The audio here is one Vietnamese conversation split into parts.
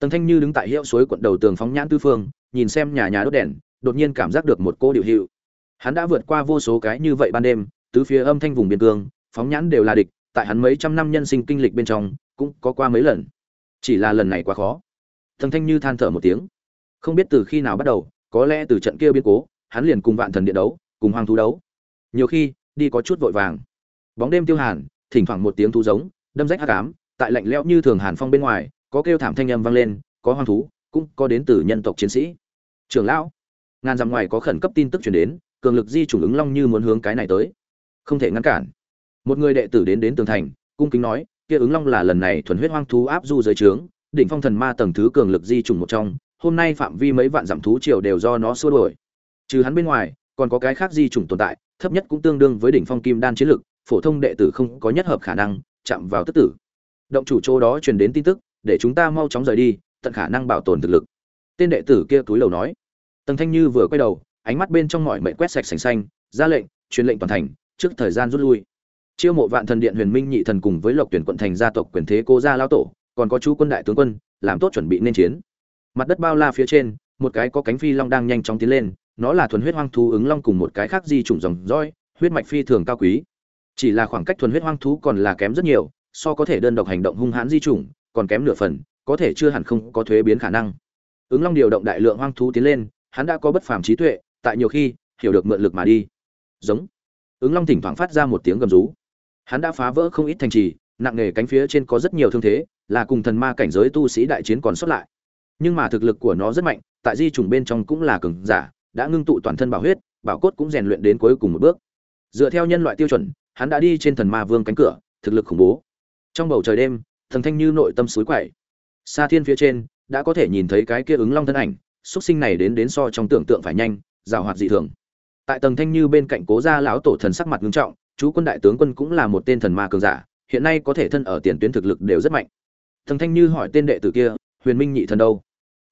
tần thanh như đứng tại hiệu suối quận đầu tường phóng nhãn tư phương, nhìn xem nhà nhà đốt đèn, đột nhiên cảm giác được một cô điệu hiệu. Hắn đã vượt qua vô số cái như vậy ban đêm, tứ phía âm thanh vùng biên cương, phóng nhãn đều là địch, tại hắn mấy trăm năm nhân sinh kinh lịch bên trong, cũng có qua mấy lần. Chỉ là lần này quá khó. Thần thanh như than thở một tiếng. Không biết từ khi nào bắt đầu, có lẽ từ trận kia biến cố, hắn liền cùng vạn thần điện đấu, cùng hoàng thú đấu. Nhiều khi, đi có chút vội vàng. Bóng đêm tiêu hàn, thỉnh thoảng một tiếng thú giống, đâm rách hắc ám, tại lạnh lẽo như thường hàn phong bên ngoài có kêu thảm thanh âm vang lên, có hoang thú, cũng có đến từ nhân tộc chiến sĩ. Trưởng lão, ngàn dặm ngoài có khẩn cấp tin tức truyền đến, cường lực di chủng ứng long như muốn hướng cái này tới. Không thể ngăn cản. Một người đệ tử đến đến tường thành, cung kính nói, kia ứng long là lần này thuần huyết hoang thú áp du dưới trướng, đỉnh phong thần ma tầng thứ cường lực di chủng một trong, hôm nay phạm vi mấy vạn dặm thú triều đều do nó xua đuổi. Trừ hắn bên ngoài, còn có cái khác di chủng tồn tại, thấp nhất cũng tương đương với đỉnh phong kim đan chiến lực, phổ thông đệ tử không có nhất hợp khả năng chạm vào tất tử. Động chủ chỗ đó truyền đến tin tức để chúng ta mau chóng rời đi, tận khả năng bảo tồn thực lực. Tên đệ tử kia túi lầu nói. Tần thanh như vừa quay đầu, ánh mắt bên trong mọi mệnh quét sạch sành xanh, ra lệnh, truyền lệnh toàn thành, trước thời gian rút lui. Chiêu mộ vạn thần điện huyền minh nhị thần cùng với lộc tuyển quận thành gia tộc quyền thế cô gia lao tổ, còn có chú quân đại tướng quân, làm tốt chuẩn bị nên chiến. Mặt đất bao la phía trên, một cái có cánh phi long đang nhanh chóng tiến lên, nó là thuần huyết hoang thú ứng long cùng một cái khác di chủng dòng roi huyết mạch phi thường cao quý. Chỉ là khoảng cách thuần huyết hoang thú còn là kém rất nhiều, so có thể đơn độc hành động hung hãn di chủng còn kém nửa phần, có thể chưa hẳn không có thuế biến khả năng. Ứng long điều động đại lượng hoang thú tiến lên, hắn đã có bất phàm trí tuệ, tại nhiều khi, hiểu được mượn lực mà đi. Giống. Ứng long thỉnh thoảng phát ra một tiếng gầm rú. Hắn đã phá vỡ không ít thành trì, nặng nề cánh phía trên có rất nhiều thương thế, là cùng thần ma cảnh giới tu sĩ đại chiến còn xuất lại. Nhưng mà thực lực của nó rất mạnh, tại di trùng bên trong cũng là cường giả, đã ngưng tụ toàn thân bảo huyết, bảo cốt cũng rèn luyện đến cuối cùng một bước. Dựa theo nhân loại tiêu chuẩn, hắn đã đi trên thần ma vương cánh cửa, thực lực khủng bố. Trong bầu trời đêm thần thanh như nội tâm suối quậy. Xa thiên phía trên, đã có thể nhìn thấy cái kia ứng long thân ảnh xuất sinh này đến đến so trong tưởng tượng phải nhanh rào hoạt dị thường. Tại tầng thanh như bên cạnh cố gia lão tổ thần sắc mặt nghiêm trọng, chú quân đại tướng quân cũng là một tên thần ma cường giả, hiện nay có thể thân ở tiền tuyến thực lực đều rất mạnh. Thần thanh như hỏi tên đệ tử kia, huyền minh nhị thần đâu?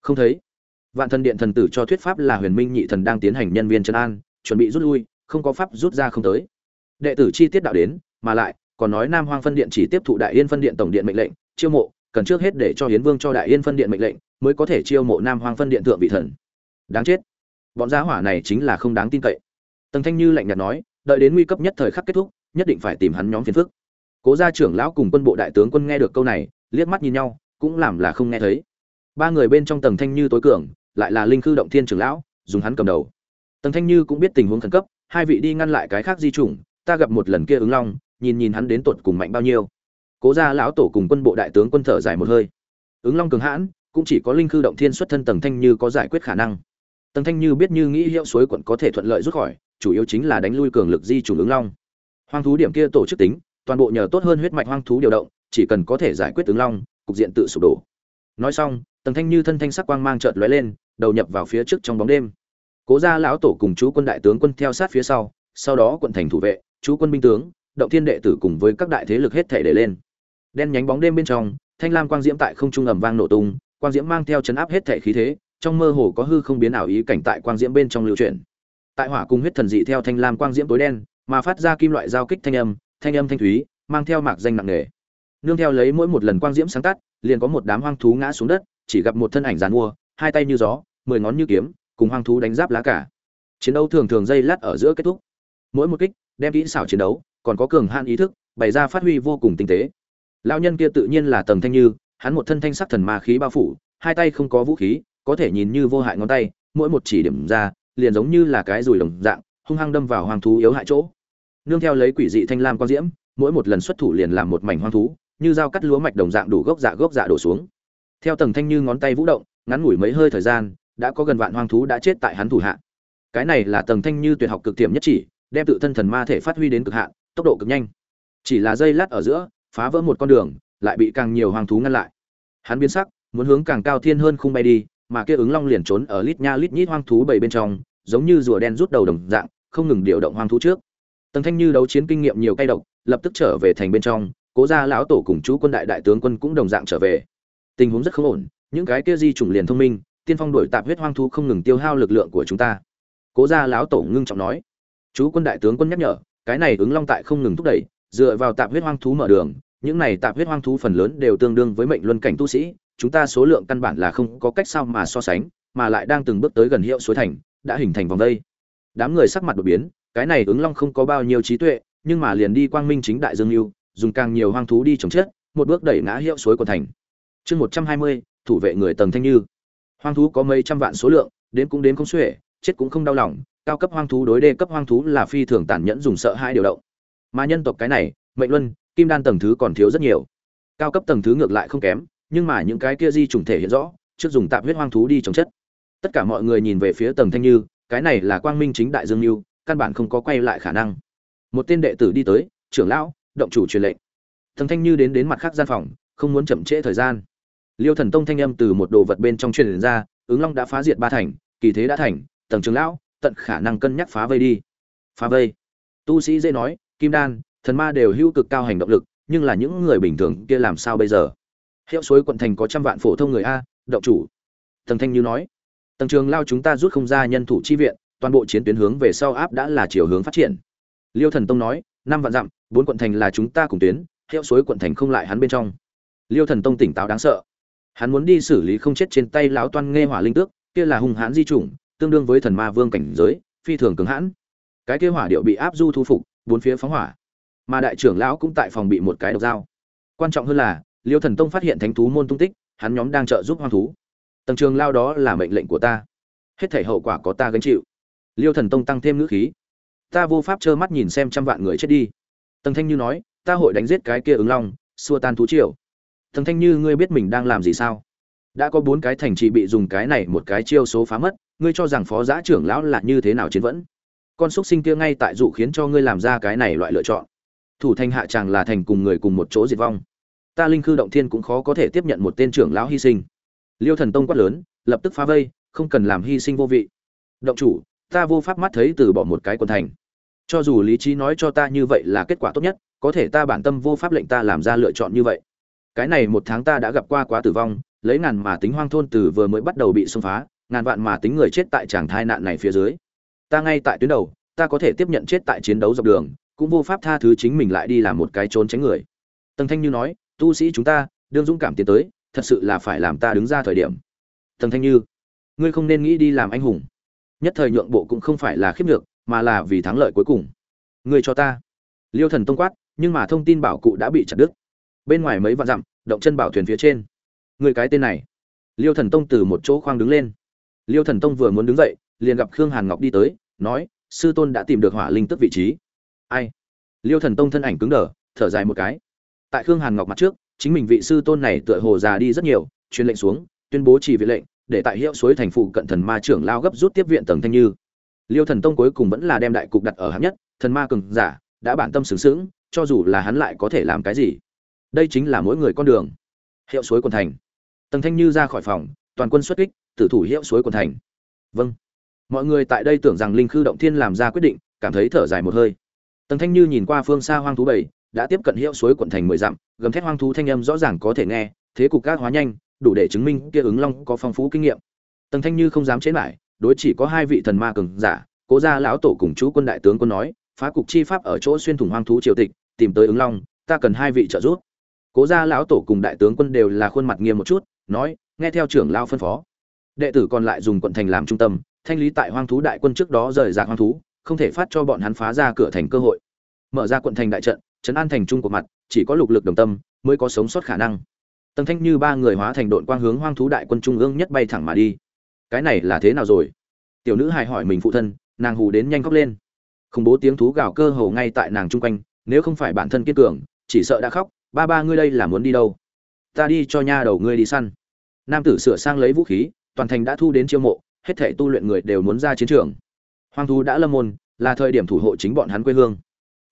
Không thấy. Vạn thần điện thần tử cho thuyết pháp là huyền minh nhị thần đang tiến hành nhân viên trấn an, chuẩn bị rút lui, không có pháp rút ra không tới. Đệ tử chi tiết đạo đến, mà lại còn nói nam hoang phân điện chỉ tiếp thụ đại yên phân điện tổng điện mệnh lệnh, chiêu mộ, cần trước hết để cho hiến vương cho đại yên phân điện mệnh lệnh, mới có thể chiêu mộ nam hoang phân điện thượng vị thần. Đáng chết. Bọn giá hỏa này chính là không đáng tin cậy. Tần thanh như lạnh nhạt nói, đợi đến nguy cấp nhất thời khắc kết thúc, nhất định phải tìm hắn nhóm phiền phức. Cố gia trưởng lão cùng quân bộ đại tướng quân nghe được câu này, liếc mắt nhìn nhau, cũng làm là không nghe thấy. Ba người bên trong tầng thanh như tối cường, lại là linh khư động thiên trưởng lão, dùng hắn cầm đầu. Tầng thanh như cũng biết tình huống khẩn cấp, hai vị đi ngăn lại cái khác di chủng, ta gặp một lần kia ứng long nhìn nhìn hắn đến tột cùng mạnh bao nhiêu. Cố gia lão tổ cùng quân bộ đại tướng quân thở dài một hơi. Ứng long cường hãn, cũng chỉ có linh khư động thiên xuất thân tầng thanh như có giải quyết khả năng. Tầng thanh như biết như nghĩ hiệu suối quận có thể thuận lợi rút khỏi, chủ yếu chính là đánh lui cường lực di chủ ứng long. Hoang thú điểm kia tổ chức tính, toàn bộ nhờ tốt hơn huyết mạch hoang thú điều động, chỉ cần có thể giải quyết ứng long, cục diện tự sụp đổ. Nói xong tầng thanh như thân thanh sắc quang mang chợt lóe lên, đầu nhập vào phía trước trong bóng đêm. Cố gia lão tổ cùng chú quân đại tướng quân theo sát phía sau sau đó quận thành thủ vệ, chú quân binh tướng động thiên đệ tử cùng với các đại thế lực hết thể để lên. Đen nhánh bóng đêm bên trong, thanh lam quang diễm tại không trung ầm vang nổ tung, quang diễm mang theo chấn áp hết thể khí thế, trong mơ hồ có hư không biến ảo ý cảnh tại quang diễm bên trong lưu truyền tại hỏa cung huyết thần dị theo thanh lam quang diễm tối đen, mà phát ra kim loại giao kích thanh âm thanh âm thanh thúy, mang theo mạc danh nặng nề. Nương theo lấy mỗi một lần quang diễm sáng tắt liền có một đám hoang thú ngã xuống đất, chỉ gặp một thân ảnh giàn mua, hai tay như gió, mười ngón như kiếm, cùng hoang thú đánh giáp lá cả. Chiến đấu thường thường dây lát ở giữa kết thúc. Mỗi một kích, đem kỹ xảo chiến đấu còn có cường hạn ý thức, bày ra phát huy vô cùng tinh tế. Lão nhân kia tự nhiên là tầng thanh như, hắn một thân thanh sắc thần ma khí bao phủ, hai tay không có vũ khí, có thể nhìn như vô hại ngón tay, mỗi một chỉ điểm ra, liền giống như là cái rùi đồng dạng, hung hăng đâm vào hoang thú yếu hại chỗ. Nương theo lấy quỷ dị thanh lam quang diễm, mỗi một lần xuất thủ liền làm một mảnh hoang thú, như dao cắt lúa mạch đồng dạng đủ gốc dạ gốc dạ đổ xuống. Theo tầng thanh như ngón tay vũ động, ngắn ngủi mấy hơi thời gian, đã có gần vạn hoang thú đã chết tại hắn thủ hạ. Cái này là tầng thanh như tuyệt học cực tiềm nhất chỉ, đem tự thân thần ma thể phát huy đến cực hạn tốc độ cực nhanh. Chỉ là dây lát ở giữa, phá vỡ một con đường, lại bị càng nhiều hoàng thú ngăn lại. Hắn biến sắc, muốn hướng càng cao thiên hơn khung bay đi, mà kia ứng long liền trốn ở lít nha lít nhít hoang thú bảy bên trong, giống như rùa đen rút đầu đồng dạng, không ngừng điều động hoang thú trước. Tần thanh như đấu chiến kinh nghiệm nhiều cay độc, lập tức trở về thành bên trong, cố gia lão tổ cùng chú quân đại đại tướng quân cũng đồng dạng trở về. Tình huống rất không ổn, những cái kia di chủng liền thông minh, tiên phong đổi tạp huyết hoang thú không ngừng tiêu hao lực lượng của chúng ta. Cố gia lão tổ ngưng trọng nói. Chú quân đại tướng quân nhắc nhở cái này ứng long tại không ngừng thúc đẩy, dựa vào tạp huyết hoang thú mở đường, những này tạp huyết hoang thú phần lớn đều tương đương với mệnh luân cảnh tu sĩ, chúng ta số lượng căn bản là không có cách sao mà so sánh, mà lại đang từng bước tới gần hiệu suối thành, đã hình thành vòng đây. Đám người sắc mặt đột biến, cái này ứng long không có bao nhiêu trí tuệ, nhưng mà liền đi quang minh chính đại dương lưu dùng càng nhiều hoang thú đi chống chết một bước đẩy ngã hiệu suối của thành. Chương một trăm hai mươi, thủ vệ người tầng thanh như. Hoang thú có mấy trăm vạn số lượng, đến cũng đến không xuể, chết cũng không đau lòng cao cấp hoang thú đối đê cấp hoang thú là phi thường tàn nhẫn dùng sợ hai điều động. Mà nhân tộc cái này, mệnh luân, kim đan tầng thứ còn thiếu rất nhiều. Cao cấp tầng thứ ngược lại không kém, nhưng mà những cái kia di trùng thể hiện rõ, trước dùng tạp huyết hoang thú đi chống chất. Tất cả mọi người nhìn về phía tầng thanh như, cái này là quang minh chính đại dương lưu căn bản không có quay lại khả năng. Một tên đệ tử đi tới, trưởng lão, động chủ truyền lệnh. Thần thanh như đến đến mặt khác gian phòng, không muốn chậm trễ thời gian. Liêu thần tông thanh âm từ một đồ vật bên trong truyền ra, ứng long đã phá diệt ba thành, kỳ thế đã thành, tầng trưởng lão tận khả năng cân nhắc phá vây đi. Phá vây. Tu sĩ dễ nói, kim đan, thần ma đều hữu cực cao hành động lực, nhưng là những người bình thường kia làm sao bây giờ? Hiệu suối quận thành có trăm vạn phổ thông người a, động chủ. Tầng thanh như nói tầng trường lao chúng ta rút không ra nhân thủ chi viện, toàn bộ chiến tuyến hướng về sau áp đã là chiều hướng phát triển. Liêu thần tông nói, năm vạn dặm, bốn quận thành là chúng ta cùng tuyến, hiệu suối quận thành không lại hắn bên trong. Liêu thần tông tỉnh táo đáng sợ. Hắn muốn đi xử lý không chết trên tay lão toan nghe hỏa linh tước, kia là hung hãn di chủng tương đương với thần ma vương cảnh giới, phi thường cứng hãn. Cái kia hỏa điệu bị áp du thu phục, bốn phía phóng hỏa. Mà đại trưởng lão cũng tại phòng bị một cái độc dao. Quan trọng hơn là, liêu thần tông phát hiện thánh thú môn tung tích, hắn nhóm đang trợ giúp hoang thú. Tầng trường lao đó là mệnh lệnh của ta. Hết thể hậu quả có ta gánh chịu. Liêu thần tông tăng thêm ngữ khí. Ta vô pháp trơ mắt nhìn xem trăm vạn người chết đi. Tầng thanh như nói, ta hội đánh giết cái kia ứng long, xua tan thú triều. Tầng thanh như, ngươi biết mình đang làm gì sao? Đã có bốn cái thành trì bị dùng cái này một cái chiêu số phá mất ngươi cho rằng phó giã trưởng lão là như thế nào chiến vẫn? Con xúc sinh kia ngay tại dụ khiến cho ngươi làm ra cái này loại lựa chọn. Thủ thành hạ tràng là thành cùng người cùng một chỗ diệt vong. Ta linh khư động thiên cũng khó có thể tiếp nhận một tên trưởng lão hy sinh. Liêu thần tông quát lớn, lập tức phá vây, không cần làm hy sinh vô vị. Động chủ, ta vô pháp mắt thấy từ bỏ một cái quần thành. Cho dù lý trí nói cho ta như vậy là kết quả tốt nhất, có thể ta bản tâm vô pháp lệnh ta làm ra lựa chọn như vậy. Cái này một tháng ta đã gặp qua quá tử vong, lấy ngàn mà tính hoang thôn từ vừa mới bắt đầu bị xông phá ngàn vạn mà tính người chết tại tràng thai nạn này phía dưới. Ta ngay tại tuyến đầu, ta có thể tiếp nhận chết tại chiến đấu dọc đường, cũng vô pháp tha thứ chính mình lại đi làm một cái trốn tránh người. Tần thanh như nói, tu sĩ chúng ta, đương dũng cảm tiến tới, thật sự là phải làm ta đứng ra thời điểm. Tần thanh như, ngươi không nên nghĩ đi làm anh hùng. Nhất thời nhượng bộ cũng không phải là khiếp nhược, mà là vì thắng lợi cuối cùng. Ngươi cho ta. Liêu thần tông quát, nhưng mà thông tin bảo cụ đã bị chặt đứt. Bên ngoài mấy vạn dặm, động chân bảo thuyền phía trên. Người cái tên này. Liêu thần tông từ một chỗ khoang đứng lên liêu thần tông vừa muốn đứng dậy, liền gặp khương hàn ngọc đi tới, nói, sư tôn đã tìm được hỏa linh tức vị trí. Ai? Liêu thần tông thân ảnh cứng đờ, thở dài một cái. Tại khương hàn ngọc mặt trước, chính mình vị sư tôn này tựa hồ già đi rất nhiều, truyền lệnh xuống, tuyên bố chỉ viện lệnh, để tại hiệu suối thành phụ cận thần ma trưởng lao gấp rút tiếp viện tầng thanh như. Liêu thần tông cuối cùng vẫn là đem đại cục đặt ở hạng nhất, thần ma cường giả, đã bản tâm sướng sướng, cho dù là hắn lại có thể làm cái gì. Đây chính là mỗi người con đường. Hiệu suối quần thành. Tầng thanh như ra khỏi phòng, toàn quân xuất kích tử thủ hiệu suối quần thành. Vâng. Mọi người tại đây tưởng rằng linh khư động thiên làm ra quyết định, cảm thấy thở dài một hơi. Tần thanh như nhìn qua phương xa hoang thú bảy, đã tiếp cận hiệu suối quận thành mười dặm, gầm thét hoang thú thanh âm rõ ràng có thể nghe, thế cục các hóa nhanh, đủ để chứng minh kia ứng long có phong phú kinh nghiệm. Tần thanh như không dám chế lại, đối chỉ có hai vị thần ma cường giả, cố gia lão tổ cùng chú quân đại tướng quân nói, phá cục chi pháp ở chỗ xuyên thủng hoang thú triều tịch, tìm tới ứng long, ta cần hai vị trợ giúp. Cố gia lão tổ cùng đại tướng quân đều là khuôn mặt nghiêm một chút, nói, nghe theo trưởng lao phân phó đệ tử còn lại dùng quận thành làm trung tâm, thanh lý tại hoang thú đại quân trước đó rời rạc hoang thú, không thể phát cho bọn hắn phá ra cửa thành cơ hội. Mở ra quận thành đại trận, trấn an thành trung của mặt, chỉ có lục lực đồng tâm, mới có sống sót khả năng. Tầng thanh như ba người hóa thành đội quang hướng hoang thú đại quân trung ương nhất bay thẳng mà đi. Cái này là thế nào rồi? Tiểu nữ hài hỏi mình phụ thân, nàng hù đến nhanh khóc lên. Khủng bố tiếng thú gào cơ hồ ngay tại nàng chung quanh, nếu không phải bản thân kiên cường, chỉ sợ đã khóc, ba ba ngươi đây là muốn đi đâu? Ta đi cho nha đầu ngươi đi săn. Nam tử sửa sang lấy vũ khí toàn thành đã thu đến chiêu mộ, hết thể tu luyện người đều muốn ra chiến trường. Hoang thú đã lâm môn, là thời điểm thủ hộ chính bọn hắn quê hương.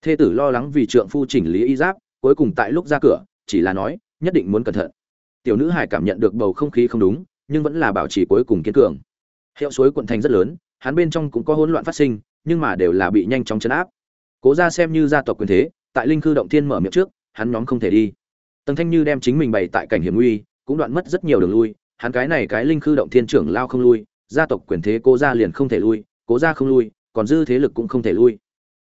Thê tử lo lắng vì trượng phu chỉnh lý y giáp, cuối cùng tại lúc ra cửa, chỉ là nói, nhất định muốn cẩn thận. Tiểu nữ hải cảm nhận được bầu không khí không đúng, nhưng vẫn là bảo trì cuối cùng kiên cường. Hiệu suối quận thành rất lớn, hắn bên trong cũng có hỗn loạn phát sinh, nhưng mà đều là bị nhanh chóng chấn áp. Cố ra xem như gia tộc quyền thế, tại linh khư động thiên mở miệng trước, hắn nhóm không thể đi. Tần thanh như đem chính mình bày tại cảnh hiểm nguy, cũng đoạn mất rất nhiều đường lui hắn cái này cái linh khư động thiên trưởng lao không lui, gia tộc quyền thế cố gia liền không thể lui, cố gia không lui, còn dư thế lực cũng không thể lui.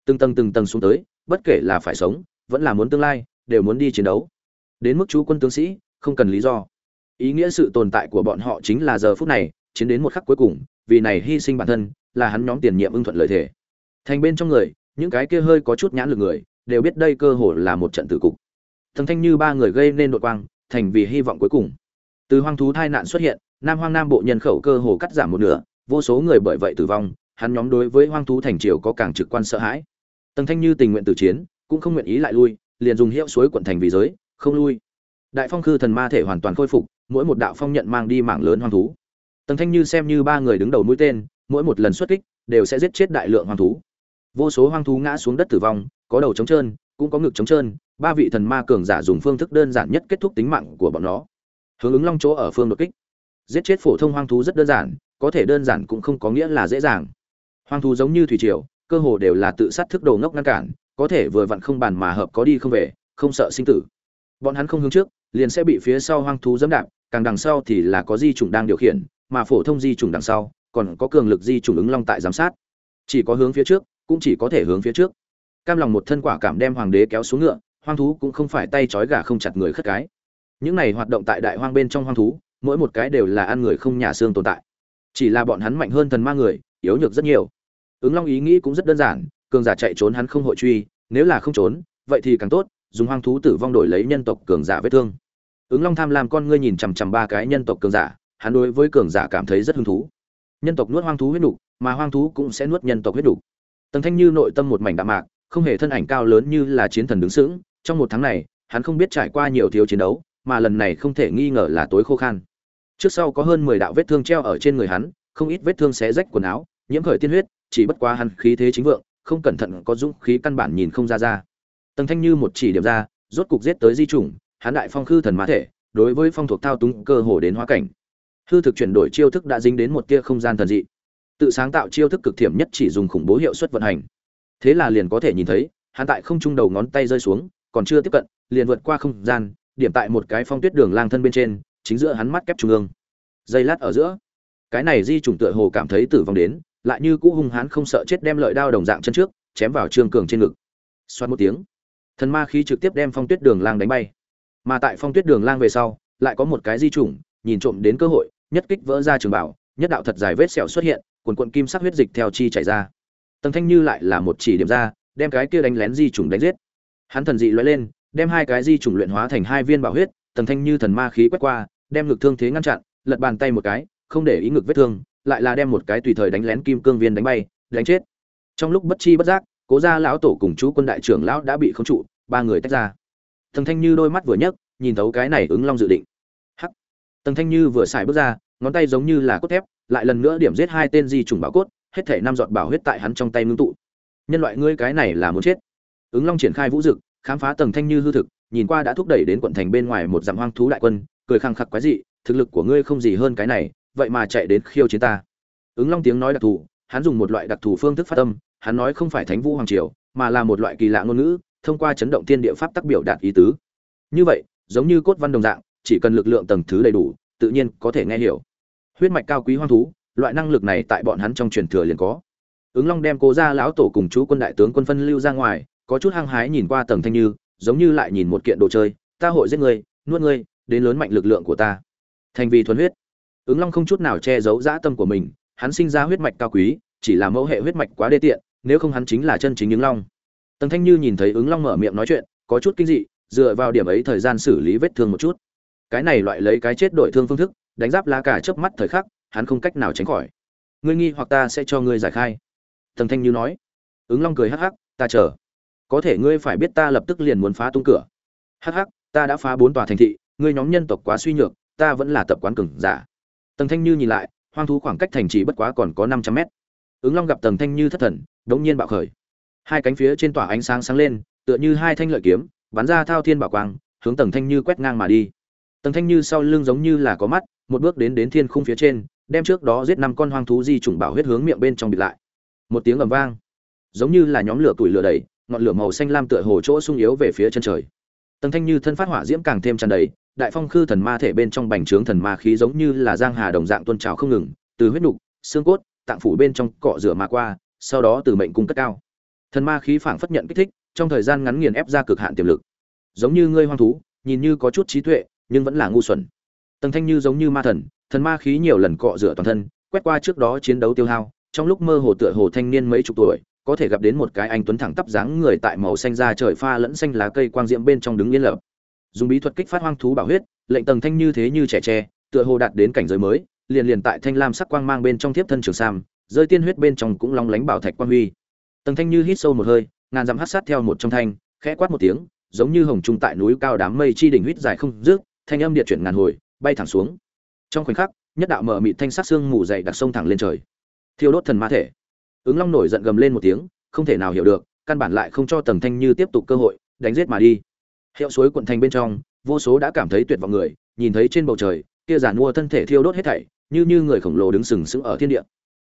Từng tầng từng tầng xuống tới, bất kể là phải sống, vẫn là muốn tương lai, đều muốn đi chiến đấu. Đến mức chú quân tướng sĩ, không cần lý do. Ý nghĩa sự tồn tại của bọn họ chính là giờ phút này, chiến đến một khắc cuối cùng, vì này hy sinh bản thân, là hắn nhóm tiền nhiệm ưng thuận lợi thể thành bên trong người, những cái kia hơi có chút nhãn lực người, đều biết đây cơ hội là một trận tử cục. Thần thanh như ba người gây nên đội quang, thành vì hy vọng cuối cùng từ hoang thú tai nạn xuất hiện, nam hoang nam bộ nhân khẩu cơ hồ cắt giảm một nửa, vô số người bởi vậy tử vong, hắn nhóm đối với hoang thú thành triều có càng trực quan sợ hãi. Tần thanh như tình nguyện tử chiến, cũng không nguyện ý lại lui, liền dùng hiệu suối quận thành vì giới, không lui. Đại phong khư thần ma thể hoàn toàn khôi phục, mỗi một đạo phong nhận mang đi mạng lớn hoang thú. Tần thanh như xem như ba người đứng đầu mũi tên, mỗi một lần xuất kích, đều sẽ giết chết đại lượng hoang thú. Vô số hoang thú ngã xuống đất tử vong, có đầu trống trơn, cũng có ngực trống trơn, ba vị thần ma cường giả dùng phương thức đơn giản nhất kết thúc tính mạng của bọn nó hướng ứng long chỗ ở phương đột kích. Giết chết phổ thông hoang thú rất đơn giản, có thể đơn giản cũng không có nghĩa là dễ dàng. Hoang thú giống như thủy triều, cơ hồ đều là tự sát thức đồ ngốc ngăn cản, có thể vừa vặn không bàn mà hợp có đi không về, không sợ sinh tử. Bọn hắn không hướng trước, liền sẽ bị phía sau hoang thú dẫm đạp, càng đằng sau thì là có di chủng đang điều khiển, mà phổ thông di chủng đằng sau, còn có cường lực di chủng ứng long tại giám sát. Chỉ có hướng phía trước, cũng chỉ có thể hướng phía trước. Cam lòng một thân quả cảm đem hoàng đế kéo xuống ngựa, hoang thú cũng không phải tay trói gà không chặt người khất cái những này hoạt động tại đại hoang bên trong hoang thú mỗi một cái đều là ăn người không nhà xương tồn tại. Chỉ là bọn hắn mạnh hơn thần ma người yếu nhược rất nhiều. Ứng long ý nghĩ cũng rất đơn giản cường giả chạy trốn hắn không hội truy nếu là không trốn vậy thì càng tốt dùng hoang thú tử vong đổi lấy nhân tộc cường giả vết thương. Ứng long tham lam con ngươi nhìn chằm chằm ba cái nhân tộc cường giả hắn đối với cường giả cảm thấy rất hứng thú. Nhân tộc nuốt hoang thú huyết đủ, mà hoang thú cũng sẽ nuốt nhân tộc huyết đủ. tần thanh như nội tâm một mảnh đạm mạc không hề thân ảnh cao lớn như là chiến thần đứng sững trong một tháng này hắn không biết trải qua nhiều thiếu chiến đấu mà lần này không thể nghi ngờ là tối khô khan. Trước sau có hơn mười đạo vết thương treo ở trên người hắn, không ít vết thương xé rách quần áo, nhiễm khởi tiên huyết, chỉ bất quá hắn khí thế chính vượng, không cẩn thận có dũng khí căn bản nhìn không ra ra. Tần thanh như một chỉ điểm ra, rốt cục giết tới di chủng, hắn đại phong khư thần mã thể, đối với phong thuộc thao túng cơ hồ đến hóa cảnh. Hư thực chuyển đổi chiêu thức đã dính đến một tia không gian thần dị. Tự sáng tạo chiêu thức cực thiểm nhất chỉ dùng khủng bố hiệu suất vận hành. Thế là liền có thể nhìn thấy, hắn tại không trung đầu ngón tay rơi xuống, còn chưa tiếp cận, liền vượt qua không gian điểm tại một cái phong tuyết đường lang thân bên trên, chính giữa hắn mắt kép trung ương. Dây lát ở giữa, cái này di trùng tựa hồ cảm thấy tử vong đến, lại như cũ hung hãn không sợ chết đem lợi đao đồng dạng chân trước, chém vào trương cường trên ngực. Xoát một tiếng, thần ma khí trực tiếp đem phong tuyết đường lang đánh bay. Mà tại phong tuyết đường lang về sau, lại có một cái di trùng nhìn trộm đến cơ hội, nhất kích vỡ ra trường bảo, nhất đạo thật dài vết sẹo xuất hiện, cuồn cuộn kim sắc huyết dịch theo chi chảy ra. Tầng thanh như lại là một chỉ điểm ra, đem cái kia đánh lén di trùng đánh giết. Hắn thần dị lóe lên đem hai cái di trùng luyện hóa thành hai viên bảo huyết, tầng thanh như thần ma khí quét qua, đem ngực thương thế ngăn chặn, lật bàn tay một cái, không để ý ngực vết thương, lại là đem một cái tùy thời đánh lén kim cương viên đánh bay, đánh chết. Trong lúc bất chi bất giác, cố gia lão tổ cùng chú quân đại trưởng lão đã bị không trụ, ba người tách ra. Tầng thanh như đôi mắt vừa nhấc, nhìn thấu cái này ứng long dự định. Hắc! Tầng thanh như vừa xài bước ra, ngón tay giống như là cốt thép, lại lần nữa điểm giết hai tên di trùng bảo cốt, hết thể năm giọt bảo huyết tại hắn trong tay ngưng tụ. Nhân loại ngươi cái này là muốn chết. Ứng long triển khai vũ dực khám phá tầng thanh như hư thực nhìn qua đã thúc đẩy đến quận thành bên ngoài một dặm hoang thú đại quân cười khăng khặc quái dị thực lực của ngươi không gì hơn cái này vậy mà chạy đến khiêu chiến ta. Ứng long tiếng nói đặc thù hắn dùng một loại đặc thù phương thức phát âm, hắn nói không phải thánh vũ hoàng triều mà là một loại kỳ lạ ngôn ngữ thông qua chấn động thiên địa pháp tác biểu đạt ý tứ. Như vậy giống như cốt văn đồng dạng chỉ cần lực lượng tầng thứ đầy đủ tự nhiên có thể nghe hiểu. Huyết mạch cao quý hoang thú loại năng lực này tại bọn hắn trong truyền thừa liền có. Ứng long đem cố ra lão tổ cùng chú quân đại tướng quân phân lưu ra ngoài có chút hăng hái nhìn qua tầng thanh như, giống như lại nhìn một kiện đồ chơi, ta hội giết ngươi, nuốt ngươi, đến lớn mạnh lực lượng của ta. Thành vì thuần huyết. Ứng long không chút nào che giấu dã tâm của mình, hắn sinh ra huyết mạch cao quý, chỉ là mẫu hệ huyết mạch quá đê tiện, nếu không hắn chính là chân chính ứng long. Tầng thanh như nhìn thấy ứng long mở miệng nói chuyện, có chút kinh dị, dựa vào điểm ấy thời gian xử lý vết thương một chút. Cái này loại lấy cái chết đổi thương phương thức, đánh giáp lá cả chớp mắt thời khắc, hắn không cách nào tránh khỏi. Ngươi nghi hoặc ta sẽ cho ngươi giải khai. Tầng thanh như nói. Ứng long cười hắc hắc, ta chờ có thể ngươi phải biết ta lập tức liền muốn phá tung cửa. Hắc hắc, ta đã phá bốn tòa thành thị, ngươi nhóm nhân tộc quá suy nhược, ta vẫn là tập quán cừng giả. Tầng thanh như nhìn lại, hoang thú khoảng cách thành trì bất quá còn có năm trăm mét. Ứng long gặp tầng thanh như thất thần, đống nhiên bạo khởi. Hai cánh phía trên tỏa ánh sáng sáng lên, tựa như hai thanh lợi kiếm, bắn ra thao thiên bảo quang, hướng tầng thanh như quét ngang mà đi. Tầng thanh như sau lưng giống như là có mắt, một bước đến đến thiên khung phía trên, đem trước đó giết năm con hoang thú di chủng bảo huyết hướng miệng bên trong bịt lại. Một tiếng ầm vang, giống như là nhóm lửa tuổi lửa đầy ngọn lửa màu xanh lam tựa hồ chỗ sung yếu về phía chân trời. Tầng thanh như thân phát hỏa diễm càng thêm tràn đầy, đại phong khư thần ma thể bên trong bành trướng thần ma khí giống như là giang hà đồng dạng tuôn trào không ngừng, từ huyết nục, xương cốt, tạng phủ bên trong cọ rửa mà qua, sau đó từ mệnh cung cất cao. Thần ma khí phảng phất nhận kích thích, trong thời gian ngắn nghiền ép ra cực hạn tiềm lực. Giống như ngươi hoang thú, nhìn như có chút trí tuệ, nhưng vẫn là ngu xuẩn. Tầng thanh như giống như ma thần thần ma khí nhiều lần cọ rửa toàn thân, quét qua trước đó chiến đấu tiêu hao, trong lúc mơ hồ tựa hồ thanh niên mấy chục tuổi có thể gặp đến một cái anh tuấn thẳng tắp dáng người tại màu xanh da trời pha lẫn xanh lá cây quang diễm bên trong đứng yên lập. Dùng bí thuật kích phát hoang thú bảo huyết, lệnh tầng thanh như thế như trẻ tre, tựa hồ đạt đến cảnh giới mới, liền liền tại thanh lam sắc quang mang bên trong tiếp thân trường sam, rơi tiên huyết bên trong cũng long lánh bảo thạch quang huy. Tầng thanh như hít sâu một hơi, ngàn dặm hát sát theo một trong thanh, khẽ quát một tiếng, giống như hồng trung tại núi cao đám mây chi đỉnh huyết dài không rước thanh âm điện chuyển ngàn hồi, bay thẳng xuống. Trong khoảnh khắc, nhất đạo mở mịt thanh sắc xương mù dày đặc sông thẳng lên trời. Thiêu đốt thần ma thể ứng long nổi giận gầm lên một tiếng, không thể nào hiểu được, căn bản lại không cho tầng thanh như tiếp tục cơ hội, đánh giết mà đi. Hiệu suối quận thành bên trong, vô số đã cảm thấy tuyệt vọng người, nhìn thấy trên bầu trời, kia giàn mua thân thể thiêu đốt hết thảy, như như người khổng lồ đứng sừng sững ở thiên địa.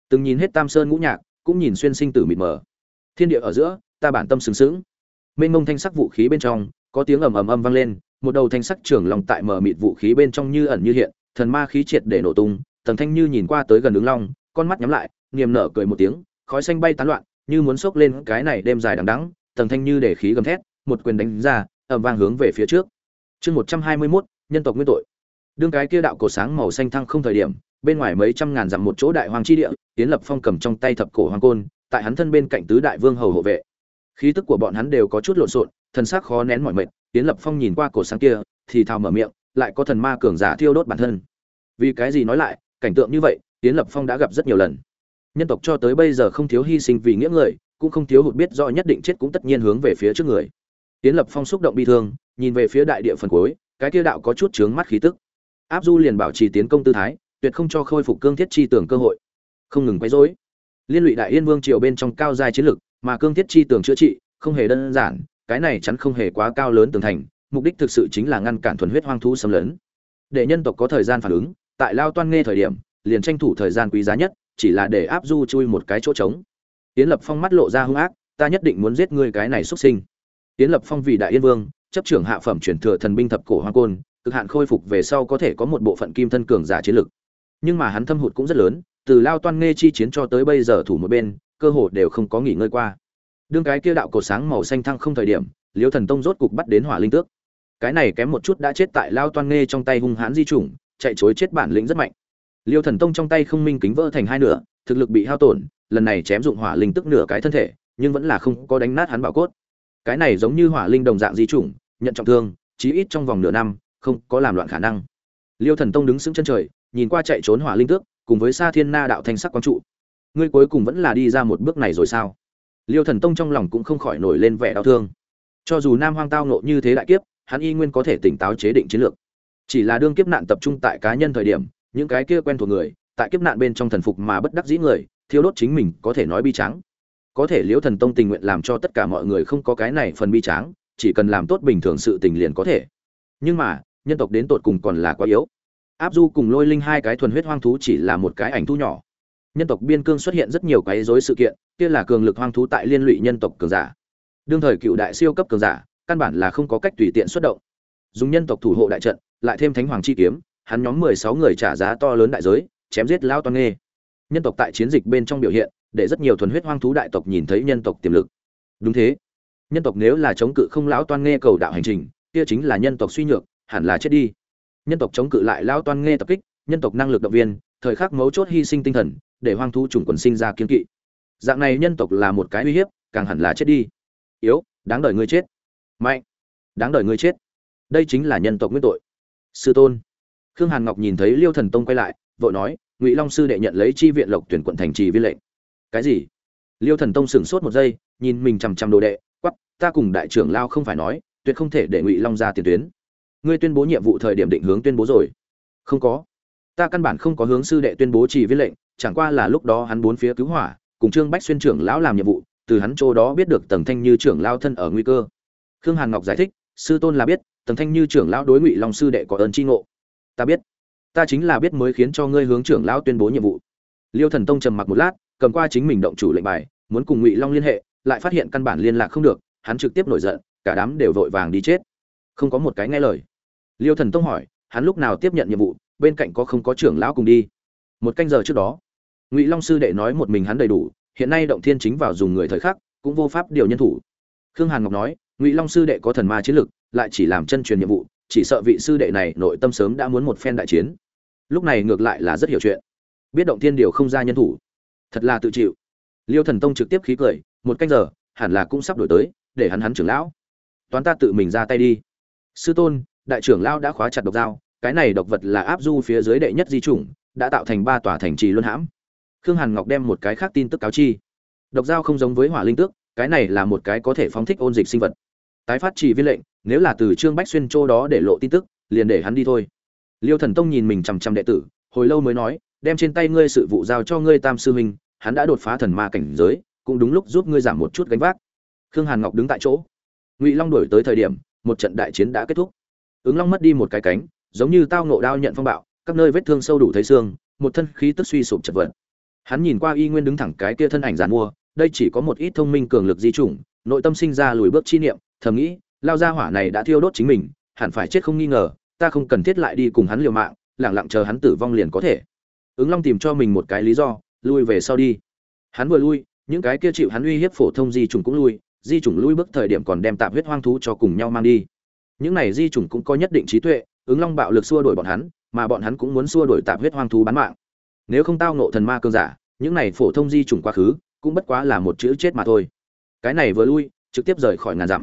Từng nhìn hết tam sơn ngũ nhạc, cũng nhìn xuyên sinh tử mịt mờ. Thiên địa ở giữa, ta bản tâm sừng sững. Mênh mông thanh sắc vũ khí bên trong, có tiếng ầm ầm âm vang lên, một đầu thanh sắc trường lòng tại mờ mịt vũ khí bên trong như ẩn như hiện, thần ma khí triệt để nổ tung tầng thanh như nhìn qua tới gần ứng long, con mắt nhắm lại, niềm nở cười một tiếng khói xanh bay tán loạn như muốn xốc lên cái này đêm dài đằng đẵng tầng thanh như để khí gầm thét một quyền đánh ra ầm vang hướng về phía trước. Chương một trăm hai mươi 121, nhân tộc nguyên tội. Đương cái kia đạo cổ sáng màu xanh thăng không thời điểm bên ngoài mấy trăm ngàn dặm một chỗ đại hoàng chi địa tiến lập phong cầm trong tay thập cổ hoàng côn tại hắn thân bên cạnh tứ đại vương hầu hộ vệ. Khí tức của bọn hắn đều có chút lộn xộn thần sắc khó nén mọi mệt tiến lập phong nhìn qua cổ sáng kia thì thào mở miệng lại có thần ma cường giả thiêu đốt bản thân. Vì cái gì nói lại cảnh tượng như vậy tiến lập phong đã gặp rất nhiều lần nhân tộc cho tới bây giờ không thiếu hy sinh vì nghĩa người, cũng không thiếu hụt biết rõ nhất định chết cũng tất nhiên hướng về phía trước người. Tiến lập phong xúc động bi thương, nhìn về phía đại địa phần cuối, cái kia đạo có chút chướng mắt khí tức. Áp du liền bảo trì tiến công tư thái, tuyệt không cho khôi phục cương thiết chi tưởng cơ hội. Không ngừng quấy rối. Liên lụy đại yên vương triều bên trong cao giai chiến lực, mà cương thiết chi tưởng chữa trị, không hề đơn giản, cái này chắn không hề quá cao lớn tường thành, mục đích thực sự chính là ngăn cản thuần huyết hoang thú xâm lấn. Để nhân tộc có thời gian phản ứng, tại lao toan nghe thời điểm, liền tranh thủ thời gian quý giá nhất chỉ là để áp du chui một cái chỗ trống. Tiến lập phong mắt lộ ra hung ác, ta nhất định muốn giết ngươi cái này xuất sinh. Tiến lập phong vì đại yên vương, chấp trưởng hạ phẩm chuyển thừa thần binh thập cổ hoang côn, cực hạn khôi phục về sau có thể có một bộ phận kim thân cường giả chiến lực. Nhưng mà hắn thâm hụt cũng rất lớn, từ lao toan nghe chi chiến cho tới bây giờ thủ một bên, cơ hội đều không có nghỉ ngơi qua. Đương cái kia đạo cổ sáng màu xanh thăng không thời điểm, liêu thần tông rốt cục bắt đến hỏa linh tước. Cái này kém một chút đã chết tại lao toan nghe trong tay hung hãn di chủng, chạy chối chết bản lĩnh rất mạnh liêu thần tông trong tay không minh kính vỡ thành hai nửa, thực lực bị hao tổn, lần này chém dụng hỏa linh tức nửa cái thân thể, nhưng vẫn là không có đánh nát hắn bảo cốt. Cái này giống như hỏa linh đồng dạng di chủng, nhận trọng thương, chí ít trong vòng nửa năm, không có làm loạn khả năng. Liêu thần tông đứng sững chân trời, nhìn qua chạy trốn hỏa linh tước, cùng với sa thiên na đạo thanh sắc quang trụ. Ngươi cuối cùng vẫn là đi ra một bước này rồi sao? Liêu thần tông trong lòng cũng không khỏi nổi lên vẻ đau thương. Cho dù nam hoang tao nộ như thế đại kiếp, hắn y nguyên có thể tỉnh táo chế định chiến lược. Chỉ là đương kiếp nạn tập trung tại cá nhân thời điểm những cái kia quen thuộc người tại kiếp nạn bên trong thần phục mà bất đắc dĩ người thiêu đốt chính mình có thể nói bi tráng, có thể liễu thần tông tình nguyện làm cho tất cả mọi người không có cái này phần bi tráng, chỉ cần làm tốt bình thường sự tình liền có thể. Nhưng mà nhân tộc đến tột cùng còn là quá yếu. Áp du cùng lôi linh hai cái thuần huyết hoang thú chỉ là một cái ảnh thu nhỏ. Nhân tộc biên cương xuất hiện rất nhiều cái rối sự kiện kia là cường lực hoang thú tại liên lụy nhân tộc cường giả. Đương thời cựu đại siêu cấp cường giả căn bản là không có cách tùy tiện xuất động. Dùng nhân tộc thủ hộ đại trận lại thêm thánh hoàng chi kiếm hắn nhóm mười sáu người trả giá to lớn đại giới, chém giết lão toan nghê. Nhân tộc tại chiến dịch bên trong biểu hiện, để rất nhiều thuần huyết hoang thú đại tộc nhìn thấy nhân tộc tiềm lực. Đúng thế. Nhân tộc nếu là chống cự không lão toan nghe cầu đạo hành trình, kia chính là nhân tộc suy nhược, hẳn là chết đi. Nhân tộc chống cự lại lão toan nghe tập kích, nhân tộc năng lực động viên, thời khắc mấu chốt hy sinh tinh thần, để hoang thú chủng quần sinh ra kiên kỵ. Dạng này nhân tộc là một cái uy hiếp, càng hẳn là chết đi. Yếu, đáng đợi ngươi chết. Mạnh, đáng đợi ngươi chết. Đây chính là nhân tộc nguyên tội. Sư tôn khương hàn ngọc nhìn thấy liêu thần tông quay lại, vội nói, ngụy long sư đệ nhận lấy chi viện lộc tuyển quận thành trì viên lệnh. Cái gì? Liêu thần tông sửng sốt một giây, nhìn mình chằm chằm đồ đệ quắp ta cùng đại trưởng lao không phải nói, tuyệt không thể để ngụy long ra tiền tuyến. Ngươi tuyên bố nhiệm vụ thời điểm định hướng tuyên bố rồi. Không có. Ta căn bản không có hướng sư đệ tuyên bố chỉ viên lệnh, chẳng qua là lúc đó hắn bốn phía cứu hỏa, cùng trương bách xuyên trưởng lão làm nhiệm vụ, từ hắn chỗ đó biết được tầng thanh như trưởng lao thân ở nguy cơ. Khương hàn ngọc giải thích, sư tôn là biết tầng thanh như trưởng lão đối ngụy long sư đệ có ơn tri ngộ ta biết. Ta chính là biết mới khiến cho ngươi hướng trưởng lão tuyên bố nhiệm vụ. Liêu thần tông trầm mặc một lát, cầm qua chính mình động chủ lệnh bài, muốn cùng ngụy long liên hệ, lại phát hiện căn bản liên lạc không được, hắn trực tiếp nổi giận, cả đám đều vội vàng đi chết. Không có một cái nghe lời. Liêu thần tông hỏi, hắn lúc nào tiếp nhận nhiệm vụ, bên cạnh có không có trưởng lão cùng đi? Một canh giờ trước đó, ngụy long sư đệ nói một mình hắn đầy đủ, hiện nay động thiên chính vào dùng người thời khắc, cũng vô pháp điều nhân thủ. Khương hàn ngọc nói, ngụy long sư đệ có thần ma chiến lực, lại chỉ làm chân truyền nhiệm vụ chỉ sợ vị sư đệ này nội tâm sớm đã muốn một phen đại chiến. Lúc này ngược lại là rất hiểu chuyện. Biết động thiên điều không ra nhân thủ. Thật là tự chịu. Liêu thần tông trực tiếp khí cười, một canh giờ, hẳn là cũng sắp đổi tới, để hắn hắn trưởng lão. Toán ta tự mình ra tay đi. Sư tôn, đại trưởng lão đã khóa chặt độc dao, cái này độc vật là áp du phía dưới đệ nhất di chủng, đã tạo thành ba tòa thành trì luân hãm. Khương hàn ngọc đem một cái khác tin tức cáo chi. Độc dao không giống với hỏa linh tước, cái này là một cái có thể phóng thích ôn dịch sinh vật. Tái phát chỉ viên lệnh nếu là từ trương bách xuyên châu đó để lộ tin tức, liền để hắn đi thôi. Liêu thần tông nhìn mình chằm chằm đệ tử, hồi lâu mới nói, đem trên tay ngươi sự vụ giao cho ngươi tam sư huynh, hắn đã đột phá thần ma cảnh giới, cũng đúng lúc giúp ngươi giảm một chút gánh vác. Khương hàn ngọc đứng tại chỗ. Ngụy long đổi tới thời điểm, một trận đại chiến đã kết thúc. Ứng long mất đi một cái cánh, giống như tao nộ đao nhận phong bạo, các nơi vết thương sâu đủ thấy xương, một thân khí tức suy sụp chật vật. Hắn nhìn qua y nguyên đứng thẳng cái kia thân ảnh giàn mua, đây chỉ có một ít thông minh cường lực di chủng, nội tâm sinh ra lùi bước chi niệm, thầm nghĩ lao ra hỏa này đã thiêu đốt chính mình, hẳn phải chết không nghi ngờ, ta không cần thiết lại đi cùng hắn liều mạng, lẳng lặng chờ hắn tử vong liền có thể. Ứng long tìm cho mình một cái lý do, lui về sau đi. Hắn vừa lui, những cái kia chịu hắn uy hiếp phổ thông di trùng cũng lui, di trùng lui bước thời điểm còn đem tạm huyết hoang thú cho cùng nhau mang đi. Những này di trùng cũng có nhất định trí tuệ, ứng long bạo lực xua đuổi bọn hắn, mà bọn hắn cũng muốn xua đuổi tạm huyết hoang thú bán mạng. Nếu không tao nộ thần ma cương giả, những này phổ thông di trùng quá khứ, cũng bất quá là một chữ chết mà thôi. Cái này vừa lui, trực tiếp rời khỏi ngàn dặm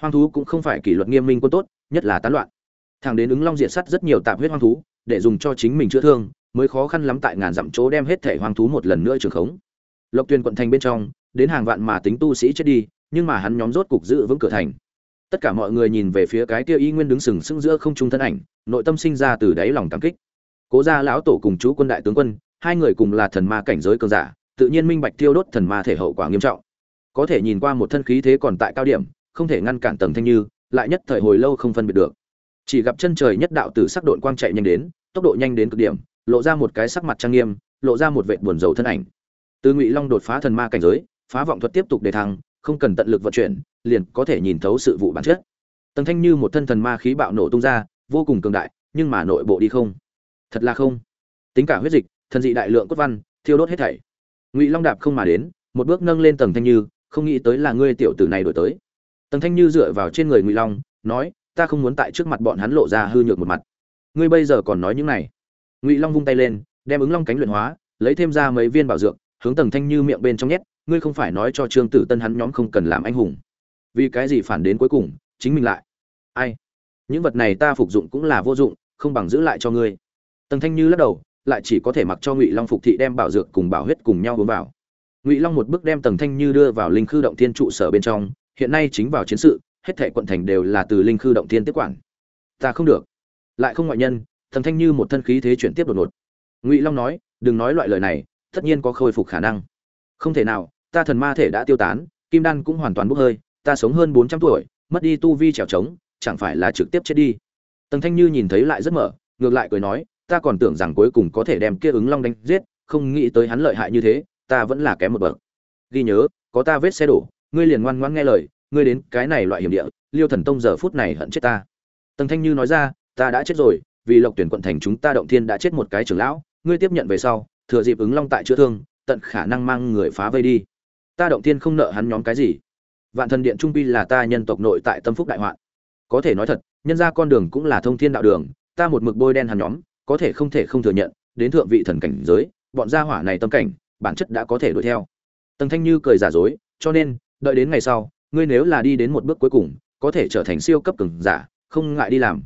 hoang thú cũng không phải kỷ luật nghiêm minh quân tốt, nhất là tán loạn. Thằng đến ứng long diệt sắt rất nhiều tạp huyết hoang thú, để dùng cho chính mình chữa thương, mới khó khăn lắm tại ngàn dặm chỗ đem hết thể hoang thú một lần nữa trường khống. Lộc tuyền quận thành bên trong, đến hàng vạn mà tính tu sĩ chết đi, nhưng mà hắn nhóm rốt cục giữ vững cửa thành. Tất cả mọi người nhìn về phía cái kia y nguyên đứng sừng sững giữa không trung thân ảnh, nội tâm sinh ra từ đáy lòng cảm kích. Cố gia lão tổ cùng chú quân đại tướng quân, hai người cùng là thần ma cảnh giới cường giả, tự nhiên minh bạch tiêu đốt thần ma thể hậu quả nghiêm trọng. Có thể nhìn qua một thân khí thế còn tại cao điểm không thể ngăn cản tầng thanh như, lại nhất thời hồi lâu không phân biệt được. Chỉ gặp chân trời nhất đạo tử sắc độn quang chạy nhanh đến, tốc độ nhanh đến cực điểm, lộ ra một cái sắc mặt trang nghiêm, lộ ra một vệ buồn rầu thân ảnh. Từ ngụy long đột phá thần ma cảnh giới, phá vọng thuật tiếp tục đề thăng, không cần tận lực vận chuyển, liền có thể nhìn thấu sự vụ bản chất. Tầng thanh như một thân thần ma khí bạo nổ tung ra, vô cùng cường đại, nhưng mà nội bộ đi không. Thật là không. Tính cả huyết dịch, thần dị đại lượng cốt văn, thiêu đốt hết thảy. Ngụy long đạp không mà đến, một bước nâng lên tầng thanh như, không nghĩ tới là ngươi tiểu tử này đổi tới. Tần thanh như dựa vào trên người ngụy long, nói, ta không muốn tại trước mặt bọn hắn lộ ra hư nhược một mặt. Ngươi bây giờ còn nói những này. Ngụy long vung tay lên, đem ứng long cánh luyện hóa, lấy thêm ra mấy viên bảo dược, hướng Tần thanh như miệng bên trong nhét, ngươi không phải nói cho trương tử tân hắn nhóm không cần làm anh hùng. Vì cái gì phản đến cuối cùng, chính mình lại. Ai? Những vật này ta phục dụng cũng là vô dụng, không bằng giữ lại cho ngươi. Tần thanh như lắc đầu, lại chỉ có thể mặc cho ngụy long phục thị đem bảo dược cùng bảo huyết cùng nhau uống vào. Ngụy long một bước đem Tần thanh như đưa vào linh khư động thiên trụ sở bên trong hiện nay chính vào chiến sự, hết thệ quận thành đều là từ linh khư động thiên tiếp quản. Ta không được. Lại không ngoại nhân tầng thanh như một thân khí thế chuyển tiếp đột ngột. Ngụy long nói, đừng nói loại lời này, tất nhiên có khôi phục khả năng. Không thể nào, ta thần ma thể đã tiêu tán, kim đan cũng hoàn toàn bốc hơi, ta sống hơn bốn trăm tuổi, mất đi tu vi trèo trống, chẳng phải là trực tiếp chết đi. Tần thanh như nhìn thấy lại rất mở, ngược lại cười nói, ta còn tưởng rằng cuối cùng có thể đem kia ứng long đánh giết, không nghĩ tới hắn lợi hại như thế, ta vẫn là kém một bậc. Ghi nhớ, có ta vết xe đổ ngươi liền ngoan ngoãn nghe lời, ngươi đến cái này loại hiểm địa, liêu thần tông giờ phút này hận chết ta. Tần thanh như nói ra, ta đã chết rồi, vì lộc tuyển quận thành chúng ta động thiên đã chết một cái trưởng lão, ngươi tiếp nhận về sau, thừa dịp ứng long tại chữa thương, tận khả năng mang người phá vây đi. Ta động thiên không nợ hắn nhóm cái gì? Vạn thần điện trung pi là ta nhân tộc nội tại tâm phúc đại hoạn có thể nói thật, nhân ra con đường cũng là thông thiên đạo đường, ta một mực bôi đen hắn nhóm, có thể không thể không thừa nhận, đến thượng vị thần cảnh giới, bọn gia hỏa này tâm cảnh, bản chất đã có thể đuổi theo. Tần thanh như cười giả dối, cho nên đợi đến ngày sau, ngươi nếu là đi đến một bước cuối cùng, có thể trở thành siêu cấp cường giả, không ngại đi làm.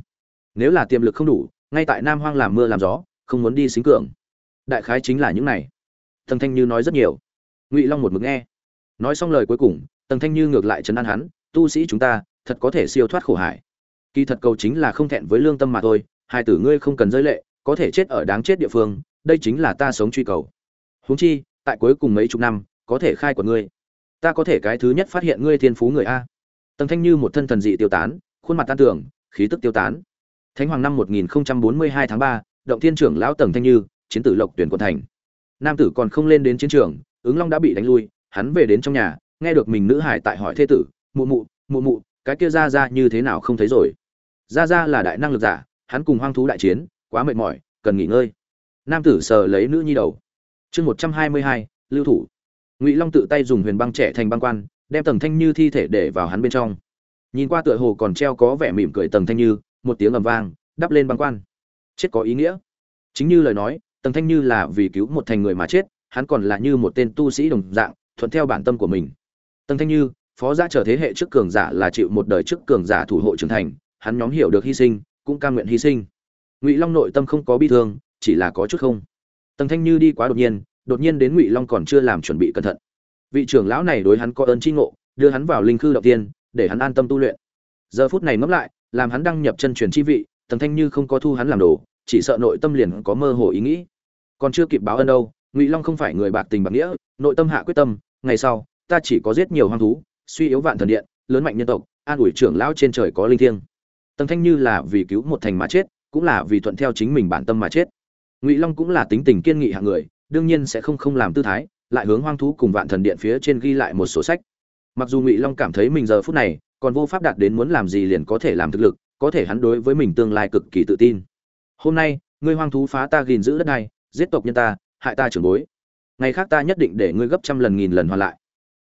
Nếu là tiềm lực không đủ, ngay tại nam hoang làm mưa làm gió, không muốn đi xính cường. Đại khái chính là những này. Tầng thanh như nói rất nhiều. Ngụy long một mực nghe. Nói xong lời cuối cùng tầng thanh như ngược lại chấn an hắn, tu sĩ chúng ta, thật có thể siêu thoát khổ hải. Kỳ thật cầu chính là không thẹn với lương tâm mà thôi, hai tử ngươi không cần rơi lệ, có thể chết ở đáng chết địa phương, đây chính là ta sống truy cầu. Huống chi, tại cuối cùng mấy chục năm, có thể khai của ngươi ta có thể cái thứ nhất phát hiện ngươi thiên phú người a. Tần thanh như một thân thần dị tiêu tán khuôn mặt tan tưởng khí tức tiêu tán. Thánh hoàng năm 1042 tháng 3, động thiên trưởng lão tần thanh như chiến tử lộc tuyển quân thành. Nam tử còn không lên đến chiến trường ứng long đã bị đánh lui hắn về đến trong nhà nghe được mình nữ hải tại hỏi thế tử mụ mụ mụ mụ cái kia ra ra như thế nào không thấy rồi? Ra ra là đại năng lực giả hắn cùng hoang thú đại chiến quá mệt mỏi cần nghỉ ngơi. Nam tử sờ lấy nữ nhi đầu. Chương một trăm hai mươi hai lưu thủ ngụy long tự tay dùng huyền băng trẻ thành băng quan đem tầng thanh như thi thể để vào hắn bên trong nhìn qua tựa hồ còn treo có vẻ mỉm cười tầng thanh như một tiếng ầm vang đắp lên băng quan chết có ý nghĩa chính như lời nói tần thanh như là vì cứu một thành người mà chết hắn còn là như một tên tu sĩ đồng dạng thuận theo bản tâm của mình tần thanh như phó gia trở thế hệ trước cường giả là chịu một đời trước cường giả thủ hộ trưởng thành hắn nhóm hiểu được hy sinh cũng cam nguyện hy sinh ngụy long nội tâm không có bi thương chỉ là có chút không tần thanh như đi quá đột nhiên đột nhiên đến ngụy long còn chưa làm chuẩn bị cẩn thận vị trưởng lão này đối hắn có ơn tri ngộ đưa hắn vào linh khư đầu tiên để hắn an tâm tu luyện giờ phút này ngẫm lại làm hắn đăng nhập chân truyền chi vị tần thanh như không có thu hắn làm đồ chỉ sợ nội tâm liền có mơ hồ ý nghĩ còn chưa kịp báo ơn đâu ngụy long không phải người bạc tình bạc nghĩa nội tâm hạ quyết tâm ngày sau ta chỉ có giết nhiều hoang thú suy yếu vạn thần điện lớn mạnh nhân tộc an ủi trưởng lão trên trời có linh thiêng tần thanh như là vì cứu một thành mà chết cũng là vì thuận theo chính mình bản tâm mà chết ngụy long cũng là tính tình kiên nghị hạng người đương nhiên sẽ không không làm tư thái, lại hướng hoang thú cùng vạn thần điện phía trên ghi lại một sổ sách. Mặc dù ngụy long cảm thấy mình giờ phút này còn vô pháp đạt đến muốn làm gì liền có thể làm thực lực, có thể hắn đối với mình tương lai cực kỳ tự tin. Hôm nay, ngươi hoang thú phá ta gìn giữ đất này, giết tộc nhân ta, hại ta trưởng bối. Ngày khác ta nhất định để ngươi gấp trăm lần nghìn lần hoàn lại.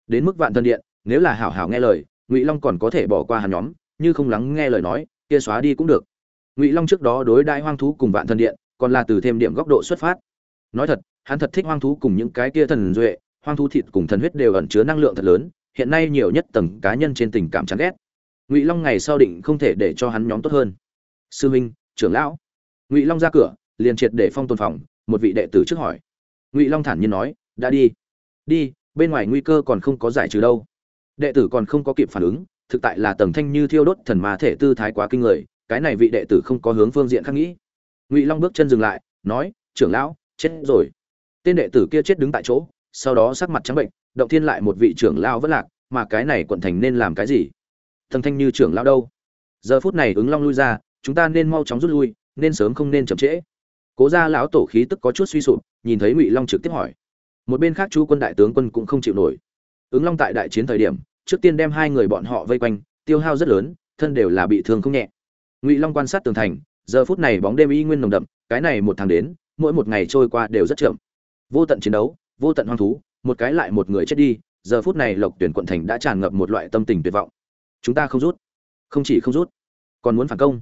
Đến mức vạn thần điện, nếu là hảo hảo nghe lời, ngụy long còn có thể bỏ qua hắn nhóm, như không lắng nghe lời nói, kia xóa đi cũng được. Ngụy long trước đó đối đại hoang thú cùng vạn thần điện, còn là từ thêm điểm góc độ xuất phát. Nói thật hắn thật thích hoang thú cùng những cái kia thần duệ, hoang thú thịt cùng thần huyết đều ẩn chứa năng lượng thật lớn, hiện nay nhiều nhất tầng cá nhân trên tình cảm chán ghét. Ngụy long ngày sau định không thể để cho hắn nhóm tốt hơn. Sư minh, trưởng lão. Ngụy long ra cửa, liền triệt để phong tồn phòng, một vị đệ tử trước hỏi. Ngụy long thản nhiên nói, đã đi. Đi, bên ngoài nguy cơ còn không có giải trừ đâu. Đệ tử còn không có kịp phản ứng, thực tại là tầng thanh như thiêu đốt thần ma thể tư thái quá kinh người, cái này vị đệ tử không có hướng phương diện khác nghĩ. Ngụy long bước chân dừng lại, nói, trưởng lão, chết rồi tên đệ tử kia chết đứng tại chỗ, sau đó sắc mặt trắng bệnh, động thiên lại một vị trưởng lão vẫn lạc, mà cái này quận thành nên làm cái gì? Thần thanh như trưởng lão đâu? Giờ phút này ứng long lui ra, chúng ta nên mau chóng rút lui, nên sớm không nên chậm trễ. Cố ra lão tổ khí tức có chút suy sụp, nhìn thấy ngụy long trực tiếp hỏi. Một bên khác chú quân đại tướng quân cũng không chịu nổi. Ứng long tại đại chiến thời điểm, trước tiên đem hai người bọn họ vây quanh, tiêu hao rất lớn, thân đều là bị thương không nhẹ. Ngụy long quan sát tường thành, giờ phút này bóng đêm y nguyên nồng đậm, cái này một tháng đến, mỗi một ngày trôi qua đều rất chậm vô tận chiến đấu, vô tận hoang thú, một cái lại một người chết đi, giờ phút này lộc tuyển quận thành đã tràn ngập một loại tâm tình tuyệt vọng. Chúng ta không rút, không chỉ không rút, còn muốn phản công.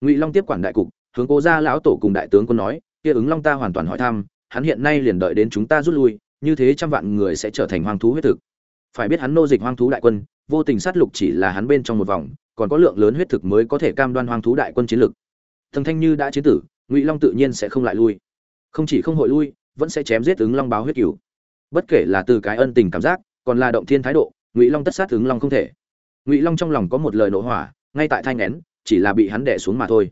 Ngụy long tiếp quản đại cục, hướng cố gia lão tổ cùng đại tướng quân nói, kia ứng long ta hoàn toàn hỏi thăm, hắn hiện nay liền đợi đến chúng ta rút lui, như thế trăm vạn người sẽ trở thành hoang thú huyết thực. Phải biết hắn nô dịch hoang thú đại quân, vô tình sát lục chỉ là hắn bên trong một vòng, còn có lượng lớn huyết thực mới có thể cam đoan hoang thú đại quân chiến lực thần thanh như đã chiến tử, ngụy long tự nhiên sẽ không lại lui. Không chỉ không hội lui vẫn sẽ chém giết ứng long báo huyết cửu. Bất kể là từ cái ân tình cảm giác, còn là động thiên thái độ, ngụy long tất sát ứng long không thể. Ngụy long trong lòng có một lời nổ hỏa, ngay tại thanh nén, chỉ là bị hắn đẻ xuống mà thôi.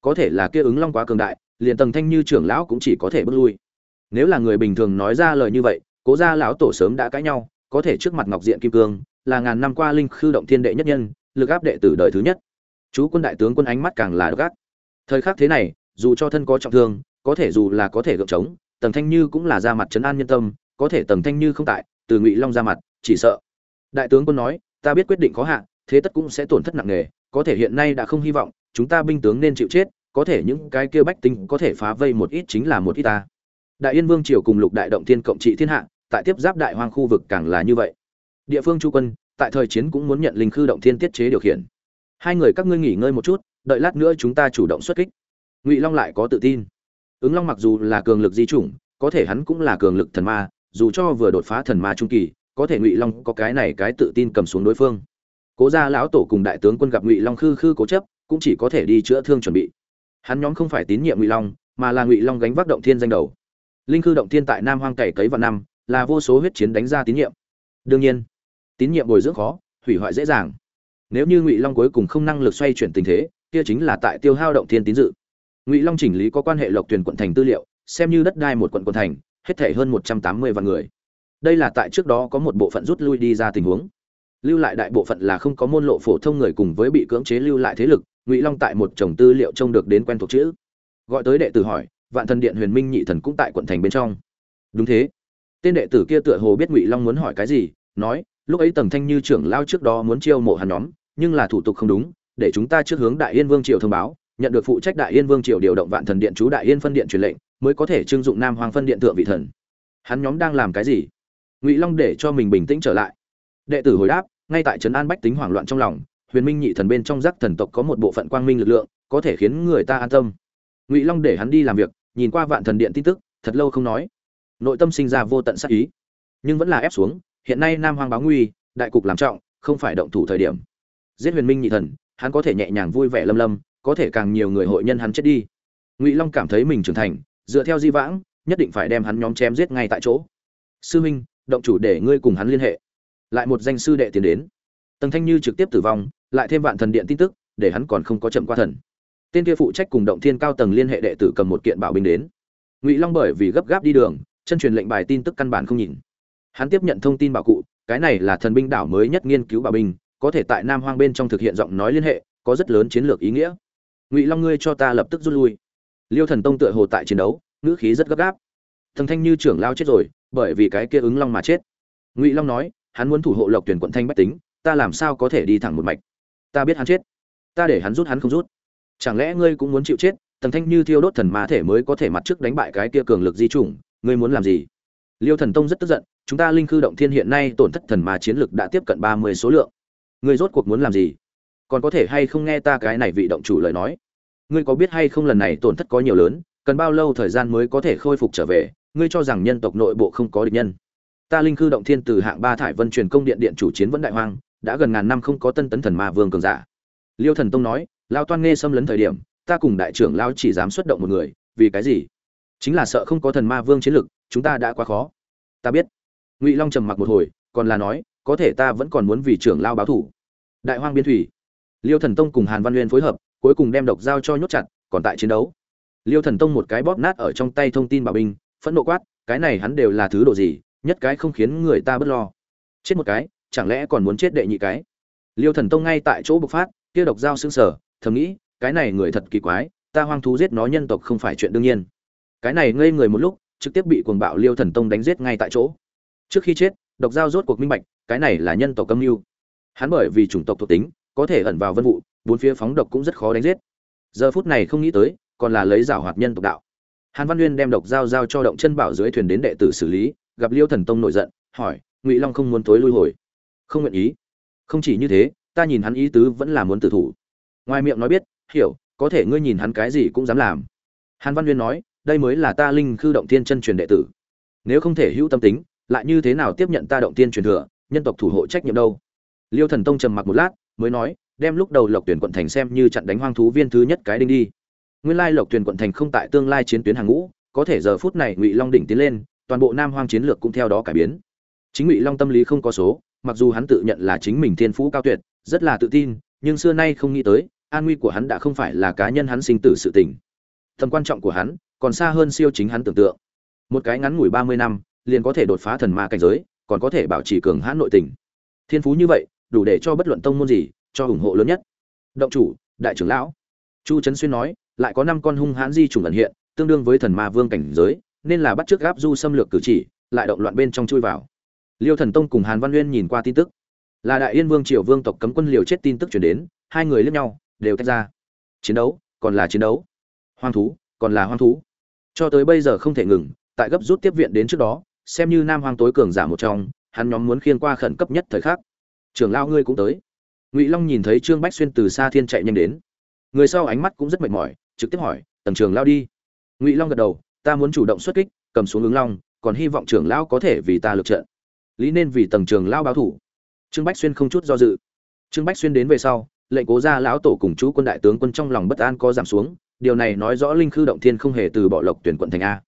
Có thể là kia ứng long quá cường đại, liền tầng thanh như trưởng lão cũng chỉ có thể bước lui. Nếu là người bình thường nói ra lời như vậy, cố gia lão tổ sớm đã cãi nhau, có thể trước mặt ngọc diện kim cương, là ngàn năm qua linh khư động thiên đệ nhất nhân, lực áp đệ tử đời thứ nhất. Chú quân đại tướng quân ánh mắt càng là gắt. Thời khắc thế này, dù cho thân có trọng thương, có thể dù là có thể gượng chống tầng thanh như cũng là ra mặt trấn an nhân tâm, có thể tầng thanh như không tại, từ ngụy long ra mặt, chỉ sợ. Đại tướng quân nói, ta biết quyết định khó hạ thế tất cũng sẽ tổn thất nặng nề, có thể hiện nay đã không hy vọng, chúng ta binh tướng nên chịu chết, có thể những cái kia bách tính có thể phá vây một ít chính là một ít ta. Đại yên vương triều cùng lục đại động thiên cộng trị thiên hạ, tại tiếp giáp đại hoang khu vực càng là như vậy. Địa phương chu quân, tại thời chiến cũng muốn nhận linh khư động thiên tiết chế điều khiển. Hai người các ngươi nghỉ ngơi một chút, đợi lát nữa chúng ta chủ động xuất kích. Ngụy long lại có tự tin ứng long mặc dù là cường lực di chủng, có thể hắn cũng là cường lực thần ma, dù cho vừa đột phá thần ma trung kỳ, có thể ngụy long có cái này cái tự tin cầm xuống đối phương. Cố gia lão tổ cùng đại tướng quân gặp ngụy long khư khư cố chấp, cũng chỉ có thể đi chữa thương chuẩn bị. Hắn nhóm không phải tín nhiệm ngụy long, mà là ngụy long gánh vác động thiên danh đầu. Linh khư động thiên tại nam hoang cày cấy vào năm, là vô số huyết chiến đánh ra tín nhiệm. Đương nhiên, tín nhiệm bồi dưỡng khó, hủy hoại dễ dàng. Nếu như ngụy long cuối cùng không năng lực xoay chuyển tình thế, kia chính là tại tiêu hao động thiên tín dự ngụy long chỉnh lý có quan hệ lộc tuyển quận thành tư liệu, xem như đất đai một quận quận thành, hết thể hơn một trăm tám mươi vạn người. Đây là tại trước đó có một bộ phận rút lui đi ra tình huống. Lưu lại đại bộ phận là không có môn lộ phổ thông người cùng với bị cưỡng chế lưu lại thế lực, ngụy long tại một chồng tư liệu trông được đến quen thuộc chữ. Gọi tới đệ tử hỏi, vạn thần điện huyền minh nhị thần cũng tại quận thành bên trong. Đúng thế. Tên đệ tử kia tựa hồ biết ngụy long muốn hỏi cái gì, nói, lúc ấy tầng thanh như trưởng lao trước đó muốn chiêu mộ hàn nhóm, nhưng là thủ tục không đúng, để chúng ta trước hướng đại yên vương triều thông báo nhận được phụ trách đại yên vương triều điều động vạn thần điện chú đại yên phân điện truyền lệnh, mới có thể trưng dụng nam hoàng phân điện thượng vị thần. Hắn nhóm đang làm cái gì? Ngụy long để cho mình bình tĩnh trở lại. Đệ tử hồi đáp, ngay tại trấn an bách tính hoảng loạn trong lòng, huyền minh nhị thần bên trong giác thần tộc có một bộ phận quang minh lực lượng, có thể khiến người ta an tâm. Ngụy long để hắn đi làm việc, nhìn qua vạn thần điện tin tức, thật lâu không nói. Nội tâm sinh ra vô tận sắc ý, nhưng vẫn là ép xuống, hiện nay nam hoàng báo nguy, đại cục làm trọng, không phải động thủ thời điểm. Giết huyền minh nhị thần, hắn có thể nhẹ nhàng vui vẻ lâm lâm có thể càng nhiều người hội nhân hắn chết đi. Ngụy long cảm thấy mình trưởng thành, dựa theo di vãng, nhất định phải đem hắn nhóm chém giết ngay tại chỗ. Sư huynh, động chủ để ngươi cùng hắn liên hệ. Lại một danh sư đệ tiến đến. Tầng thanh như trực tiếp tử vong, lại thêm vạn thần điện tin tức, để hắn còn không có chậm qua thần. Tên kia phụ trách cùng động thiên cao tầng liên hệ đệ tử cầm một kiện bảo binh đến. Ngụy long bởi vì gấp gáp đi đường, chân truyền lệnh bài tin tức căn bản không nhìn. Hắn tiếp nhận thông tin bảo cụ, cái này là thần binh đảo mới nhất nghiên cứu bảo binh, có thể tại nam hoang bên trong thực hiện giọng nói liên hệ, có rất lớn chiến lược ý nghĩa ngụy long ngươi cho ta lập tức rút lui liêu thần tông tựa hồ tại chiến đấu ngữ khí rất gấp gáp thần thanh như trưởng lao chết rồi bởi vì cái kia ứng long mà chết ngụy long nói hắn muốn thủ hộ lộc tuyển quận thanh bách tính ta làm sao có thể đi thẳng một mạch ta biết hắn chết ta để hắn rút hắn không rút chẳng lẽ ngươi cũng muốn chịu chết tần thanh như thiêu đốt thần ma thể mới có thể mặt trước đánh bại cái kia cường lực di chủng ngươi muốn làm gì liêu thần tông rất tức giận chúng ta linh khư động thiên hiện nay tổn thất thần ma chiến lực đã tiếp cận ba mươi số lượng ngươi rốt cuộc muốn làm gì còn có thể hay không nghe ta cái này vị động chủ lời nói? Ngươi có biết hay không lần này tổn thất có nhiều lớn, cần bao lâu thời gian mới có thể khôi phục trở về? Ngươi cho rằng nhân tộc nội bộ không có địch nhân. Ta linh khư động thiên từ hạng ba thải vân truyền công điện điện chủ chiến vẫn đại hoang, đã gần ngàn năm không có tân tấn thần ma vương cường giả. Liêu thần tông nói, lao toan nghe xâm lấn thời điểm, ta cùng đại trưởng lao chỉ dám xuất động một người, vì cái gì? Chính là sợ không có thần ma vương chiến lực, chúng ta đã quá khó. Ta biết. Ngụy long trầm mặc một hồi, còn là nói, có thể ta vẫn còn muốn vì trưởng lao báo thủ. Đại hoang biên thủy liêu thần tông cùng hàn văn uyên phối hợp, cuối cùng đem độc giao cho nhốt chặt, còn tại chiến đấu. Liêu thần tông một cái bóp nát ở trong tay thông tin bảo binh, phẫn nộ quát, cái này hắn đều là thứ độ gì, nhất cái không khiến người ta bất lo. Chết một cái, chẳng lẽ còn muốn chết đệ nhị cái? Liêu thần tông ngay tại chỗ bộc phát, kia độc dao xương sở thầm nghĩ, cái này người thật kỳ quái, ta hoang thú giết nó nhân tộc không phải chuyện đương nhiên. Cái này ngây người một lúc, trực tiếp bị cuồng bạo liêu thần tông đánh giết ngay tại chỗ. Trước khi chết, độc dao rốt cuộc minh bạch, cái này là nhân tộc âm mưu. Hắn bởi vì chủng tộc thuộc tính có thể ẩn vào vân vụ, bốn phía phóng độc cũng rất khó đánh giết. Giờ phút này không nghĩ tới, còn là lấy rào hoạt nhân tộc đạo. Hàn văn nguyên đem độc dao giao cho động chân bảo dưới thuyền đến đệ tử xử lý, gặp liêu thần tông nổi giận, hỏi, ngụy long không muốn tối lui hồi? Không nguyện ý. Không chỉ như thế, ta nhìn hắn ý tứ vẫn là muốn tử thủ. Ngoài miệng nói biết, hiểu, có thể ngươi nhìn hắn cái gì cũng dám làm. Hàn văn nguyên nói, đây mới là ta linh khư động tiên chân truyền đệ tử. Nếu không thể hữu tâm tính, lại như thế nào tiếp nhận ta động tiên truyền thừa, nhân tộc thủ hộ trách nhiệm đâu? Liêu thần tông trầm mặc một lát mới nói, đem lúc đầu lộc tuyển quận thành xem như chặn đánh hoang thú viên thứ nhất cái đinh đi. Nguyên lai lộc tuyển quận thành không tại tương lai chiến tuyến hàng ngũ, có thể giờ phút này ngụy long đỉnh tiến lên, toàn bộ nam hoang chiến lược cũng theo đó cải biến. Chính ngụy long tâm lý không có số, mặc dù hắn tự nhận là chính mình thiên phú cao tuyệt, rất là tự tin, nhưng xưa nay không nghĩ tới, an nguy của hắn đã không phải là cá nhân hắn sinh tử sự tình. Tầm quan trọng của hắn, còn xa hơn siêu chính hắn tưởng tượng. Một cái ngắn ngủi ba mươi năm, liền có thể đột phá thần ma cảnh giới, còn có thể bảo trì cường hãn nội tình. Thiên phú như vậy đủ để cho bất luận tông môn gì cho ủng hộ lớn nhất. Động chủ, đại trưởng lão. Chu trấn xuyên nói, lại có năm con hung hãn di trùng ẩn hiện, tương đương với thần ma vương cảnh giới, nên là bắt trước gáp du xâm lược cử chỉ, lại động loạn bên trong chui vào. Liêu thần tông cùng hàn văn uyên nhìn qua tin tức. Là đại yên vương triều vương tộc cấm quân liều chết tin tức chuyển đến, hai người lướt nhau, đều tách ra. Chiến đấu, còn là chiến đấu. Hoang thú, còn là hoang thú. Cho tới bây giờ không thể ngừng, tại gấp rút tiếp viện đến trước đó, xem như nam hoang tối cường giả một trong, hắn nhóm muốn khiên qua khẩn cấp nhất thời khắc trưởng lao ngươi cũng tới. Ngụy long nhìn thấy trương bách xuyên từ xa thiên chạy nhanh đến. Người sau ánh mắt cũng rất mệt mỏi, trực tiếp hỏi tầng trường lao đi? Ngụy long gật đầu, ta muốn chủ động xuất kích, cầm xuống ứng long, còn hy vọng trưởng lão có thể vì ta lực trận lý nên vì tầng trường lao báo thủ. Trương bách xuyên không chút do dự. Trương bách xuyên đến về sau, lệnh cố gia lão tổ cùng chú quân đại tướng quân trong lòng bất an có giảm xuống, điều này nói rõ linh khư động thiên không hề từ bỏ lộc tuyển quận thành a.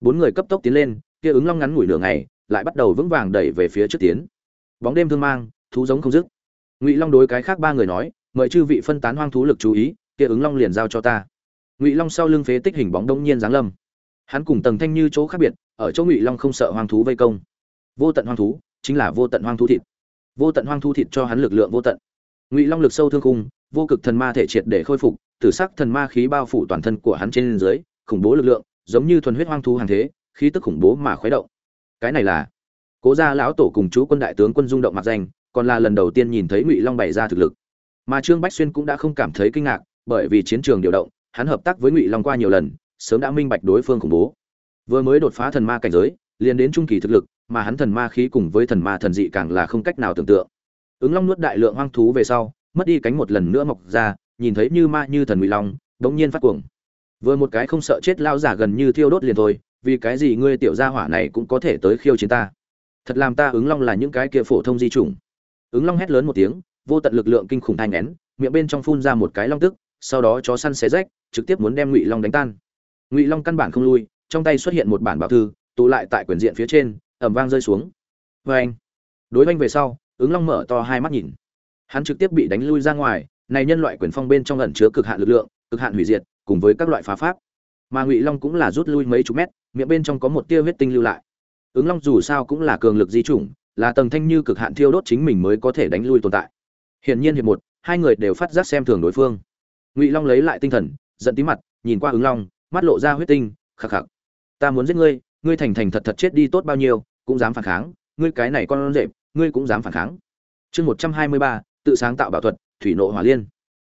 Bốn người cấp tốc tiến lên, kia ứng long ngắn ngủi nửa ngày, lại bắt đầu vững vàng đẩy về phía trước tiến. Bóng đêm thương mang thú giống không dứt. Ngụy long đối cái khác ba người nói, mời chư vị phân tán hoang thú lực chú ý, kia ứng long liền giao cho ta. Ngụy long sau lưng phế tích hình bóng đông nhiên giáng lâm. Hắn cùng tầng thanh như chỗ khác biệt, ở chỗ ngụy long không sợ hoang thú vây công. Vô tận hoang thú chính là vô tận hoang thú thịt. Vô tận hoang thú thịt cho hắn lực lượng vô tận. Ngụy long lực sâu thương khung, vô cực thần ma thể triệt để khôi phục, tử sắc thần ma khí bao phủ toàn thân của hắn trên dưới, khủng bố lực lượng, giống như thuần huyết hoang thú hàng thế, khí tức khủng bố mà khuấy động. Cái này là cố gia lão tổ cùng chú quân đại tướng quân dung động mặc danh còn là lần đầu tiên nhìn thấy ngụy long bày ra thực lực mà trương bách xuyên cũng đã không cảm thấy kinh ngạc bởi vì chiến trường điều động hắn hợp tác với ngụy long qua nhiều lần sớm đã minh bạch đối phương khủng bố vừa mới đột phá thần ma cảnh giới liền đến trung kỳ thực lực mà hắn thần ma khí cùng với thần ma thần dị càng là không cách nào tưởng tượng ứng long nuốt đại lượng hoang thú về sau mất đi cánh một lần nữa mọc ra nhìn thấy như ma như thần ngụy long đống nhiên phát cuồng vừa một cái không sợ chết lao giả gần như thiêu đốt liền thôi vì cái gì ngươi tiểu gia hỏa này cũng có thể tới khiêu chiến ta thật làm ta ứng long là những cái kia phổ thông di chủng ứng long hét lớn một tiếng, vô tận lực lượng kinh khủng thanh nén miệng bên trong phun ra một cái long tức, sau đó chó săn xé rách, trực tiếp muốn đem ngụy long đánh tan. Ngụy long căn bản không lui, trong tay xuất hiện một bản bảo thư, tụ lại tại quyển diện phía trên, ầm vang rơi xuống. Oeng. anh đối oanh về sau, ứng long mở to hai mắt nhìn. Hắn trực tiếp bị đánh lui ra ngoài, này nhân loại quyền phong bên trong ẩn chứa cực hạn lực lượng, cực hạn hủy diệt, cùng với các loại phá pháp. Mà ngụy long cũng là rút lui mấy chục mét, miệng bên trong có một tia huyết tinh lưu lại. Ứng long dù sao cũng là cường lực di chủng là tầng thanh như cực hạn thiêu đốt chính mình mới có thể đánh lui tồn tại. Hiển nhiên hiệp một, hai người đều phát giác xem thường đối phương. Ngụy long lấy lại tinh thần, giận tí mặt, nhìn qua ứng long, mắt lộ ra huyết tinh, khắc khắc. Ta muốn giết ngươi ngươi thành thành thật thật chết đi tốt bao nhiêu, cũng dám phản kháng, ngươi cái này con rệp, ngươi cũng dám phản kháng. Chương một trăm hai mươi ba, tự sáng tạo bảo thuật, thủy nộ hỏa liên.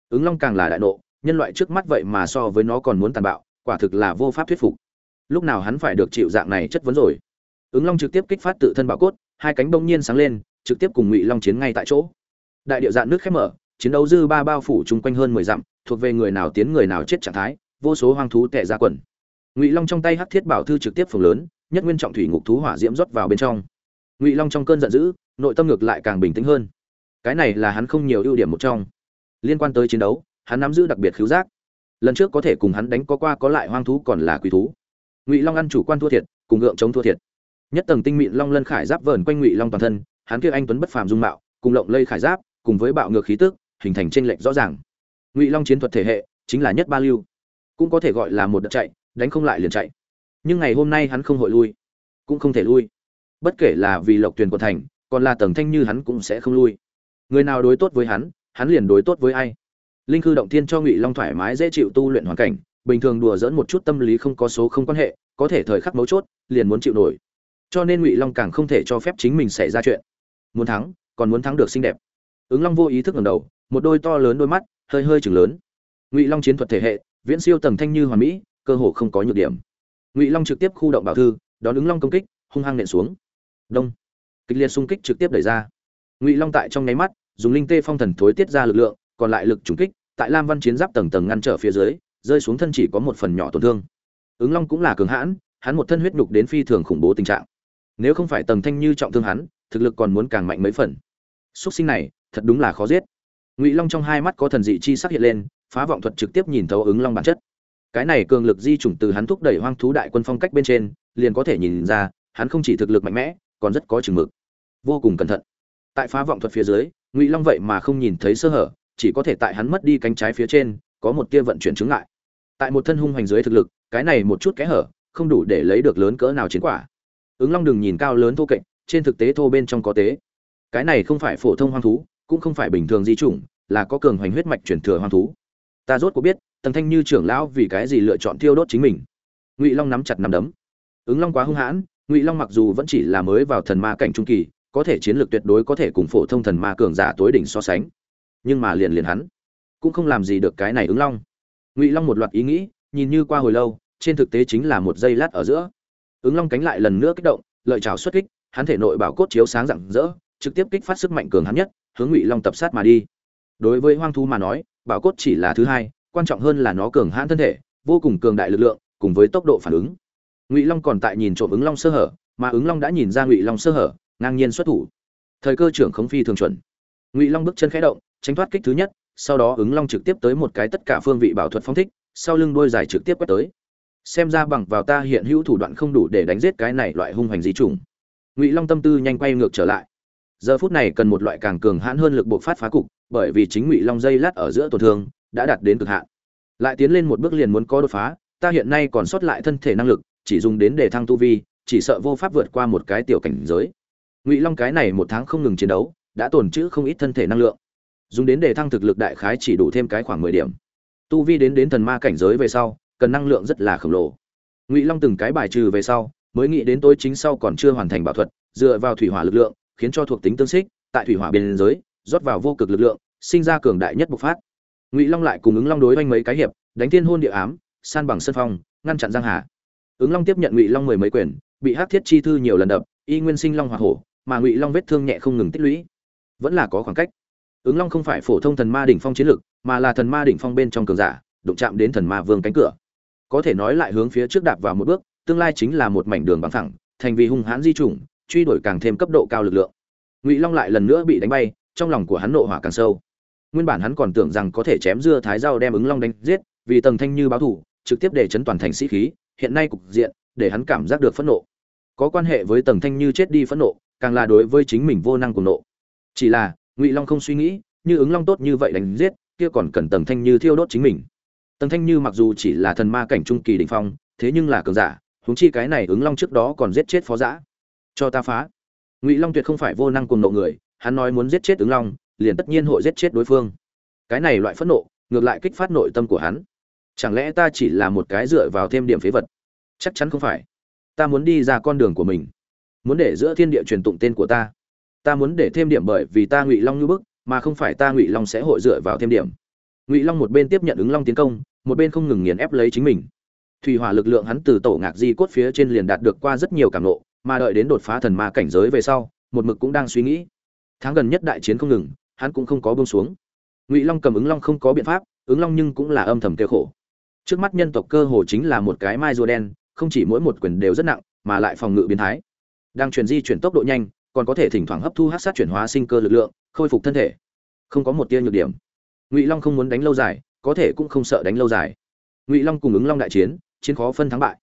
Ứng long càng là đại nộ, nhân loại trước mắt vậy mà so với nó còn muốn tàn bạo, quả thực là vô pháp thuyết phục. Lúc nào hắn phải được chịu dạng này chất vấn rồi? Ứng long trực tiếp kích phát tự thân bảo cốt hai cánh bỗng nhiên sáng lên, trực tiếp cùng ngụy long chiến ngay tại chỗ. Đại điệu dạn nước khép mở, chiến đấu dư ba bao phủ chung quanh hơn mười dặm, thuộc về người nào tiến người nào chết trạng thái, vô số hoang thú tệ ra quần. Ngụy long trong tay hắc thiết bảo thư trực tiếp phồng lớn, nhất nguyên trọng thủy ngục thú hỏa diễm rót vào bên trong. Ngụy long trong cơn giận dữ, nội tâm ngược lại càng bình tĩnh hơn. Cái này là hắn không nhiều ưu điểm một trong. Liên quan tới chiến đấu, hắn nắm giữ đặc biệt khiếu giác. Lần trước có thể cùng hắn đánh có qua có lại hoang thú còn là quý thú. Ngụy long ăn chủ quan thua thiệt, cùng ngượng chống thua thiệt nhất tầng tinh mịn long lân khải giáp vờn quanh ngụy long toàn thân, hắn kia anh tuấn bất phàm dung mạo, cùng lộng lây khải giáp, cùng với bạo ngược khí tức, hình thành tranh lệch rõ ràng. Ngụy long chiến thuật thể hệ, chính là nhất ba lưu, cũng có thể gọi là một đợt chạy, đánh không lại liền chạy. Nhưng ngày hôm nay hắn không hội lui, cũng không thể lui. Bất kể là vì lộc tuyền của thành, còn là tầng thanh như hắn cũng sẽ không lui. Người nào đối tốt với hắn hắn liền đối tốt với ai. Linh khư động thiên cho ngụy long thoải mái dễ chịu tu luyện hoàn cảnh, bình thường đùa dỡn một chút tâm lý không có số không quan hệ, có thể thời khắc mấu chốt, liền muốn chịu nổi cho nên ngụy long càng không thể cho phép chính mình xảy ra chuyện muốn thắng còn muốn thắng được xinh đẹp ứng long vô ý thức ngầm đầu một đôi to lớn đôi mắt hơi hơi chừng lớn ngụy long chiến thuật thể hệ viễn siêu tầng thanh như hoàn mỹ cơ hồ không có nhược điểm ngụy long trực tiếp khu động bảo thư đón ứng long công kích hung hăng nện xuống đông kịch liệt xung kích trực tiếp đẩy ra ngụy long tại trong nháy mắt dùng linh tê phong thần thối tiết ra lực lượng còn lại lực trùng kích tại lam văn chiến giáp tầng tầng ngăn trở phía dưới rơi xuống thân chỉ có một phần nhỏ tổn thương ứng long cũng là cường hãn hắn một thân huyết nhục đến phi thường khủng bố tình trạng nếu không phải tầng thanh như trọng thương hắn, thực lực còn muốn càng mạnh mấy phần. Xuất sinh này, thật đúng là khó giết. Ngụy long trong hai mắt có thần dị chi sắc hiện lên, phá vọng thuật trực tiếp nhìn thấu ứng long bản chất. Cái này cường lực di chủng từ hắn thúc đẩy hoang thú đại quân phong cách bên trên, liền có thể nhìn ra, hắn không chỉ thực lực mạnh mẽ, còn rất có chừng mực. Vô cùng cẩn thận. Tại phá vọng thuật phía dưới, ngụy long vậy mà không nhìn thấy sơ hở, chỉ có thể tại hắn mất đi cánh trái phía trên, có một tia vận chuyển chứng lại tại một thân hung hoành dưới thực lực, cái này một chút kẽ hở, không đủ để lấy được lớn cỡ nào chiến quả ứng long đừng nhìn cao lớn thô kệch, trên thực tế thô bên trong có tế. Cái này không phải phổ thông hoang thú, cũng không phải bình thường di chủng, là có cường hoành huyết mạch chuyển thừa hoang thú. Ta rốt cuộc biết, tần thanh như trưởng lão vì cái gì lựa chọn thiêu đốt chính mình. Ngụy long nắm chặt nắm đấm. Ứng long quá hung hãn, ngụy long mặc dù vẫn chỉ là mới vào thần ma cảnh trung kỳ, có thể chiến lược tuyệt đối có thể cùng phổ thông thần ma cường giả tối đỉnh so sánh. Nhưng mà liền liền hắn, cũng không làm gì được cái này ứng long. Ngụy long một loạt ý nghĩ, nhìn như qua hồi lâu, trên thực tế chính là một giây lát ở giữa ứng long cánh lại lần nữa kích động, lợi trào xuất kích, hắn thể nội bảo cốt chiếu sáng rạng rỡ, trực tiếp kích phát sức mạnh cường hắn nhất, hướng ngụy long tập sát mà đi. Đối với hoang thú mà nói, bảo cốt chỉ là thứ hai, quan trọng hơn là nó cường hãn thân thể, vô cùng cường đại lực lượng, cùng với tốc độ phản ứng. Ngụy long còn tại nhìn trộm ứng long sơ hở, mà ứng long đã nhìn ra ngụy long sơ hở, ngang nhiên xuất thủ. Thời cơ trưởng khống phi thường chuẩn. Ngụy long bước chân khẽ động, tránh thoát kích thứ nhất, sau đó ứng long trực tiếp tới một cái tất cả phương vị bảo thuật phong thích, sau lưng đuôi dài trực tiếp quét tới xem ra bằng vào ta hiện hữu thủ đoạn không đủ để đánh giết cái này loại hung hành di trùng ngụy long tâm tư nhanh quay ngược trở lại. Giờ phút này cần một loại càng cường hãn hơn lực buộc phát phá cục, bởi vì chính ngụy long dây lát ở giữa tổn thương đã đạt đến cực hạn. Lại tiến lên một bước liền muốn có đột phá, ta hiện nay còn sót lại thân thể năng lực, chỉ dùng đến để thăng tu vi, chỉ sợ vô pháp vượt qua một cái tiểu cảnh giới. Ngụy long cái này một tháng không ngừng chiến đấu, đã tồn trữ không ít thân thể năng lượng. Dùng đến để thăng thực lực đại khái chỉ đủ thêm cái khoảng mười điểm. Tu vi đến đến thần ma cảnh giới về sau cần năng lượng rất là khổng lồ. Ngụy long từng cái bài trừ về sau, mới nghĩ đến tối chính sau còn chưa hoàn thành bảo thuật, dựa vào thủy hỏa lực lượng, khiến cho thuộc tính tương xích, tại thủy hỏa biên giới, rót vào vô cực lực lượng, sinh ra cường đại nhất bộc phát. Ngụy long lại cùng ứng long đối oanh mấy cái hiệp, đánh thiên hôn địa ám, san bằng sân phong, ngăn chặn giang hà. Ứng long tiếp nhận ngụy long mười mấy quyền, bị hắc thiết chi thư nhiều lần đập, y nguyên sinh long hỏa hổ, mà ngụy long vết thương nhẹ không ngừng tích lũy. Vẫn là có khoảng cách. Ứng long không phải phổ thông thần ma đỉnh phong chiến lực, mà là thần ma đỉnh phong bên trong cường giả, đụng chạm đến thần ma vương cánh cửa có thể nói lại hướng phía trước đạp vào một bước, tương lai chính là một mảnh đường bằng thẳng thành vì hung hãn di chủng, truy đuổi càng thêm cấp độ cao lực lượng. Ngụy long lại lần nữa bị đánh bay, trong lòng của hắn nộ hỏa càng sâu. Nguyên bản hắn còn tưởng rằng có thể chém dưa thái rau đem ứng long đánh giết, vì tầng thanh như báo thủ trực tiếp để chấn toàn thành sĩ khí, hiện nay cục diện, để hắn cảm giác được phẫn nộ. Có quan hệ với tầng thanh như chết đi phẫn nộ, càng là đối với chính mình vô năng cùng nộ. Chỉ là, ngụy long không suy nghĩ, như ứng long tốt như vậy đánh giết, kia còn cần tầng thanh như thiêu đốt chính mình. Tần thanh như mặc dù chỉ là thần ma cảnh trung kỳ đỉnh phong, thế nhưng là cường giả, huống chi cái này ứng long trước đó còn giết chết phó giã. Cho ta phá. Ngụy long tuyệt không phải vô năng cùng nộ người, hắn nói muốn giết chết ứng long, liền tất nhiên hội giết chết đối phương. Cái này loại phẫn nộ, ngược lại kích phát nội tâm của hắn. Chẳng lẽ ta chỉ là một cái dựa vào thêm điểm phế vật? Chắc chắn không phải. Ta muốn đi ra con đường của mình. Muốn để giữa thiên địa truyền tụng tên của ta. Ta muốn để thêm điểm bởi vì ta ngụy long như bức, mà không phải ta ngụy long sẽ hội dựa vào thêm điểm ngụy long một bên tiếp nhận ứng long tiến công một bên không ngừng nghiền ép lấy chính mình thủy hỏa lực lượng hắn từ tổ ngạc di cốt phía trên liền đạt được qua rất nhiều cảm nộ, mà đợi đến đột phá thần ma cảnh giới về sau, một mực cũng đang suy nghĩ. Tháng gần nhất đại chiến không ngừng, hắn cũng không có bông xuống. Ngụy long cầm ứng long không có biện pháp, ứng long nhưng cũng là âm thầm kêu khổ. Trước mắt nhân tộc cơ hồ chính là một cái mai rùa đen, không chỉ mỗi một quyền đều rất nặng, mà lại phòng ngự biến thái. Đang chuyển di chuyển tốc độ nhanh, còn có thể thỉnh thoảng hấp thu hát sát chuyển hóa sinh cơ lực lượng, khôi phục thân thể. Không có một tia nhược điểm ngụy long không muốn đánh lâu dài, có thể cũng không sợ đánh lâu dài. Ngụy long cùng ứng long đại chiến chiến khó phân thắng bại.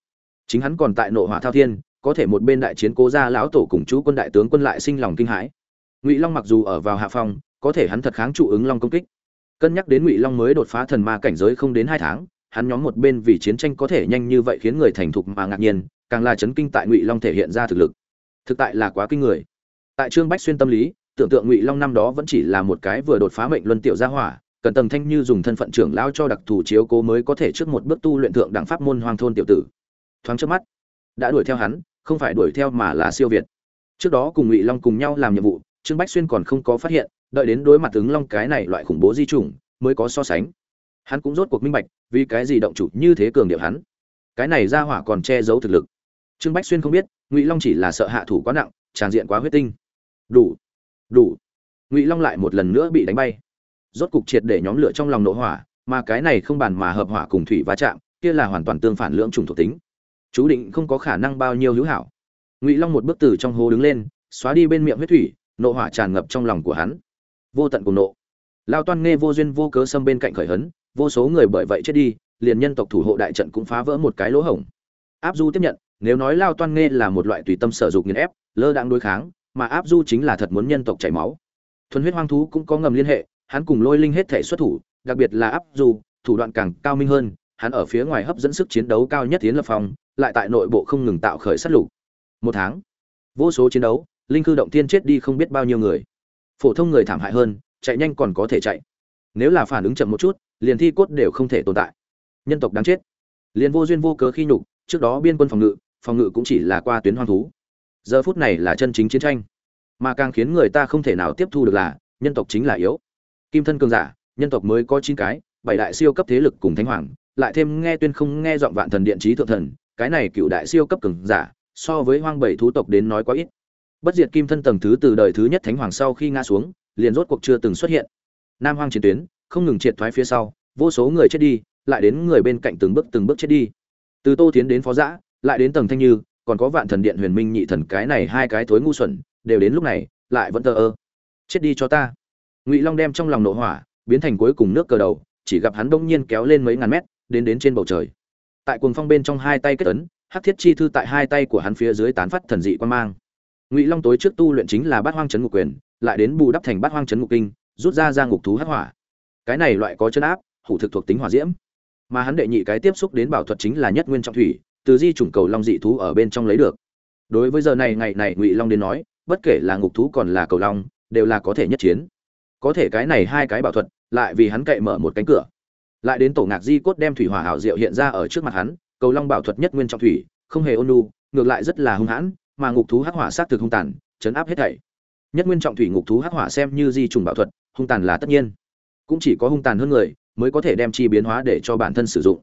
Chính hắn còn tại nội hỏa thao thiên, có thể một bên đại chiến cố gia lão tổ cùng chú quân đại tướng quân lại sinh lòng kinh hãi. Ngụy long mặc dù ở vào hạ phong, có thể hắn thật kháng trụ ứng long công kích. Cân nhắc đến ngụy long mới đột phá thần ma cảnh giới không đến hai tháng, hắn nhóm một bên vì chiến tranh có thể nhanh như vậy khiến người thành thục mà ngạc nhiên, càng là chấn kinh tại ngụy long thể hiện ra thực lực. Thực tại là quá kinh người. Tại trương bách xuyên tâm lý, tưởng tượng ngụy long năm đó vẫn chỉ là một cái vừa đột phá mệnh luân tiểu gia hỏa cần tầng thanh như dùng thân phận trưởng lão cho đặc thù chiếu cố mới có thể trước một bước tu luyện thượng đẳng pháp môn hoang thôn tiểu tử. Thoáng trước mắt, đã đuổi theo hắn, không phải đuổi theo mà là siêu việt. Trước đó cùng ngụy long cùng nhau làm nhiệm vụ, trương bách xuyên còn không có phát hiện, đợi đến đối mặt ứng long cái này loại khủng bố di chủng, mới có so sánh. Hắn cũng rốt cuộc minh bạch, vì cái gì động chủ như thế cường điệu hắn. Cái này ra hỏa còn che giấu thực lực. Trương bách xuyên không biết, ngụy long chỉ là sợ hạ thủ quá nặng, tràn diện quá huyết tinh. Đủ đủ. Ngụy long lại một lần nữa bị đánh bay rốt cục triệt để nhóm lửa trong lòng nộ hỏa, mà cái này không bàn mà hợp hỏa cùng thủy va chạm, kia là hoàn toàn tương phản lưỡng trùng thuộc tính. Chú định không có khả năng bao nhiêu hữu hảo. Ngụy long một bước từ trong hố đứng lên, xóa đi bên miệng huyết thủy, nộ hỏa tràn ngập trong lòng của hắn. Vô tận cùng nộ. Lao toan nghe vô duyên vô cớ xâm bên cạnh khởi hấn, vô số người bởi vậy chết đi, liền nhân tộc thủ hộ đại trận cũng phá vỡ một cái lỗ hổng. Áp du tiếp nhận, nếu nói lao toan nghe là một loại tùy tâm sở dục nghiền ép, lơ đang đối kháng, mà áp du chính là thật muốn nhân tộc chảy máu. Thuần huyết hoang thú cũng có ngầm liên hệ hắn cùng lôi linh hết thể xuất thủ đặc biệt là áp dù thủ đoạn càng cao minh hơn hắn ở phía ngoài hấp dẫn sức chiến đấu cao nhất tiến lập phòng, lại tại nội bộ không ngừng tạo khởi sát lục. Một tháng vô số chiến đấu linh cư động tiên chết đi không biết bao nhiêu người. Phổ thông người thảm hại hơn chạy nhanh còn có thể chạy. Nếu là phản ứng chậm một chút liền thi cốt đều không thể tồn tại. Nhân tộc đáng chết. Liền vô duyên vô cớ khi nhục trước đó biên quân phòng ngự phòng ngự cũng chỉ là qua tuyến hoang thú. Giờ phút này là chân chính chiến tranh. Mà càng khiến người ta không thể nào tiếp thu được là nhân tộc chính là yếu kim thân cường giả, nhân tộc mới có chín cái, bảy đại siêu cấp thế lực cùng thánh hoàng, lại thêm nghe tuyên không nghe dọn vạn thần điện trí thượng thần, cái này cựu đại siêu cấp cường giả, so với hoang bảy thú tộc đến nói quá ít. Bất diệt kim thân tầng thứ từ đời thứ nhất thánh hoàng sau khi ngã xuống, liền rốt cuộc chưa từng xuất hiện. Nam hoang chiến tuyến, không ngừng triệt thoái phía sau, vô số người chết đi, lại đến người bên cạnh từng bước từng bước chết đi. Từ tô tiến đến phó giã, lại đến tầng thanh như, còn có vạn thần điện huyền minh nhị thần cái này hai cái thối ngu xuẩn, đều đến lúc này, lại vẫn tờ ơ. Chết đi cho ta ngụy long đem trong lòng nộ hỏa biến thành cuối cùng nước cờ đầu, chỉ gặp hắn đông nhiên kéo lên mấy ngàn mét, đến đến trên bầu trời. Tại cuồng phong bên trong hai tay kết ấn, hắc thiết chi thư tại hai tay của hắn phía dưới tán phát thần dị quan mang. Ngụy long tối trước tu luyện chính là bát hoang chấn ngục quyền, lại đến bù đắp thành bát hoang chấn ngục kinh, rút ra ra ngục thú hắc hỏa. Cái này loại có chân áp, hủ thực thuộc tính hỏa diễm. Mà hắn đệ nhị cái tiếp xúc đến bảo thuật chính là nhất nguyên trọng thủy, từ di chủng cầu long dị thú ở bên trong lấy được. Đối với giờ này ngày này ngụy long đến nói, bất kể là ngục thú còn là cầu long, đều là có thể nhất chiến có thể cái này hai cái bảo thuật, lại vì hắn cậy mở một cánh cửa. Lại đến tổ ngạc di cốt đem thủy hỏa hảo diệu hiện ra ở trước mặt hắn, cầu long bảo thuật nhất nguyên trọng thủy, không hề ôn nhu, ngược lại rất là hung hãn, mà ngục thú hắc hỏa sát thực hung tàn, chấn áp hết thảy. Nhất nguyên trọng thủy ngục thú hắc hỏa xem như di trùng bảo thuật, hung tàn là tất nhiên. Cũng chỉ có hung tàn hơn người, mới có thể đem chi biến hóa để cho bản thân sử dụng.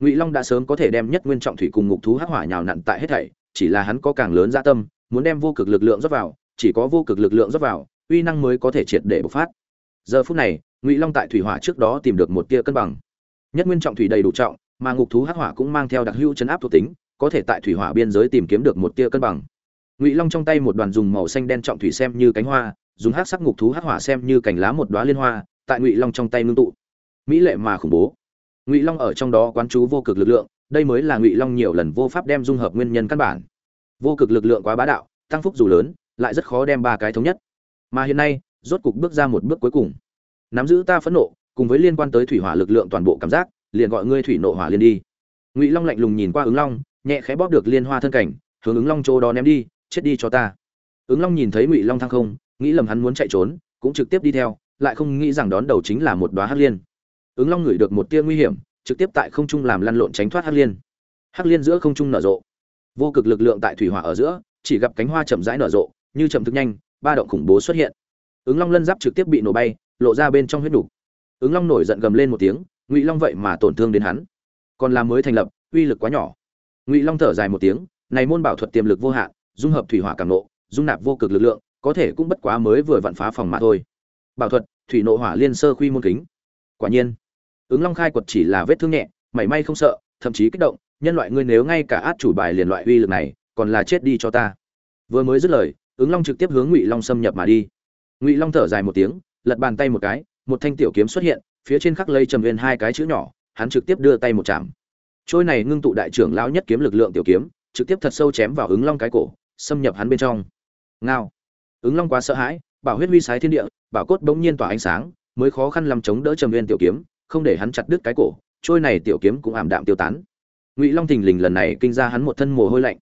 Ngụy long đã sớm có thể đem nhất nguyên trọng thủy cùng ngục thú hắc hỏa nhào nặn tại hết thảy, chỉ là hắn có càng lớn dạ tâm, muốn đem vô cực lực lượng rót vào, chỉ có vô cực lực lượng rót vào uy năng mới có thể triệt để bộc phát. Giờ phút này, ngụy long tại thủy hỏa trước đó tìm được một tia cân bằng. Nhất nguyên trọng thủy đầy đủ trọng, mà ngục thú hắc hỏa cũng mang theo đặc hữu chấn áp thuộc tính, có thể tại thủy hỏa biên giới tìm kiếm được một tia cân bằng. Ngụy long trong tay một đoàn dùng màu xanh đen trọng thủy xem như cánh hoa, dùng hắc sắc ngục thú hắc hỏa xem như cành lá một đóa liên hoa, tại ngụy long trong tay ngưng tụ. Mỹ lệ mà khủng bố. Ngụy long ở trong đó quán chú vô cực lực lượng, đây mới là ngụy long nhiều lần vô pháp đem dung hợp nguyên nhân căn bản. Vô cực lực lượng quá bá đạo, tăng phúc dù lớn, lại rất khó đem ba cái thống nhất mà hiện nay, rốt cục bước ra một bước cuối cùng. Nắm giữ ta phẫn nộ, cùng với liên quan tới thủy hỏa lực lượng toàn bộ cảm giác, liền gọi ngươi thủy nộ hỏa liên đi. Ngụy long lạnh lùng nhìn qua ứng long, nhẹ khẽ bóp được liên hoa thân cảnh, hướng ứng long chỗ đó ném đi, chết đi cho ta. Ứng long nhìn thấy ngụy long thăng không, nghĩ lầm hắn muốn chạy trốn, cũng trực tiếp đi theo, lại không nghĩ rằng đón đầu chính là một đoá hắc liên. Ứng long ngửi được một tia nguy hiểm, trực tiếp tại không trung làm lăn lộn tránh thoát hắc liên. Hắc liên giữa không trung nở rộ. Vô cực lực lượng tại thủy hỏa ở giữa, chỉ gặp cánh hoa chậm rãi nở rộ, như chậm thức nhanh ba động khủng bố xuất hiện. Ứng long lân giáp trực tiếp bị nổ bay, lộ ra bên trong huyết đủ. ứng long nổi giận gầm lên một tiếng, ngụy long vậy mà tổn thương đến hắn. Còn là mới thành lập, uy lực quá nhỏ. Ngụy long thở dài một tiếng, này môn bảo thuật tiềm lực vô hạn, dung hợp thủy hỏa càng nộ, dung nạp vô cực lực lượng, có thể cũng bất quá mới vừa vặn phá phòng mà thôi. Bảo thuật, thủy nộ hỏa liên sơ khuy môn kính. Quả nhiên, ứng long khai quật chỉ là vết thương nhẹ, mảy may không sợ, thậm chí kích động, nhân loại ngươi nếu ngay cả át chủ bài liền loại uy lực này, còn là chết đi cho ta. Vừa mới dứt lời ứng long trực tiếp hướng ngụy long xâm nhập mà đi ngụy long thở dài một tiếng lật bàn tay một cái một thanh tiểu kiếm xuất hiện phía trên khắc lây trầm viên hai cái chữ nhỏ hắn trực tiếp đưa tay một chạm trôi này ngưng tụ đại trưởng lão nhất kiếm lực lượng tiểu kiếm trực tiếp thật sâu chém vào ứng long cái cổ xâm nhập hắn bên trong ngao ứng long quá sợ hãi bảo huyết huy sái thiên địa bảo cốt bỗng nhiên tỏa ánh sáng mới khó khăn làm chống đỡ trầm viên tiểu kiếm không để hắn chặt đứt cái cổ trôi này tiểu kiếm cũng ảm đạm tiêu tán ngụy long thình lình lần này kinh ra hắn một thân mồ hôi lạnh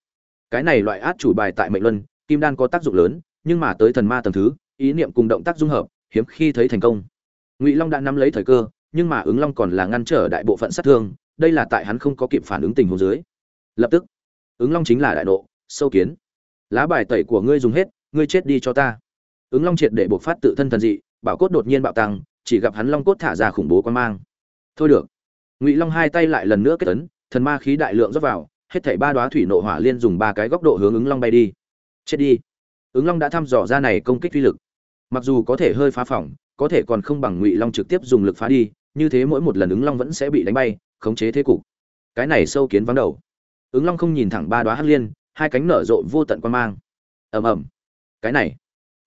cái này loại át chủ bài tại mệnh luân kim đan có tác dụng lớn, nhưng mà tới thần ma tầng thứ, ý niệm cùng động tác dung hợp, hiếm khi thấy thành công. Ngụy long đã nắm lấy thời cơ, nhưng mà ứng long còn là ngăn trở đại bộ phận sát thương, đây là tại hắn không có kịp phản ứng tình huống dưới. Lập tức, ứng long chính là đại nộ, sâu kiến. Lá bài tẩy của ngươi dùng hết, ngươi chết đi cho ta. Ứng long triệt để buộc phát tự thân thần dị, bảo cốt đột nhiên bạo tăng, chỉ gặp hắn long cốt thả ra khủng bố quan mang. Thôi được. Ngụy long hai tay lại lần nữa kết tấn thần ma khí đại lượng rót vào, hết thảy ba đoá thủy nộ hỏa liên dùng ba cái góc độ hướng ứng long bay đi chết đi. Ứng long đã thăm dò ra này công kích uy lực. Mặc dù có thể hơi phá phỏng có thể còn không bằng ngụy long trực tiếp dùng lực phá đi, như thế mỗi một lần ứng long vẫn sẽ bị đánh bay, khống chế thế cục. Cái này sâu kiến vắng đầu. Ứng long không nhìn thẳng ba đoá hắc liên, hai cánh nở rộ vô tận quan mang. Ầm ầm. Cái này.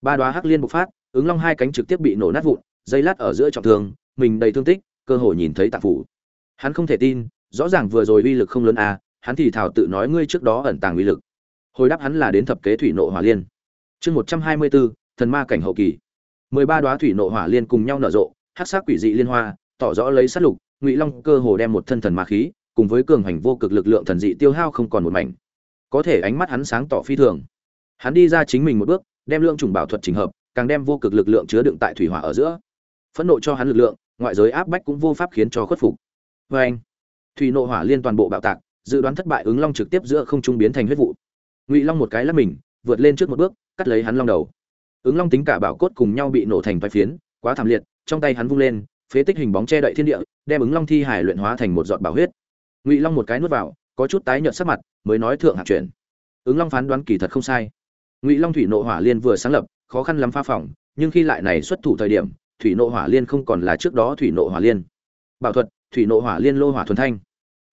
Ba đoá hắc liên bộc phát, ứng long hai cánh trực tiếp bị nổ nát vụn, dây lát ở giữa trọng thương, mình đầy thương tích, cơ hội nhìn thấy tạp phủ. Hắn không thể tin, rõ ràng vừa rồi uy lực không lớn à hắn thì thảo tự nói ngươi trước đó ẩn tàng uy lực hồi đáp hắn là đến thập kế thủy nộ hỏa liên. Chương một trăm hai mươi bốn thần ma cảnh hậu kỳ. Mười ba đoá thủy nộ hỏa liên cùng nhau nở rộ hát sắc quỷ dị liên hoa, tỏ rõ lấy sát lục, ngụy long cơ hồ đem một thân thần ma khí, cùng với cường hành vô cực lực lượng thần dị tiêu hao không còn một mảnh. Có thể ánh mắt hắn sáng tỏ phi thường. Hắn đi ra chính mình một bước, đem lượng trùng bảo thuật trình hợp, càng đem vô cực lực lượng chứa đựng tại thủy hỏa ở giữa. Phẫn nộ cho hắn lực lượng, ngoại giới áp bách cũng vô pháp khiến cho khuất phục. Vê anh thủy nộ hỏa liên toàn bộ bạo tạc, dự đoán thất bại ứng long trực tiếp giữa không trung biến thành huyết vụ ngụy long một cái lắp mình vượt lên trước một bước cắt lấy hắn long đầu ứng long tính cả bảo cốt cùng nhau bị nổ thành vài phiến quá thảm liệt trong tay hắn vung lên phế tích hình bóng che đậy thiên địa đem ứng long thi hải luyện hóa thành một giọt bảo huyết ngụy long một cái nuốt vào có chút tái nhợt sắc mặt mới nói thượng hạng chuyển ứng long phán đoán kỳ thật không sai ngụy long thủy nộ hỏa liên vừa sáng lập khó khăn lắm pha phỏng nhưng khi lại này xuất thủ thời điểm thủy nộ hỏa liên không còn là trước đó thủy nộ hỏa liên bảo thuật thủy nộ hỏa liên lô hỏa thuần thanh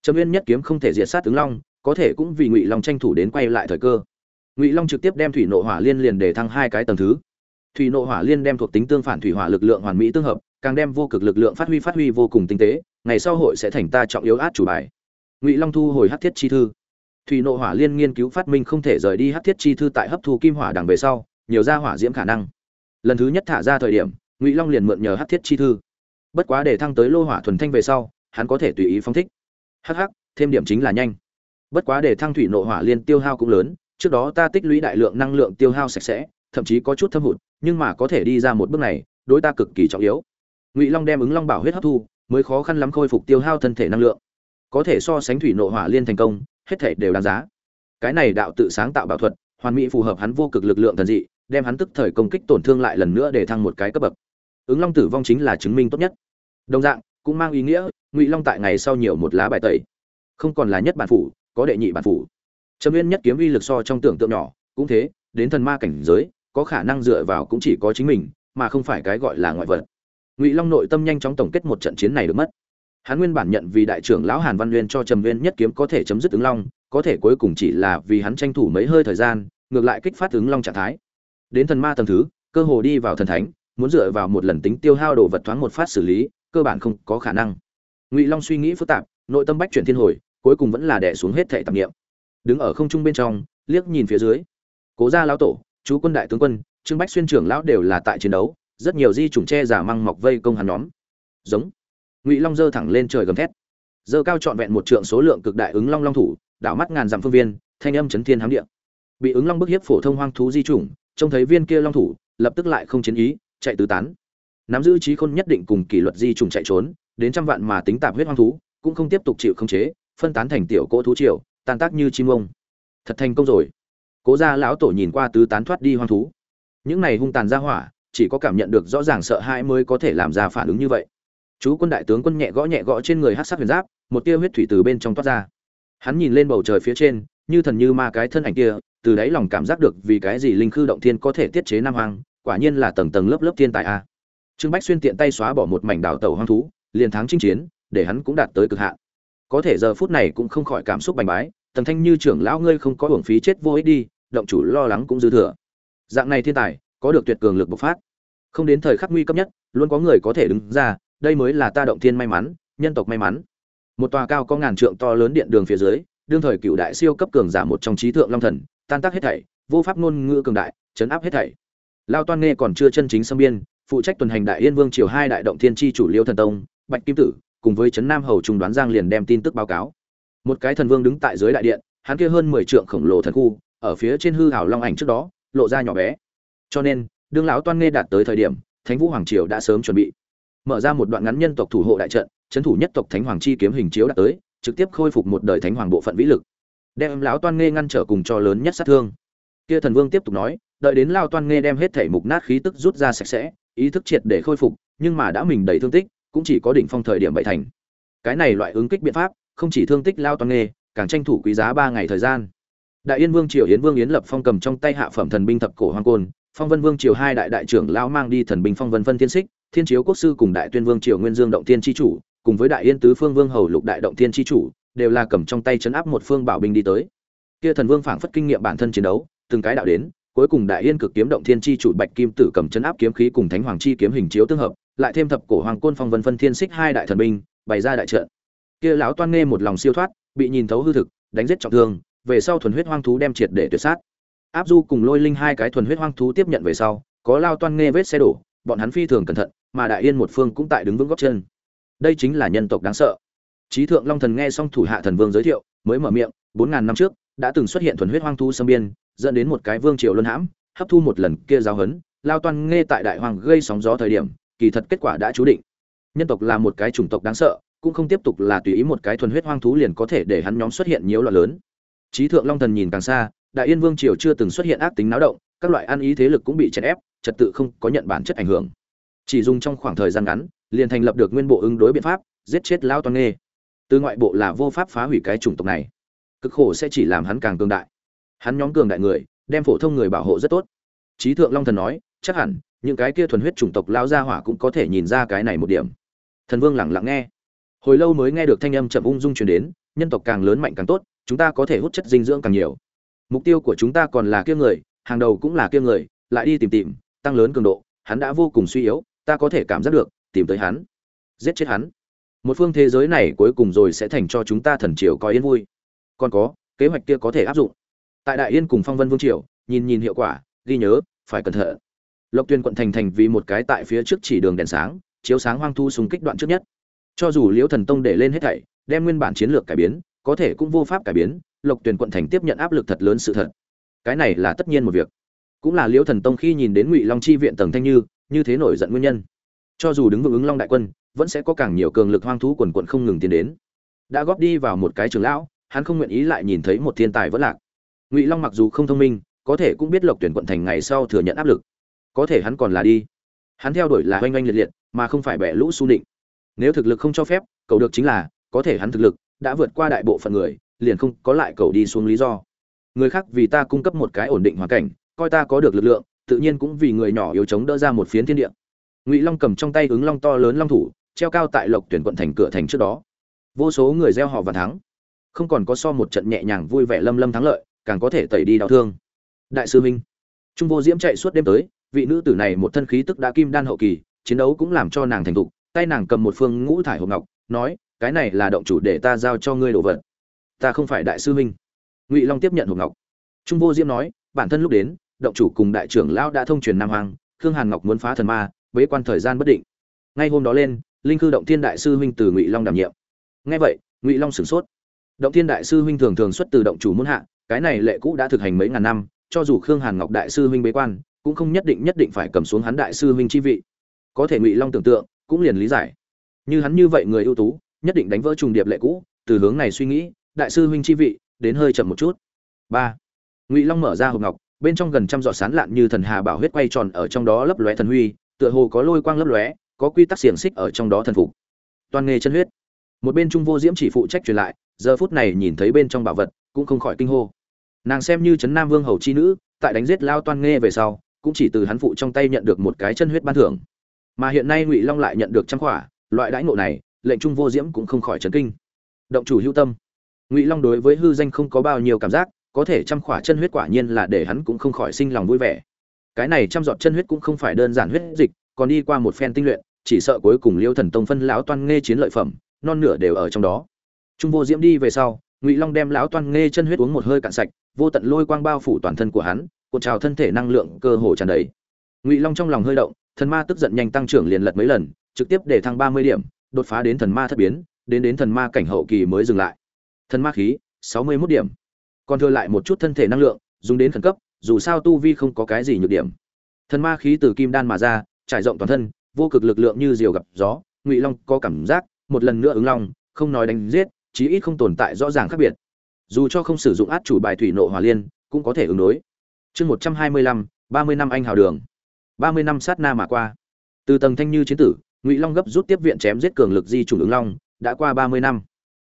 trầm nguyên nhất kiếm không thể diệt sát tướng long có thể cũng vì ngụy long tranh thủ đến quay lại thời cơ ngụy long trực tiếp đem thủy nộ hỏa liên liền để thăng hai cái tầng thứ thủy nộ hỏa liên đem thuộc tính tương phản thủy hỏa lực lượng hoàn mỹ tương hợp càng đem vô cực lực lượng phát huy phát huy vô cùng tinh tế ngày sau hội sẽ thành ta trọng yếu át chủ bài ngụy long thu hồi hát thiết chi thư thủy nộ hỏa liên nghiên cứu phát minh không thể rời đi hát thiết chi thư tại hấp thu kim hỏa đằng về sau nhiều ra hỏa diễm khả năng lần thứ nhất thả ra thời điểm ngụy long liền mượn nhờ hát thiết chi thư bất quá để thăng tới lô hỏa thuần thanh về sau hắn có thể tùy ý phóng thích hh thêm điểm chính là nhanh bất quá để thăng thủy nội hỏa liên tiêu hao cũng lớn, trước đó ta tích lũy đại lượng năng lượng tiêu hao sạch sẽ, thậm chí có chút thâm hụt, nhưng mà có thể đi ra một bước này, đối ta cực kỳ trọng yếu. Ngụy long đem ứng long bảo huyết hấp thu, mới khó khăn lắm khôi phục tiêu hao thân thể năng lượng. Có thể so sánh thủy nội hỏa liên thành công, hết thể đều đáng giá. Cái này đạo tự sáng tạo bảo thuật, hoàn mỹ phù hợp hắn vô cực lực lượng thần dị, đem hắn tức thời công kích tổn thương lại lần nữa để thăng một cái cấp bậc. Ứng long tử vong chính là chứng minh tốt nhất. Đồng dạng, cũng mang ý nghĩa, ngụy long tại ngày sau nhiều một lá bài tẩy. Không còn là nhất bản phủ có đệ nhị bản phủ. Trầm nguyên nhất kiếm uy lực so trong tưởng tượng nhỏ, cũng thế, đến thần ma cảnh giới, có khả năng dựa vào cũng chỉ có chính mình, mà không phải cái gọi là ngoại vật. Ngụy long nội tâm nhanh chóng tổng kết một trận chiến này được mất. Hắn nguyên bản nhận vì đại trưởng lão hàn văn nguyên cho trầm nguyên nhất kiếm có thể chấm dứt ứng long, có thể cuối cùng chỉ là vì hắn tranh thủ mấy hơi thời gian, ngược lại kích phát ứng long trạng thái. Đến thần ma tầng thứ, cơ hồ đi vào thần thánh, muốn dựa vào một lần tính tiêu hao đồ vật thoáng một phát xử lý, cơ bản không có khả năng. Ngụy long suy nghĩ phức tạp, nội tâm bách chuyển thiên hồi cuối cùng vẫn là đè xuống hết thệ tạp niệm, đứng ở không trung bên trong liếc nhìn phía dưới. Cố gia lão tổ chú quân đại tướng quân trương bách xuyên trưởng lão đều là tại chiến đấu rất nhiều di chủng che giả măng mọc vây công hắn nhóm. Giống. Ngụy long giơ thẳng lên trời gầm thét. Giơ cao trọn vẹn một trượng số lượng cực đại ứng long long thủ đảo mắt ngàn dặm phương viên thanh âm chấn thiên hám địa. Bị ứng long bức hiếp phổ thông hoang thú di chủng trông thấy viên kia long thủ lập tức lại không chiến ý chạy tứ tán. Nắm giữ trí khôn nhất định cùng kỷ luật di trùng chạy trốn đến trăm vạn mà tính tạp huyết hoang thú cũng không tiếp tục chịu khống chế phân tán thành tiểu cỗ thú triều, tan tác như chim ông. Thật thành công rồi. Cố gia lão tổ nhìn qua tứ tán thoát đi hoang thú. Những này hung tàn ra hỏa, chỉ có cảm nhận được rõ ràng sợ hãi mới có thể làm ra phản ứng như vậy. Chú quân đại tướng quân nhẹ gõ nhẹ gõ trên người hát sắc huyền giáp, một tia huyết thủy từ bên trong toát ra. Hắn nhìn lên bầu trời phía trên, như thần như ma cái thân ảnh kia, từ đáy lòng cảm giác được vì cái gì linh khư động thiên có thể tiết chế nam hoang, quả nhiên là tầng tầng lớp lớp thiên tài a. Trương bách xuyên tiện tay xóa bỏ một mảnh đảo tàu hoang thú, liền thắng chinh chiến, để hắn cũng đạt tới cực hạn có thể giờ phút này cũng không khỏi cảm xúc bành bái, tần thanh như trưởng lão ngươi không có hưởng phí chết vô ích đi, động chủ lo lắng cũng dư thừa. Dạng này thiên tài, có được tuyệt cường lực bộc phát. Không đến thời khắc nguy cấp nhất, luôn có người có thể đứng ra, đây mới là ta động thiên may mắn, nhân tộc may mắn. Một tòa cao có ngàn trượng to lớn điện đường phía dưới, đương thời cựu đại siêu cấp cường giả một trong trí thượng long thần, tan tác hết thảy, vô pháp ngôn ngữ cường đại, chấn áp hết thảy. Lao toan nghe còn chưa chân chính xâm biên, phụ trách tuần hành đại yên vương triều hai đại động thiên tri chủ liêu thần tông, bạch kim tử cùng với trấn nam hầu trung đoán giang liền đem tin tức báo cáo. Một cái thần vương đứng tại dưới đại điện, hắn kia hơn mười trượng khổng lồ thần khu, ở phía trên hư hảo long ảnh trước đó, lộ ra nhỏ bé. Cho nên, đương lão toan nghe đạt tới thời điểm, thánh vũ hoàng triều đã sớm chuẩn bị. Mở ra một đoạn ngắn nhân tộc thủ hộ đại trận, trấn thủ nhất tộc thánh hoàng chi kiếm hình chiếu đạt tới, trực tiếp khôi phục một đời thánh hoàng bộ phận vĩ lực. Đem lão toan nghe ngăn trở cùng cho lớn nhất sát thương. Kia thần vương tiếp tục nói, đợi đến lao toan nghe đem hết thể mục nát khí tức rút ra sạch sẽ, ý thức triệt để khôi phục, nhưng mà đã mình đầy thương tích cũng chỉ có đỉnh phong thời điểm bảy thành. Cái này loại ứng kích biện pháp không chỉ thương tích lao toàn nghề, càng tranh thủ quý giá ba ngày thời gian. Đại yên vương triều yến vương yến lập phong cầm trong tay hạ phẩm thần binh thập cổ hoàng côn phong vân vương triều hai đại đại trưởng lao mang đi thần binh phong vân phân thiên xích thiên chiếu quốc sư cùng đại tuyên vương triều nguyên dương động tiên tri chủ cùng với đại yên tứ phương vương hầu lục đại động tiên tri chủ đều là cầm trong tay chấn áp một phương bảo binh đi tới. Kia thần vương phảng phất kinh nghiệm bản thân chiến đấu từng cái đạo đến cuối cùng đại yên cực kiếm động thiên chi chủ bạch kim tử cầm chấn áp kiếm khí cùng thánh hoàng chi kiếm hình chiếu tương hợp lại thêm thập cổ hoàng côn phong vân phân thiên xích hai đại thần binh, bày ra đại trận. Kia lão toan nghe một lòng siêu thoát, bị nhìn thấu hư thực, đánh giết trọng thương, về sau thuần huyết hoang thú đem triệt để tuyệt sát. Áp du cùng lôi linh hai cái thuần huyết hoang thú tiếp nhận về sau, có lao toan nghe vết xe đổ, bọn hắn phi thường cẩn thận, mà đại yên một phương cũng tại đứng vững góc chân. Đây chính là nhân tộc đáng sợ. Trí thượng long thần nghe xong thủ hạ thần vương giới thiệu, mới mở miệng, bốn ngàn năm trước, đã từng xuất hiện thuần huyết hoang thú xâm biên, dẫn đến một cái vương triều luân hãm, hấp thu một lần kia giáo hấn lao toan nghe tại đại hoàng gây sóng gió thời điểm kỳ thật kết quả đã chú định. Nhân tộc là một cái chủng tộc đáng sợ, cũng không tiếp tục là tùy ý một cái thuần huyết hoang thú liền có thể để hắn nhóm xuất hiện nhiều loạn lớn. Trí thượng long thần nhìn càng xa, đại yên vương triều chưa từng xuất hiện ác tính náo động, các loại ăn ý thế lực cũng bị chèn ép, trật tự không có nhận bản chất ảnh hưởng. Chỉ dùng trong khoảng thời gian ngắn, liền thành lập được nguyên bộ ứng đối biện pháp, giết chết lao toan nghê. Từ ngoại bộ là vô pháp phá hủy cái chủng tộc này. Cực khổ sẽ chỉ làm hắn càng cường đại. Hắn nhóm cường đại người, đem phổ thông người bảo hộ rất tốt. Trí thượng long thần nói, chắc hẳn những cái kia thuần huyết chủng tộc lao ra hỏa cũng có thể nhìn ra cái này một điểm. Thần vương lẳng lặng nghe. Hồi lâu mới nghe được thanh âm chậm ung dung truyền đến, nhân tộc càng lớn mạnh càng tốt, chúng ta có thể hút chất dinh dưỡng càng nhiều. Mục tiêu của chúng ta còn là kia người, hàng đầu cũng là kia người, lại đi tìm tìm, tăng lớn cường độ, hắn đã vô cùng suy yếu, ta có thể cảm giác được, tìm tới hắn. Giết chết hắn. Một phương thế giới này cuối cùng rồi sẽ thành cho chúng ta thần triều có yên vui. Còn có, kế hoạch kia có thể áp dụng. Tại đại yên cùng phong vân vương triều, nhìn nhìn hiệu quả, ghi nhớ, phải cẩn thận lộc tuyên quận thành thành vì một cái tại phía trước chỉ đường đèn sáng, chiếu sáng hoang thu súng kích đoạn trước nhất. Cho dù liễu thần tông để lên hết thảy, đem nguyên bản chiến lược cải biến, có thể cũng vô pháp cải biến, lộc Tuyền quận thành tiếp nhận áp lực thật lớn sự thật. Cái này là tất nhiên một việc. Cũng là liễu thần tông khi nhìn đến ngụy long chi viện tầng thanh như như thế nổi giận nguyên nhân. Cho dù đứng vững ứng long đại quân, vẫn sẽ có càng nhiều cường lực hoang thú quần quận không ngừng tiến đến. Đã góp đi vào một cái trường lão, hắn không nguyện ý lại nhìn thấy một thiên tài vẫn lạc. Ngụy long mặc dù không thông minh, có thể cũng biết lộc tuyển quận thành ngày sau thừa nhận áp lực có thể hắn còn là đi. Hắn theo đuổi là oanh oanh liệt liệt, mà không phải bẻ lũ su định nếu thực lực không cho phép, cầu được chính là, có thể hắn thực lực đã vượt qua đại bộ phận người, liền không có lại cầu đi xuống lý do. Người khác vì ta cung cấp một cái ổn định hoàn cảnh, coi ta có được lực lượng, tự nhiên cũng vì người nhỏ yếu chống đỡ ra một phiến thiên địa. Ngụy long cầm trong tay ứng long to lớn long thủ, treo cao tại lộc tuyển quận thành cửa thành trước đó. Vô số người gieo họ và thắng. Không còn có so một trận nhẹ nhàng vui vẻ lâm lâm thắng lợi, càng có thể tẩy đi đau thương. Đại sư minh, trung vô diễm chạy suốt đêm tới vị nữ tử này một thân khí tức đã kim đan hậu kỳ, chiến đấu cũng làm cho nàng thành thục, tay nàng cầm một phương ngũ thải hộp ngọc, nói, cái này là động chủ để ta giao cho ngươi đồ vật. Ta không phải đại sư huynh. ngụy long tiếp nhận hộp ngọc. Trung vô diễm nói, bản thân lúc đến, động chủ cùng đại trưởng lão đã thông truyền nam hoàng khương hàn ngọc muốn phá thần ma, bế quan thời gian bất định. Ngay hôm đó lên, linh cư động thiên đại sư huynh từ ngụy long đảm nhiệm. Ngay vậy, ngụy long sửng sốt. Động thiên đại sư huynh thường thường xuất từ động chủ muốn hạ, cái này lệ cũ đã thực hành mấy ngàn năm, cho dù khương hàn ngọc đại sư huynh bế quan cũng không nhất định nhất định phải cầm xuống hắn đại sư huynh chi vị. Có thể ngụy long tưởng tượng, cũng liền lý giải. Như hắn như vậy người ưu tú, nhất định đánh vỡ trùng điệp lệ cũ, từ hướng này suy nghĩ, đại sư huynh chi vị, đến hơi chậm một chút. Ba. Ngụy long mở ra hộp ngọc, bên trong gần trăm giọt sán lạn như thần hà bảo huyết quay tròn ở trong đó lấp lóe thần huy, tựa hồ có lôi quang lấp lóe, có quy tắc xiềng xích ở trong đó thần phục. Toàn nghề chân huyết. Một bên trung vô diễm chỉ phụ trách truyền lại, giờ phút này nhìn thấy bên trong bảo vật, cũng không khỏi kinh hô. Nàng xem như trấn nam vương hầu chi nữ, tại đánh giết lao toan nghe về sau cũng chỉ từ hắn phụ trong tay nhận được một cái chân huyết ban thưởng. Mà hiện nay ngụy long lại nhận được trăm khỏa, loại đãi ngộ này, lệnh trung vô diễm cũng không khỏi chấn kinh. Động chủ hữu tâm. Ngụy long đối với hư danh không có bao nhiêu cảm giác, có thể trăm khỏa chân huyết quả nhiên là để hắn cũng không khỏi sinh lòng vui vẻ. Cái này trăm giọt chân huyết cũng không phải đơn giản huyết dịch, còn đi qua một phen tinh luyện, chỉ sợ cuối cùng liêu thần tông phân lão toan nghe chiến lợi phẩm, non nửa đều ở trong đó. Trung vô diễm đi về sau, ngụy long đem lão toan nghe chân huyết uống một hơi cạn sạch, vô tận lôi quang bao phủ toàn thân của hắn cuộn trào thân thể năng lượng cơ hồ tràn đầy. Ngụy long trong lòng hơi động, thần ma tức giận nhanh tăng trưởng liền lật mấy lần, trực tiếp để thăng ba mươi điểm, đột phá đến thần ma thất biến, đến đến thần ma cảnh hậu kỳ mới dừng lại. Thần ma khí, sáu mươi 61 điểm. Còn thừa lại một chút thân thể năng lượng, dùng đến khẩn cấp, dù sao tu vi không có cái gì nhược điểm. Thần ma khí từ kim đan mà ra, trải rộng toàn thân, vô cực lực lượng như diều gặp gió, ngụy long có cảm giác, một lần nữa ứng long, không nói đánh giết, chí ít không tồn tại rõ ràng khác biệt. Dù cho không sử dụng át chủ bài thủy nộ hòa liên, cũng có thể ứng đối chương một trăm hai mươi lăm, ba mươi năm anh hào đường. ba mươi năm sát na mà qua. Từ tầng thanh như chiến tử, ngụy long gấp rút tiếp viện chém giết cường lực di chủ ứng long, đã qua ba mươi năm.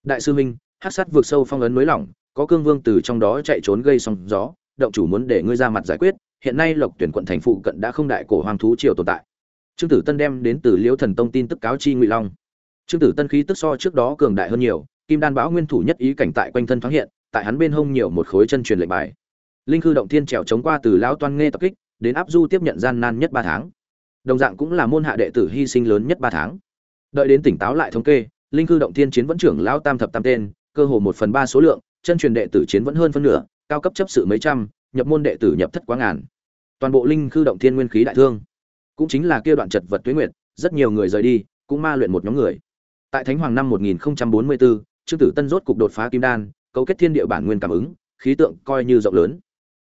Đại sư minh, hát sát vượt sâu phong ấn mới lỏng, có cương vương từ trong đó chạy trốn gây sóng gió, động chủ muốn để ngươi ra mặt giải quyết, hiện nay lộc tuyển quận thành phụ cận đã không đại cổ hoàng thú triều tồn tại. Trương tử tân đem đến từ liễu thần tông tin tức cáo chi ngụy long. Trương tử tân khí tức so trước đó cường đại hơn nhiều, kim đan báo nguyên thủ nhất ý cảnh tại quanh thân thoáng hiện, tại hắn bên hông nhiều một khối chân truyền lệnh bài linh khư động thiên trèo chống qua từ lão toan nghe tập kích đến áp du tiếp nhận gian nan nhất ba tháng. Đồng dạng cũng là môn hạ đệ tử hy sinh lớn nhất ba tháng. Đợi đến tỉnh táo lại thống kê linh khư động thiên chiến vẫn trưởng lão tam thập tam tên cơ hồ một phần ba số lượng chân truyền đệ tử chiến vẫn hơn phân nửa cao cấp chấp sự mấy trăm nhập môn đệ tử nhập thất quá ngàn. Toàn bộ linh khư động thiên nguyên khí đại thương. Cũng chính là kia đoạn chật vật tuyến nguyệt rất nhiều người rời đi cũng ma luyện một nhóm người. Tại thánh hoàng năm 1044, trương tử tân rốt cục đột phá kim đan cấu kết thiên địa bản nguyên cảm ứng khí tượng coi như rộng lớn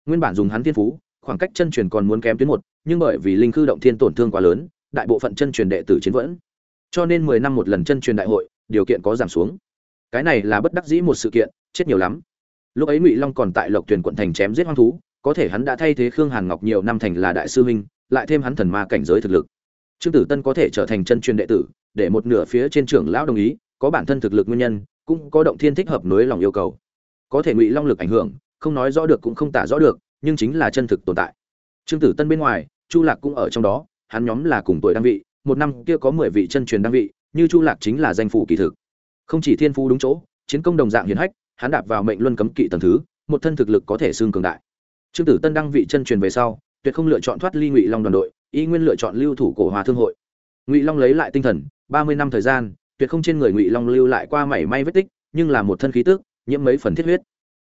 nguyên bản dùng hắn thiên phú, khoảng cách chân truyền còn muốn kém tuyến một, nhưng bởi vì linh khư động thiên tổn thương quá lớn, đại bộ phận chân truyền đệ tử chiến vẫn. Cho nên mười năm một lần chân truyền đại hội, điều kiện có giảm xuống. Cái này là bất đắc dĩ một sự kiện, chết nhiều lắm. Lúc ấy ngụy long còn tại lộc tuyền quận thành chém giết hoang thú, có thể hắn đã thay thế khương hàn ngọc nhiều năm thành là đại sư huynh, lại thêm hắn thần ma cảnh giới thực lực. Trương tử tân có thể trở thành chân truyền đệ tử, để một nửa phía trên trưởng lão đồng ý, có bản thân thực lực nguyên nhân, cũng có động thiên thích hợp nối lòng yêu cầu. Có thể ngụy long lực ảnh hưởng không nói rõ được cũng không tả rõ được, nhưng chính là chân thực tồn tại. Trương tử tân bên ngoài, chu lạc cũng ở trong đó, hắn nhóm là cùng tuổi đăng vị, một năm kia có mười vị chân truyền đăng vị, như chu lạc chính là danh phủ kỳ thực. Không chỉ thiên phú đúng chỗ, chiến công đồng dạng hiển hách, hắn đạp vào mệnh luân cấm kỵ tầng thứ, một thân thực lực có thể xương cường đại. Trương tử tân đăng vị chân truyền về sau, tuyệt không lựa chọn thoát ly ngụy long đoàn đội, y nguyên lựa chọn lưu thủ cổ hòa thương hội. Ngụy long lấy lại tinh thần, ba mươi năm thời gian, tuyệt không trên người ngụy long lưu lại qua mảy may vết tích, nhưng là một thân khí tức, nhiễm mấy phần thiết huyết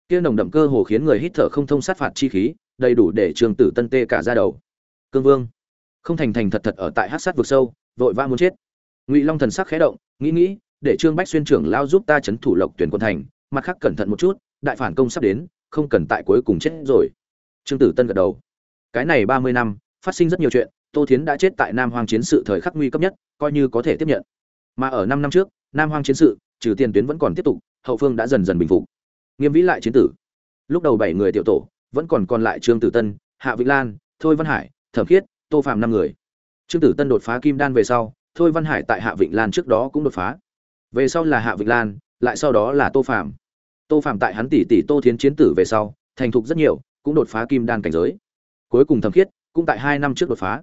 kia nồng đậm cơ hồ khiến người hít thở không thông sát phạt chi khí, đầy đủ để trường tử tân tê cả ra đầu. Cương vương. Không thành thành thật thật ở tại hát sát vực sâu, vội vã muốn chết. Ngụy long thần sắc khẽ động, nghĩ nghĩ, để trương bách xuyên trưởng lao giúp ta chấn thủ lộc tuyển quân thành, mặt khác cẩn thận một chút, đại phản công sắp đến, không cần tại cuối cùng chết rồi. Trương tử tân gật đầu. Cái này ba mươi năm, phát sinh rất nhiều chuyện, tô thiến đã chết tại nam hoàng chiến sự thời khắc nguy cấp nhất, coi như có thể tiếp nhận. Mà ở năm năm trước, nam hoàng chiến sự, trừ tiền tuyến vẫn còn tiếp tục, hậu phương đã dần dần bình phục nghiêm vĩ lại chiến tử. Lúc đầu bảy người tiểu tổ, vẫn còn còn lại trương tử tân, hạ vĩnh lan, thôi văn hải, thẩm khiết, tô phạm năm người. Trương tử tân đột phá kim đan về sau, thôi văn hải tại hạ vĩnh lan trước đó cũng đột phá. Về sau là hạ vĩnh lan, lại sau đó là tô phạm. Tô phạm tại hắn tỷ tỷ tô thiến chiến tử về sau, thành thục rất nhiều, cũng đột phá kim đan cảnh giới. Cuối cùng thẩm khiết cũng tại hai năm trước đột phá.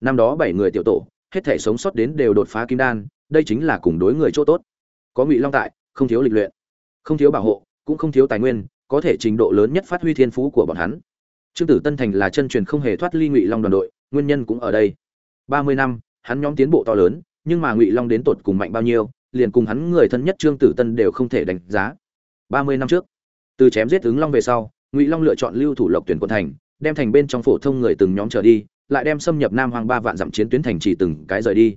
Năm đó bảy người tiểu tổ, hết thể sống sót đến đều đột phá kim đan, đây chính là cùng đối người chỗ tốt. Có ngụy long tại, không thiếu lịch luyện. Không thiếu bảo hộ cũng không thiếu tài nguyên, có thể trình độ lớn nhất phát huy thiên phú của bọn hắn. Trương tử tân thành là chân truyền không hề thoát ly ngụy long đoàn đội, nguyên nhân cũng ở đây. Ba mươi năm, hắn nhóm tiến bộ to lớn, nhưng mà ngụy long đến tột cùng mạnh bao nhiêu, liền cùng hắn người thân nhất trương tử tân đều không thể đánh giá. Ba mươi năm trước, từ chém giết ứng long về sau, ngụy long lựa chọn lưu thủ lộc tuyển quận thành, đem thành bên trong phổ thông người từng nhóm trở đi, lại đem xâm nhập nam hoàng ba vạn dặm chiến tuyến thành chỉ từng cái rời đi.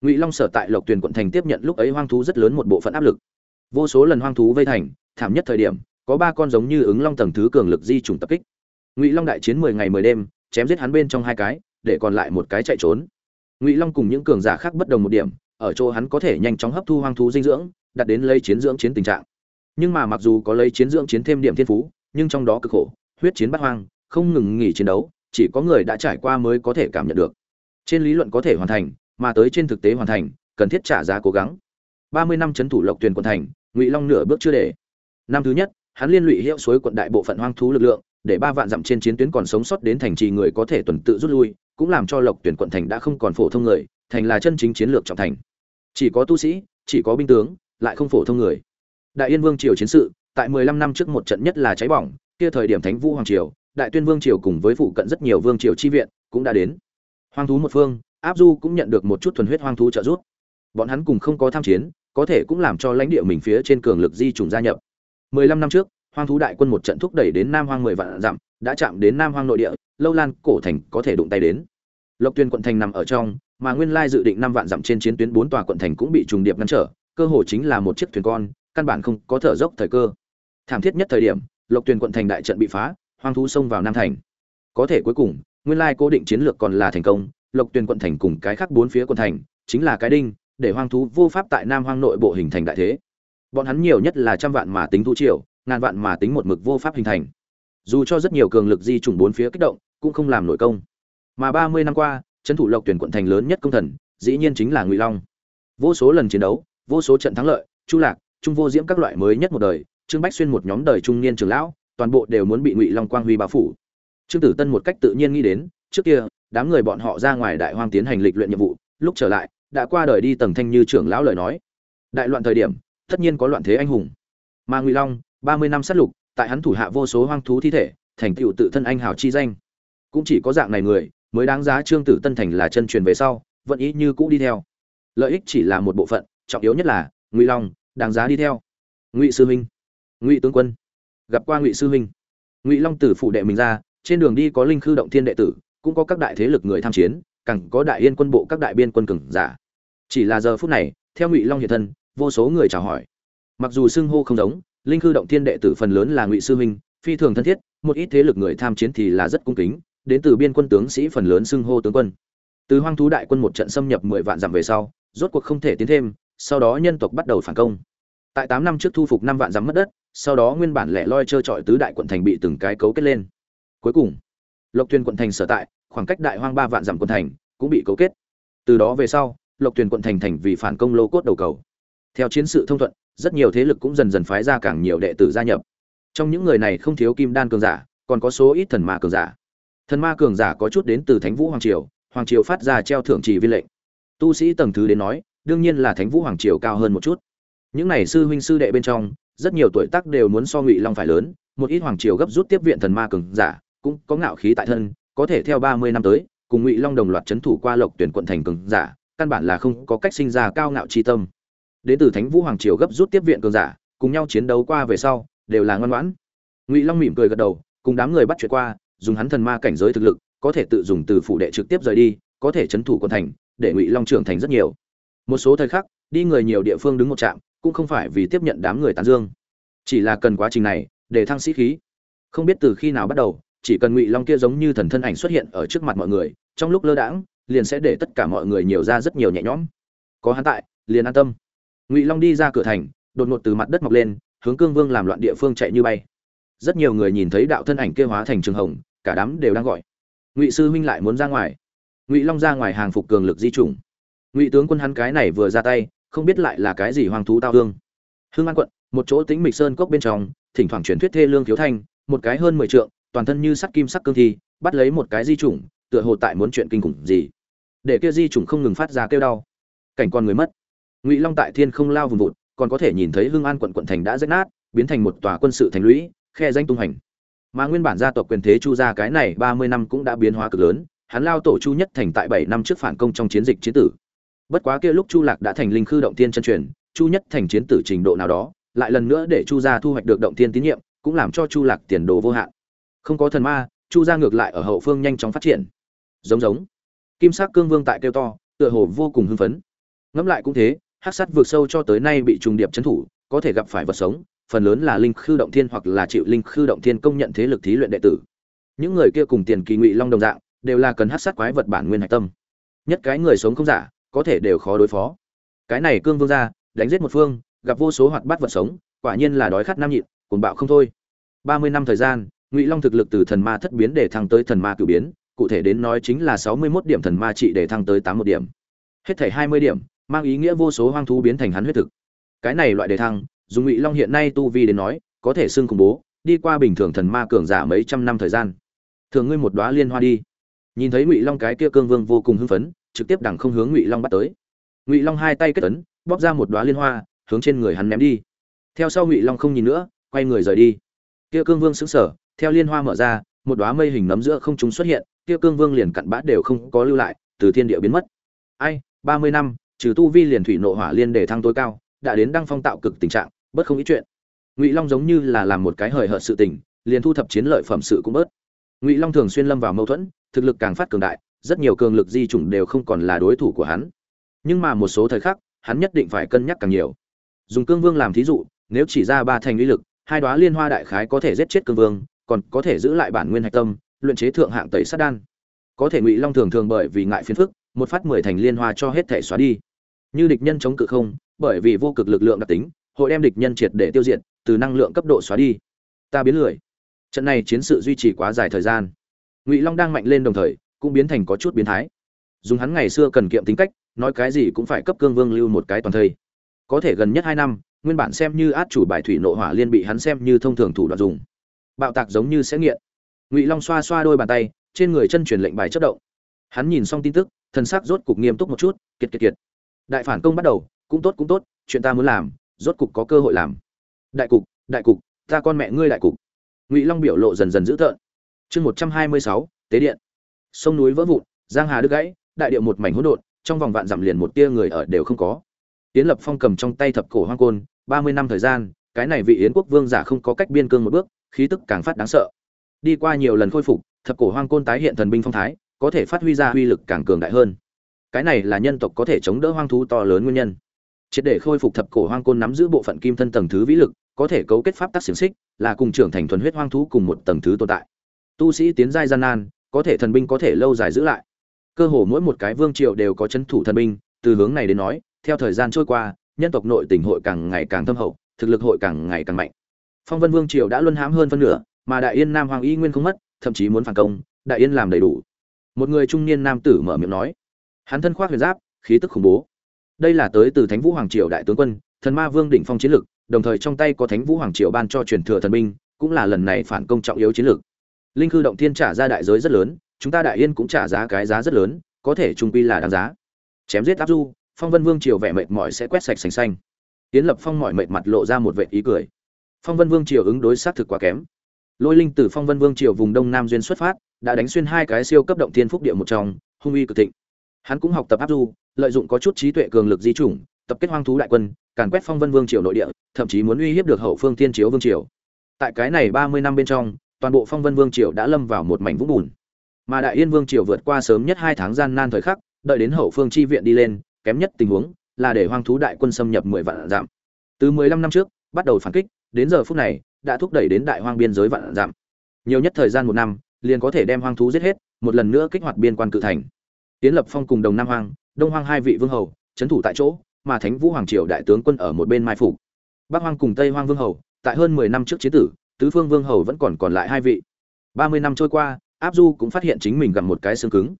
Ngụy long sở tại lộc tuyển quận thành tiếp nhận lúc ấy hoang thú rất lớn một bộ phận áp lực. Vô số lần hoang thú vây thành thảm nhất thời điểm, có ba con giống như ứng long tầng thứ cường lực di trùng tập kích. Ngụy long đại chiến mười ngày mười đêm, chém giết hắn bên trong hai cái, để còn lại một cái chạy trốn. Ngụy long cùng những cường giả khác bất đồng một điểm, ở chỗ hắn có thể nhanh chóng hấp thu hoang thú dinh dưỡng đặt đến lấy chiến dưỡng chiến tình trạng. Nhưng mà mặc dù có lấy chiến dưỡng chiến thêm điểm thiên phú, nhưng trong đó cực khổ, huyết chiến bắt hoang, không ngừng nghỉ chiến đấu, chỉ có người đã trải qua mới có thể cảm nhận được. Trên lý luận có thể hoàn thành, mà tới trên thực tế hoàn thành, cần thiết trả giá cố gắng. Ba mươi năm c thủ lộc tuyền quận thành, ngụy long nửa bước chưa để năm thứ nhất, hắn liên lụy hiệu suối quận đại bộ phận hoang thú lực lượng, để ba vạn dặm trên chiến tuyến còn sống sót đến thành trì người có thể tuần tự rút lui, cũng làm cho lộc tuyển quận thành đã không còn phổ thông người, thành là chân chính chiến lược trọng thành. Chỉ có tu sĩ, chỉ có binh tướng, lại không phổ thông người. Đại yên vương triều chiến sự, tại mười lăm năm trước một trận nhất là cháy bỏng, kia thời điểm thánh vũ hoàng triều, đại tuyên vương triều cùng với phụ cận rất nhiều vương triều chi viện cũng đã đến. Hoang thú một phương, áp du cũng nhận được một chút thuần huyết hoang thú trợ giúp. Bọn hắn cùng không có tham chiến, có thể cũng làm cho lãnh địa mình phía trên cường lực di trùng gia nhập mười lăm năm trước, hoang thú đại quân một trận thúc đẩy đến nam hoang mười vạn dặm, đã chạm đến nam hoang nội địa, lâu lan cổ thành có thể đụng tay đến. Lộc tuyên quận thành nằm ở trong, mà nguyên lai dự định năm vạn dặm trên chiến tuyến bốn tòa quận thành cũng bị trùng điệp ngăn trở, cơ hồ chính là một chiếc thuyền con, căn bản không có thở dốc thời cơ. Thảm thiết nhất thời điểm, lộc tuyên quận thành đại trận bị phá, hoang thú xông vào nam thành. Có thể cuối cùng, nguyên lai cố định chiến lược còn là thành công, lộc tuyên quận thành cùng cái khác bốn phía quận thành, chính là cái đinh, để hoang thú vô pháp tại nam hoang nội bộ hình thành đại thế bọn hắn nhiều nhất là trăm vạn mà tính thu triệu, ngàn vạn mà tính một mực vô pháp hình thành. Dù cho rất nhiều cường lực di trùng bốn phía kích động cũng không làm nổi công. Mà ba mươi năm qua trấn thủ lộc tuyển quận thành lớn nhất công thần dĩ nhiên chính là ngụy long. Vô số lần chiến đấu vô số trận thắng lợi chu lạc trung vô diễm các loại mới nhất một đời trương bách xuyên một nhóm đời trung niên trường lão toàn bộ đều muốn bị ngụy long quang huy bao phủ. Trương tử tân một cách tự nhiên nghĩ đến trước kia đám người bọn họ ra ngoài đại hoang tiến hành lịch luyện nhiệm vụ lúc trở lại đã qua đời đi tầng thanh như trưởng lão lời nói. Đại loạn thời điểm tất nhiên có loạn thế anh hùng. Mà ngụy long, ba mươi năm sát lục, tại hắn thủ hạ vô số hoang thú thi thể, thành tựu tự thân anh hào chi danh. Cũng chỉ có dạng này người, mới đáng giá trương tử tân thành là chân truyền về sau, vẫn ý như cũ đi theo. Lợi ích chỉ là một bộ phận, trọng yếu nhất là, ngụy long, đáng giá đi theo. Ngụy sư huynh ngụy tướng quân, gặp qua ngụy sư huynh ngụy long tử phụ đệ mình ra, trên đường đi có linh khư động thiên đệ tử, cũng có các đại thế lực người tham chiến, càng có đại yên quân bộ các đại biên quân cường giả. Chỉ là giờ phút này, theo ngụy long hiện thân vô số người chào hỏi. Mặc dù xưng hô không giống, linh khư động thiên đệ tử phần lớn là ngụy sư huynh phi thường thân thiết, một ít thế lực người tham chiến thì là rất cung kính, đến từ biên quân tướng sĩ phần lớn xưng hô tướng quân. Từ hoang thú đại quân một trận xâm nhập mười vạn dặm về sau, rốt cuộc không thể tiến thêm, sau đó nhân tộc bắt đầu phản công. Tại tám năm trước thu phục năm vạn dặm mất đất, sau đó nguyên bản lẻ loi trơ trọi tứ đại quận thành bị từng cái cấu kết lên. Cuối cùng, lộc Tuyền quận thành sở tại, khoảng cách đại hoang ba vạn dặm quận thành cũng bị cấu kết. Từ đó về sau, lộc Tuyền quận thành thành vì phản công lô cốt đầu cầu theo chiến sự thông thuận, rất nhiều thế lực cũng dần dần phái ra càng nhiều đệ tử gia nhập. Trong những người này không thiếu kim đan cường giả, còn có số ít thần ma cường giả. Thần ma cường giả có chút đến từ thánh vũ hoàng triều hoàng triều phát ra treo thưởng trì vi lệnh. Tu sĩ tầng thứ đến nói, đương nhiên là thánh vũ hoàng triều cao hơn một chút. Những này sư huynh sư đệ bên trong, rất nhiều tuổi tác đều muốn so ngụy long phải lớn, một ít hoàng triều gấp rút tiếp viện thần ma cường giả, cũng có ngạo khí tại thân, có thể theo ba mươi năm tới, cùng ngụy long đồng loạt c thủ qua lộc tuyển quận thành cường giả, căn bản là không có cách sinh ra cao ngạo chi tâm đến từ thánh vũ hoàng triều gấp rút tiếp viện cường giả, cùng nhau chiến đấu qua về sau, đều là ngoan ngoãn. Ngụy long mỉm cười gật đầu, cùng đám người bắt chuyện qua, dùng hắn thần ma cảnh giới thực lực, có thể tự dùng từ phụ đệ trực tiếp rời đi, có thể chấn thủ quân thành, để ngụy long trưởng thành rất nhiều. Một số thời khắc, đi người nhiều địa phương đứng một trạm, cũng không phải vì tiếp nhận đám người tán dương. Chỉ là cần quá trình này, để thăng sĩ khí. Không biết từ khi nào bắt đầu, chỉ cần ngụy long kia giống như thần thân ảnh xuất hiện ở trước mặt mọi người, trong lúc lơ đãng, liền sẽ để tất cả mọi người nhiều ra rất nhiều nhẹ nhõm. Có hắn tại, liền an tâm ngụy long đi ra cửa thành đột ngột từ mặt đất mọc lên hướng cương vương làm loạn địa phương chạy như bay rất nhiều người nhìn thấy đạo thân ảnh kia hóa thành trường hồng cả đám đều đang gọi ngụy sư huynh lại muốn ra ngoài ngụy long ra ngoài hàng phục cường lực di chủng ngụy tướng quân hắn cái này vừa ra tay không biết lại là cái gì hoang thú tao hương hương an quận một chỗ tính mịch sơn cốc bên trong thỉnh thoảng truyền thuyết thê lương thiếu thanh một cái hơn mười trượng toàn thân như sắt kim sắc cương thi bắt lấy một cái di chủng tựa hồ tại muốn chuyện kinh khủng gì để kia di chủng không ngừng phát ra kêu đau cảnh con người mất ngụy long tại thiên không lao vùng vụt, còn có thể nhìn thấy hương an quận quận thành đã rách nát, biến thành một tòa quân sự thành lũy, khe danh tung hành mà nguyên bản gia tộc quyền thế chu gia cái này ba mươi năm cũng đã biến hóa cực lớn, hắn lao tổ chu nhất thành tại bảy năm trước phản công trong chiến dịch chiến tử. Bất quá kia lúc chu lạc đã thành linh khư động tiên chân truyền, chu nhất thành chiến tử trình độ nào đó, lại lần nữa để chu gia thu hoạch được động tiên tín nhiệm, cũng làm cho chu lạc tiền đồ vô hạn. Không có thần ma, chu gia ngược lại ở hậu phương nhanh chóng phát triển. Giống giống. Kim sắc cương vương tại kêu to, tựa hồ vô cùng hưng phấn. Ngẫm lại cũng thế hắc sắt vượt sâu cho tới nay bị trùng điệp trấn thủ, có thể gặp phải vật sống, phần lớn là linh khư động thiên hoặc là chịu linh khư động thiên công nhận thế lực thí luyện đệ tử. Những người kia cùng tiền kỳ ngụy long đồng dạng, đều là cần hắc sắt quái vật bản nguyên hải tâm. Nhất cái người sống không giả, có thể đều khó đối phó. Cái này cương vương ra đánh giết một phương, gặp vô số hoạt bát vật sống, quả nhiên là đói khát nam nhịn, cuồng bạo không thôi. Ba mươi năm thời gian, ngụy long thực lực từ thần ma thất biến để thăng tới thần ma cửu biến, cụ thể đến nói chính là sáu mươi 61 điểm thần ma trị để thăng tới tám một điểm. Hết thảy hai mươi điểm mang ý nghĩa vô số hoang thú biến thành hắn huyết thực. Cái này loại đề thăng dùng ngụy long hiện nay tu vi đến nói, có thể xưng khủng bố, đi qua bình thường thần ma cường giả mấy trăm năm thời gian. Thường ngươi một đóa liên hoa đi. Nhìn thấy ngụy long cái kia cương vương vô cùng hưng phấn, trực tiếp đằng không hướng ngụy long bắt tới. Ngụy long hai tay kết ấn, bóp ra một đóa liên hoa, hướng trên người hắn ném đi. Theo sau ngụy long không nhìn nữa, quay người rời đi. Kia cương vương sững sờ, theo liên hoa mở ra, một đóa mây hình nấm giữa không trung xuất hiện, kia cương vương liền cặn bã đều không có lưu lại, từ thiên địa biến mất. Ai, ba mươi năm trừ tu vi liền thủy nộ hỏa liên để thăng tối cao, đã đến đăng phong tạo cực tình trạng, bất không ít chuyện. Ngụy long giống như là làm một cái hời hợt sự tình, liền thu thập chiến lợi phẩm sự cũng bớt. Ngụy long thường xuyên lâm vào mâu thuẫn, thực lực càng phát cường đại, rất nhiều cường lực di chủng đều không còn là đối thủ của hắn. Nhưng mà một số thời khắc, hắn nhất định phải cân nhắc càng nhiều. Dùng cương vương làm thí dụ, nếu chỉ ra ba thành uy lực, hai đóa liên hoa đại khái có thể giết chết cương vương, còn có thể giữ lại bản nguyên hạch tâm, luyện chế thượng hạng tẩy sát đan. Có thể ngụy long thường thường bởi vì ngại phiền phức, một phát mười thành liên hoa cho hết thể xóa đi như địch nhân chống cự không, bởi vì vô cực lực lượng đặc tính, hội đem địch nhân triệt để tiêu diệt, từ năng lượng cấp độ xóa đi. Ta biến lười. Trận này chiến sự duy trì quá dài thời gian. Ngụy long đang mạnh lên đồng thời, cũng biến thành có chút biến thái. Dùng hắn ngày xưa cần kiệm tính cách, nói cái gì cũng phải cấp cương vương lưu một cái toàn thây. Có thể gần nhất hai năm, nguyên bản xem như át chủ bài thủy nộ hỏa liên bị hắn xem như thông thường thủ đoạn dùng. Bạo tạc giống như sẽ nghiện. Ngụy long xoa xoa đôi bàn tay, trên người chân truyền lệnh bài chất động. Hắn nhìn xong tin tức, thần sắc rốt cục nghiêm túc một chút, kiệt kiệt kiệt đại phản công bắt đầu, cũng tốt cũng tốt, chuyện ta muốn làm, rốt cục có cơ hội làm. Đại cục đại cục, ta con mẹ ngươi đại cục. Ngụy long biểu lộ dần dần dữ tợn. Chương một trăm hai mươi sáu, tế điện. Sông núi vỡ vụn, giang hà đứt gãy, đại điệu một mảnh hỗn độn, trong vòng vạn dặm liền một tia người ở đều không có. Tiến lập phong cầm trong tay thập cổ hoang côn, ba mươi năm thời gian, cái này vị yến quốc vương giả không có cách biên cương một bước, khí tức càng phát đáng sợ. Đi qua nhiều lần khôi phục, thập cổ hoang côn tái hiện thần binh phong thái, có thể phát huy ra uy lực càng cường đại hơn cái này là nhân tộc có thể chống đỡ hoang thú to lớn nguyên nhân. Triệt để khôi phục thập cổ hoang côn nắm giữ bộ phận kim thân tầng thứ vĩ lực, có thể cấu kết pháp tắc xiềng xích, là cùng trưởng thành thuần huyết hoang thú cùng một tầng thứ tồn tại. Tu sĩ tiến giai gian nan, có thể thần binh có thể lâu dài giữ lại. Cơ hồ mỗi một cái vương triều đều có c thủ thần binh, từ hướng này đến nói, theo thời gian trôi qua, nhân tộc nội tỉnh hội càng ngày càng thâm hậu, thực lực hội càng ngày càng mạnh. Phong vân vương triều đã luân hãm hơn phân nửa, mà đại yên nam hoàng y nguyên không mất, thậm chí muốn phản công, đại yên làm đầy đủ. Một người trung niên nam tử mở miệng nói hắn thân khoác huyền giáp, khí tức khủng bố. Đây là tới từ thánh vũ hoàng triều đại tướng quân, thần ma vương đỉnh phong chiến lực, đồng thời trong tay có thánh vũ hoàng triều ban cho truyền thừa thần binh, cũng là lần này phản công trọng yếu chiến lược linh cư động thiên trả ra đại giới rất lớn, chúng ta đại yên cũng trả giá cái giá rất lớn, có thể trung quy là đáng giá. Chém giết áp du, phong vân vương triều vẻ mệt mỏi sẽ quét sạch sành xanh. Tiến lập phong mỏi mệt mặt lộ ra một vệ ý cười. Phong vân vương triều ứng đối xác thực quá kém. Lôi linh từ phong vân vương triều vùng đông nam duyên xuất phát, đã đánh xuyên hai cái siêu cấp động thiên phúc địa một trong, hung uy cực thịnh hắn cũng học tập áp du, lợi dụng có chút trí tuệ cường lực di chủng, tập kết hoang thú đại quân, càn quét phong vân vương triều nội địa, thậm chí muốn uy hiếp được hậu phương tiên chiếu vương triều. Tại cái này ba mươi năm bên trong, toàn bộ phong vân vương triều đã lâm vào một mảnh vũng bùn. Mà đại yên vương triều vượt qua sớm nhất hai tháng gian nan thời khắc, đợi đến hậu phương chi viện đi lên, kém nhất tình huống là để hoang thú đại quân xâm nhập mười vạn giảm từ mười lăm năm trước, bắt đầu phản kích, đến giờ phút này, đã thúc đẩy đến đại hoang biên giới vạn giảm nhiều nhất thời gian một năm, liền có thể đem hoang thú giết hết, một lần nữa kích hoạt biên quan cự thành tiến lập phong cùng đồng nam hoang, đông hoang hai vị vương hầu trấn thủ tại chỗ, mà thánh vũ hoàng triều đại tướng quân ở một bên mai phục. Bắc hoang cùng tây hoang vương hầu, tại hơn mười năm trước chiến tử, tứ phương vương hầu vẫn còn còn lại hai vị. Ba mươi năm trôi qua, áp du cũng phát hiện chính mình gặp một cái xương cứng.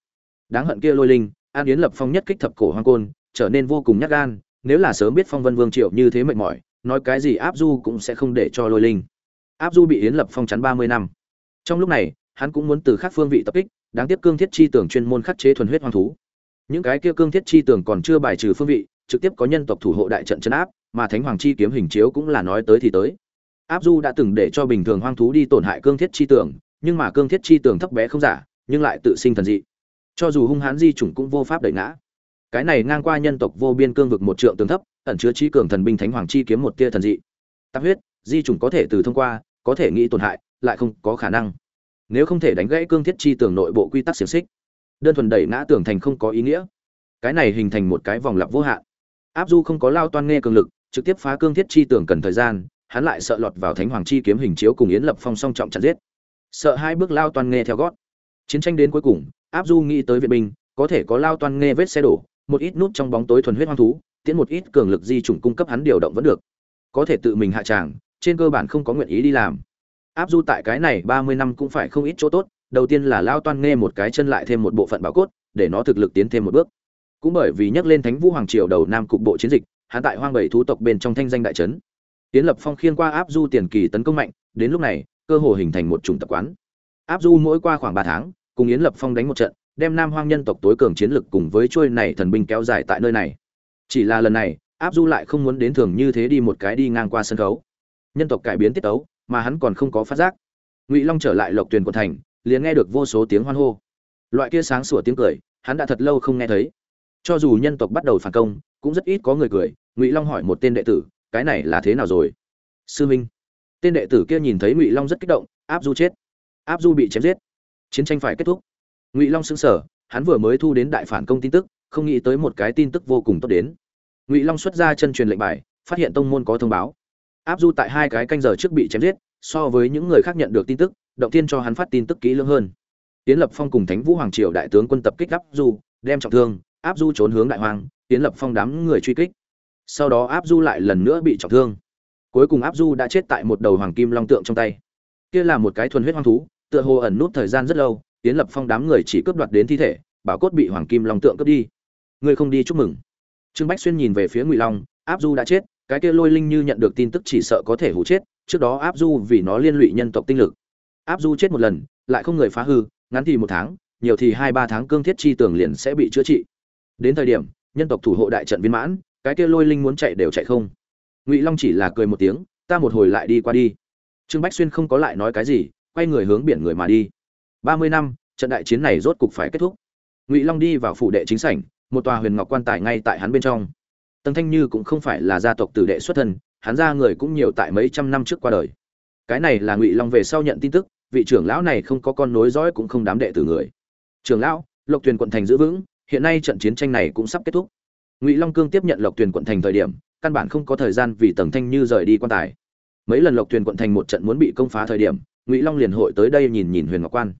Đáng hận kia lôi linh, an yến lập phong nhất kích thập cổ hoàng côn, trở nên vô cùng nhát gan, nếu là sớm biết phong vân vương triệu như thế mệt mỏi, nói cái gì áp du cũng sẽ không để cho lôi linh. Áp du bị yến lập phong chắn ba mươi năm. Trong lúc này, hắn cũng muốn từ khác phương vị tập kích đáng tiếc cương thiết chi tưởng chuyên môn khắc chế thuần huyết hoang thú. Những cái kia cương thiết chi tưởng còn chưa bài trừ phương vị, trực tiếp có nhân tộc thủ hộ đại trận chấn áp, mà thánh hoàng chi kiếm hình chiếu cũng là nói tới thì tới. Áp du đã từng để cho bình thường hoang thú đi tổn hại cương thiết chi tưởng nhưng mà cương thiết chi tưởng thấp bé không giả, nhưng lại tự sinh thần dị. Cho dù hung hãn di chủng cũng vô pháp đẩy ngã. Cái này ngang qua nhân tộc vô biên cương vực một trượng tường thấp, ẩn chứa trí cường thần binh thánh hoàng chi kiếm một tia thần dị. Tạp huyết, di chủng có thể từ thông qua, có thể nghĩ tổn hại, lại không có khả năng nếu không thể đánh gãy cương thiết chi tường nội bộ quy tắc xiềng xích, đơn thuần đẩy ngã tường thành không có ý nghĩa. Cái này hình thành một cái vòng lặp vô hạn. Áp du không có lao toan nghe cường lực, trực tiếp phá cương thiết chi tường cần thời gian, hắn lại sợ lọt vào thánh hoàng chi kiếm hình chiếu cùng yến lập phong song trọng chặt giết. Sợ hai bước lao toan nghe theo gót. Chiến tranh đến cuối cùng, áp du nghĩ tới viện binh, có thể có lao toan nghe vết xe đổ, một ít nút trong bóng tối thuần huyết hoang thú, tiễn một ít cường lực di chủng cung cấp hắn điều động vẫn được. Có thể tự mình hạ tràng, trên cơ bản không có nguyện ý đi làm áp du tại cái này ba mươi năm cũng phải không ít chỗ tốt, đầu tiên là lao toan nghe một cái chân lại thêm một bộ phận bảo cốt, để nó thực lực tiến thêm một bước. Cũng bởi vì nhắc lên thánh vũ hoàng triều đầu nam cục bộ chiến dịch, hắn tại hoang bảy thú tộc bên trong thanh danh đại trấn tiến lập phong khiên qua áp du tiền kỳ tấn công mạnh, đến lúc này, cơ hồ hình thành một chủng tập quán. Áp du mỗi qua khoảng ba tháng, cùng yến lập phong đánh một trận, đem nam hoang nhân tộc tối cường chiến lực cùng với trôi này thần binh kéo dài tại nơi này. Chỉ là lần này, áp du lại không muốn đến thường như thế đi một cái đi ngang qua sân khấu. Nhân tộc cải biến tiết tấu mà hắn còn không có phát giác. Ngụy long trở lại lộc tuyền của thành, liền nghe được vô số tiếng hoan hô. Loại kia sáng sủa tiếng cười, hắn đã thật lâu không nghe thấy. Cho dù nhân tộc bắt đầu phản công, cũng rất ít có người cười. Ngụy long hỏi một tên đệ tử, cái này là thế nào rồi? Sư minh. Tên đệ tử kia nhìn thấy ngụy long rất kích động, áp du chết. Áp du bị chém giết. Chiến tranh phải kết thúc. Ngụy long xứng sở hắn vừa mới thu đến đại phản công tin tức, không nghĩ tới một cái tin tức vô cùng tốt đến. Ngụy long xuất ra chân truyền lệnh bài, phát hiện tông môn có thông báo áp du tại hai cái canh giờ trước bị chém giết, so với những người khác nhận được tin tức, động tiên cho hắn phát tin tức kỹ lưỡng hơn. Tiến lập phong cùng thánh vũ hoàng triều đại tướng quân tập kích áp du, đem trọng thương, áp du trốn hướng đại hoàng tiến lập phong đám người truy kích. Sau đó áp du lại lần nữa bị trọng thương. Cuối cùng áp du đã chết tại một đầu hoàng kim long tượng trong tay. Kia là một cái thuần huyết hoang thú, tựa hồ ẩn nút thời gian rất lâu, tiến lập phong đám người chỉ cướp đoạt đến thi thể, bảo cốt bị hoàng kim long tượng cướp đi. Người không đi chúc mừng. Trương bách xuyên nhìn về phía ngụy long, áp du đã chết cái kia lôi linh như nhận được tin tức chỉ sợ có thể hủ chết, trước đó áp du vì nó liên lụy nhân tộc tinh lực. Áp du chết một lần, lại không người phá hư, ngắn thì một tháng, nhiều thì hai ba tháng cương thiết chi tưởng liền sẽ bị chữa trị. Đến thời điểm, nhân tộc thủ hộ đại trận viên mãn, cái kia lôi linh muốn chạy đều chạy không. Ngụy long chỉ là cười một tiếng, ta một hồi lại đi qua đi. Trương bách xuyên không có lại nói cái gì, quay người hướng biển người mà đi. Ba mươi năm, trận đại chiến này rốt cục phải kết thúc. Ngụy long đi vào phủ đệ chính sảnh, một tòa huyền ngọc quan tài ngay tại hắn bên trong tần thanh như cũng không phải là gia tộc tử đệ xuất thân, hắn ra người cũng nhiều tại mấy trăm năm trước qua đời. Cái này là ngụy long về sau nhận tin tức, vị trưởng lão này không có con nối dõi cũng không đám đệ tử người. Trưởng lão, lộc tuyền quận thành giữ vững, hiện nay trận chiến tranh này cũng sắp kết thúc. Ngụy long cương tiếp nhận lộc tuyền quận thành thời điểm, căn bản không có thời gian vì tầng thanh như rời đi quan tài. Mấy lần lộc tuyền quận thành một trận muốn bị công phá thời điểm, ngụy long liền hội tới đây nhìn nhìn huyền ngọc quan.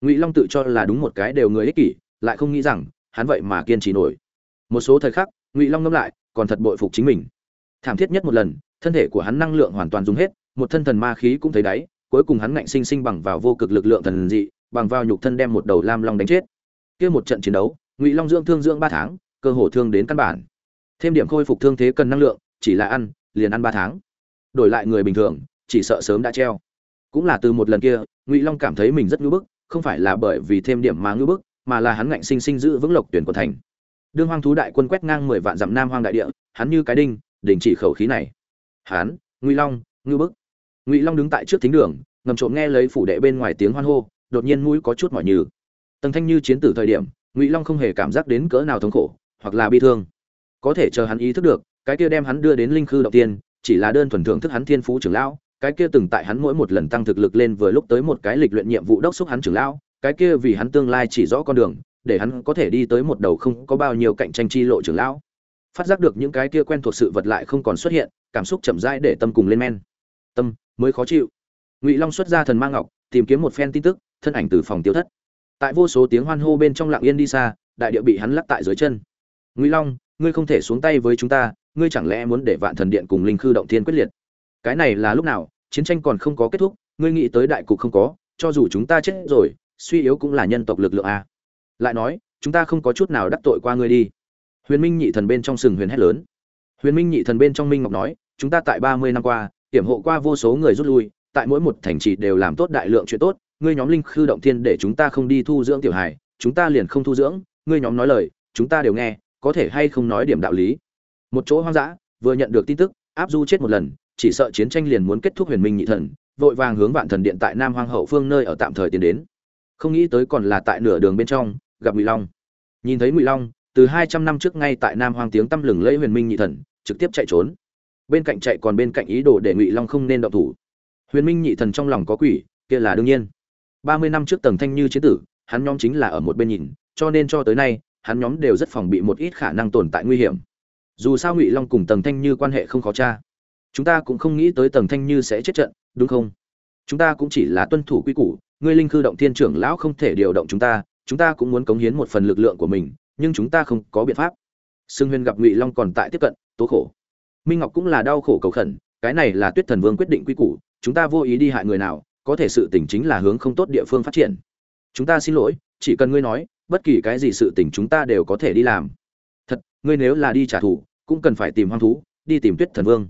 Ngụy long tự cho là đúng một cái đều người ích kỷ, lại không nghĩ rằng, hắn vậy mà kiên trì nổi. Một số thời khắc, ngụy long ngẫm lại còn thật bội phục chính mình. Thảm thiết nhất một lần, thân thể của hắn năng lượng hoàn toàn dùng hết, một thân thần ma khí cũng thấy đáy, cuối cùng hắn ngạnh sinh sinh bằng vào vô cực lực lượng thần dị, bằng vào nhục thân đem một đầu lam long đánh chết. Kia một trận chiến đấu, ngụy long dưỡng thương dưỡng ba tháng, cơ hồ thương đến căn bản. Thêm điểm khôi phục thương thế cần năng lượng, chỉ là ăn, liền ăn ba tháng. Đổi lại người bình thường, chỉ sợ sớm đã treo. Cũng là từ một lần kia, ngụy long cảm thấy mình rất ngưỡng bức, không phải là bởi vì thêm điểm mà ngưỡng bức, mà là hắn ngạnh sinh sinh giữ vững lộc tuyển của thành đương hoang thú đại quân quét ngang mười vạn dặm nam hoang đại địa, hắn như cái đinh, đình chỉ khẩu khí này. Hắn ngụy long, ngưu bức. Ngụy long đứng tại trước thính đường, ngầm trộm nghe lấy phủ đệ bên ngoài tiếng hoan hô, đột nhiên mũi có chút mỏi nhừ. Tần thanh như chiến tử thời điểm, ngụy long không hề cảm giác đến cỡ nào thống khổ, hoặc là bi thương. Có thể chờ hắn ý thức được, cái kia đem hắn đưa đến linh khư đầu tiên, chỉ là đơn thuần thưởng thức hắn thiên phú trưởng lão, cái kia từng tại hắn mỗi một lần tăng thực lực lên vừa lúc tới một cái lịch luyện nhiệm vụ đốc xúc hắn trưởng lão, cái kia vì hắn tương lai chỉ rõ con đường để hắn có thể đi tới một đầu không có bao nhiêu cạnh tranh chi lộ trưởng lão. Phát giác được những cái kia quen thuộc sự vật lại không còn xuất hiện, cảm xúc chậm rãi để tâm cùng lên men. Tâm, mới khó chịu. Ngụy long xuất ra thần mang ngọc, tìm kiếm một phen tin tức, thân ảnh từ phòng tiêu thất. Tại vô số tiếng hoan hô bên trong lặng yên đi xa, đại địa bị hắn lắc tại dưới chân. Ngụy long, ngươi không thể xuống tay với chúng ta, ngươi chẳng lẽ muốn để vạn thần điện cùng linh khư động thiên quyết liệt? Cái này là lúc nào, chiến tranh còn không có kết thúc, ngươi nghĩ tới đại cục không có, cho dù chúng ta chết rồi, suy yếu cũng là nhân tộc lực lượng a lại nói, chúng ta không có chút nào đắc tội qua ngươi đi. Huyền minh nhị thần bên trong sừng huyền hét lớn. Huyền minh nhị thần bên trong minh ngọc nói, chúng ta tại ba mươi năm qua, hiểm hộ qua vô số người rút lui, tại mỗi một thành trì đều làm tốt đại lượng chuyện tốt, ngươi nhóm linh khư động thiên để chúng ta không đi thu dưỡng tiểu hài, chúng ta liền không thu dưỡng, ngươi nhóm nói lời, chúng ta đều nghe, có thể hay không nói điểm đạo lý. Một chỗ hoang dã, vừa nhận được tin tức, áp du chết một lần, chỉ sợ chiến tranh liền muốn kết thúc huyền minh nhị thần, vội vàng hướng vạn thần điện tại nam hoang hậu phương nơi ở tạm thời tiến đến. Không nghĩ tới còn là tại nửa đường bên trong gặp ngụy long. Nhìn thấy ngụy long, từ hai trăm năm trước ngay tại nam hoang tiếng tăm lừng lẫy huyền minh nhị thần, trực tiếp chạy trốn. Bên cạnh chạy còn bên cạnh ý đồ để ngụy long không nên động thủ. Huyền minh nhị thần trong lòng có quỷ, kia là đương nhiên. Ba mươi năm trước tầng thanh như chế tử, hắn nhóm chính là ở một bên nhìn, cho nên cho tới nay, hắn nhóm đều rất phòng bị một ít khả năng tồn tại nguy hiểm. Dù sao ngụy long cùng tầng thanh như quan hệ không khó tra. Chúng ta cũng không nghĩ tới tầng thanh như sẽ chết trận, đúng không? Chúng ta cũng chỉ là tuân thủ quy củ, ngươi linh khư động thiên trưởng lão không thể điều động chúng ta chúng ta cũng muốn cống hiến một phần lực lượng của mình, nhưng chúng ta không có biện pháp. Sưng huyên gặp ngụy long còn tại tiếp cận, tố khổ. Minh ngọc cũng là đau khổ cầu khẩn, cái này là tuyết thần vương quyết định quy củ, chúng ta vô ý đi hại người nào, có thể sự tình chính là hướng không tốt địa phương phát triển. Chúng ta xin lỗi, chỉ cần ngươi nói, bất kỳ cái gì sự tình chúng ta đều có thể đi làm. Thật, ngươi nếu là đi trả thù, cũng cần phải tìm hoang thú, đi tìm tuyết thần vương.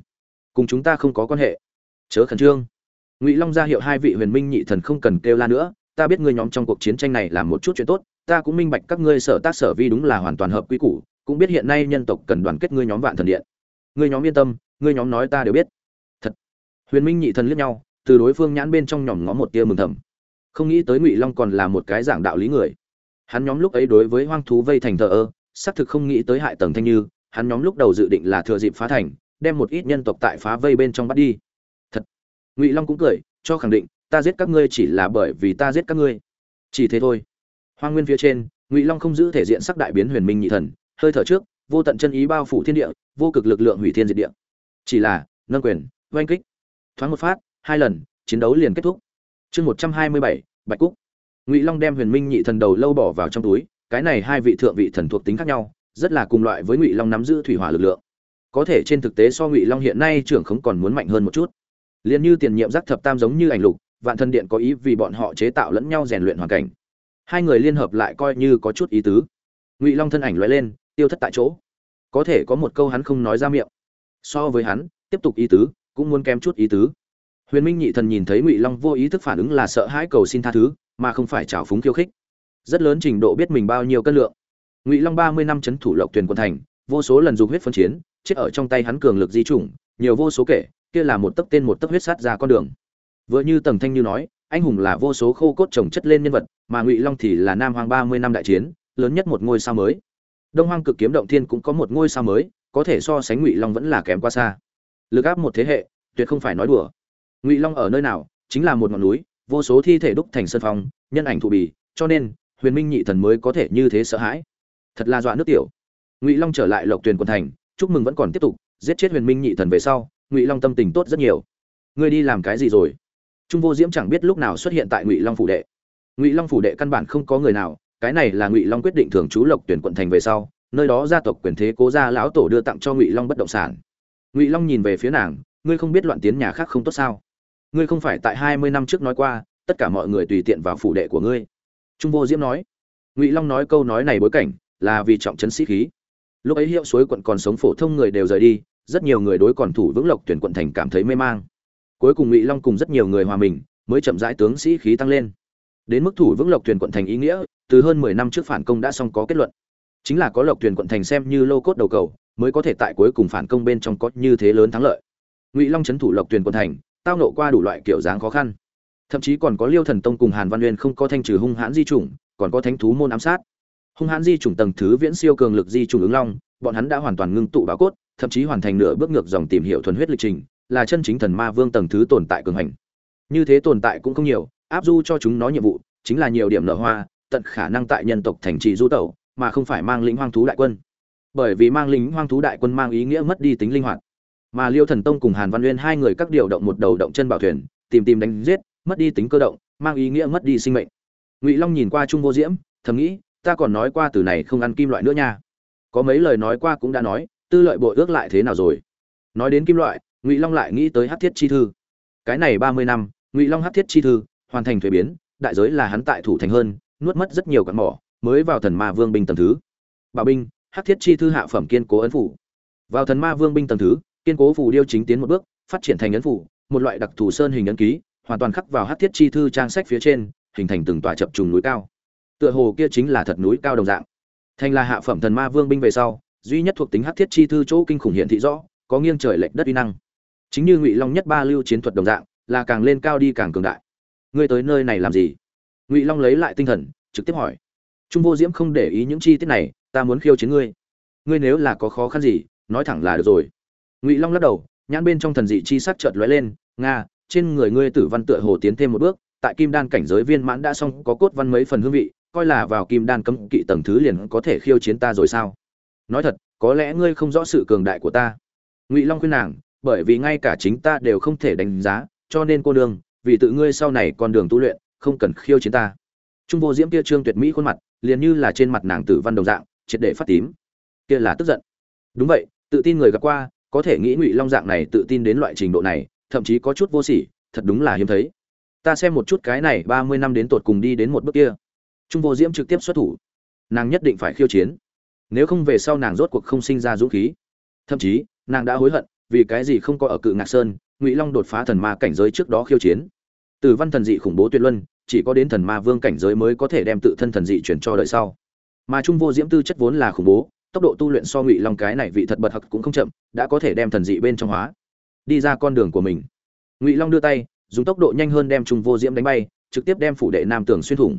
Cùng chúng ta không có quan hệ. Chớ khẩn trương. Ngụy long ra hiệu hai vị huyền minh nhị thần không cần kêu la nữa ta biết ngươi nhóm trong cuộc chiến tranh này làm một chút chuyện tốt, ta cũng minh bạch các ngươi sở tác sở vi đúng là hoàn toàn hợp quy củ, cũng biết hiện nay nhân tộc cần đoàn kết ngươi nhóm vạn thần điện. Ngươi nhóm yên tâm, ngươi nhóm nói ta đều biết. Thật. Huyền minh nhị thần liếc nhau, từ đối phương nhãn bên trong nhòm ngó một tia mừng thầm. Không nghĩ tới ngụy long còn là một cái giảng đạo lý người. Hắn nhóm lúc ấy đối với hoang thú vây thành thờ ơ, xác thực không nghĩ tới hại tầng thanh như, hắn nhóm lúc đầu dự định là thừa dịp phá thành, đem một ít nhân tộc tại phá vây bên trong bắt đi. Thật. Ngụy long cũng cười, cho khẳng định ta giết các ngươi chỉ là bởi vì ta giết các ngươi. Chỉ thế thôi. Hoa nguyên phía trên, ngụy long không giữ thể diện sắc đại biến huyền minh nhị thần, hơi thở trước, vô tận chân ý bao phủ thiên địa, vô cực lực lượng hủy thiên diệt địa. Chỉ là, nâng quyền, oanh kích. Thoáng một phát, hai lần, chiến đấu liền kết thúc. Chương một trăm hai mươi bảy, bạch cúc. Ngụy long đem huyền minh nhị thần đầu lâu bỏ vào trong túi, cái này hai vị thượng vị thần thuộc tính khác nhau, rất là cùng loại với ngụy long nắm giữ thủy hỏa lực lượng. Có thể trên thực tế so ngụy long hiện nay trưởng không còn muốn mạnh hơn một chút. Liền như tiền nhiệm giác thập tam giống như ảnh lục vạn thần điện có ý vì bọn họ chế tạo lẫn nhau rèn luyện hoàn cảnh. Hai người liên hợp lại coi như có chút ý tứ. Ngụy long thân ảnh loại lên, tiêu thất tại chỗ. Có thể có một câu hắn không nói ra miệng. So với hắn, tiếp tục ý tứ, cũng muốn kém chút ý tứ. Huyền minh nhị thần nhìn thấy ngụy long vô ý thức phản ứng là sợ hãi cầu xin tha thứ, mà không phải trào phúng khiêu khích. Rất lớn trình độ biết mình bao nhiêu cân lượng. Ngụy long ba mươi năm c h ấ n thủ lộc tuyển quân thành, vô số lần dùng huyết phân chiến, chết ở trong tay hắn cường lực di chủng, nhiều vô số kể, kia là một tấc tên một tấc huyết sát ra con đường vừa như tầng thanh như nói, anh hùng là vô số khô cốt trồng chất lên nhân vật, mà ngụy long thì là nam hoàng ba mươi năm đại chiến, lớn nhất một ngôi sao mới. Đông hoang cực kiếm động thiên cũng có một ngôi sao mới, có thể so sánh ngụy long vẫn là kém quá xa. Lực áp một thế hệ, tuyệt không phải nói đùa. Ngụy long ở nơi nào, chính là một ngọn núi, vô số thi thể đúc thành sân phong, nhân ảnh thụ bì, cho nên, huyền minh nhị thần mới có thể như thế sợ hãi. Thật là dọa nước tiểu. Ngụy long trở lại lộc tuyền quần thành, chúc mừng vẫn còn tiếp tục, giết chết huyền minh nhị thần về sau, ngụy long tâm tình tốt rất nhiều. Ngươi đi làm cái gì rồi? Trung vô diễm chẳng biết lúc nào xuất hiện tại ngụy long phủ đệ. Ngụy long phủ đệ căn bản không có người nào, cái này là ngụy long quyết định thường trú lộc tuyển quận thành về sau, nơi đó gia tộc quyền thế cố gia lão tổ đưa tặng cho ngụy long bất động sản. Ngụy long nhìn về phía nàng, ngươi không biết loạn tiến nhà khác không tốt sao? Ngươi không phải tại hai mươi năm trước nói qua, tất cả mọi người tùy tiện vào phủ đệ của ngươi. Trung vô diễm nói. Ngụy long nói câu nói này bối cảnh là vì trọng trấn sĩ khí. Lúc ấy hiệu suối quận còn sống phổ thông người đều rời đi, rất nhiều người đối còn thủ vững lộc tuyển quận thành cảm thấy mê mang cuối cùng ngụy long cùng rất nhiều người hòa mình, mới chậm rãi tướng sĩ khí tăng lên. Đến mức thủ vững lộc thuyền quận thành ý nghĩa, từ hơn mười năm trước phản công đã xong có kết luận. Chính là có lộc thuyền quận thành xem như lô cốt đầu cầu, mới có thể tại cuối cùng phản công bên trong có như thế lớn thắng lợi. Ngụy long trấn thủ lộc thuyền quận thành, tao nộ qua đủ loại kiểu dáng khó khăn. Thậm chí còn có liêu thần tông cùng hàn văn uyên không có thanh trừ hung hãn di chủng, còn có thánh thú môn ám sát. Hung hãn di chủng tầng thứ viễn siêu cường lực di chủng ứng long, bọn hắn đã hoàn toàn ngưng tụ báo cốt, thậm chí hoàn thành nửa bước ngược dòng tìm hiểu thuần huyết lịch trình là chân chính thần ma vương tầng thứ tồn tại cường hành. Như thế tồn tại cũng không nhiều, áp du cho chúng nó nhiệm vụ chính là nhiều điểm nở hoa, tận khả năng tại nhân tộc thành trì du tẩu, mà không phải mang lĩnh hoang thú đại quân. Bởi vì mang lính hoang thú đại quân mang ý nghĩa mất đi tính linh hoạt. Mà liêu thần tông cùng hàn văn uyên hai người các điều động một đầu động chân bảo thuyền, tìm tìm đánh giết, mất đi tính cơ động, mang ý nghĩa mất đi sinh mệnh. Ngụy long nhìn qua trung vô diễm, thầm nghĩ, ta còn nói qua từ này không ăn kim loại nữa nha. Có mấy lời nói qua cũng đã nói, tư lợi bộ ước lại thế nào rồi? Nói đến kim loại ngụy long lại nghĩ tới hát thiết chi thư. Cái này ba mươi năm, ngụy long hát thiết chi thư, hoàn thành thuế biến, đại giới là hắn tại thủ thành hơn, nuốt mất rất nhiều cặn mỏ, mới vào thần ma vương binh tầng thứ. Bảo binh, hát thiết chi thư hạ phẩm kiên cố ấn phủ. Vào thần ma vương binh tầng thứ, kiên cố phủ điêu chính tiến một bước, phát triển thành ấn phủ, một loại đặc thù sơn hình ấn ký, hoàn toàn khắc vào hát thiết chi thư trang sách phía trên, hình thành từng tòa chập trùng núi cao. Tựa hồ kia chính là thật núi cao đồng dạng. Thành là hạ phẩm thần ma vương binh về sau, duy nhất thuộc tính Hát thiết chi thư chỗ kinh khủng hiện thị rõ, có nghiêng trời lệch đất uy năng chính như ngụy long nhất ba lưu chiến thuật đồng dạng, là càng lên cao đi càng cường đại. Ngươi tới nơi này làm gì? Ngụy long lấy lại tinh thần, trực tiếp hỏi. Trung vô diễm không để ý những chi tiết này, ta muốn khiêu chiến ngươi. Ngươi nếu là có khó khăn gì, nói thẳng là được rồi. Ngụy long lắc đầu, nhãn bên trong thần dị chi sắc chợt lóe lên, nga, trên người ngươi tử văn tựa hồ tiến thêm một bước, tại kim đan cảnh giới viên mãn đã xong, có cốt văn mấy phần hương vị, coi là vào kim đan cấm kỵ tầng thứ liền có thể khiêu chiến ta rồi sao? Nói thật, có lẽ ngươi không rõ sự cường đại của ta. Ngụy long khuyên nàng bởi vì ngay cả chính ta đều không thể đánh giá, cho nên cô đường vì tự ngươi sau này con đường tu luyện, không cần khiêu chiến ta. Trung vô diễm kia trương tuyệt mỹ khuôn mặt, liền như là trên mặt nàng tử văn đồng dạng, triệt để phát tím. Kia là tức giận. Đúng vậy, tự tin người gặp qua, có thể nghĩ ngụy long dạng này tự tin đến loại trình độ này, thậm chí có chút vô sỉ, thật đúng là hiếm thấy. Ta xem một chút cái này ba mươi năm đến tột cùng đi đến một bước kia. Trung vô diễm trực tiếp xuất thủ. Nàng nhất định phải khiêu chiến. Nếu không về sau nàng rốt cuộc không sinh ra dũng khí. Thậm chí, nàng đã hối hận vì cái gì không có ở cự ngạc sơn, ngụy long đột phá thần ma cảnh giới trước đó khiêu chiến. Từ văn thần dị khủng bố tuyệt luân, chỉ có đến thần ma vương cảnh giới mới có thể đem tự thân thần dị chuyển cho đời sau. Mà trung vô diễm tư chất vốn là khủng bố, tốc độ tu luyện so ngụy long cái này vị thật bật hặc cũng không chậm, đã có thể đem thần dị bên trong hóa, đi ra con đường của mình. Ngụy long đưa tay, dùng tốc độ nhanh hơn đem trung vô diễm đánh bay, trực tiếp đem phủ đệ nam tường xuyên thủng.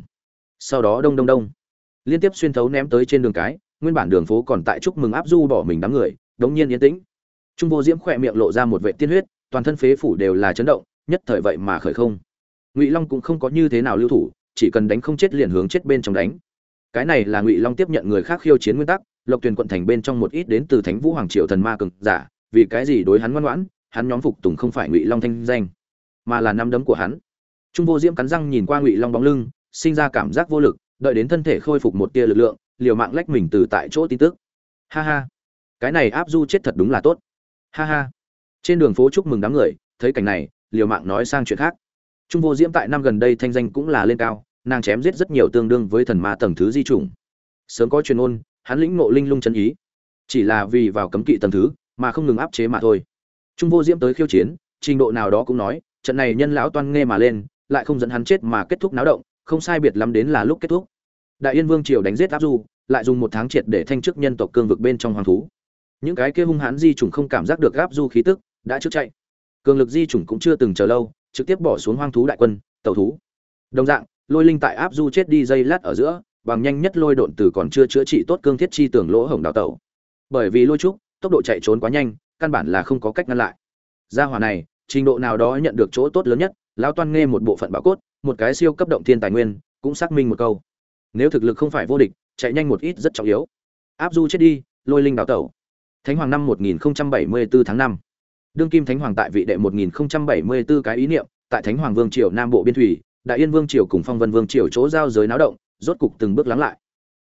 Sau đó đông đông đông, liên tiếp xuyên thấu ném tới trên đường cái, nguyên bản đường phố còn tại chúc mừng áp du bỏ mình đám người, đống nhiên yên tĩnh trung vô diễm khỏe miệng lộ ra một vệ tiên huyết, toàn thân phế phủ đều là chấn động, nhất thời vậy mà khởi không. Ngụy long cũng không có như thế nào lưu thủ, chỉ cần đánh không chết liền hướng chết bên trong đánh. Cái này là ngụy long tiếp nhận người khác khiêu chiến nguyên tắc, lộc tuyền quận thành bên trong một ít đến từ thánh vũ hoàng triệu thần ma Cường giả, vì cái gì đối hắn ngoan ngoãn, hắn nhóm phục tùng không phải ngụy long thanh danh, mà là năm đấm của hắn. Trung vô diễm cắn răng nhìn qua ngụy long bóng lưng, sinh ra cảm giác vô lực, đợi đến thân thể khôi phục một tia lực lượng, liều mạng lách mình từ tại chỗ tin tức. Ha ha, cái này áp du chết thật đúng là tốt ha ha. Trên đường phố chúc mừng đám người, thấy cảnh này, liều mạng nói sang chuyện khác. Trung vô diễm tại năm gần đây thanh danh cũng là lên cao, nàng chém giết rất nhiều tương đương với thần ma tầng thứ di chủng. Sớm có truyền ôn hắn lĩnh ngộ linh lung chân ý. Chỉ là vì vào cấm kỵ tầng thứ, mà không ngừng áp chế mà thôi. Trung vô diễm tới khiêu chiến, trình độ nào đó cũng nói, trận này nhân lão toan nghe mà lên, lại không dẫn hắn chết mà kết thúc náo động, không sai biệt lắm đến là lúc kết thúc. Đại yên vương triều đánh giết áp du, lại dùng một tháng triệt để thanh chức nhân tộc cương vực bên trong hoàng thú những cái kia hung hãn di chủng không cảm giác được áp du khí tức, đã trước chạy. Cường lực di chủng cũng chưa từng chờ lâu, trực tiếp bỏ xuống hoang thú đại quân, tàu thú. Đồng dạng, lôi linh tại áp du chết đi dây lát ở giữa, bằng nhanh nhất lôi độn từ còn chưa chữa trị tốt cương thiết chi tưởng lỗ hổng đào tẩu. Bởi vì lôi trúc, tốc độ chạy trốn quá nhanh, căn bản là không có cách ngăn lại. Gia hỏa này, trình độ nào đó nhận được chỗ tốt lớn nhất, lão toan nghe một bộ phận bảo cốt, một cái siêu cấp động thiên tài nguyên, cũng xác minh một câu. Nếu thực lực không phải vô địch, chạy nhanh một ít rất trọng yếu. Áp du chết đi, lôi linh đào tẩu thánh hoàng năm 1074 tháng 5. đương kim thánh hoàng tại vị đệ 1074 cái ý niệm, tại thánh hoàng vương triều nam bộ biên thủy, đại yên vương triều cùng phong vân vương triều chỗ giao giới náo động, rốt cục từng bước lắng lại.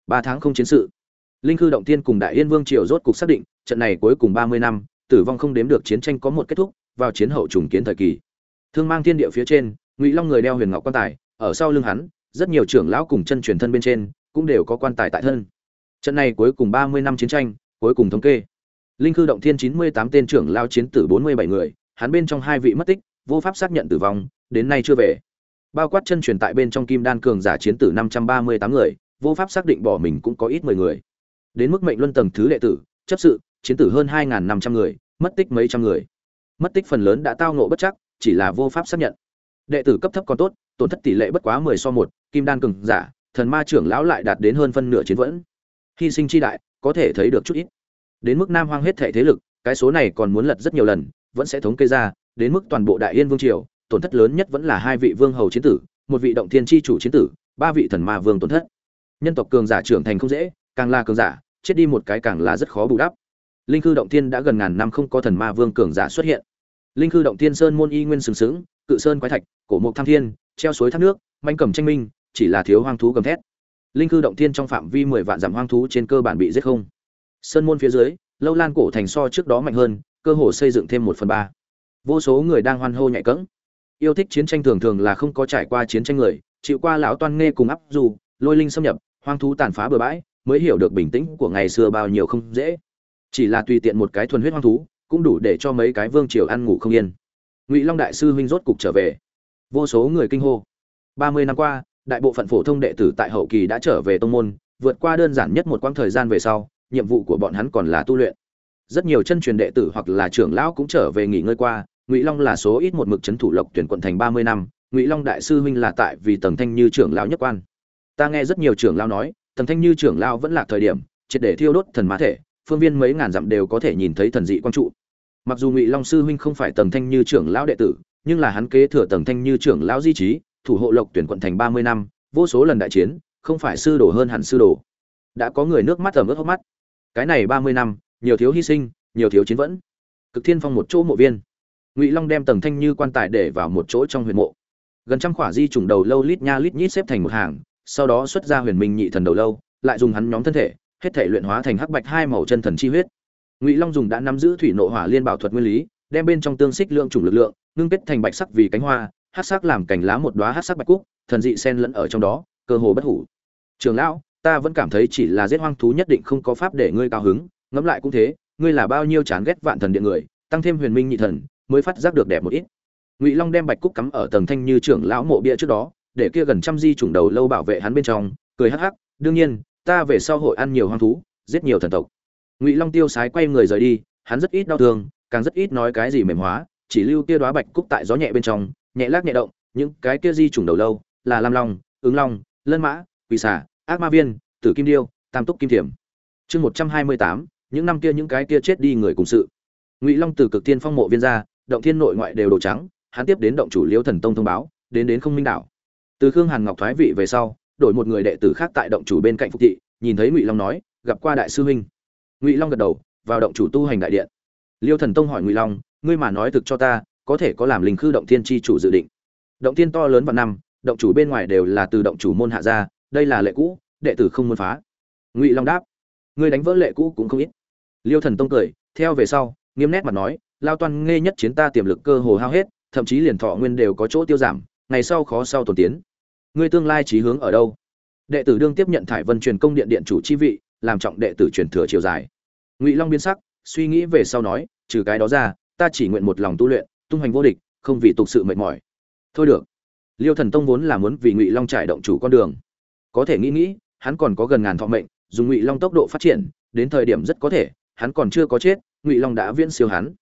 Ba tháng không chiến sự. Linh khư động tiên cùng đại yên vương triều rốt cục xác định, trận này cuối cùng 30 năm, tử vong không đếm được chiến tranh có một kết thúc, vào chiến hậu trùng kiến thời kỳ. Thương mang thiên địa phía trên, ngụy long người đeo huyền ngọc quan tài, ở sau lưng hắn, rất nhiều trưởng lão cùng chân truyền thân bên trên, cũng đều có quan tài tại thân. Trận này cuối cùng 30 năm chiến tranh, cuối cùng thống kê linh khư động thiên 98 tên trưởng lao chiến tử 47 người hắn bên trong hai vị mất tích vô pháp xác nhận tử vong đến nay chưa về. Bao quát chân truyền tại bên trong kim đan cường giả chiến tử 538 người vô pháp xác định bỏ mình cũng có ít 10 người. Đến mức mệnh luân tầng thứ đệ tử chấp sự chiến tử hơn 2.500 người mất tích mấy trăm người. Mất tích phần lớn đã tao ngộ bất chắc chỉ là vô pháp xác nhận. Đệ tử cấp thấp còn tốt tổn thất tỷ lệ bất quá 10 so 1, kim đan cường giả thần ma trưởng lão lại đạt đến hơn phân nửa chiến vẫn. Hy sinh chi đại có thể thấy được chút ít đến mức nam hoang hết thệ thế lực, cái số này còn muốn lật rất nhiều lần, vẫn sẽ thống kê ra, đến mức toàn bộ đại yên vương triều, tổn thất lớn nhất vẫn là hai vị vương hầu chiến tử, một vị động thiên chi chủ chiến tử, ba vị thần ma vương tổn thất. Nhân tộc cường giả trưởng thành không dễ, càng là cường giả, chết đi một cái càng là rất khó bù đắp. Linh khư động thiên đã gần ngàn năm không có thần ma vương cường giả xuất hiện. Linh khư động thiên sơn môn y nguyên sừng sững, cự sơn quái thạch, cổ mục tham thiên, treo suối thác nước, manh cầm tranh minh, chỉ là thiếu hoang thú gầm thét. Linh khư động thiên trong phạm vi mười vạn dặm hoang thú trên cơ bản bị giết không sơn môn phía dưới, lâu lan cổ thành so trước đó mạnh hơn, cơ hồ xây dựng thêm một phần ba. Vô số người đang hoan hô nhạy cẫng. Yêu thích chiến tranh thường thường là không có trải qua chiến tranh người, chịu qua lão toan nghe cùng áp dù, lôi linh xâm nhập, hoang thú tàn phá bừa bãi, mới hiểu được bình tĩnh của ngày xưa bao nhiêu không dễ. Chỉ là tùy tiện một cái thuần huyết hoang thú, cũng đủ để cho mấy cái vương triều ăn ngủ không yên. Ngụy long đại sư huynh rốt cục trở về. Vô số người kinh hô. Ba mươi năm qua, đại bộ phận phổ thông đệ tử tại hậu kỳ đã trở về tông môn, vượt qua đơn giản nhất một quãng thời gian về sau nhiệm vụ của bọn hắn còn là tu luyện. Rất nhiều chân truyền đệ tử hoặc là trưởng lão cũng trở về nghỉ ngơi qua, ngụy long là số ít một mực c thủ lộc tuyển quận thành ba mươi năm, ngụy long đại sư huynh là tại vì tầng thanh như trưởng lão nhất quan. Ta nghe rất nhiều trưởng lão nói tầng thanh như trưởng lão vẫn là thời điểm, triệt để thiêu đốt thần mã thể, phương viên mấy ngàn dặm đều có thể nhìn thấy thần dị quang trụ. Mặc dù ngụy long sư huynh không phải tầng thanh như trưởng lão đệ tử, nhưng là hắn kế thừa tầng thanh như trưởng lão di trí, thủ hộ lộc tuyển quận thành ba mươi năm, vô số lần đại chiến, không phải sư đồ hơn hẳn sư đồ. Đã có người nước mắt ẩm ướt hốc mắt cái này ba mươi năm, nhiều thiếu hy sinh, nhiều thiếu chiến vẫn. Cực thiên phong một chỗ mộ viên. Ngụy long đem tầng thanh như quan tài để vào một chỗ trong huyền mộ. Gần trăm khỏa di trùng đầu lâu lít nha lít nhít xếp thành một hàng, sau đó xuất ra huyền minh nhị thần đầu lâu, lại dùng hắn nhóm thân thể, hết thể luyện hóa thành hắc bạch hai màu chân thần chi huyết. Ngụy long dùng đã nắm giữ thủy nộ hỏa liên bảo thuật nguyên lý, đem bên trong tương xích lượng chủng lực lượng, ngưng kết thành bạch sắc vì cánh hoa hát sắc làm cành lá một đoá hát sắc bạch cúc, thần dị sen lẫn ở trong đó, cơ hồ bất hủ. Trường lão ta vẫn cảm thấy chỉ là giết hoang thú nhất định không có pháp để ngươi cao hứng, ngẫm lại cũng thế, ngươi là bao nhiêu chán ghét vạn thần điện người, tăng thêm huyền minh nhị thần, mới phát giác được đẹp một ít. Ngụy long đem bạch cúc cắm ở tầng thanh như trưởng lão mộ bia trước đó, để kia gần trăm di chủng đầu lâu bảo vệ hắn bên trong, cười hắc hắc, đương nhiên, ta về sau hội ăn nhiều hoang thú, giết nhiều thần tộc. Ngụy long tiêu sái quay người rời đi, hắn rất ít đau thương, càng rất ít nói cái gì mềm hóa, chỉ lưu kia đoá bạch cúc tại gió nhẹ bên trong, nhẹ lắc nhẹ động, những cái kia di chủng đầu lâu là lam long, ứng long, lân mã quỷ xà ác ma viên, tử kim điêu, tam túc kim thiểm. Chương một trăm hai mươi tám, những năm kia những cái kia chết đi người cùng sự. Ngụy long từ cực tiên phong mộ viên ra, động thiên nội ngoại đều đồ trắng, hắn tiếp đến động chủ liêu thần tông thông báo, đến đến không minh đảo. Từ khương hàn ngọc thoái vị về sau, đổi một người đệ tử khác tại động chủ bên cạnh phục thị, nhìn thấy ngụy long nói, gặp qua đại sư huynh. Ngụy long gật đầu, vào động chủ tu hành đại điện. Liêu thần tông hỏi ngụy long, ngươi mà nói thực cho ta, có thể có làm linh khư động thiên tri chủ dự định. Động thiên to lớn vào năm, động chủ bên ngoài đều là từ động chủ môn hạ ra đây là lệ cũ, đệ tử không muốn phá. Ngụy long đáp, ngươi đánh vỡ lệ cũ cũng không ít. Liêu thần tông cười, theo về sau, nghiêm nét mặt nói, lao toan nghe nhất chiến ta tiềm lực cơ hồ hao hết, thậm chí liền thọ nguyên đều có chỗ tiêu giảm, ngày sau khó sau tồn tiến. Ngươi tương lai trí hướng ở đâu? Đệ tử đương tiếp nhận thải vân truyền công điện điện chủ chi vị, làm trọng đệ tử truyền thừa chiều dài. Ngụy long biến sắc, suy nghĩ về sau nói, trừ cái đó ra, ta chỉ nguyện một lòng tu luyện, tung hoành vô địch, không vì tục sự mệt mỏi. Thôi được. Liêu thần tông vốn là muốn vì ngụy long trải động chủ con đường có thể nghĩ nghĩ, hắn còn có gần ngàn thọ mệnh, dùng ngụy long tốc độ phát triển, đến thời điểm rất có thể, hắn còn chưa có chết, ngụy long đã viễn siêu hắn.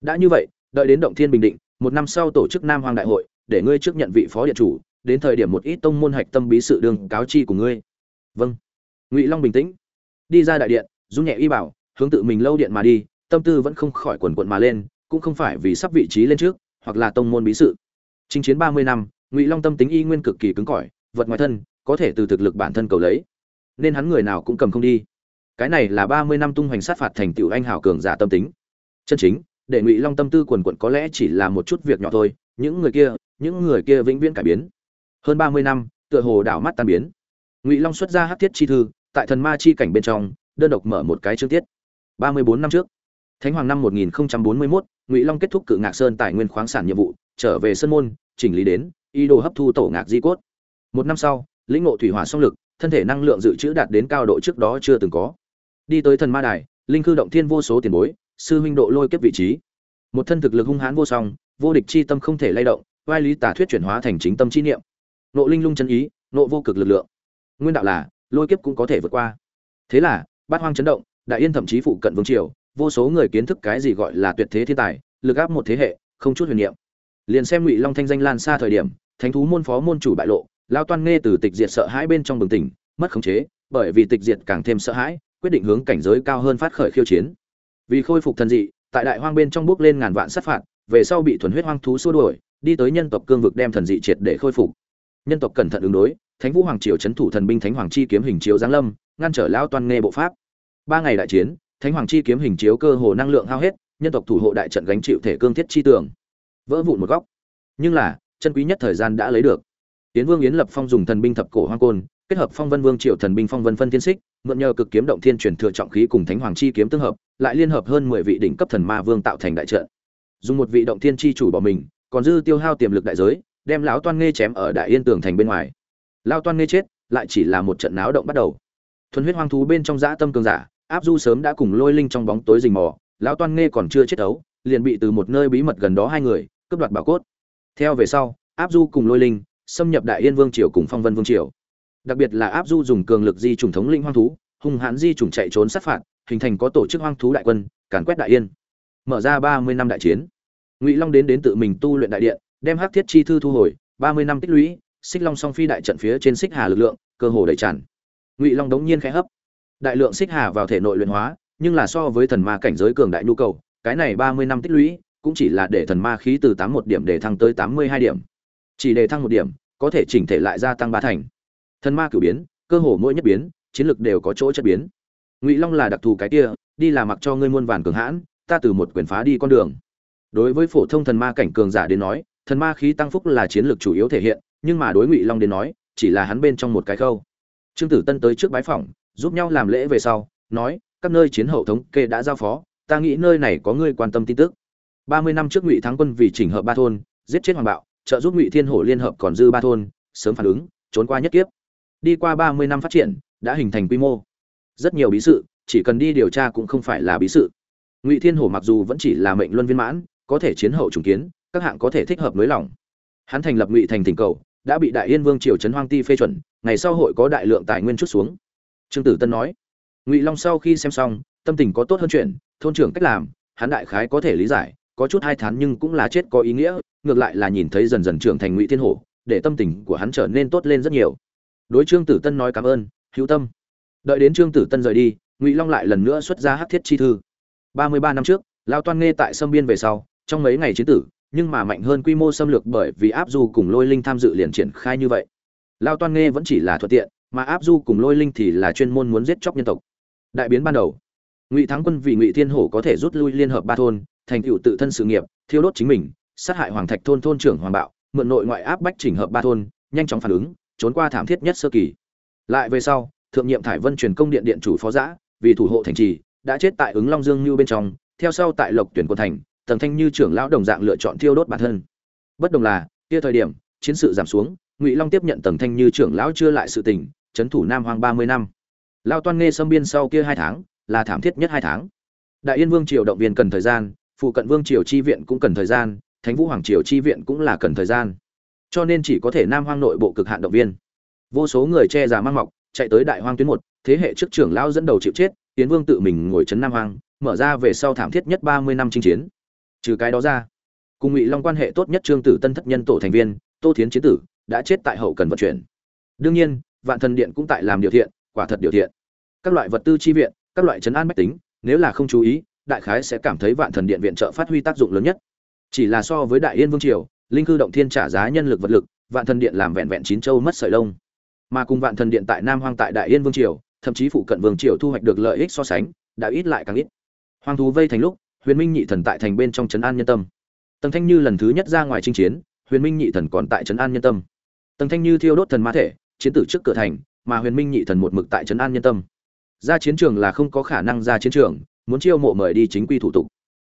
Đã như vậy, đợi đến động thiên bình định, một năm sau tổ chức nam hoàng đại hội, để ngươi trước nhận vị phó điện chủ, đến thời điểm một ít tông môn hạch tâm bí sự đường cáo chi của ngươi. Vâng. Ngụy long bình tĩnh. Đi ra đại điện dung nhẹ y bảo, hướng tự mình lâu điện mà đi, tâm tư vẫn không khỏi quần quận mà lên, cũng không phải vì sắp vị trí lên trước, hoặc là tông môn bí sự. Chinh chiến ba mươi năm, ngụy long tâm tính y nguyên cực kỳ cứng cỏi, vật ngoài thân có thể từ thực lực bản thân cầu lấy, nên hắn người nào cũng cầm không đi. Cái này là ba mươi năm tung hoành sát phạt thành tựu anh hào cường giả tâm tính. Chân chính để ngụy long tâm tư quần quận có lẽ chỉ là một chút việc nhỏ thôi, những người kia, những người kia vĩnh viễn cải biến. Hơn ba mươi năm, tựa hồ đảo mắt tan biến. Ngụy long xuất ra hát thiết chi thư, tại thần ma chi cảnh bên trong, đơn độc mở một cái chương tiết. Ba mươi bốn năm trước, thánh hoàng năm một nghìn bốn mươi mốt, ngụy long kết thúc cự ngạc sơn tài nguyên khoáng sản nhiệm vụ, trở về sân môn, chỉnh lý đến, ý đồ hấp thu tổ ngạc di cốt. Một năm sau lĩnh ngộ thủy hỏa song lực, thân thể năng lượng dự trữ đạt đến cao độ trước đó chưa từng có. Đi tới thần ma đài, linh cư động thiên vô số tiền bối, sư huynh độ lôi kiếp vị trí. Một thân thực lực hung hãn vô song, vô địch chi tâm không thể lay động vai lý tả thuyết chuyển hóa thành chính tâm chi niệm. Nộ linh lung chân ý nộ vô cực lực lượng. Nguyên đạo là, lôi kiếp cũng có thể vượt qua. Thế là, bát hoang chấn động, đại yên thậm chí phụ cận vương triều, vô số người kiến thức cái gì gọi là tuyệt thế thiên tài, lực áp một thế hệ, không chút huyền niệm. Liền xem ngụy long thanh danh lan xa thời điểm, thánh thú môn phó môn chủ bại lộ lao toan nghe từ tịch diệt sợ hãi bên trong bừng tỉnh, mất khống chế, bởi vì tịch diệt càng thêm sợ hãi, quyết định hướng cảnh giới cao hơn phát khởi khiêu chiến. Vì khôi phục thần dị, tại đại hoang bên trong bước lên ngàn vạn sát phạt, về sau bị thuần huyết hoang thú xua đuổi, đi tới nhân tộc cương vực đem thần dị triệt để khôi phục. Nhân tộc cẩn thận ứng đối, thánh vũ hoàng triều c thủ thần binh thánh hoàng chi kiếm hình chiếu giáng lâm, ngăn trở lao toan nghe bộ pháp. Ba ngày đại chiến, thánh hoàng chi kiếm hình chiếu cơ hồ năng lượng hao hết, nhân tộc thủ hộ đại trận gánh chịu thể cương thiết chi tường. Vỡ vụn một góc. Nhưng là, chân quý nhất thời gian đã lấy được. Yến vương yến lập phong dùng thần binh thập cổ hoang côn kết hợp phong vân vương triệu thần binh phong vân phân thiên xích mượn nhờ cực kiếm động thiên truyền thừa trọng khí cùng thánh hoàng chi kiếm tương hợp lại liên hợp hơn mười vị đỉnh cấp thần ma vương tạo thành đại trận. Dùng một vị động thiên chi chủ bỏ mình còn dư tiêu hao tiềm lực đại giới đem lão toan nghe chém ở đại yên tường thành bên ngoài. Lão toan nghe chết lại chỉ là một trận náo động bắt đầu. Thuần huyết hoang thú bên trong dã tâm cường giả áp du sớm đã cùng lôi linh trong bóng tối rình mò lão toan nghe còn chưa chết đấu, liền bị từ một nơi bí mật gần đó hai người cướp đoạt bảo cốt. Theo về sau áp du cùng lôi linh xâm nhập đại yên vương triều cùng phong vân vương triều. Đặc biệt là áp du dùng cường lực di chủng thống linh hoang thú, hung hãn di chủng chạy trốn sát phạt, hình thành có tổ chức hoang thú đại quân, càn quét đại yên. Mở ra ba mươi năm đại chiến. Ngụy long đến đến tự mình tu luyện đại điện, đem hắc thiết chi thư thu hồi, ba mươi năm tích lũy, xích long song phi đại trận phía trên xích hà lực lượng, cơ hồ đầy tràn. Ngụy long đống nhiên khẽ hấp. Đại lượng xích hà vào thể nội luyện hóa, nhưng là so với thần ma cảnh giới cường đại nhu cầu, cái này ba mươi năm tích lũy, cũng chỉ là để thần ma khí từ tám một điểm để thăng tới tám mươi hai điểm chỉ đề thăng một điểm, có thể chỉnh thể lại gia tăng ba thành. Thần ma cửu biến, cơ hồ mỗi nhất biến, chiến lược đều có chỗ chất biến. Ngụy long là đặc thù cái kia, đi là mặc cho ngươi muôn vàn cường hãn, ta từ một quyền phá đi con đường. Đối với phổ thông thần ma cảnh cường giả đến nói, thần ma khí tăng phúc là chiến lược chủ yếu thể hiện, nhưng mà đối ngụy long đến nói, chỉ là hắn bên trong một cái khâu. Trương tử tân tới trước bái phỏng, giúp nhau làm lễ về sau, nói, các nơi chiến hậu thống kê đã giao phó, ta nghĩ nơi này có người quan tâm tin tức. Ba mươi năm trước ngụy thắng quân vì chỉnh hợp ba thôn, giết chết hoàng bạo trợ giúp ngụy thiên hổ liên hợp còn dư ba thôn, sớm phản ứng, trốn qua nhất kiếp. Đi qua ba mươi năm phát triển, đã hình thành quy mô. Rất nhiều bí sự, chỉ cần đi điều tra cũng không phải là bí sự. Ngụy thiên hổ mặc dù vẫn chỉ là mệnh luân viên mãn, có thể chiến hậu trùng kiến, các hạng có thể thích hợp nới lỏng. Hắn thành lập ngụy thành tỉnh cầu, đã bị đại yên vương triều trấn hoang ti phê chuẩn, ngày sau hội có đại lượng tài nguyên chút xuống. Trương tử tân nói, ngụy long sau khi xem xong, tâm tình có tốt hơn chuyện, thôn trưởng cách làm, hắn đại khái có thể lý giải có chút hai thán nhưng cũng là chết có ý nghĩa, ngược lại là nhìn thấy dần dần trưởng thành ngụy thiên hổ, để tâm tình của hắn trở nên tốt lên rất nhiều. Đối trương tử tân nói cảm ơn, hữu tâm. Đợi đến trương tử tân rời đi, ngụy long lại lần nữa xuất ra hát thiết chi thư. Ba mươi ba năm trước, lao toan nghe tại sâm biên về sau, trong mấy ngày chiến tử, nhưng mà mạnh hơn quy mô xâm lược bởi vì áp du cùng lôi linh tham dự liền triển khai như vậy. Lao toan nghe vẫn chỉ là thuận tiện, mà áp du cùng lôi linh thì là chuyên môn muốn giết chóc nhân tộc. Đại biến ban đầu, ngụy thắng quân vì ngụy thiên hổ có thể rút lui liên hợp ba thôn thành tựu tự thân sự nghiệp, thiêu đốt chính mình, sát hại hoàng thạch thôn thôn trưởng hoàng bạo, mượn nội ngoại áp bách chỉnh hợp ba thôn, nhanh chóng phản ứng, trốn qua thảm thiết nhất sơ kỳ. Lại về sau, thượng nhiệm thải vân truyền công điện điện chủ phó giã, vì thủ hộ thành trì, đã chết tại ứng long dương như bên trong, theo sau tại lộc tuyển quân thành tần thanh như trưởng lão đồng dạng lựa chọn thiêu đốt bản thân. Bất đồng là, kia thời điểm, chiến sự giảm xuống, ngụy long tiếp nhận tần thanh như trưởng lão chưa lại sự tình, trấn thủ nam hoang ba mươi năm. Lão toan nghe xâm biên sau kia hai tháng, là thảm thiết nhất hai tháng. Đại yên vương triều động viên cần thời gian phụ cận vương triều chi viện cũng cần thời gian, thánh vũ hoàng triều chi viện cũng là cần thời gian. Cho nên chỉ có thể nam hoang nội bộ cực hạn động viên. Vô số người che già mang mọc, chạy tới đại hoang tuyến một, thế hệ trước trưởng lão dẫn đầu chịu chết tiến vương tự mình ngồi trấn nam hoang, mở ra về sau thảm thiết nhất ba mươi năm chinh chiến. Trừ cái đó ra, cùng ngụy long quan hệ tốt nhất trương tử tân thất nhân tổ thành viên, tô thiến chiến tử, đã chết tại hậu cần vận chuyển. Đương nhiên, vạn thần điện cũng tại làm điều thiện, quả thật điều thiện. Các loại vật tư chi viện, các loại chấn an bách tính, nếu là không chú ý đại khái sẽ cảm thấy vạn thần điện viện trợ phát huy tác dụng lớn nhất. Chỉ là so với đại yên vương triều, linh cư động thiên trả giá nhân lực vật lực, vạn thần điện làm vẹn vẹn chín châu mất sợi lông. Mà cùng vạn thần điện tại nam hoang tại đại yên vương triều, thậm chí phụ cận vương triều thu hoạch được lợi ích so sánh, đã ít lại càng ít. Hoang thú vây thành lúc, huyền minh nhị thần tại thành bên trong trấn an nhân tâm. Tầng thanh như lần thứ nhất ra ngoài chinh chiến, huyền minh nhị thần còn tại trấn an nhân tâm. Tầng thanh như thiêu đốt thần ma thể, chiến tử trước cửa thành, mà huyền minh nhị thần một mực tại trấn an nhân tâm. Ra chiến trường là không có khả năng ra chiến trường muốn chiêu mộ mời đi chính quy thủ tục.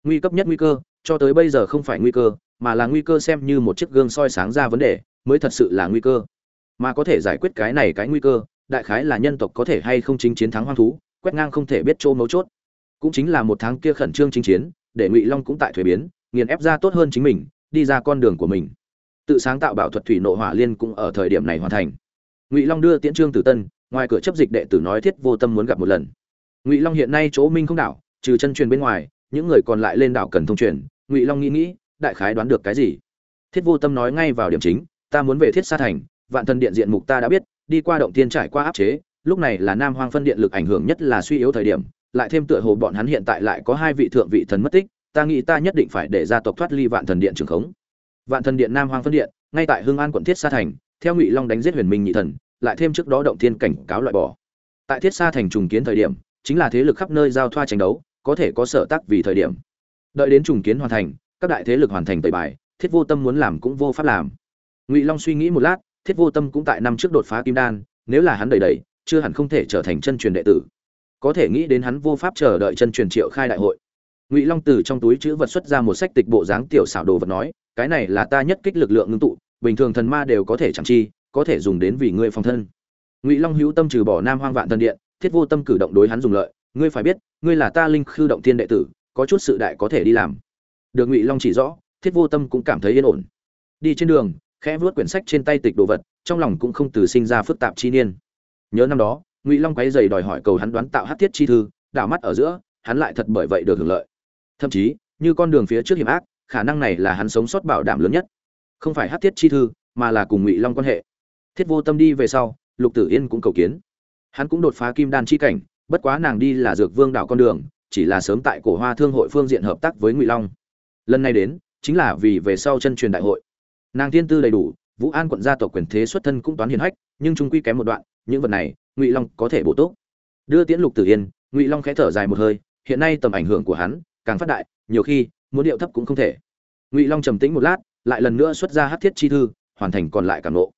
Nguy cấp nhất nguy cơ, cho tới bây giờ không phải nguy cơ, mà là nguy cơ xem như một chiếc gương soi sáng ra vấn đề, mới thật sự là nguy cơ. Mà có thể giải quyết cái này cái nguy cơ, đại khái là nhân tộc có thể hay không chính chiến thắng hoang thú, quét ngang không thể biết chỗ mấu chốt. Cũng chính là một tháng kia khẩn trương chính chiến, để ngụy long cũng tại thuế biến, nghiền ép ra tốt hơn chính mình, đi ra con đường của mình. Tự sáng tạo bảo thuật thủy nộ hỏa liên cũng ở thời điểm này hoàn thành. Ngụy long đưa tiễn trương tử tân, ngoài cửa chấp dịch đệ tử nói thiết vô tâm muốn gặp một lần ngụy long hiện nay chỗ minh không đảo, trừ chân truyền bên ngoài, những người còn lại lên đảo cần thông truyền. Ngụy long nghĩ nghĩ, đại khái đoán được cái gì? Thiết vô tâm nói ngay vào điểm chính, ta muốn về thiết sa thành, vạn thần điện diện mục ta đã biết, đi qua động tiên trải qua áp chế, lúc này là nam hoang phân điện lực ảnh hưởng nhất là suy yếu thời điểm, lại thêm tựa hồ bọn hắn hiện tại lại có hai vị thượng vị thần mất tích, ta nghĩ ta nhất định phải để gia tộc thoát ly vạn thần điện trường khống. Vạn thần điện nam hoang phân điện, ngay tại hương an quận thiết sa thành, theo ngụy long đánh giết huyền minh nhị thần, lại thêm trước đó động thiên cảnh cáo loại bỏ. Tại thiết sa thành trùng kiến thời điểm chính là thế lực khắp nơi giao thoa tranh đấu, có thể có sở tác vì thời điểm. Đợi đến trùng kiến hoàn thành, các đại thế lực hoàn thành tẩy bài, thiết vô tâm muốn làm cũng vô pháp làm. Ngụy long suy nghĩ một lát, thiết vô tâm cũng tại năm trước đột phá kim đan, nếu là hắn đầy đầy, chưa hẳn không thể trở thành chân truyền đệ tử. Có thể nghĩ đến hắn vô pháp chờ đợi chân truyền triệu khai đại hội. Ngụy long từ trong túi chữ vật xuất ra một sách tịch bộ dáng tiểu xảo đồ vật nói, cái này là ta nhất kích lực lượng ngưng tụ, bình thường thần ma đều có thể chẳng chi, có thể dùng đến vì ngươi phòng thân. Ngụy long hữu tâm trừ bỏ nam hoang vạn thần điện thiết vô tâm cử động đối hắn dùng lợi, ngươi phải biết, ngươi là ta linh khư động thiên đệ tử, có chút sự đại có thể đi làm. Được ngụy long chỉ rõ, thiết vô tâm cũng cảm thấy yên ổn. Đi trên đường, khẽ vuốt quyển sách trên tay tịch đồ vật, trong lòng cũng không từ sinh ra phức tạp chi niên. Nhớ năm đó, ngụy long quấy dày đòi hỏi cầu hắn đoán tạo hát thiết chi thư, đảo mắt ở giữa, hắn lại thật bởi vậy được hưởng lợi. Thậm chí, như con đường phía trước hiểm ác, khả năng này là hắn sống sót bảo đảm lớn nhất. Không phải hát thiết chi thư, mà là cùng ngụy long quan hệ. Thiết vô tâm đi về sau, lục tử yên cũng cầu kiến hắn cũng đột phá kim đan chi cảnh, bất quá nàng đi là dược vương đảo con đường, chỉ là sớm tại cổ hoa thương hội phương diện hợp tác với ngụy long. Lần này đến, chính là vì về sau chân truyền đại hội. Nàng tiên tư đầy đủ, vũ an quận gia tộc quyền thế xuất thân cũng toán hiền hách, nhưng trung quy kém một đoạn, những vật này, ngụy long có thể bổ túc. Đưa tiễn lục tử yên, ngụy long khẽ thở dài một hơi, hiện nay tầm ảnh hưởng của hắn càng phát đại, nhiều khi, muốn điệu thấp cũng không thể. Ngụy long trầm tĩnh một lát, lại lần nữa xuất ra hát thiết chi thư, hoàn thành còn lại cảm nộ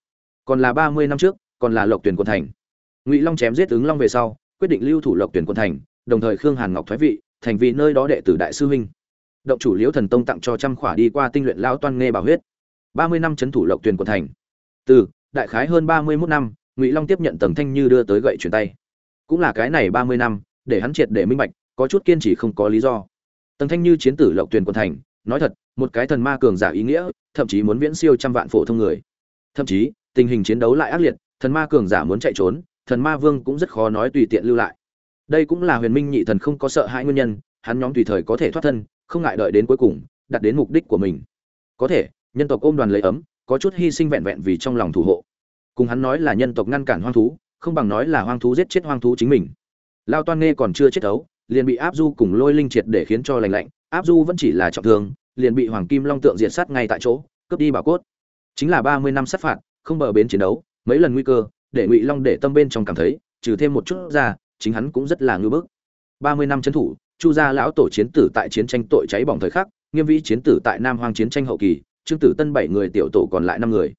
còn là ba mươi năm trước, còn là lộc tuyển quân thành ngụy long chém giết ứng long về sau, quyết định lưu thủ lộc tuyển quân thành, đồng thời khương hàn ngọc thoái vị, thành vì nơi đó đệ tử đại sư huynh. Động chủ liễu thần tông tặng cho trăm khỏa đi qua tinh luyện lao toan nghe bảo huyết. Ba mươi năm c thủ lộc tuyển quân thành. Từ, đại khái hơn ba mươi mốt năm, ngụy long tiếp nhận tầng thanh như đưa tới gậy chuyển tay. Cũng là cái này ba mươi năm, để hắn triệt để minh bạch, có chút kiên trì không có lý do. Tầng thanh như chiến tử lộc tuyển quân thành, nói thật, một cái thần ma cường giả ý nghĩa, thậm chí muốn viễn siêu trăm vạn phổ thông người. Thậm chí, tình hình chiến đấu lại ác liệt, thần ma cường giả muốn chạy trốn thần ma vương cũng rất khó nói tùy tiện lưu lại. Đây cũng là huyền minh nhị thần không có sợ hãi nguyên nhân, hắn nhóm tùy thời có thể thoát thân, không ngại đợi đến cuối cùng, đặt đến mục đích của mình. Có thể, nhân tộc ôm đoàn lấy ấm, có chút hy sinh vẹn vẹn vì trong lòng thủ hộ. Cùng hắn nói là nhân tộc ngăn cản hoang thú, không bằng nói là hoang thú giết chết hoang thú chính mình. Lao toan nghe còn chưa chết đấu, liền bị áp du cùng lôi linh triệt để khiến cho lành lạnh. Áp du vẫn chỉ là trọng thương, liền bị hoàng kim long tượng diệt sát ngay tại chỗ, cướp đi bảo cốt. Chính là ba mươi năm sát phạt, không bờ bến chiến đấu, mấy lần nguy cơ để ngụy long để tâm bên trong cảm thấy trừ thêm một chút ra chính hắn cũng rất là ngưỡng bức ba mươi năm trấn thủ chu gia lão tổ chiến tử tại chiến tranh tội cháy bỏng thời khắc nghiêm vĩ chiến tử tại nam hoang chiến tranh hậu kỳ trương tử tân bảy người tiểu tổ còn lại năm người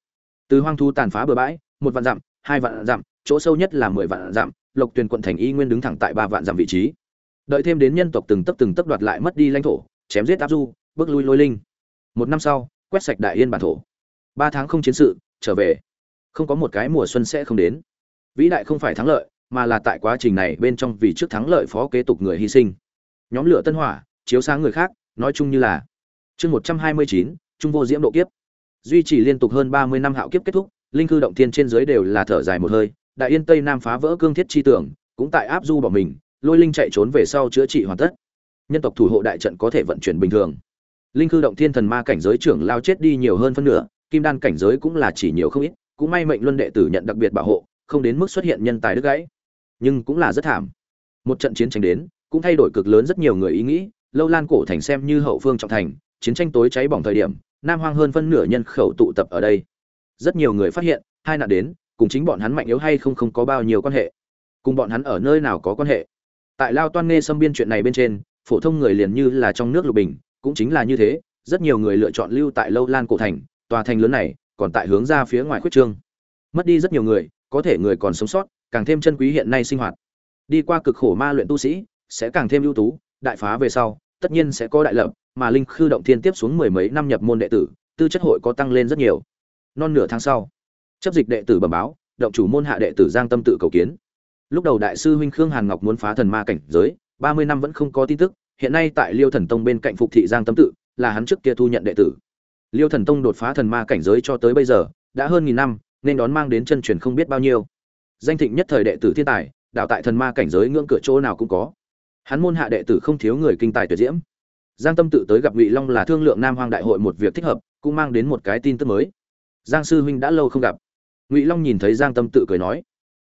từ hoang thu tàn phá bừa bãi một vạn dặm hai vạn dặm chỗ sâu nhất là mười vạn dặm lộc tuyền quận thành y nguyên đứng thẳng tại ba vạn dặm vị trí đợi thêm đến nhân tộc từng tấp từng tấp đoạt lại mất đi lãnh thổ chém giết áp du bước lui lôi linh một năm sau quét sạch đại yên bản thổ ba tháng không chiến sự trở về không có một cái mùa xuân sẽ không đến. Vĩ đại không phải thắng lợi, mà là tại quá trình này bên trong vì trước thắng lợi phó kế tục người hy sinh. Nhóm lửa tân hỏa, chiếu sáng người khác, nói chung như là. Chương một trăm hai mươi chín, trung vô diễm độ kiếp. Duy trì liên tục hơn ba mươi năm hạo kiếp kết thúc, linh cư động thiên trên dưới đều là thở dài một hơi, đại yên tây nam phá vỡ cương thiết chi tưởng, cũng tại áp du bỏ mình, lôi linh chạy trốn về sau chữa trị hoàn tất. Nhân tộc thủ hộ đại trận có thể vận chuyển bình thường. Linh cư động thiên thần ma cảnh giới trưởng lao chết đi nhiều hơn phân nửa, kim đan cảnh giới cũng là chỉ nhiều không ít cũng may mệnh luân đệ tử nhận đặc biệt bảo hộ, không đến mức xuất hiện nhân tài đứt gãy. Nhưng cũng là rất thảm. Một trận chiến tranh đến, cũng thay đổi cực lớn rất nhiều người ý nghĩ, lâu lan cổ thành xem như hậu phương trọng thành, chiến tranh tối cháy bỏng thời điểm, nam hoang hơn phân nửa nhân khẩu tụ tập ở đây. Rất nhiều người phát hiện, hai nạn đến, cùng chính bọn hắn mạnh yếu hay không không có bao nhiêu quan hệ. Cùng bọn hắn ở nơi nào có quan hệ. Tại lao toan nghe xâm biên chuyện này bên trên, phổ thông người liền như là trong nước lục bình, cũng chính là như thế, rất nhiều người lựa chọn lưu tại lâu lan cổ thành, tòa thành lớn này còn tại hướng ra phía ngoài khuyết trương. Mất đi rất nhiều người, có thể người còn sống sót, càng thêm chân quý hiện nay sinh hoạt. Đi qua cực khổ ma luyện tu sĩ, sẽ càng thêm ưu tú, đại phá về sau, tất nhiên sẽ có đại lập, mà linh khư động thiên tiếp xuống mười mấy năm nhập môn đệ tử, tư chất hội có tăng lên rất nhiều. Non nửa tháng sau, chấp dịch đệ tử bẩm báo, động chủ môn hạ đệ tử giang tâm tự cầu kiến. Lúc đầu đại sư huynh khương hàn ngọc muốn phá thần ma cảnh giới, ba mươi năm vẫn không có tin tức, hiện nay tại liêu thần tông bên cạnh phục thị giang tâm tự, là hắn trước kia thu nhận đệ tử liêu thần tông đột phá thần ma cảnh giới cho tới bây giờ, đã hơn nghìn năm, nên đón mang đến chân truyền không biết bao nhiêu. Danh thịnh nhất thời đệ tử thiên tài, đạo tại thần ma cảnh giới ngưỡng cửa chỗ nào cũng có. Hắn môn hạ đệ tử không thiếu người kinh tài tuyệt diễm. Giang tâm tự tới gặp ngụy long là thương lượng nam hoang đại hội một việc thích hợp, cũng mang đến một cái tin tức mới. Giang sư huynh đã lâu không gặp. Ngụy long nhìn thấy giang tâm tự cười nói,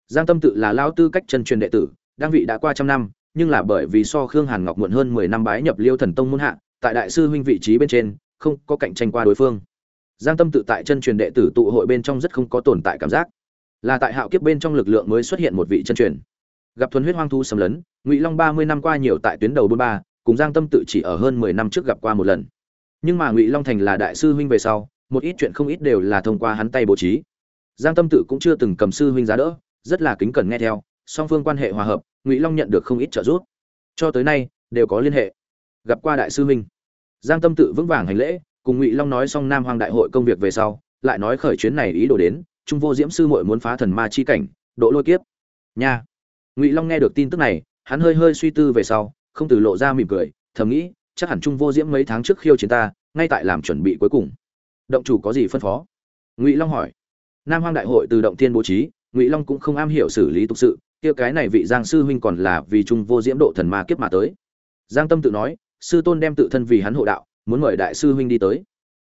giang tâm tự là lao tư cách chân truyền đệ tử đang vị đã qua trăm năm, nhưng là bởi vì so khương hàn ngọc muộn hơn mười năm bái nhập liêu thần tông môn hạ, tại đại sư huynh vị trí bên trên không có cạnh tranh qua đối phương. Giang tâm tự tại chân truyền đệ tử tụ hội bên trong rất không có tồn tại cảm giác. Là tại hạo kiếp bên trong lực lượng mới xuất hiện một vị chân truyền. Gặp thuần huyết hoang thu xâm lấn, ngụy long ba mươi năm qua nhiều tại tuyến đầu bôn ba, cùng giang tâm tự chỉ ở hơn mười năm trước gặp qua một lần. Nhưng mà ngụy long thành là đại sư huynh về sau, một ít chuyện không ít đều là thông qua hắn tay bố trí. Giang tâm tự cũng chưa từng cầm sư huynh giá đỡ, rất là kính cẩn nghe theo, song phương quan hệ hòa hợp, ngụy long nhận được không ít trợ giúp. Cho tới nay, đều có liên hệ. Gặp qua đại sư huynh giang tâm tự vững vàng hành lễ, cùng ngụy long nói xong nam hoàng đại hội công việc về sau, lại nói khởi chuyến này ý đồ đến, trung vô diễm sư muội muốn phá thần ma chi cảnh, độ lôi kiếp. Nha. Ngụy long nghe được tin tức này, hắn hơi hơi suy tư về sau, không từ lộ ra mỉm cười, thầm nghĩ, chắc hẳn trung vô diễm mấy tháng trước khiêu chiến ta, ngay tại làm chuẩn bị cuối cùng. Động chủ có gì phân phó? Ngụy long hỏi. Nam hoang đại hội từ động thiên bố trí, ngụy long cũng không am hiểu xử lý tục sự, kia cái này vị giang sư huynh còn là vì trung vô diễm độ thần ma kiếp mà tới. Giang tâm tự nói sư tôn đem tự thân vì hắn hộ đạo, muốn mời đại sư huynh đi tới.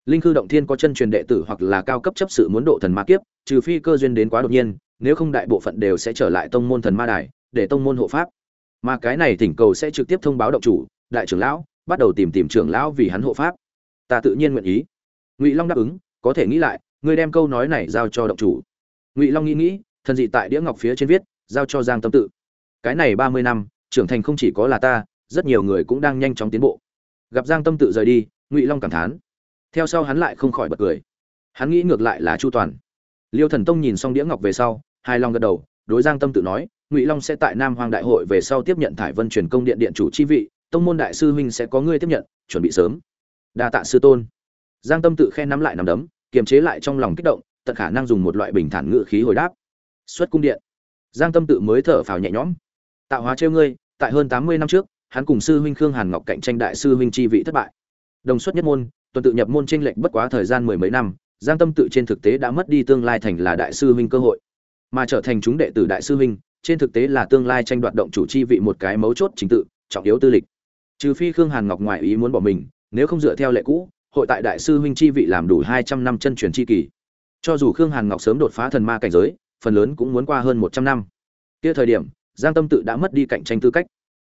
Linh khư động thiên có chân truyền đệ tử hoặc là cao cấp chấp sự muốn độ thần ma kiếp, trừ phi cơ duyên đến quá đột nhiên, nếu không đại bộ phận đều sẽ trở lại tông môn thần ma đài, để tông môn hộ pháp. Mà cái này thỉnh cầu sẽ trực tiếp thông báo động chủ, đại trưởng lão, bắt đầu tìm tìm trưởng lão vì hắn hộ pháp. Ta tự nhiên nguyện ý. Ngụy long đáp ứng, có thể nghĩ lại, ngươi đem câu nói này giao cho động chủ. Ngụy long nghĩ nghĩ, thần dị tại đĩa ngọc phía trên viết, giao cho giang tâm tự. Cái này ba mươi năm, trưởng thành không chỉ có là ta rất nhiều người cũng đang nhanh chóng tiến bộ. Gặp giang tâm tự rời đi, ngụy long cảm thán. Theo sau hắn lại không khỏi bật cười. Hắn nghĩ ngược lại là chu toàn. Liêu thần tông nhìn xong đĩa ngọc về sau hai long gật đầu, đối giang tâm tự nói, ngụy long sẽ tại nam hoàng đại hội về sau tiếp nhận thải vân truyền công điện điện chủ chi vị, tông môn đại sư huynh sẽ có người tiếp nhận, chuẩn bị sớm. Đa tạ sư tôn. Giang tâm tự khen nắm lại nắm đấm, kiềm chế lại trong lòng kích động, tận khả năng dùng một loại bình thản ngự khí hồi đáp. Xuất cung điện. Giang tâm tự mới thở phào nhẹ nhõm. Tạo hóa trêu ngươi, tại hơn tám mươi năm trước hắn cùng sư huynh khương hàn ngọc cạnh tranh đại sư huynh chi vị thất bại. Đồng xuất nhất môn, tuần tự nhập môn tranh lệch bất quá thời gian mười mấy năm, giang tâm tự trên thực tế đã mất đi tương lai thành là đại sư huynh cơ hội. Mà trở thành chúng đệ tử đại sư huynh, trên thực tế là tương lai tranh đoạt động chủ chi vị một cái mấu chốt chính tự, trọng yếu tư lịch. Trừ phi khương hàn ngọc ngoại ý muốn bỏ mình, nếu không dựa theo lệ cũ, hội tại đại sư huynh chi vị làm đủ hai trăm năm chân truyền chi kỳ. Cho dù khương hàn ngọc sớm đột phá thần ma cảnh giới, phần lớn cũng muốn qua hơn một trăm năm. Kia thời điểm, giang tâm tự đã mất đi cạnh tranh tư cách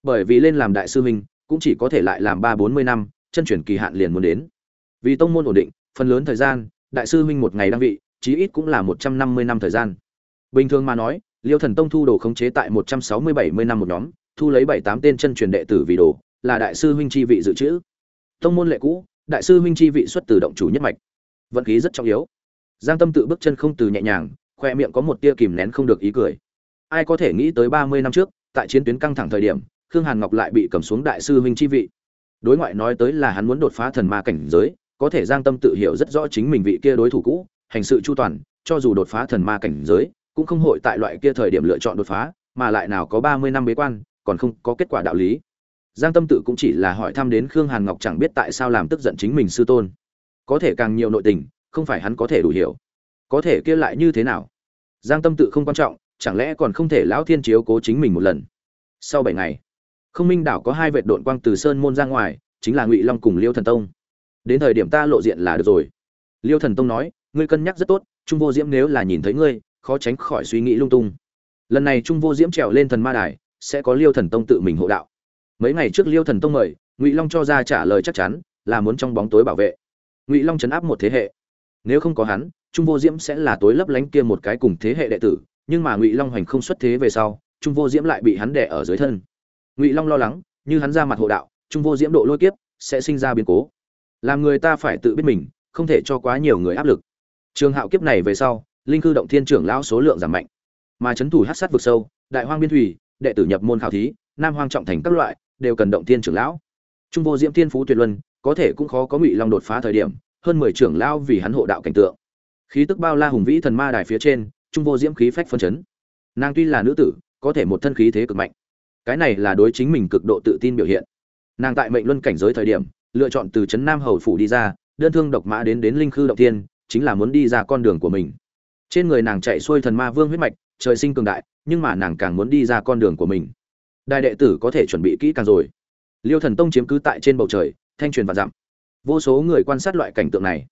bởi vì lên làm đại sư huynh, cũng chỉ có thể lại làm ba bốn mươi năm, chân truyền kỳ hạn liền muốn đến. Vì tông môn ổn định, phần lớn thời gian, đại sư huynh một ngày đăng vị, chí ít cũng là một trăm năm mươi năm thời gian. Bình thường mà nói, liêu thần tông thu đồ khống chế tại một trăm sáu mươi bảy mươi năm một nhóm, thu lấy bảy tám tên chân truyền đệ tử vì đồ, là đại sư huynh chi vị dự trữ. Tông môn lệ cũ, đại sư huynh chi vị xuất từ động chủ nhất mạch. Vận khí rất trọng yếu. Giang tâm tự bước chân không từ nhẹ nhàng, khoe miệng có một tia kìm nén không được ý cười. Ai có thể nghĩ tới ba mươi năm trước, tại chiến tuyến căng thẳng thời điểm khương hàn ngọc lại bị cầm xuống đại sư huynh chi vị. Đối ngoại nói tới là hắn muốn đột phá thần ma cảnh giới, có thể giang tâm tự hiểu rất rõ chính mình vị kia đối thủ cũ, hành sự chu toàn, cho dù đột phá thần ma cảnh giới, cũng không hội tại loại kia thời điểm lựa chọn đột phá, mà lại nào có ba mươi năm bế quan, còn không có kết quả đạo lý. Giang tâm tự cũng chỉ là hỏi thăm đến khương hàn ngọc chẳng biết tại sao làm tức giận chính mình sư tôn. Có thể càng nhiều nội tình, không phải hắn có thể đủ hiểu. Có thể kia lại như thế nào? Giang tâm tự không quan trọng, chẳng lẽ còn không thể lão thiên chiếu cố chính mình một lần? Sau bảy ngày không minh đảo có hai vệ đội quang từ sơn môn ra ngoài, chính là ngụy long cùng liêu thần tông. Đến thời điểm ta lộ diện là được rồi. Liêu thần tông nói, ngươi cân nhắc rất tốt, trung vô diễm nếu là nhìn thấy ngươi, khó tránh khỏi suy nghĩ lung tung. Lần này trung vô diễm trèo lên thần ma đài, sẽ có liêu thần tông tự mình hộ đạo. Mấy ngày trước liêu thần tông mời, ngụy long cho ra trả lời chắc chắn, là muốn trong bóng tối bảo vệ. Ngụy long chấn áp một thế hệ. Nếu không có hắn, trung vô diễm sẽ là tối lấp lánh kia một cái cùng thế hệ đệ tử, nhưng mà ngụy long hoành không xuất thế về sau, trung vô diễm lại bị hắn đẻ ở dưới thân ngụy long lo lắng như hắn ra mặt hộ đạo trung vô diễm độ lôi kiếp sẽ sinh ra biến cố làm người ta phải tự biết mình không thể cho quá nhiều người áp lực trường hạo kiếp này về sau linh cư động thiên trưởng lão số lượng giảm mạnh mà c h ấ n thủ hát sát vực sâu đại hoang biên thủy đệ tử nhập môn khảo thí nam hoang trọng thành các loại đều cần động thiên trưởng lão trung vô diễm thiên phú tuyệt luân có thể cũng khó có ngụy long đột phá thời điểm hơn mười trưởng lão vì hắn hộ đạo cảnh tượng khí tức bao la hùng vĩ thần ma đài phía trên trung vô diễm khí phách phân chấn nàng tuy là nữ tử có thể một thân khí thế cực mạnh cái này là đối chính mình cực độ tự tin biểu hiện. Nàng tại mệnh luân cảnh giới thời điểm, lựa chọn từ trấn nam hầu phủ đi ra, đơn thương độc mã đến đến linh khư động tiên chính là muốn đi ra con đường của mình. Trên người nàng chạy xuôi thần ma vương huyết mạch, trời sinh cường đại, nhưng mà nàng càng muốn đi ra con đường của mình. Đại đệ tử có thể chuẩn bị kỹ càng rồi. Liêu thần tông chiếm cứ tại trên bầu trời, thanh truyền và dặm. Vô số người quan sát loại cảnh tượng này.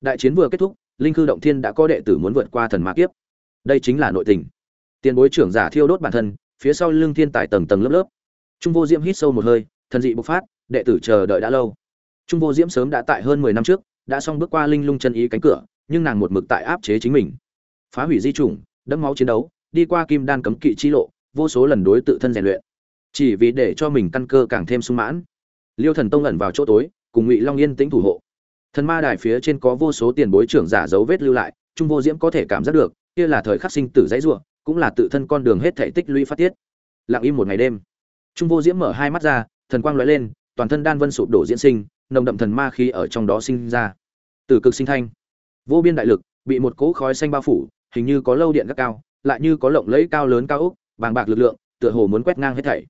Đại chiến vừa kết thúc, linh khư động thiên đã có đệ tử muốn vượt qua thần ma kiếp. Đây chính là nội tình. Tiền bối trưởng giả thiêu đốt bản thân phía sau lưng thiên tài tầng tầng lớp lớp. Trung vô diễm hít sâu một hơi, thần dị bộc phát, đệ tử chờ đợi đã lâu. Trung vô diễm sớm đã tại hơn mười năm trước, đã xong bước qua linh lung chân ý cánh cửa, nhưng nàng một mực tại áp chế chính mình. Phá hủy di chủng, đẫm máu chiến đấu, đi qua kim đan cấm kỵ chi lộ, vô số lần đối tự thân rèn luyện. Chỉ vì để cho mình căn cơ càng thêm sung mãn. Liêu thần tông ẩn vào chỗ tối, cùng ngụy long yên tĩnh thủ hộ. Thần ma đài phía trên có vô số tiền bối trưởng giả dấu vết lưu lại, trung vô diễm có thể cảm giác được, kia là thời khắc sinh tử dãy ruộng cũng là tự thân con đường hết thể tích lũy phát tiết. Lặng im một ngày đêm. Trung vô diễm mở hai mắt ra, thần quang lóe lên, toàn thân đan vân sụp đổ diễn sinh, nồng đậm thần ma khí ở trong đó sinh ra. Từ cực sinh thanh, vô biên đại lực bị một cỗ khói xanh bao phủ, hình như có lâu điện gác cao, lại như có lộng lẫy cao lớn cao úc bàng bạc lực lượng, tựa hồ muốn quét ngang hết thảy.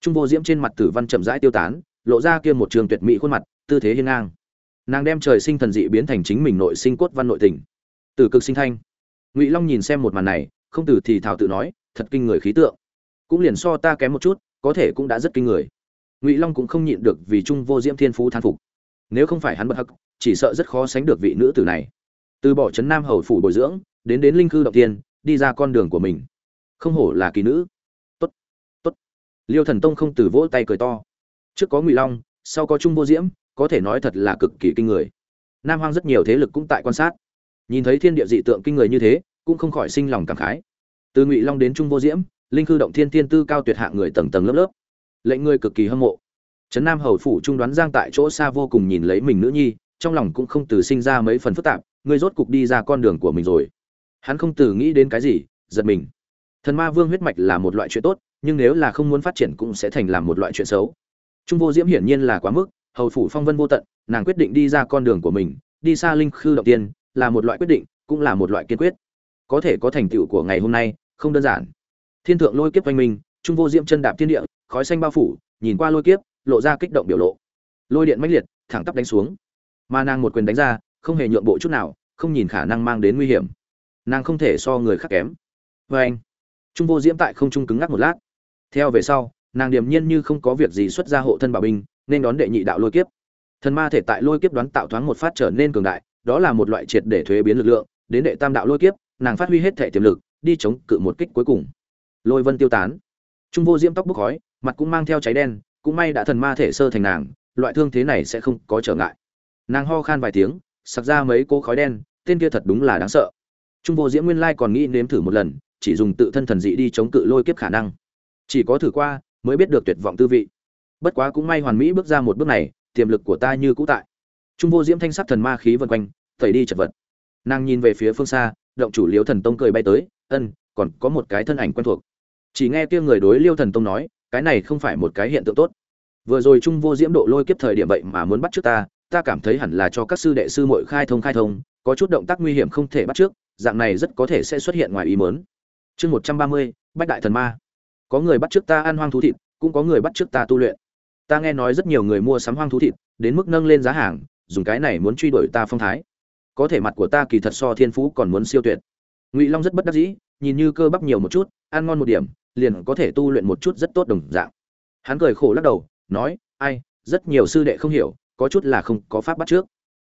Trung vô diễm trên mặt tử văn chậm rãi tiêu tán, lộ ra kia một trường tuyệt mỹ khuôn mặt, tư thế hiên ngang. Nàng đem trời sinh thần dị biến thành chính mình nội sinh cốt văn nội tình. Từ cực sinh thanh, ngụy long nhìn xem một màn này không từ thì thảo tự nói, thật kinh người khí tượng. Cũng liền so ta kém một chút, có thể cũng đã rất kinh người. Ngụy long cũng không nhịn được vì trung vô diễm thiên phú thán phục. Nếu không phải hắn bật hắc, chỉ sợ rất khó sánh được vị nữ tử này. Từ bỏ trấn nam hầu phủ bồi dưỡng, đến đến linh khư động tiên đi ra con đường của mình. Không hổ là kỳ nữ. Tốt tốt. Liêu thần tông không từ vỗ tay cười to. Trước có ngụy long, sau có trung vô diễm, có thể nói thật là cực kỳ kinh người. Nam hoang rất nhiều thế lực cũng tại quan sát. Nhìn thấy thiên địa dị tượng kinh người như thế cũng không khỏi sinh lòng cảm khái. Từ ngụy long đến trung vô diễm, linh cư động thiên tiên tư cao tuyệt hạng người tầng tầng lớp lớp. Lệnh người cực kỳ hâm mộ. Trấn nam hầu phủ trung đoán giang tại chỗ xa vô cùng nhìn lấy mình nữ nhi, trong lòng cũng không từ sinh ra mấy phần phức tạp ngươi rốt cục đi ra con đường của mình rồi. Hắn không từ nghĩ đến cái gì, giật mình. Thần ma vương huyết mạch là một loại chuyện tốt, nhưng nếu là không muốn phát triển cũng sẽ thành làm một loại chuyện xấu. Trung vô diễm hiển nhiên là quá mức, hầu phủ phong vân vô tận, nàng quyết định đi ra con đường của mình, đi xa linh khư động tiên là một loại quyết định, cũng là một loại kiên quyết có thể có thành tựu của ngày hôm nay, không đơn giản. Thiên thượng lôi kiếp oanh minh, trung vô diễm chân đạp thiên địa, khói xanh bao phủ, nhìn qua lôi kiếp, lộ ra kích động biểu lộ. Lôi điện mãnh liệt, thẳng tắp đánh xuống. Mà nàng một quyền đánh ra, không hề nhượng bộ chút nào, không nhìn khả năng mang đến nguy hiểm. Nàng không thể so người khác kém. Vê anh, trung vô diễm tại không trung cứng ngắc một lát. Theo về sau, nàng điềm nhiên như không có việc gì xuất ra hộ thân bảo binh, nên đón đệ nhị đạo lôi kiếp. Thần ma thể tại lôi kiếp đoán tạo thoáng một phát trở nên cường đại, đó là một loại triệt để thuế biến lực lượng, đến đệ tam đạo lôi kiếp nàng phát huy hết thể tiềm lực, đi chống cự một kích cuối cùng. Lôi vân tiêu tán. Trung vô diễm tóc bốc khói, mặt cũng mang theo cháy đen, cũng may đã thần ma thể sơ thành nàng, loại thương thế này sẽ không có trở ngại. Nàng ho khan vài tiếng, sặc ra mấy cỗ khói đen, tên kia thật đúng là đáng sợ. Trung vô diễm nguyên lai còn nghĩ nếm thử một lần, chỉ dùng tự thân thần dị đi chống cự lôi kiếp khả năng. Chỉ có thử qua, mới biết được tuyệt vọng tư vị. Bất quá cũng may hoàn mỹ bước ra một bước này, tiềm lực của ta như cũ tại. Trung vô diễm thanh sắc thần ma khí vân quanh, tẩy đi chật vật. Nàng nhìn về phía phương xa động chủ liêu thần tông cười bay tới, ân, còn có một cái thân ảnh quen thuộc. Chỉ nghe kia người đối liêu thần tông nói, cái này không phải một cái hiện tượng tốt. Vừa rồi trung vô diễm độ lôi kiếp thời điểm vậy mà muốn bắt trước ta ta cảm thấy hẳn là cho các sư đệ sư muội khai thông khai thông, có chút động tác nguy hiểm không thể bắt trước, dạng này rất có thể sẽ xuất hiện ngoài ý mớn chương một trăm ba mươi, bách đại thần ma. Có người bắt trước ta ăn hoang thú thịt, cũng có người bắt trước ta tu luyện. Ta nghe nói rất nhiều người mua sắm hoang thú thịt, đến mức nâng lên giá hàng, dùng cái này muốn truy đuổi ta phong thái có thể mặt của ta kỳ thật so thiên phú còn muốn siêu tuyệt. Ngụy long rất bất đắc dĩ, nhìn như cơ bắp nhiều một chút, ăn ngon một điểm, liền có thể tu luyện một chút rất tốt đồng dạng. Hắn cười khổ lắc đầu, nói, ai, rất nhiều sư đệ không hiểu, có chút là không có pháp bắt trước.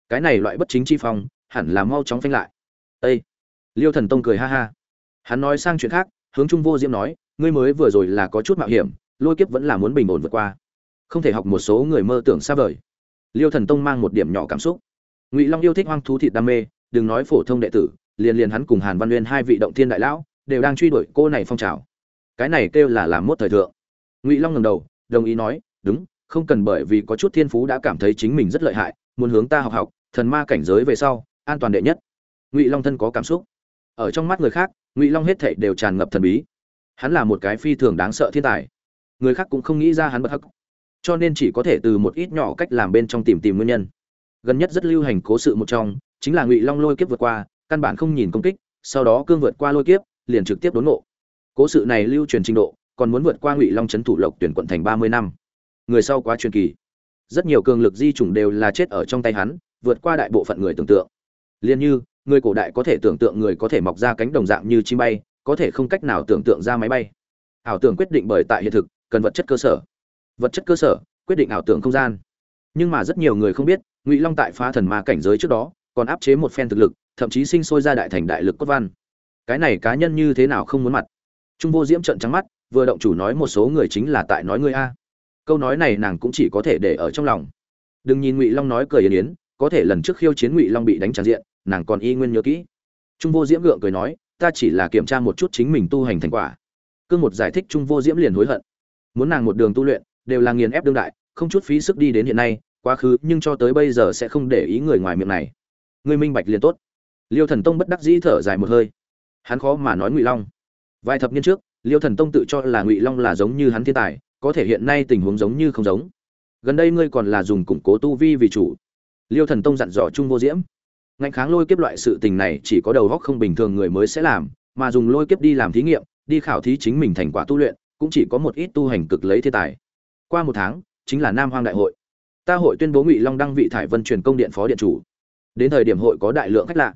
Cái này loại bất chính chi phong, hẳn là mau chóng phanh lại. Ây liêu thần tông cười ha ha. Hắn nói sang chuyện khác, hướng trung vô diễm nói, ngươi mới vừa rồi là có chút mạo hiểm, lôi kiếp vẫn là muốn bình ổn vượt qua. Không thể học một số người mơ tưởng xa vời. Liêu thần tông mang một điểm nhỏ cảm xúc ngụy long yêu thích hoang thú thịt đam mê, đừng nói phổ thông đệ tử, liền liền hắn cùng hàn văn uyên hai vị động thiên đại lão, đều đang truy đuổi cô này phong trào. Cái này kêu là làm mốt thời thượng. Ngụy long ngầm đầu, đồng ý nói, đúng, không cần bởi vì có chút thiên phú đã cảm thấy chính mình rất lợi hại, muốn hướng ta học học, thần ma cảnh giới về sau, an toàn đệ nhất. Ngụy long thân có cảm xúc. Ở trong mắt người khác, ngụy long hết thảy đều tràn ngập thần bí. Hắn là một cái phi thường đáng sợ thiên tài. Người khác cũng không nghĩ ra hắn bất hắc. Cho nên chỉ có thể từ một ít nhỏ cách làm bên trong tìm tìm nguyên nhân gần nhất rất lưu hành cố sự một trong, chính là ngụy long lôi kiếp vượt qua, căn bản không nhìn công kích, sau đó cương vượt qua lôi kiếp, liền trực tiếp đốn ngộ. Cố sự này lưu truyền trình độ, còn muốn vượt qua ngụy long trấn thủ lộc tuyển quận thành ba mươi năm. Người sau quá truyền kỳ. Rất nhiều cường lực di chủng đều là chết ở trong tay hắn, vượt qua đại bộ phận người tưởng tượng. Liền như, người cổ đại có thể tưởng tượng người có thể mọc ra cánh đồng dạng như chim bay, có thể không cách nào tưởng tượng ra máy bay. Ảo tưởng quyết định bởi tại hiện thực, cần vật chất cơ sở. Vật chất cơ sở, quyết định ảo tưởng không gian. Nhưng mà rất nhiều người không biết ngụy long tại phá thần ma cảnh giới trước đó còn áp chế một phen thực lực, thậm chí sinh sôi ra đại thành đại lực cốt văn. Cái này cá nhân như thế nào không muốn mặt. Trung vô diễm trận trắng mắt, vừa động chủ nói một số người chính là tại nói ngươi a. Câu nói này nàng cũng chỉ có thể để ở trong lòng. Đừng nhìn ngụy long nói cười yên yến, có thể lần trước khiêu chiến ngụy long bị đánh tràn diện, nàng còn y nguyên nhớ kỹ. Trung vô diễm gượng cười nói, ta chỉ là kiểm tra một chút chính mình tu hành thành quả. Cương một giải thích trung vô diễm liền hối hận. Muốn nàng một đường tu luyện, đều là nghiền ép đương đại, không chút phí sức đi đến hiện nay quá khứ, nhưng cho tới bây giờ sẽ không để ý người ngoài miệng này. Ngươi minh bạch liền tốt. Liêu thần tông bất đắc dĩ thở dài một hơi. Hắn khó mà nói ngụy long. Vài thập niên trước, liêu thần tông tự cho là ngụy long là giống như hắn thiên tài, có thể hiện nay tình huống giống như không giống. Gần đây ngươi còn là dùng củng cố tu vi vì chủ. Liêu thần tông dặn dò trung vô diễm. Ngạnh kháng lôi kiếp loại sự tình này chỉ có đầu góc không bình thường người mới sẽ làm, mà dùng lôi kiếp đi làm thí nghiệm, đi khảo thí chính mình thành quả tu luyện, cũng chỉ có một ít tu hành cực lấy thiên tài. Qua một tháng, chính là nam hoang đại hội ta hội tuyên bố ngụy long đăng vị thải vân truyền công điện phó điện chủ. Đến thời điểm hội có đại lượng khách lạ.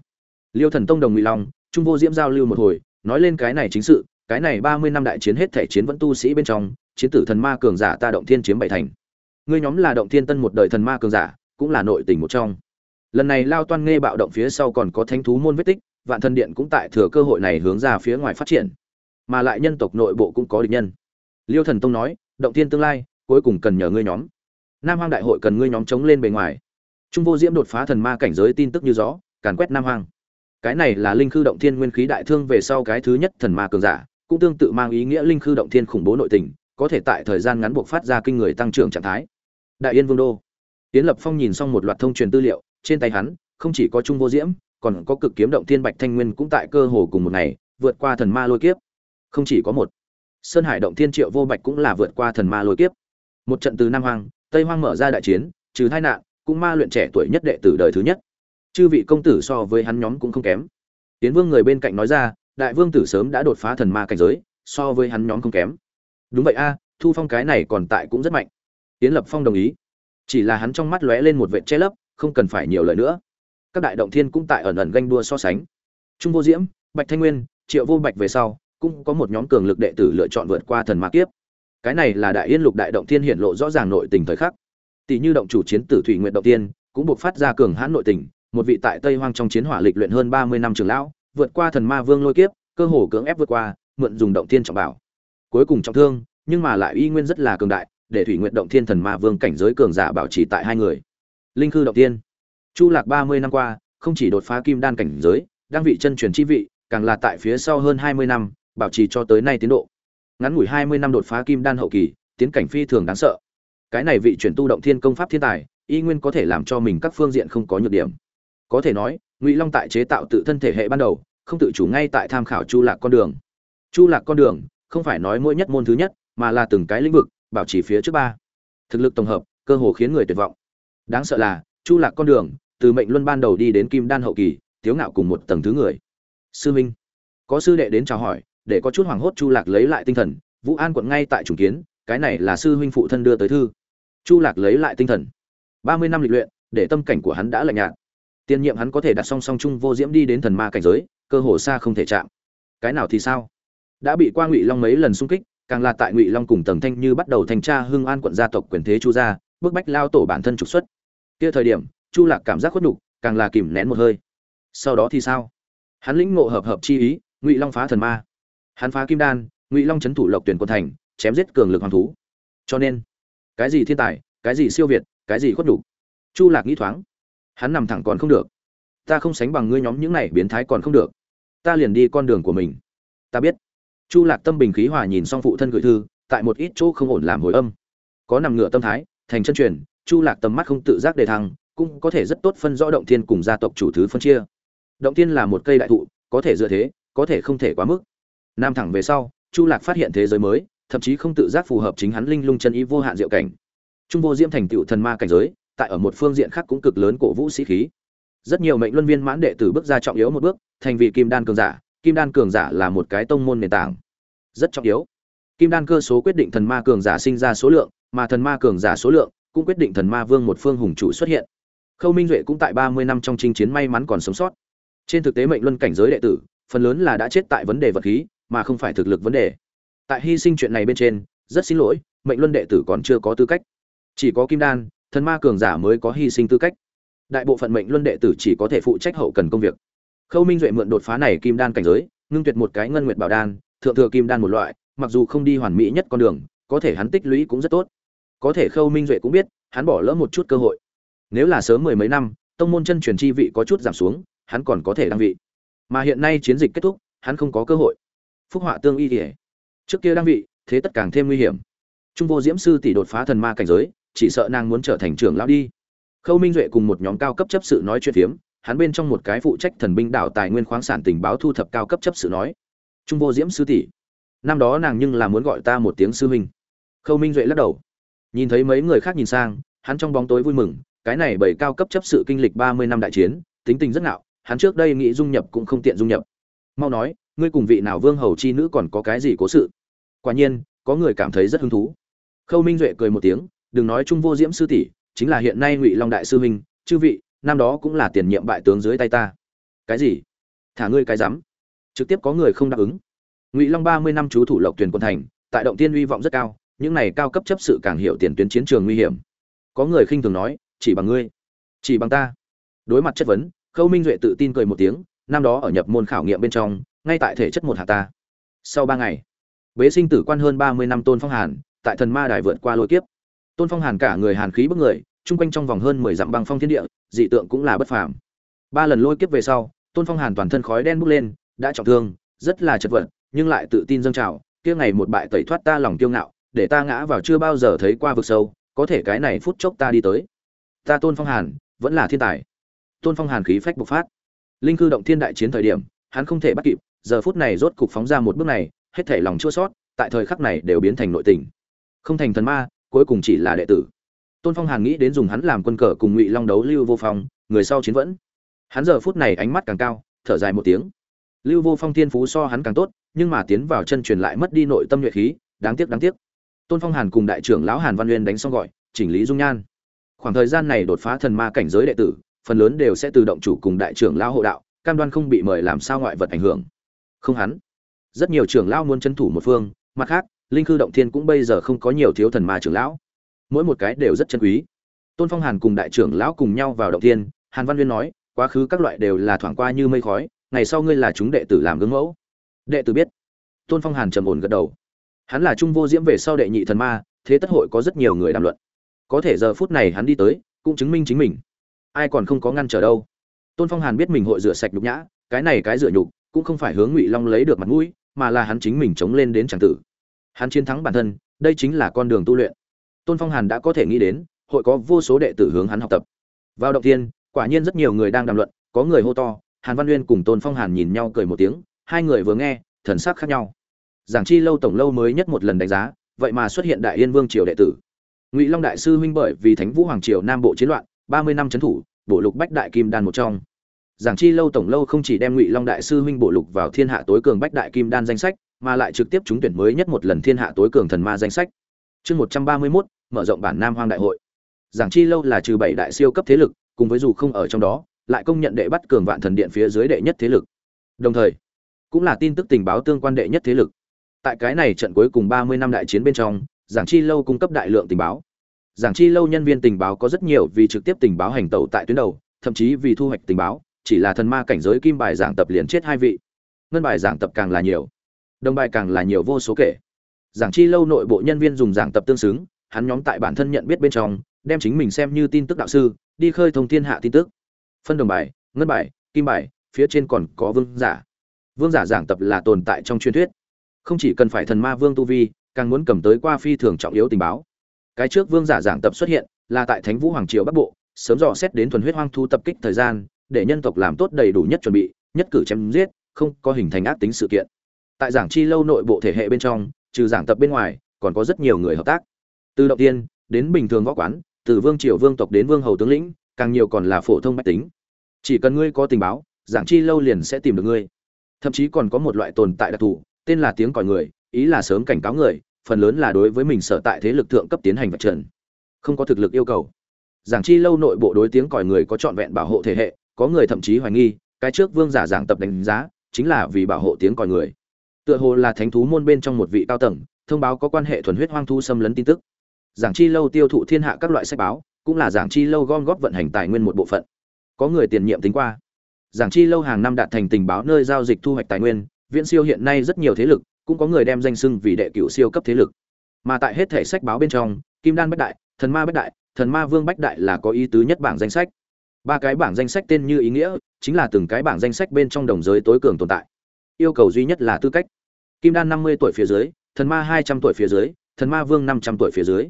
Liêu thần tông đồng ngụy long, trung vô diễm giao lưu một hồi, nói lên cái này chính sự, cái này ba mươi năm đại chiến hết thể chiến vẫn tu sĩ bên trong, chiến tử thần ma cường giả ta động thiên chiếm bảy thành. Ngươi nhóm là động thiên tân một đời thần ma cường giả, cũng là nội tình một trong. Lần này lao toan nghe bạo động phía sau còn có thánh thú môn vết tích, vạn thần điện cũng tại thừa cơ hội này hướng ra phía ngoài phát triển. Mà lại nhân tộc nội bộ cũng có địch nhân. Liêu thần tông nói, động thiên tương lai, cuối cùng cần nhờ ngươi nhóm nam hoang đại hội cần ngươi nhóm chống lên bề ngoài. Trung vô diễm đột phá thần ma cảnh giới tin tức như rõ, càn quét nam hoang. Cái này là linh khư động thiên nguyên khí đại thương về sau cái thứ nhất thần ma cường giả cũng tương tự mang ý nghĩa linh khư động thiên khủng bố nội tình có thể tại thời gian ngắn buộc phát ra kinh người tăng trưởng trạng thái. Đại yên vương đô. Tiến lập phong nhìn xong một loạt thông truyền tư liệu trên tay hắn không chỉ có trung vô diễm còn có cực kiếm động thiên bạch thanh nguyên cũng tại cơ hồ cùng một ngày vượt qua thần ma lôi kiếp. Không chỉ có một sơn hải động thiên triệu vô bạch cũng là vượt qua thần ma lôi kiếp. Một trận từ nam hoàng tây hoang mở ra đại chiến, trừ tai nạn, cũng ma luyện trẻ tuổi nhất đệ tử đời thứ nhất. Chư vị công tử so với hắn nhóm cũng không kém. Tiến vương người bên cạnh nói ra, đại vương tử sớm đã đột phá thần ma cảnh giới, so với hắn nhóm không kém. Đúng vậy a, thu phong cái này còn tại cũng rất mạnh. Tiến lập phong đồng ý. Chỉ là hắn trong mắt lóe lên một vệ che lấp, không cần phải nhiều lời nữa. Các đại động thiên cũng tại ẩn ẩn ganh đua so sánh. Trung vô diễm, bạch thanh nguyên, triệu vô bạch về sau, cũng có một nhóm cường lực đệ tử lựa chọn vượt qua thần ma kiếp cái này là đại yên lục đại động thiên hiện lộ rõ ràng nội tình thời khắc. Tỷ như động chủ chiến tử thủy nguyện động tiên cũng buộc phát ra cường hãn nội tình, một vị tại tây hoang trong chiến hỏa lịch luyện hơn ba mươi năm trường lão, vượt qua thần ma vương lôi kiếp, cơ hồ cưỡng ép vượt qua, mượn dùng động thiên trọng bảo. Cuối cùng trọng thương, nhưng mà lại uy nguyên rất là cường đại, để thủy nguyện động thiên thần ma vương cảnh giới cường giả bảo trì tại hai người. Linh khư động tiên chu lạc ba mươi năm qua, không chỉ đột phá kim đan cảnh giới, đang vị chân truyền chi vị, càng là tại phía sau hơn hai mươi năm, bảo trì cho tới nay tiến độ ngắn ngủi hai mươi năm đột phá kim đan hậu kỳ, tiến cảnh phi thường đáng sợ. Cái này vị chuyển tu động thiên công pháp thiên tài, y nguyên có thể làm cho mình các phương diện không có nhược điểm. Có thể nói, ngụy long tại chế tạo tự thân thể hệ ban đầu, không tự chủ ngay tại tham khảo chu lạc con đường. Chu lạc con đường, không phải nói mỗi nhất môn thứ nhất, mà là từng cái lĩnh vực, bảo trì phía trước ba. Thực lực tổng hợp, cơ hồ khiến người tuyệt vọng. Đáng sợ là, chu lạc con đường, từ mệnh luân ban đầu đi đến kim đan hậu kỳ thiếu ngạo cùng một tầng thứ người. Sư minh, có sư đệ đến chào hỏi để có chút hoảng hốt chu lạc lấy lại tinh thần, vũ an quận ngay tại trùng kiến, cái này là sư huynh phụ thân đưa tới thư. Chu lạc lấy lại tinh thần. Ba mươi năm lịch luyện, để tâm cảnh của hắn đã lạnh nhạt. Tiên nhiệm hắn có thể đặt song song chung vô diễm đi đến thần ma cảnh giới, cơ hồ xa không thể chạm. Cái nào thì sao? Đã bị qua ngụy long mấy lần xung kích, càng là tại ngụy long cùng tầng thanh như bắt đầu thanh tra hưng an quận gia tộc quyền thế chu gia, bức bách lao tổ bản thân trục xuất. Kia thời điểm, chu lạc cảm giác khuất nhục, càng là kìm nén một hơi. Sau đó thì sao? Hắn lĩnh ngộ hợp hợp chi ý, ngụy long phá thần ma hắn phá kim đan, ngụy long c thủ lộc tuyển quân thành, chém giết cường lực hoàng thú. Cho nên, cái gì thiên tài, cái gì siêu việt, cái gì khuất nhục? Chu lạc nghĩ thoáng. Hắn nằm thẳng còn không được. Ta không sánh bằng ngươi nhóm những này biến thái còn không được. Ta liền đi con đường của mình. Ta biết. Chu lạc tâm bình khí hòa nhìn xong phụ thân gửi thư, tại một ít chỗ không ổn làm hồi âm. Có nằm ngựa tâm thái, thành chân truyền, chu lạc tầm mắt không tự giác đề thăng, cũng có thể rất tốt phân rõ động thiên cùng gia tộc chủ thứ phân chia. Động thiên là một cây đại thụ, có thể dựa thế, có thể không thể quá mức nam thẳng về sau, chu lạc phát hiện thế giới mới, thậm chí không tự giác phù hợp chính hắn linh lung chân ý vô hạn diệu cảnh. Trung vô diễm thành tựu thần ma cảnh giới, tại ở một phương diện khác cũng cực lớn cổ vũ sĩ khí. Rất nhiều mệnh luân viên mãn đệ tử bước ra trọng yếu một bước, thành vị kim đan cường giả, kim đan cường giả là một cái tông môn nền tảng. Rất trọng yếu. Kim đan cơ số quyết định thần ma cường giả sinh ra số lượng, mà thần ma cường giả số lượng cũng quyết định thần ma vương một phương hùng chủ xuất hiện. Khâu minh duệ cũng tại ba mươi năm trong chinh chiến may mắn còn sống sót. Trên thực tế mệnh luân cảnh giới đệ tử, phần lớn là đã chết tại vấn đề vật khí mà không phải thực lực vấn đề. Tại hy sinh chuyện này bên trên, rất xin lỗi, mệnh luân đệ tử còn chưa có tư cách. Chỉ có kim đan, thần ma cường giả mới có hy sinh tư cách. Đại bộ phận mệnh luân đệ tử chỉ có thể phụ trách hậu cần công việc. Khâu minh duệ mượn đột phá này kim đan cảnh giới, ngưng tuyệt một cái ngân nguyệt bảo đan, thượng thừa kim đan một loại, mặc dù không đi hoàn mỹ nhất con đường, có thể hắn tích lũy cũng rất tốt. Có thể khâu minh duệ cũng biết, hắn bỏ lỡ một chút cơ hội. Nếu là sớm mười mấy năm, tông môn chân truyền chi vị có chút giảm xuống, hắn còn có thể đăng vị. Mà hiện nay chiến dịch kết thúc, hắn không có cơ hội phúc họa tương y thể trước kia đang vị, thế tất càng thêm nguy hiểm. Trung vô diễm sư tỷ đột phá thần ma cảnh giới, chỉ sợ nàng muốn trở thành trưởng lão đi. Khâu minh duệ cùng một nhóm cao cấp chấp sự nói chuyện phiếm, hắn bên trong một cái phụ trách thần binh đảo tài nguyên khoáng sản tình báo thu thập cao cấp chấp sự nói. Trung vô diễm sư tỷ, năm đó nàng nhưng là muốn gọi ta một tiếng sư huynh. Khâu minh duệ lắc đầu. Nhìn thấy mấy người khác nhìn sang, hắn trong bóng tối vui mừng, cái này bởi cao cấp chấp sự kinh lịch ba mươi năm đại chiến, tính tình rất ngạo, hắn trước đây nghĩ dung nhập cũng không tiện dung nhập. Mau nói ngươi cùng vị nào vương hầu chi nữ còn có cái gì cố sự? Quả nhiên, có người cảm thấy rất hứng thú. Khâu minh duệ cười một tiếng, đừng nói trung vô diễm sư tỷ, chính là hiện nay ngụy long đại sư huynh chư vị, năm đó cũng là tiền nhiệm bại tướng dưới tay ta. Cái gì? Thả ngươi cái rắm. Trực tiếp có người không đáp ứng. Ngụy long ba mươi năm chú thủ lộc tuyển quân thành, tại động tiên uy vọng rất cao, những này cao cấp chấp sự càng hiểu tiền tuyến chiến trường nguy hiểm. Có người khinh thường nói, chỉ bằng ngươi, chỉ bằng ta. Đối mặt chất vấn, khâu minh duệ tự tin cười một tiếng, năm đó ở nhập môn khảo nghiệm bên trong ngay tại thể chất một hạ ta. Sau ba ngày, bế sinh tử quan hơn ba mươi năm tôn phong hàn, tại thần ma đài vượt qua lôi kiếp. Tôn phong hàn cả người hàn khí bức người, chung quanh trong vòng hơn mười dặm băng phong thiên địa, dị tượng cũng là bất phàm. Ba lần lôi kiếp về sau, tôn phong hàn toàn thân khói đen bốc lên, đã trọng thương, rất là chật vật, nhưng lại tự tin dâng trào, kia ngày một bại tẩy thoát ta lòng kiêu ngạo, để ta ngã vào chưa bao giờ thấy qua vực sâu, có thể cái này phút chốc ta đi tới. Ta tôn phong hàn, vẫn là thiên tài. Tôn phong hàn khí phách bộc phát. Linh cư động thiên đại chiến thời điểm, hắn không thể bắt kịp giờ phút này rốt cục phóng ra một bước này, hết thể lòng chua sót tại thời khắc này đều biến thành nội tình. Không thành thần ma, cuối cùng chỉ là đệ tử. Tôn phong hàn nghĩ đến dùng hắn làm quân cờ cùng ngụy long đấu lưu vô phong, người sau chiến vẫn. Hắn giờ phút này ánh mắt càng cao, thở dài một tiếng. Lưu vô phong thiên phú so hắn càng tốt, nhưng mà tiến vào chân truyền lại mất đi nội tâm nhuệ khí, đáng tiếc đáng tiếc. Tôn phong hàn cùng đại trưởng lão hàn văn uyên đánh xong gọi, chỉnh lý dung nhan. Khoảng thời gian này đột phá thần ma cảnh giới đệ tử, phần lớn đều sẽ tự động chủ cùng đại trưởng lão hộ đạo, cam đoan không bị mời làm sao ngoại vật ảnh hưởng không hắn. Rất nhiều trưởng lão muốn chân thủ một phương, mặt khác, linh cư động thiên cũng bây giờ không có nhiều thiếu thần ma trưởng lão. Mỗi một cái đều rất chân quý. Tôn phong hàn cùng đại trưởng lão cùng nhau vào động thiên, hàn văn uyên nói, quá khứ các loại đều là thoảng qua như mây khói, ngày sau ngươi là chúng đệ tử làm gương mẫu. Đệ tử biết. Tôn phong hàn trầm ổn gật đầu. Hắn là trung vô diễm về sau đệ nhị thần ma, thế tất hội có rất nhiều người đàm luận. Có thể giờ phút này hắn đi tới, cũng chứng minh chính mình. Ai còn không có ngăn trở đâu. Tôn phong hàn biết mình hội rửa sạch nhục nhã, cái này cái rửa nhục cũng không phải hướng ngụy long lấy được mặt mũi mà là hắn chính mình chống lên đến tràng tử hắn chiến thắng bản thân đây chính là con đường tu luyện tôn phong hàn đã có thể nghĩ đến hội có vô số đệ tử hướng hắn học tập vào động tiên quả nhiên rất nhiều người đang đàm luận có người hô to hàn văn uyên cùng tôn phong hàn nhìn nhau cười một tiếng hai người vừa nghe thần sắc khác nhau giảng chi lâu tổng lâu mới nhất một lần đánh giá vậy mà xuất hiện đại yên vương triều đệ tử ngụy long đại sư huynh bởi vì thánh vũ hoàng triều nam bộ chiến loạn ba mươi năm trấn thủ bộ lục bách đại kim đan một trong giảng chi lâu tổng lâu không chỉ đem ngụy long đại sư huynh bộ lục vào thiên hạ tối cường bách đại kim đan danh sách, mà lại trực tiếp trúng tuyển mới nhất một lần thiên hạ tối cường thần ma danh sách. Chương một trăm ba mươi mốt, mở rộng bản nam hoang đại hội. Giảng chi lâu là trừ bảy đại siêu cấp thế lực, cùng với dù không ở trong đó, lại công nhận đệ bắt cường vạn thần điện phía dưới đệ nhất thế lực. Đồng thời, cũng là tin tức tình báo tương quan đệ nhất thế lực. Tại cái này trận cuối cùng ba mươi năm đại chiến bên trong, giảng chi lâu cung cấp đại lượng tình báo. Giảng chi lâu nhân viên tình báo có rất nhiều vì trực tiếp tình báo hành tẩu tại tuyến đầu, thậm chí vì thu hoạch tình báo chỉ là thần ma cảnh giới kim bài giảng tập liền chết hai vị. Ngân bài giảng tập càng là nhiều, đồng bài càng là nhiều vô số kể. Giảng chi lâu nội bộ nhân viên dùng giảng tập tương xứng, hắn nhóm tại bản thân nhận biết bên trong, đem chính mình xem như tin tức đạo sư, đi khơi thông thiên hạ tin tức. Phân đồng bài, ngân bài, kim bài, phía trên còn có vương giả. Vương giả giảng tập là tồn tại trong truyền thuyết. Không chỉ cần phải thần ma vương tu vi, càng muốn cầm tới qua phi thường trọng yếu tình báo. Cái trước vương giả giảng tập xuất hiện là tại thánh vũ hoàng triều bắc bộ, sớm dò xét đến thuần huyết hoang thu tập kích thời gian để nhân tộc làm tốt đầy đủ nhất chuẩn bị, nhất cử chém giết, không có hình thành ác tính sự kiện. Tại giảng chi lâu nội bộ thể hệ bên trong, trừ giảng tập bên ngoài, còn có rất nhiều người hợp tác. Từ động tiên, đến bình thường võ quán, từ vương triều vương tộc đến vương hầu tướng lĩnh, càng nhiều còn là phổ thông máy tính. Chỉ cần ngươi có tình báo, giảng chi lâu liền sẽ tìm được ngươi. Thậm chí còn có một loại tồn tại đặc thù, tên là tiếng còi người, ý là sớm cảnh cáo người, phần lớn là đối với mình sở tại thế lực thượng cấp tiến hành vật trần. Không có thực lực yêu cầu. Giảng chi lâu nội bộ đối tiếng còi người có trọn vẹn bảo hộ thể hệ có người thậm chí hoài nghi, cái trước vương giả giảng tập đánh giá chính là vì bảo hộ tiếng còi người. Tựa hồ là thánh thú môn bên trong một vị cao tầng, thông báo có quan hệ thuần huyết hoang thu xâm lấn tin tức. Giảng chi lâu tiêu thụ thiên hạ các loại sách báo, cũng là giảng chi lâu gom góp vận hành tài nguyên một bộ phận. Có người tiền nhiệm tính qua. Giảng chi lâu hàng năm đạt thành tình báo nơi giao dịch thu hoạch tài nguyên, viễn siêu hiện nay rất nhiều thế lực, cũng có người đem danh sưng vì đệ cửu siêu cấp thế lực. Mà tại hết thể sách báo bên trong, kim đan bách đại, thần ma bách đại, thần ma vương bách đại là có ý tứ nhất bảng danh sách ba cái bảng danh sách tên như ý nghĩa, chính là từng cái bảng danh sách bên trong đồng giới tối cường tồn tại. Yêu cầu duy nhất là tư cách. Kim đan năm mươi tuổi phía dưới, thần ma hai trăm tuổi phía dưới, thần ma vương năm trăm tuổi phía dưới.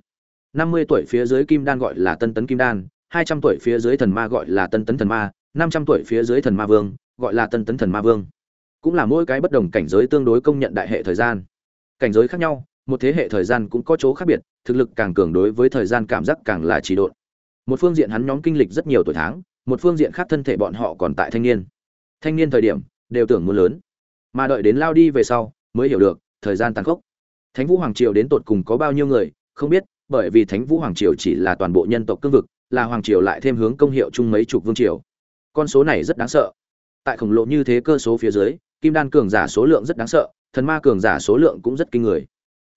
năm mươi tuổi phía dưới kim đan gọi là tân tấn kim đan, hai trăm tuổi phía dưới thần ma gọi là tân tấn thần ma, năm trăm tuổi phía dưới thần ma vương gọi là tân tấn thần ma vương. Cũng là mỗi cái bất đồng cảnh giới tương đối công nhận đại hệ thời gian. Cảnh giới khác nhau, một thế hệ thời gian cũng có chỗ khác biệt, thực lực càng cường đối với thời gian cảm giác càng là trì độn một phương diện hắn nhóm kinh lịch rất nhiều tuổi tháng, một phương diện khác thân thể bọn họ còn tại thanh niên. Thanh niên thời điểm, đều tưởng muốn lớn. Mà đợi đến lao đi về sau, mới hiểu được, thời gian tàn khốc. Thánh vũ hoàng triều đến tột cùng có bao nhiêu người, không biết, bởi vì thánh vũ hoàng triều chỉ là toàn bộ nhân tộc cương vực, là hoàng triều lại thêm hướng công hiệu chung mấy chục vương triều. Con số này rất đáng sợ. Tại khổng lồ như thế cơ số phía dưới, kim đan cường giả số lượng rất đáng sợ, thần ma cường giả số lượng cũng rất kinh người.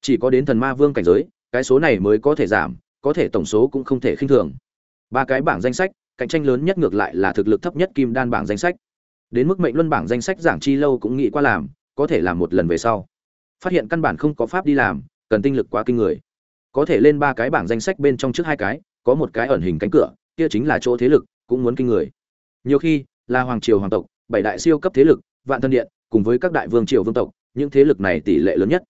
Chỉ có đến thần ma vương cảnh giới, cái số này mới có thể giảm, có thể tổng số cũng không thể khinh thường ba cái bảng danh sách, cạnh tranh lớn nhất ngược lại là thực lực thấp nhất kim đan bảng danh sách. Đến mức mệnh luân bảng danh sách giảng chi lâu cũng nghĩ qua làm, có thể làm một lần về sau. Phát hiện căn bản không có pháp đi làm, cần tinh lực quá kinh người. Có thể lên ba cái bảng danh sách bên trong trước hai cái, có một cái ẩn hình cánh cửa, kia chính là chỗ thế lực, cũng muốn kinh người. Nhiều khi, là hoàng triều hoàng tộc, bảy đại siêu cấp thế lực, vạn thân điện, cùng với các đại vương triều vương tộc, những thế lực này tỷ lệ lớn nhất.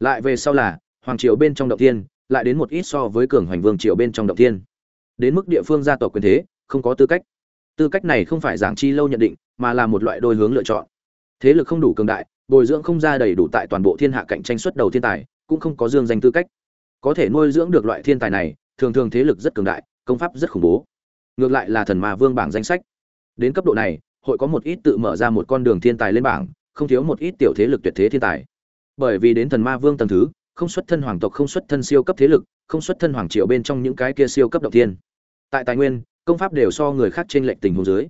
Lại về sau là, hoàng triều bên trong động tiên lại đến một ít so với cường hoành vương triều bên trong động tiên đến mức địa phương gia tộc quyền thế, không có tư cách. Tư cách này không phải giảng chi lâu nhận định, mà là một loại đôi hướng lựa chọn. Thế lực không đủ cường đại, bồi dưỡng không ra đầy đủ tại toàn bộ thiên hạ cạnh tranh xuất đầu thiên tài, cũng không có dương danh tư cách. Có thể nuôi dưỡng được loại thiên tài này, thường thường thế lực rất cường đại, công pháp rất khủng bố. Ngược lại là thần ma vương bảng danh sách. Đến cấp độ này, hội có một ít tự mở ra một con đường thiên tài lên bảng, không thiếu một ít tiểu thế lực tuyệt thế thiên tài. Bởi vì đến thần ma vương tầng thứ, không xuất thân hoàng tộc không xuất thân siêu cấp thế lực, không xuất thân hoàng triệu bên trong những cái kia siêu cấp động thiên tại tài nguyên, công pháp đều so người khác trên lệnh tình hồ dưới.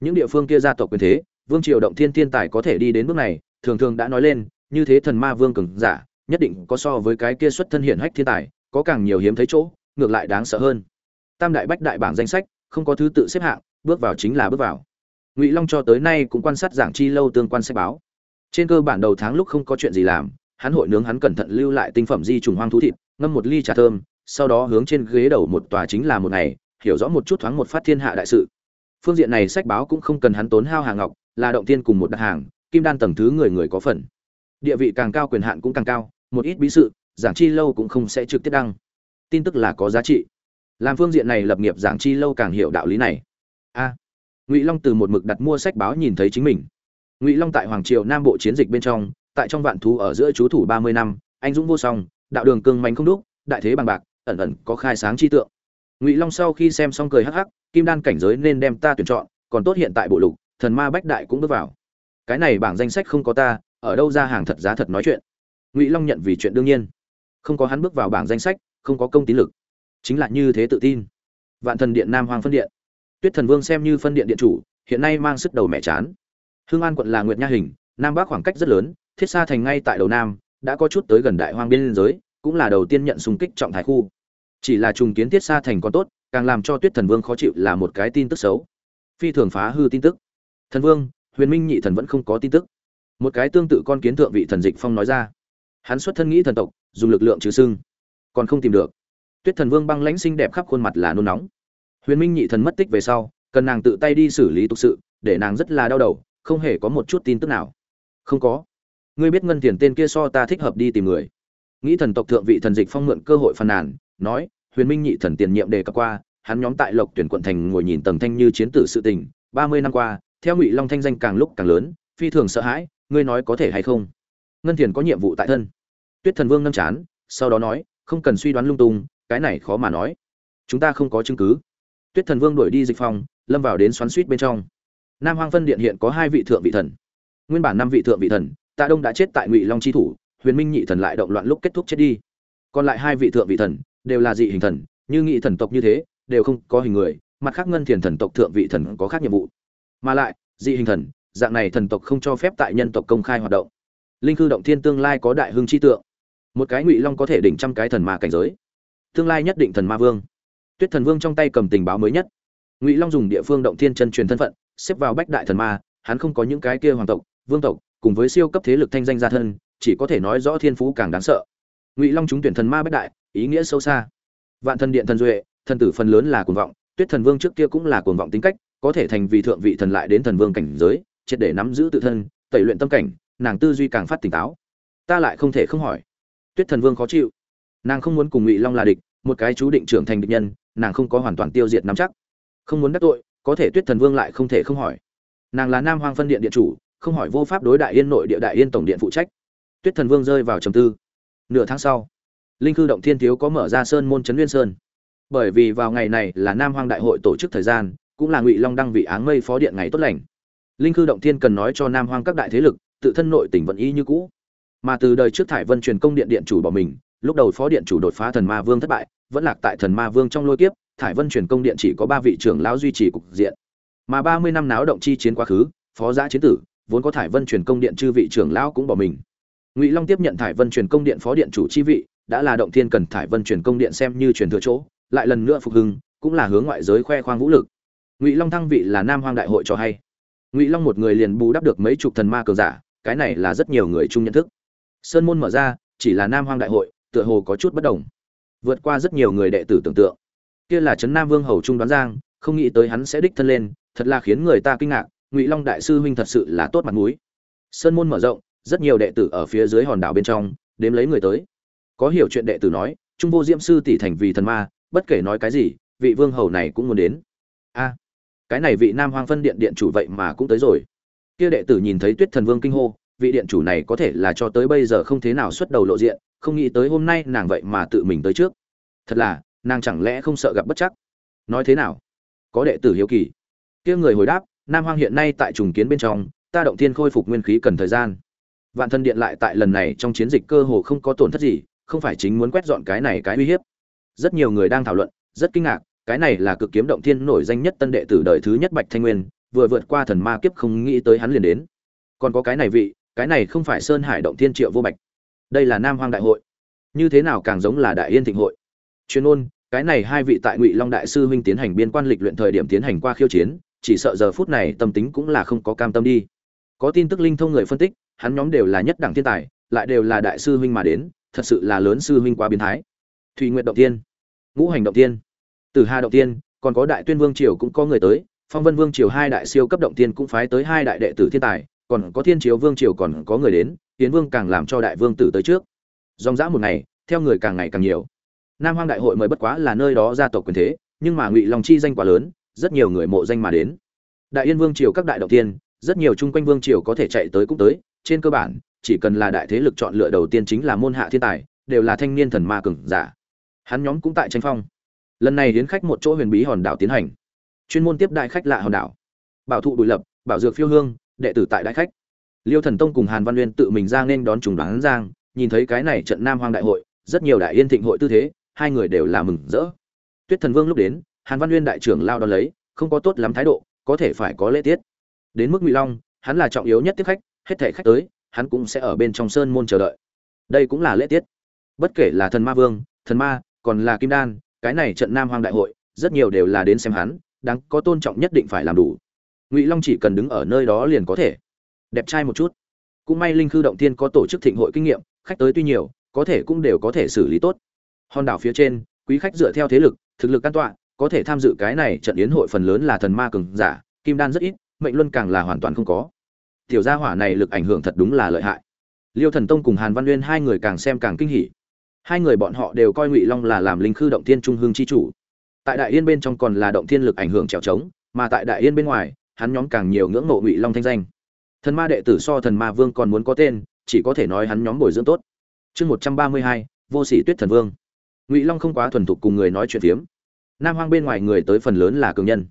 Những địa phương kia gia tộc quyền thế, vương triều động thiên thiên tài có thể đi đến bước này, thường thường đã nói lên, như thế thần ma vương cường giả, nhất định có so với cái kia xuất thân hiển hách thiên tài, có càng nhiều hiếm thấy chỗ, ngược lại đáng sợ hơn. Tam đại bách đại bảng danh sách, không có thứ tự xếp hạng, bước vào chính là bước vào. Ngụy long cho tới nay cũng quan sát giảng chi lâu tương quan sách báo. Trên cơ bản đầu tháng lúc không có chuyện gì làm, hắn hội nướng hắn cẩn thận lưu lại tinh phẩm di trùng hoang thú thịt, ngâm một ly trà thơm, sau đó hướng trên ghế đầu một tòa chính là một ngày hiểu rõ một chút thoáng một phát thiên hạ đại sự. Phương diện này sách báo cũng không cần hắn tốn hao hàng ngọc, là động tiên cùng một đặt hàng, kim đan tầng thứ người người có phần. Địa vị càng cao quyền hạn cũng càng cao, một ít bí sự, giảng chi lâu cũng không sẽ trực tiếp đăng. Tin tức là có giá trị. Làm phương diện này lập nghiệp giảng chi lâu càng hiểu đạo lý này. A. Ngụy long từ một mực đặt mua sách báo nhìn thấy chính mình. Ngụy long tại hoàng triều nam bộ chiến dịch bên trong, tại trong vạn thú ở giữa chú thủ ba mươi năm, anh dũng vô song, đạo đường cương mạnh không đúc, đại thế bằng bạc, ẩn ẩn có khai sáng chi tượng ngụy long sau khi xem xong cười hắc hắc, kim đan cảnh giới nên đem ta tuyển chọn, còn tốt hiện tại bộ lục, thần ma bách đại cũng bước vào. Cái này bảng danh sách không có ta, ở đâu ra hàng thật giá thật nói chuyện. Ngụy long nhận vì chuyện đương nhiên. Không có hắn bước vào bảng danh sách, không có công tín lực. Chính là như thế tự tin. Vạn thần điện nam hoàng phân điện. Tuyết thần vương xem như phân điện điện chủ, hiện nay mang sức đầu mẹ chán. Hương an quận là nguyệt nha hình, nam bắc khoảng cách rất lớn, thiết xa thành ngay tại đầu nam, đã có chút tới gần đại hoang biên giới, cũng là đầu tiên nhận xung kích trọng thái khu chỉ là trùng kiến thiết xa thành còn tốt, càng làm cho tuyết thần vương khó chịu là một cái tin tức xấu. Phi thường phá hư tin tức. Thần vương, huyền minh nhị thần vẫn không có tin tức. Một cái tương tự con kiến thượng vị thần dịch phong nói ra. Hắn xuất thân nghĩ thần tộc, dùng lực lượng trừ sưng, còn không tìm được. Tuyết thần vương băng lãnh xinh đẹp khắp khuôn mặt là nôn nóng. Huyền minh nhị thần mất tích về sau, cần nàng tự tay đi xử lý tục sự, để nàng rất là đau đầu, không hề có một chút tin tức nào. Không có. Ngươi biết ngân tiền tên kia so ta thích hợp đi tìm người. Nghĩ thần tộc thượng vị thần dịch phong mượn cơ hội phàn nàn nói, huyền minh nhị thần tiền nhiệm đề cập qua, hắn nhóm tại lộc tuyển quận thành ngồi nhìn tầng thanh như chiến tử sự tình, ba mươi năm qua, theo ngụy long thanh danh càng lúc càng lớn, phi thường sợ hãi, ngươi nói có thể hay không? Ngân thiền có nhiệm vụ tại thân. Tuyết thần vương ngâm chán, sau đó nói, không cần suy đoán lung tung, cái này khó mà nói. Chúng ta không có chứng cứ. Tuyết thần vương đuổi đi dịch phòng, lâm vào đến xoắn suýt bên trong. Nam hoang phân điện hiện có hai vị thượng vị thần. Nguyên bản năm vị thượng vị thần, tạ đông đã chết tại ngụy long chi thủ, huyền minh nhị thần lại động loạn lúc kết thúc chết đi. Còn lại hai vị thượng vị thần đều là dị hình thần, như nghị thần tộc như thế, đều không có hình người, mặt khác ngân thiền thần tộc thượng vị thần có khác nhiệm vụ. Mà lại, dị hình thần, dạng này thần tộc không cho phép tại nhân tộc công khai hoạt động. Linh cư động thiên tương lai có đại hưng chi tượng. Một cái ngụy long có thể đỉnh trăm cái thần ma cảnh giới. Tương lai nhất định thần ma vương. Tuyết thần vương trong tay cầm tình báo mới nhất. Ngụy long dùng địa phương động thiên chân truyền thân phận, xếp vào bách đại thần ma, hắn không có những cái kia hoàng tộc, vương tộc, cùng với siêu cấp thế lực thanh danh gia thân, chỉ có thể nói rõ thiên phú càng đáng sợ. Ngụy long trúng tuyển thần ma bách đại ý nghĩa sâu xa. Vạn thần điện thần duệ, thần tử phần lớn là cuồng vọng, tuyết thần vương trước kia cũng là cuồng vọng tính cách, có thể thành vì thượng vị thần lại đến thần vương cảnh giới, triệt để nắm giữ tự thân, tẩy luyện tâm cảnh, nàng tư duy càng phát tỉnh táo. Ta lại không thể không hỏi. Tuyết thần vương khó chịu. Nàng không muốn cùng ngụy long là địch, một cái chú định trưởng thành địch nhân, nàng không có hoàn toàn tiêu diệt nắm chắc. Không muốn đắc tội, có thể tuyết thần vương lại không thể không hỏi. Nàng là nam hoàng phân điện điện chủ, không hỏi vô pháp đối đại yên nội địa đại yên tổng điện phụ trách. Tuyết thần vương rơi vào trầm tư. Nửa tháng sau linh cư động thiên thiếu có mở ra sơn môn trấn nguyên sơn. Bởi vì vào ngày này là nam Hoang đại hội tổ chức thời gian, cũng là ngụy long đăng vị áng mây phó điện ngày tốt lành. Linh cư động thiên cần nói cho nam Hoang các đại thế lực, tự thân nội tỉnh vận y như cũ. Mà từ đời trước thải vân truyền công điện điện chủ bỏ mình, lúc đầu phó điện chủ đột phá thần ma vương thất bại, vẫn lạc tại thần ma vương trong lôi kiếp, thải vân truyền công điện chỉ có ba vị trưởng lão duy trì cục diện. Mà ba mươi năm náo động chi chiến quá khứ, phó giã chiến tử, vốn có thải vân truyền công điện chư vị trưởng lão cũng bỏ mình. Ngụy long tiếp nhận thải vân truyền công điện phó điện chủ chi vị đã là động thiên cần thải vân truyền công điện xem như truyền thừa chỗ, lại lần nữa phục hưng, cũng là hướng ngoại giới khoe khoang vũ lực. Ngụy long thăng vị là nam hoang đại hội cho hay. Ngụy long một người liền bù đắp được mấy chục thần ma cường giả, cái này là rất nhiều người chung nhận thức. Sơn môn mở ra, chỉ là nam hoang đại hội, tựa hồ có chút bất đồng. Vượt qua rất nhiều người đệ tử tưởng tượng. Kia là trấn nam vương hầu trung đoán giang, không nghĩ tới hắn sẽ đích thân lên, thật là khiến người ta kinh ngạc, ngụy long đại sư huynh thật sự là tốt mặt mũi. Sơn môn mở rộng, rất nhiều đệ tử ở phía dưới hòn đảo bên trong, đếm lấy người tới có hiểu chuyện đệ tử nói, trung vô diễm sư tỷ thành vì thần ma, bất kể nói cái gì, vị vương hầu này cũng muốn đến. A, cái này vị nam hoang phân điện điện chủ vậy mà cũng tới rồi. Kia đệ tử nhìn thấy tuyết thần vương kinh hô, vị điện chủ này có thể là cho tới bây giờ không thế nào xuất đầu lộ diện, không nghĩ tới hôm nay nàng vậy mà tự mình tới trước. Thật là, nàng chẳng lẽ không sợ gặp bất chắc? Nói thế nào? Có đệ tử hiếu kỳ. Kia người hồi đáp, nam hoang hiện nay tại trùng kiến bên trong, ta động thiên khôi phục nguyên khí cần thời gian. Vạn thân điện lại tại lần này trong chiến dịch cơ hồ không có tổn thất gì không phải chính muốn quét dọn cái này cái uy hiếp. Rất nhiều người đang thảo luận, rất kinh ngạc, cái này là cực kiếm động thiên nổi danh nhất tân đệ tử đời thứ nhất bạch thanh nguyên, vừa vượt qua thần ma kiếp không nghĩ tới hắn liền đến. Còn có cái này vị, cái này không phải sơn hải động thiên triệu vô bạch. Đây là nam hoang đại hội. Như thế nào càng giống là đại yên thịnh hội? Chuyên ôn cái này hai vị tại ngụy long đại sư huynh tiến hành biên quan lịch luyện thời điểm tiến hành qua khiêu chiến, chỉ sợ giờ phút này tâm tính cũng là không có cam tâm đi. Có tin tức linh thông người phân tích, hắn nhóm đều là nhất đẳng thiên tài, lại đều là đại sư huynh mà đến thật sự là lớn sư huynh quá biến thái. Thùy nguyện động tiên ngũ hành động tiên từ hà động tiên còn có đại tuyên vương triều cũng có người tới, phong vân vương triều hai đại siêu cấp động tiên cũng phái tới hai đại đệ tử thiên tài, còn có thiên chiếu vương triều còn có người đến tiến vương càng làm cho đại vương tử tới trước. Dòng dã một ngày, theo người càng ngày càng nhiều. Nam hoang đại hội mới bất quá là nơi đó gia tộc quyền thế, nhưng mà ngụy long chi danh quá lớn, rất nhiều người mộ danh mà đến. Đại yên vương triều các đại động tiên rất nhiều chung quanh vương triều có thể chạy tới cũng tới, trên cơ bản chỉ cần là đại thế lực chọn lựa đầu tiên chính là môn hạ thiên tài, đều là thanh niên thần ma cường giả. Hắn nhóm cũng tại tranh phong. Lần này đến khách một chỗ huyền bí hòn đảo tiến hành. Chuyên môn tiếp đại khách lạ hòn đảo. Bảo thụ bùi lập, bảo dược phiêu hương, đệ tử tại đại khách. Liêu thần tông cùng hàn văn uyên tự mình ra nên đón trùng đoán giang, nhìn thấy cái này trận nam hoang đại hội, rất nhiều đại yên thịnh hội tư thế, hai người đều là mừng rỡ. Tuyết thần vương lúc đến, hàn văn uyên đại trưởng lao đón lấy, không có tốt lắm thái độ, có thể phải có lễ tiết. Đến mức ngụy long, hắn là trọng yếu nhất tiếp khách, hết thể khách tới hắn cũng sẽ ở bên trong sơn môn chờ đợi. Đây cũng là lễ tiết. Bất kể là thần ma vương, thần ma, còn là kim đan, cái này trận nam hoang đại hội, rất nhiều đều là đến xem hắn, đáng có tôn trọng nhất định phải làm đủ. Ngụy long chỉ cần đứng ở nơi đó liền có thể. Đẹp trai một chút. Cũng may linh khư động tiên có tổ chức thịnh hội kinh nghiệm, khách tới tuy nhiều, có thể cũng đều có thể xử lý tốt. Hòn đảo phía trên, quý khách dựa theo thế lực, thực lực an tọa, có thể tham dự cái này trận yến hội phần lớn là thần ma cường giả, kim đan rất ít, mệnh luân càng là hoàn toàn không có tiểu gia hỏa này lực ảnh hưởng thật đúng là lợi hại. Liêu thần tông cùng hàn văn uyên hai người càng xem càng kinh hỉ. Hai người bọn họ đều coi ngụy long là làm linh khư động thiên trung hương chi chủ. Tại đại yên bên trong còn là động thiên lực ảnh hưởng trèo trống, mà tại đại yên bên ngoài, hắn nhóm càng nhiều ngưỡng mộ ngụy long thanh danh. Thần ma đệ tử so thần ma vương còn muốn có tên, chỉ có thể nói hắn nhóm bồi dưỡng tốt. Chương một trăm ba mươi hai, vô sĩ tuyết thần vương. Ngụy long không quá thuần thục cùng người nói chuyện phiếm. Nam hoang bên ngoài người tới phần lớn là cường nhân.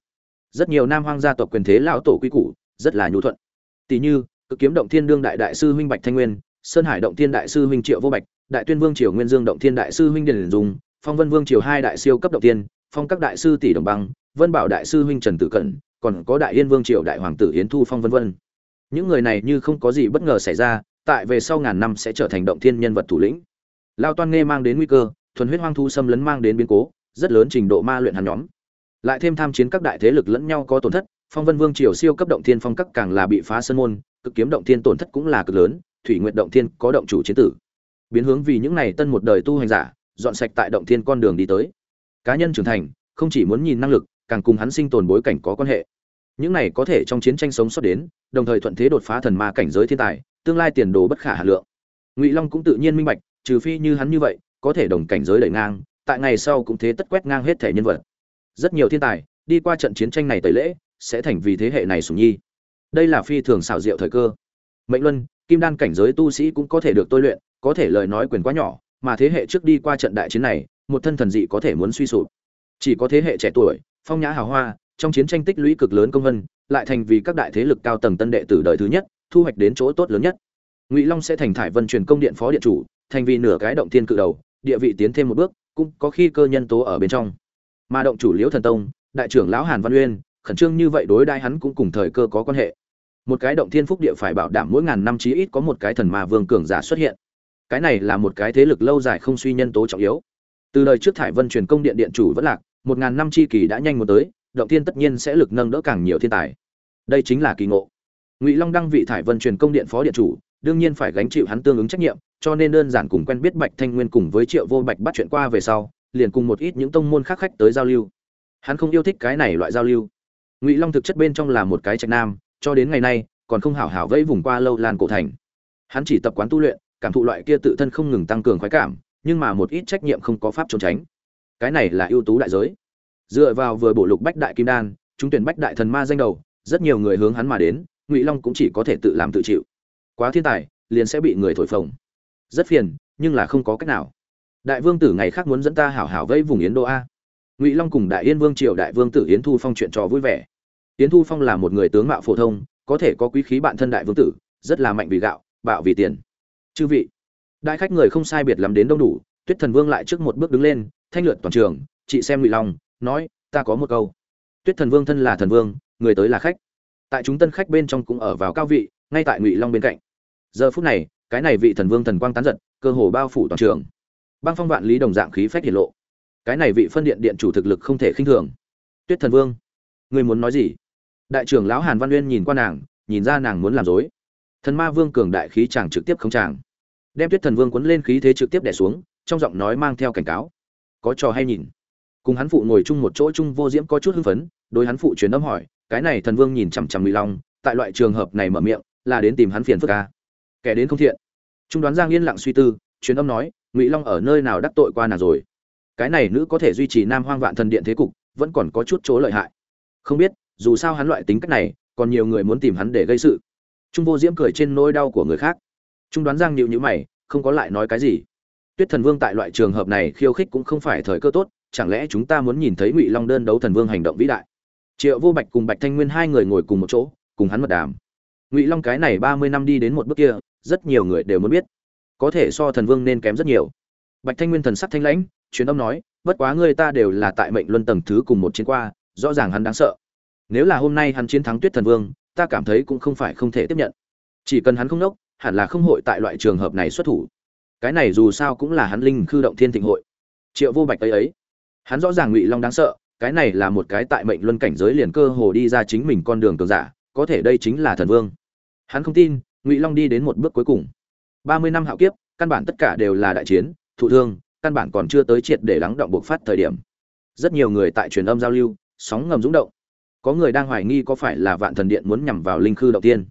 Rất nhiều nam hoang gia tộc quyền thế lão tổ quy củ, rất là nhu thuận tỷ như cực kiếm động thiên đương đại đại sư huynh bạch thanh nguyên sơn hải động thiên đại sư huynh triệu vô bạch đại tuyên vương triều nguyên dương động thiên đại sư huynh điền Dung, phong vân vương triều hai đại siêu cấp động thiên phong các đại sư tỷ đồng băng vân bảo đại sư huynh trần tử cẩn còn có đại yên vương triều đại hoàng tử yến thu phong vân vân. Những người này như không có gì bất ngờ xảy ra tại về sau ngàn năm sẽ trở thành động thiên nhân vật thủ lĩnh. Lao toan nghe mang đến nguy cơ thuần huyết hoang thu xâm lấn mang đến biến cố rất lớn trình độ ma luyện hắn nhóm. Lại thêm tham chiến các đại thế lực lẫn nhau có tổn thất phong vân vương triều siêu cấp động thiên phong các càng là bị phá sân môn, cực kiếm động thiên tổn thất cũng là cực lớn, thủy nguyện động thiên có động chủ chiến tử. Biến hướng vì những này tân một đời tu hành giả, dọn sạch tại động thiên con đường đi tới. Cá nhân trưởng thành, không chỉ muốn nhìn năng lực, càng cùng hắn sinh tồn bối cảnh có quan hệ. Những này có thể trong chiến tranh sống sót đến, đồng thời thuận thế đột phá thần ma cảnh giới thiên tài, tương lai tiền đồ bất khả hà lượng. Ngụy long cũng tự nhiên minh bạch, trừ phi như hắn như vậy, có thể đồng cảnh giới đẩy ngang, tại ngày sau cũng thế tất quét ngang hết thể nhân vật. Rất nhiều thiên tài, đi qua trận chiến tranh này tẩy lễ sẽ thành vì thế hệ này sủng nhi. Đây là phi thường xảo diệu thời cơ. Mệnh luân, kim đan cảnh giới tu sĩ cũng có thể được tôi luyện, có thể lời nói quyền quá nhỏ, mà thế hệ trước đi qua trận đại chiến này, một thân thần dị có thể muốn suy sụp. Chỉ có thế hệ trẻ tuổi, phong nhã hào hoa, trong chiến tranh tích lũy cực lớn công vân, lại thành vì các đại thế lực cao tầng tân đệ tử đời thứ nhất, thu hoạch đến chỗ tốt lớn nhất. Ngụy long sẽ thành thải vân truyền công điện phó điện chủ, thành vì nửa cái động thiên cự đầu, địa vị tiến thêm một bước, cũng có khi cơ nhân tố ở bên trong. Mà động chủ liễu thần tông, đại trưởng lão hàn văn uyên khẩn trương như vậy đối đãi hắn cũng cùng thời cơ có quan hệ. Một cái động thiên phúc địa phải bảo đảm mỗi ngàn năm chí ít có một cái thần ma vương cường giả xuất hiện. Cái này là một cái thế lực lâu dài không suy nhân tố trọng yếu. Từ đời trước thải vân truyền công điện điện chủ vẫn lạc, một ngàn năm chi kỳ đã nhanh một tới, động thiên tất nhiên sẽ lực nâng đỡ càng nhiều thiên tài. Đây chính là kỳ ngộ. Ngụy long đăng vị thải vân truyền công điện phó điện chủ, đương nhiên phải gánh chịu hắn tương ứng trách nhiệm, cho nên đơn giản cùng quen biết bạch thanh nguyên cùng với triệu vô bạch bắt chuyện qua về sau, liền cùng một ít những tông môn khác khách tới giao lưu. Hắn không yêu thích cái này loại giao lưu ngụy long thực chất bên trong là một cái trạch nam cho đến ngày nay còn không hảo hảo vẫy vùng qua lâu lan cổ thành hắn chỉ tập quán tu luyện cảm thụ loại kia tự thân không ngừng tăng cường khoái cảm nhưng mà một ít trách nhiệm không có pháp trốn tránh cái này là ưu tú đại giới dựa vào vừa bổ lục bách đại kim đan chúng tuyển bách đại thần ma danh đầu rất nhiều người hướng hắn mà đến ngụy long cũng chỉ có thể tự làm tự chịu quá thiên tài liền sẽ bị người thổi phồng rất phiền nhưng là không có cách nào đại vương tử ngày khác muốn dẫn ta hảo hảo vẫy vùng yến đô a ngụy long cùng đại yên vương triều đại vương tử yến thu phong chuyện trò vui vẻ. Yến thu phong là một người tướng mạo phổ thông, có thể có quý khí bạn thân đại vương tử, rất là mạnh vì gạo, bạo vì tiền. Chư vị, đại khách người không sai biệt lắm đến đông đủ, tuyết thần vương lại trước một bước đứng lên, thanh lượt toàn trường, chị xem ngụy long, nói, ta có một câu. Tuyết thần vương thân là thần vương, người tới là khách. Tại chúng tân khách bên trong cũng ở vào cao vị, ngay tại ngụy long bên cạnh. Giờ phút này, cái này vị thần vương thần quang tán giật, cơ hồ bao phủ toàn trường. Băng phong vạn lý đồng dạng khí phách hiển lộ cái này vị phân điện điện chủ thực lực không thể khinh thường. Tuyết thần vương người muốn nói gì? Đại trưởng lão hàn văn uyên nhìn qua nàng, nhìn ra nàng muốn làm dối. Thần ma vương cường đại khí chàng trực tiếp không chàng. Đem tuyết thần vương quấn lên khí thế trực tiếp đẻ xuống, trong giọng nói mang theo cảnh cáo. Có trò hay nhìn? Cùng hắn phụ ngồi chung một chỗ chung vô diễm có chút hưng phấn, đối hắn phụ truyền âm hỏi, cái này thần vương nhìn chằm chằm ngụy long, tại loại trường hợp này mở miệng, là đến tìm hắn phiền phức ca kẻ đến không thiện. Trung đoán giang yên lặng suy tư, truyền âm nói, ngụy long ở nơi nào đắc tội qua nào rồi? Cái này nữ có thể duy trì nam hoang vạn thần điện thế cục, vẫn còn có chút chỗ lợi hại. Không biết, dù sao hắn loại tính cách này, còn nhiều người muốn tìm hắn để gây sự. Trung vô diễm cười trên nỗi đau của người khác. Trung đoán giang nhịu nhữ mày, không có lại nói cái gì. Tuyết thần vương tại loại trường hợp này khiêu khích cũng không phải thời cơ tốt, chẳng lẽ chúng ta muốn nhìn thấy ngụy long đơn đấu thần vương hành động vĩ đại? Triệu vô bạch cùng bạch thanh nguyên hai người ngồi cùng một chỗ, cùng hắn mật đàm. Ngụy long cái này ba mươi năm đi đến một bước kia, rất nhiều người đều muốn biết. Có thể so thần vương nên kém rất nhiều. Bạch thanh nguyên thần sắc thanh lãnh truyền âm nói, bất quá người ta đều là tại mệnh luân tầng thứ cùng một chiến qua, rõ ràng hắn đáng sợ. Nếu là hôm nay hắn chiến thắng tuyết thần vương, ta cảm thấy cũng không phải không thể tiếp nhận. Chỉ cần hắn không nốc, hẳn là không hội tại loại trường hợp này xuất thủ. Cái này dù sao cũng là hắn linh khư động thiên thịnh hội. Triệu vô bạch ấy ấy. Hắn rõ ràng ngụy long đáng sợ, cái này là một cái tại mệnh luân cảnh giới liền cơ hồ đi ra chính mình con đường cường giả, có thể đây chính là thần vương. Hắn không tin, ngụy long đi đến một bước cuối cùng. Ba mươi năm hạo kiếp, căn bản tất cả đều là đại chiến, thụ thương căn bản còn chưa tới triệt để lắng động buộc phát thời điểm. Rất nhiều người tại truyền âm giao lưu, sóng ngầm rúng động. Có người đang hoài nghi có phải là vạn thần điện muốn nhằm vào linh khư đầu tiên.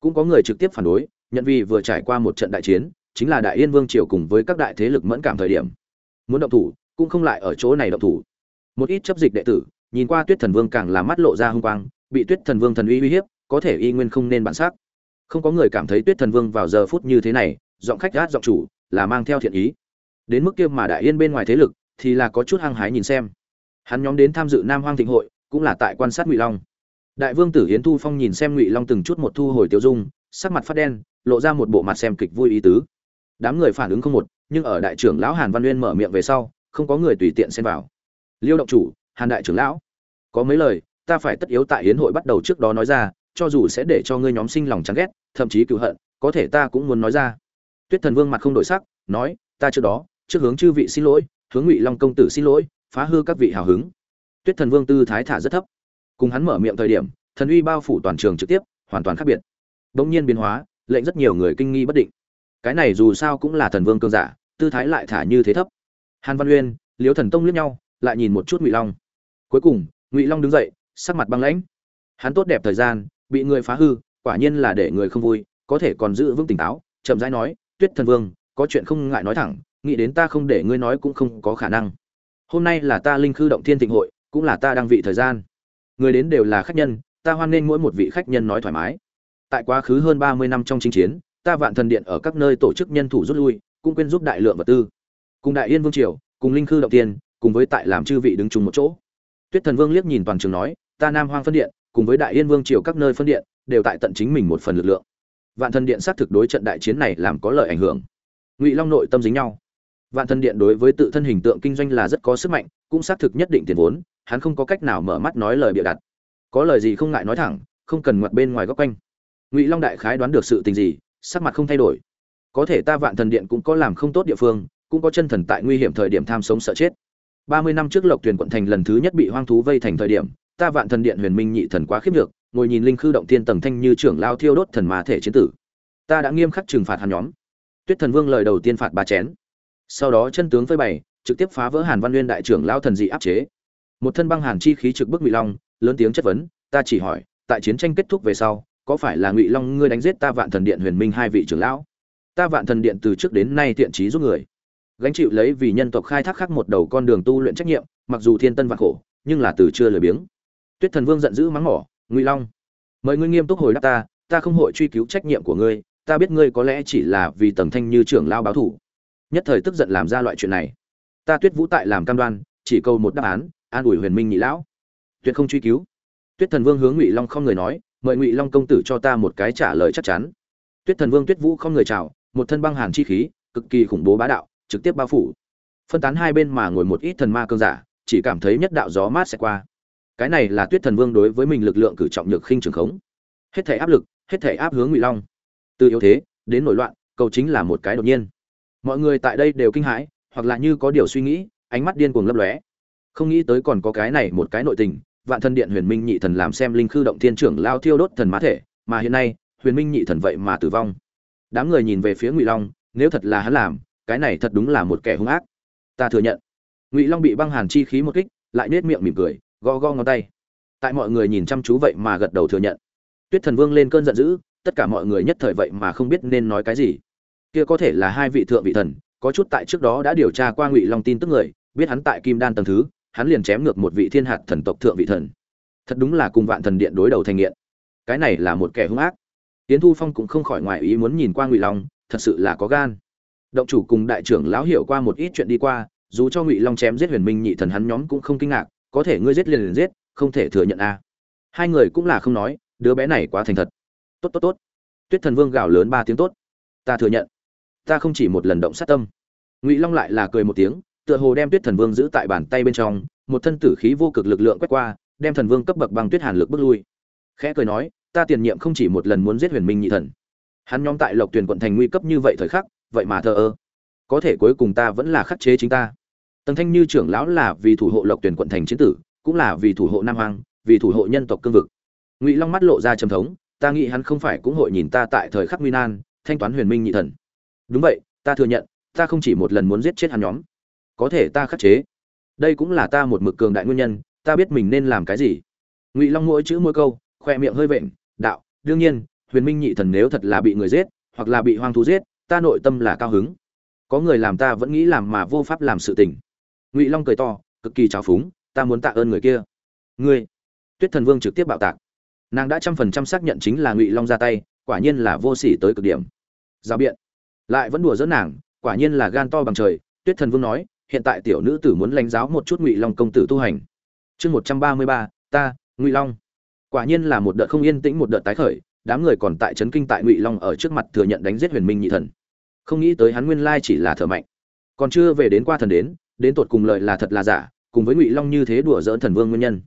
Cũng có người trực tiếp phản đối, nhận vì vừa trải qua một trận đại chiến, chính là đại yên vương triều cùng với các đại thế lực mẫn cảm thời điểm. Muốn động thủ, cũng không lại ở chỗ này động thủ. Một ít chấp dịch đệ tử, nhìn qua tuyết thần vương càng là mắt lộ ra hung quang, bị tuyết thần vương thần uy uy hiếp, có thể y nguyên không nên bản sắc. Không có người cảm thấy tuyết thần vương vào giờ phút như thế này, giọng khách gát giọng chủ, là mang theo thiện ý đến mức kia mà đại yên bên ngoài thế lực thì là có chút hăng hái nhìn xem. Hắn nhóm đến tham dự nam hoang thịnh hội, cũng là tại quan sát ngụy long. Đại vương tử hiến thu phong nhìn xem ngụy long từng chút một thu hồi tiêu dung, sắc mặt phát đen, lộ ra một bộ mặt xem kịch vui ý tứ. Đám người phản ứng không một, nhưng ở đại trưởng lão hàn văn uyên mở miệng về sau, không có người tùy tiện xen vào. Liêu động chủ, hàn đại trưởng lão, có mấy lời, ta phải tất yếu tại hiến hội bắt đầu trước đó nói ra, cho dù sẽ để cho ngươi nhóm sinh lòng chán ghét, thậm chí cựu hận, có thể ta cũng muốn nói ra. Tuyết thần vương mặt không đổi sắc, nói, ta trước đó trước hướng chư vị xin lỗi, hướng ngụy long công tử xin lỗi, phá hư các vị hào hứng. Tuyết thần vương tư thái thả rất thấp. Cùng hắn mở miệng thời điểm, thần uy bao phủ toàn trường trực tiếp, hoàn toàn khác biệt. Bỗng nhiên biến hóa, lệnh rất nhiều người kinh nghi bất định. Cái này dù sao cũng là thần vương cương giả, tư thái lại thả như thế thấp. Hàn văn uyên liếu thần tông liếc nhau, lại nhìn một chút ngụy long. Cuối cùng, ngụy long đứng dậy, sắc mặt băng lãnh. Hắn tốt đẹp thời gian, bị người phá hư, quả nhiên là để người không vui, có thể còn giữ vững tỉnh táo, chậm rãi nói, tuyết thần vương, có chuyện không ngại nói thẳng nghĩ đến ta không để ngươi nói cũng không có khả năng. Hôm nay là ta linh khư động thiên thịnh hội, cũng là ta đang vị thời gian. Người đến đều là khách nhân, ta hoan nghênh mỗi một vị khách nhân nói thoải mái. Tại quá khứ hơn ba mươi năm trong chinh chiến, ta vạn thần điện ở các nơi tổ chức nhân thủ rút lui, cũng quên giúp đại lượng vật tư. Cùng đại yên vương triều, cùng linh khư động tiên cùng với tại làm chư vị đứng chung một chỗ. Tuyết thần vương liếc nhìn toàn trường nói, ta nam hoang phân điện, cùng với đại yên vương triều các nơi phân điện, đều tại tận chính mình một phần lực lượng. Vạn thần điện xác thực đối trận đại chiến này làm có lợi ảnh hưởng. Ngụy long nội tâm dính nhau vạn thần điện đối với tự thân hình tượng kinh doanh là rất có sức mạnh, cũng xác thực nhất định tiền vốn, hắn không có cách nào mở mắt nói lời bịa đặt. Có lời gì không ngại nói thẳng, không cần ngoặt bên ngoài góc quanh. Ngụy long đại khái đoán được sự tình gì, sắc mặt không thay đổi. Có thể ta vạn thần điện cũng có làm không tốt địa phương, cũng có chân thần tại nguy hiểm thời điểm tham sống sợ chết. Ba mươi năm trước lộc tuyền quận thành lần thứ nhất bị hoang thú vây thành thời điểm, ta vạn thần điện huyền minh nhị thần quá khiếp được ngồi nhìn linh khư động thiên tầng thanh như trưởng lao thiêu đốt thần ma thể chiến tử. Ta đã nghiêm khắc trừng phạt hắn nhóm. Tuyết thần vương lời đầu tiên phạt ba chén sau đó chân tướng phơi bày, trực tiếp phá vỡ hàn văn nguyên đại trưởng lao thần dị áp chế. Một thân băng hàn chi khí trực bức ngụy long, lớn tiếng chất vấn, ta chỉ hỏi, tại chiến tranh kết thúc về sau, có phải là ngụy long ngươi đánh giết ta vạn thần điện huyền minh hai vị trưởng lão? Ta vạn thần điện từ trước đến nay thiện trí giúp người. Gánh chịu lấy vì nhân tộc khai thác khắc một đầu con đường tu luyện trách nhiệm, mặc dù thiên tân vạn khổ, nhưng là từ chưa lười biếng. Tuyết thần vương giận dữ mắng mỏ, ngụy long, mời ngươi nghiêm túc hồi đáp ta ta không hội truy cứu trách nhiệm của ngươi, ta biết ngươi có lẽ chỉ là vì tầng thanh như trưởng lao báo thủ nhất thời tức giận làm ra loại chuyện này. Ta tuyết vũ tại làm cam đoan, chỉ câu một đáp án, an ủi huyền minh nhị lão. Tuyệt không truy cứu. Tuyết thần vương hướng ngụy long không người nói, mời ngụy long công tử cho ta một cái trả lời chắc chắn. Tuyết thần vương tuyết vũ không người chào, một thân băng hàn chi khí, cực kỳ khủng bố bá đạo, trực tiếp bao phủ. Phân tán hai bên mà ngồi một ít thần ma cương giả, chỉ cảm thấy nhất đạo gió mát sẽ qua. Cái này là tuyết thần vương đối với mình lực lượng cử trọng nhược khinh trường khống. Hết thể áp lực, hết thể áp hướng ngụy long. Từ yếu thế, đến nổi loạn, cầu chính là một cái đột nhiên mọi người tại đây đều kinh hãi, hoặc là như có điều suy nghĩ, ánh mắt điên cuồng lấp lóe. Không nghĩ tới còn có cái này một cái nội tình, vạn thần điện huyền minh nhị thần làm xem linh khư động thiên trưởng lao thiêu đốt thần mã thể, mà hiện nay, huyền minh nhị thần vậy mà tử vong. Đám người nhìn về phía ngụy long, nếu thật là hắn làm, cái này thật đúng là một kẻ hung ác. Ta thừa nhận. Ngụy long bị băng hàn chi khí một kích, lại nết miệng mỉm cười go go ngón tay. Tại mọi người nhìn chăm chú vậy mà gật đầu thừa nhận. Tuyết thần vương lên cơn giận dữ, tất cả mọi người nhất thời vậy mà không biết nên nói cái gì kia có thể là hai vị thượng vị thần, có chút tại trước đó đã điều tra qua ngụy long tin tức người, biết hắn tại kim đan tầng thứ, hắn liền chém ngược một vị thiên hạt thần tộc thượng vị thần. Thật đúng là cùng vạn thần điện đối đầu thành nghiện. Cái này là một kẻ hung ác. Tiến thu phong cũng không khỏi ngoài ý muốn nhìn qua ngụy long, thật sự là có gan. Động chủ cùng đại trưởng lão hiểu qua một ít chuyện đi qua, dù cho ngụy long chém giết huyền minh nhị thần hắn nhóm cũng không kinh ngạc, có thể ngươi giết liền liền giết, không thể thừa nhận a. Hai người cũng là không nói, đứa bé này quá thành thật. Tốt tốt tốt. Tuyết thần vương gào lớn ba tiếng tốt. Ta thừa nhận ta không chỉ một lần động sát tâm. Ngụy long lại là cười một tiếng, tựa hồ đem tuyết thần vương giữ tại bàn tay bên trong, một thân tử khí vô cực lực lượng quét qua, đem thần vương cấp bậc bằng tuyết hàn lực bước lui. Khẽ cười nói, ta tiền nhiệm không chỉ một lần muốn giết huyền minh nhị thần. Hắn nhóm tại lộc tuyển quận thành nguy cấp như vậy thời khắc, vậy mà thờ ơ. Có thể cuối cùng ta vẫn là khắc chế chính ta. Tần thanh như trưởng lão là vì thủ hộ lộc tuyển quận thành chiến tử, cũng là vì thủ hộ nam hoàng vì thủ hộ nhân tộc cương vực. Ngụy long mắt lộ ra trầm thống, ta nghĩ hắn không phải cũng hội nhìn ta tại thời khắc nguy nan, thanh toán huyền minh nhị thần đúng vậy, ta thừa nhận, ta không chỉ một lần muốn giết chết hắn nhóm. Có thể ta khắc chế. Đây cũng là ta một mực cường đại nguyên nhân, ta biết mình nên làm cái gì. Ngụy long mỗi chữ mỗi câu, khoe miệng hơi vện, đạo, đương nhiên, huyền minh nhị thần nếu thật là bị người giết, hoặc là bị hoang thú giết, ta nội tâm là cao hứng. Có người làm ta vẫn nghĩ làm mà vô pháp làm sự tình. Ngụy long cười to, cực kỳ trào phúng, ta muốn tạ ơn người kia. Ngươi? Tuyết thần vương trực tiếp bạo tạc. Nàng đã trăm phần trăm xác nhận chính là ngụy long ra tay, quả nhiên là vô sỉ tới cực điểm. Giao biện lại vẫn đùa dỡ nàng, quả nhiên là gan to bằng trời, tuyết thần vương nói, hiện tại tiểu nữ tử muốn lãnh giáo một chút ngụy long công tử tu hành. Chương một trăm ba mươi ba, ta, ngụy long. Quả nhiên là một đợt không yên tĩnh, một đợt tái khởi, đám người còn tại trấn kinh tại ngụy long ở trước mặt thừa nhận đánh giết huyền minh nhị thần. Không nghĩ tới hắn nguyên lai chỉ là thợ mạnh. Còn chưa về đến qua thần đến đến tột cùng lợi là thật là giả, cùng với ngụy long như thế đùa dỡn thần vương nguyên nhân.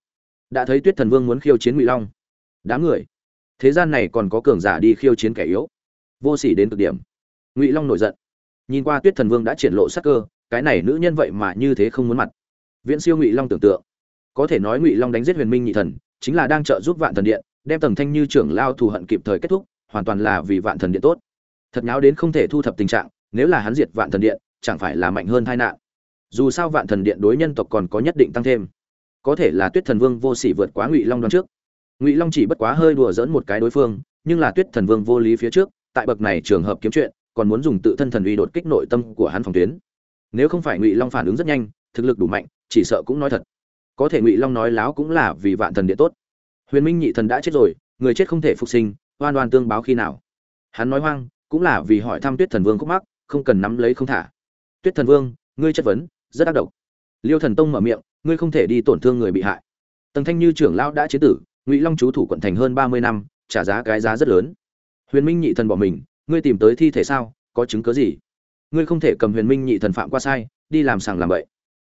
Đã thấy tuyết thần vương muốn khiêu chiến ngụy long. Đám người. Thế gian này còn có cường giả đi khiêu chiến kẻ yếu. Vô sỉ đến cực điểm ngụy long nổi giận nhìn qua tuyết thần vương đã triển lộ sắc cơ cái này nữ nhân vậy mà như thế không muốn mặt viễn siêu ngụy long tưởng tượng có thể nói ngụy long đánh giết huyền minh nhị thần chính là đang trợ giúp vạn thần điện đem tầng thanh như trưởng lao thù hận kịp thời kết thúc hoàn toàn là vì vạn thần điện tốt thật nháo đến không thể thu thập tình trạng nếu là hắn diệt vạn thần điện chẳng phải là mạnh hơn tai nạn dù sao vạn thần điện đối nhân tộc còn có nhất định tăng thêm có thể là tuyết thần vương vô sỉ vượt quá ngụy long đoán trước ngụy long chỉ bất quá hơi đùa dỡn một cái đối phương nhưng là tuyết thần vương vô lý phía trước tại bậc này trường hợp kiếm chuyện còn muốn dùng tự thân thần uy đột kích nội tâm của hắn phòng tuyến. Nếu không phải ngụy long phản ứng rất nhanh, thực lực đủ mạnh, chỉ sợ cũng nói thật. Có thể ngụy long nói láo cũng là vì vạn thần điện tốt. Huyền minh nhị thần đã chết rồi, người chết không thể phục sinh, oan oan tương báo khi nào? Hắn nói hoang, cũng là vì hỏi thăm tuyết thần vương khúc mắc, không cần nắm lấy không thả. Tuyết thần vương, ngươi chất vấn, rất ác độc. Liêu thần tông mở miệng, ngươi không thể đi tổn thương người bị hại. Tần thanh như trưởng lão đã chế tử, ngụy long chú thủ quận thành hơn ba mươi năm, trả giá cái giá rất lớn. Huyền minh nhị thần bỏ mình ngươi tìm tới thi thể sao? Có chứng cớ gì? Ngươi không thể cầm huyền minh nhị thần phạm qua sai, đi làm sàng làm bậy.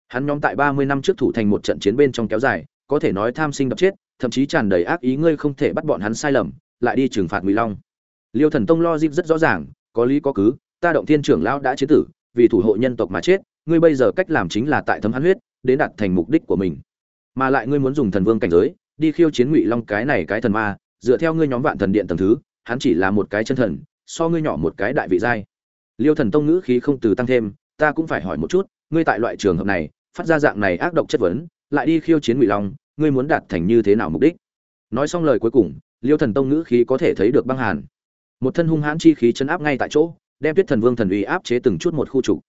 Hắn nhóm tại ba mươi năm trước thủ thành một trận chiến bên trong kéo dài, có thể nói tham sinh đập chết, thậm chí tràn đầy ác ý ngươi không thể bắt bọn hắn sai lầm, lại đi trừng phạt ngụy long. Liêu thần tông lo dịp rất rõ ràng, có lý có cứ, ta động thiên trưởng lão đã chế tử, vì thủ hộ nhân tộc mà chết, ngươi bây giờ cách làm chính là tại thấm hắn huyết, đến đạt thành mục đích của mình. Mà lại ngươi muốn dùng thần vương cảnh giới, đi khiêu chiến ngụy long cái này cái thần ma, dựa theo ngươi nhóm vạn thần điện tầng thứ, hắn chỉ là một cái chân thần so ngươi nhỏ một cái đại vị giai. Liêu thần tông ngữ khí không từ tăng thêm, ta cũng phải hỏi một chút, ngươi tại loại trường hợp này, phát ra dạng này ác độc chất vấn, lại đi khiêu chiến ngụy long, ngươi muốn đạt thành như thế nào mục đích? Nói xong lời cuối cùng, liêu thần tông ngữ khí có thể thấy được băng hàn. Một thân hung hãn chi khí chấn áp ngay tại chỗ, đem tuyết thần vương thần uy áp chế từng chút một khu trục.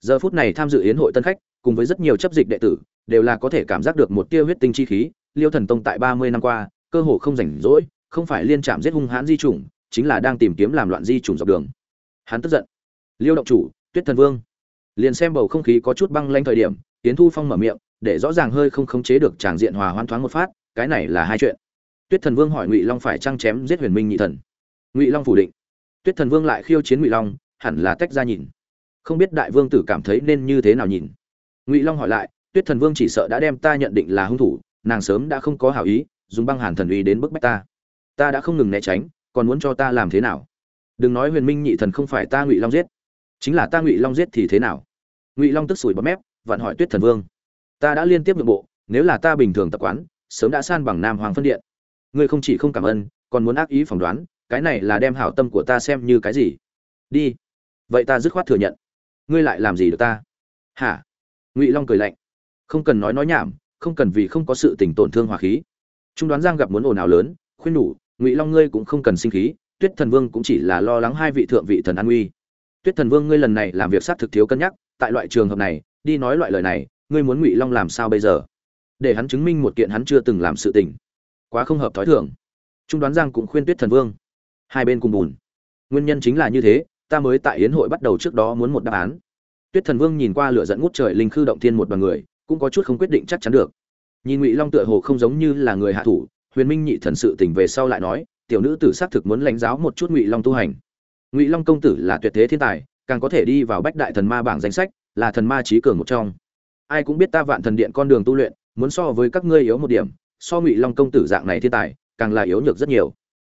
Giờ phút này tham dự yến hội tân khách, cùng với rất nhiều chấp dịch đệ tử, đều là có thể cảm giác được một tia huyết tinh chi khí, liêu thần tông tại ba mươi năm qua, cơ hồ không rảnh rỗi, không phải liên chạm giết hung hãn di chủng chính là đang tìm kiếm làm loạn di chủng dọc đường. Hắn tức giận. Liêu động chủ, tuyết thần vương. Liền xem bầu không khí có chút băng lanh thời điểm tiến thu phong mở miệng, để rõ ràng hơi không khống chế được tràng diện hòa hoan thoáng một phát, cái này là hai chuyện. Tuyết thần vương hỏi ngụy long phải trăng chém giết huyền minh nhị thần? Ngụy long phủ định. Tuyết thần vương lại khiêu chiến ngụy long, hẳn là tách ra nhìn. Không biết đại vương tử cảm thấy nên như thế nào nhìn. Ngụy long hỏi lại, tuyết thần vương chỉ sợ đã đem ta nhận định là hung thủ, nàng sớm đã không có hảo ý, dùng băng hàn thần uy đến bức bách ta. Ta đã không ngừng né tránh còn muốn cho ta làm thế nào? Đừng nói huyền minh nhị thần không phải ta ngụy long giết. Chính là ta ngụy long giết thì thế nào? Ngụy long tức sủi bấm mép, vặn hỏi tuyết thần vương. Ta đã liên tiếp nội bộ, nếu là ta bình thường tập quán, sớm đã san bằng nam hoàng phân điện. Ngươi không chỉ không cảm ơn, còn muốn ác ý phỏng đoán, cái này là đem hảo tâm của ta xem như cái gì? Đi. Vậy ta dứt khoát thừa nhận. Ngươi lại làm gì được ta? Hả? Ngụy long cười lạnh. Không cần nói nói nhảm, không cần vì không có sự tình tổn thương hòa khí. Trung đoán giang gặp muốn ồn ào lớn, khuyên nhủ ngụy long ngươi cũng không cần sinh khí, tuyết thần vương cũng chỉ là lo lắng hai vị thượng vị thần an uy tuyết thần vương ngươi lần này làm việc sát thực thiếu cân nhắc, tại loại trường hợp này, đi nói loại lời này, ngươi muốn ngụy long làm sao bây giờ? Để hắn chứng minh một kiện hắn chưa từng làm sự tình. Quá không hợp thói thường. Trung đoán giang cũng khuyên tuyết thần vương. Hai bên cùng bùn. Nguyên nhân chính là như thế, ta mới tại yến hội bắt đầu trước đó muốn một đáp án. Tuyết thần vương nhìn qua lửa dẫn ngút trời linh khư động thiên một đoàn người, cũng có chút không quyết định chắc chắn được. Nhìn ngụy long tựa hồ không giống như là người hạ thủ huyền minh nhị thần sự tình về sau lại nói, tiểu nữ tử xác thực muốn lãnh giáo một chút ngụy long tu hành. Ngụy long công tử là tuyệt thế thiên tài, càng có thể đi vào bách đại thần ma bảng danh sách, là thần ma trí cường một trong. Ai cũng biết ta vạn thần điện con đường tu luyện, muốn so với các ngươi yếu một điểm, so ngụy long công tử dạng này thiên tài, càng là yếu nhược rất nhiều.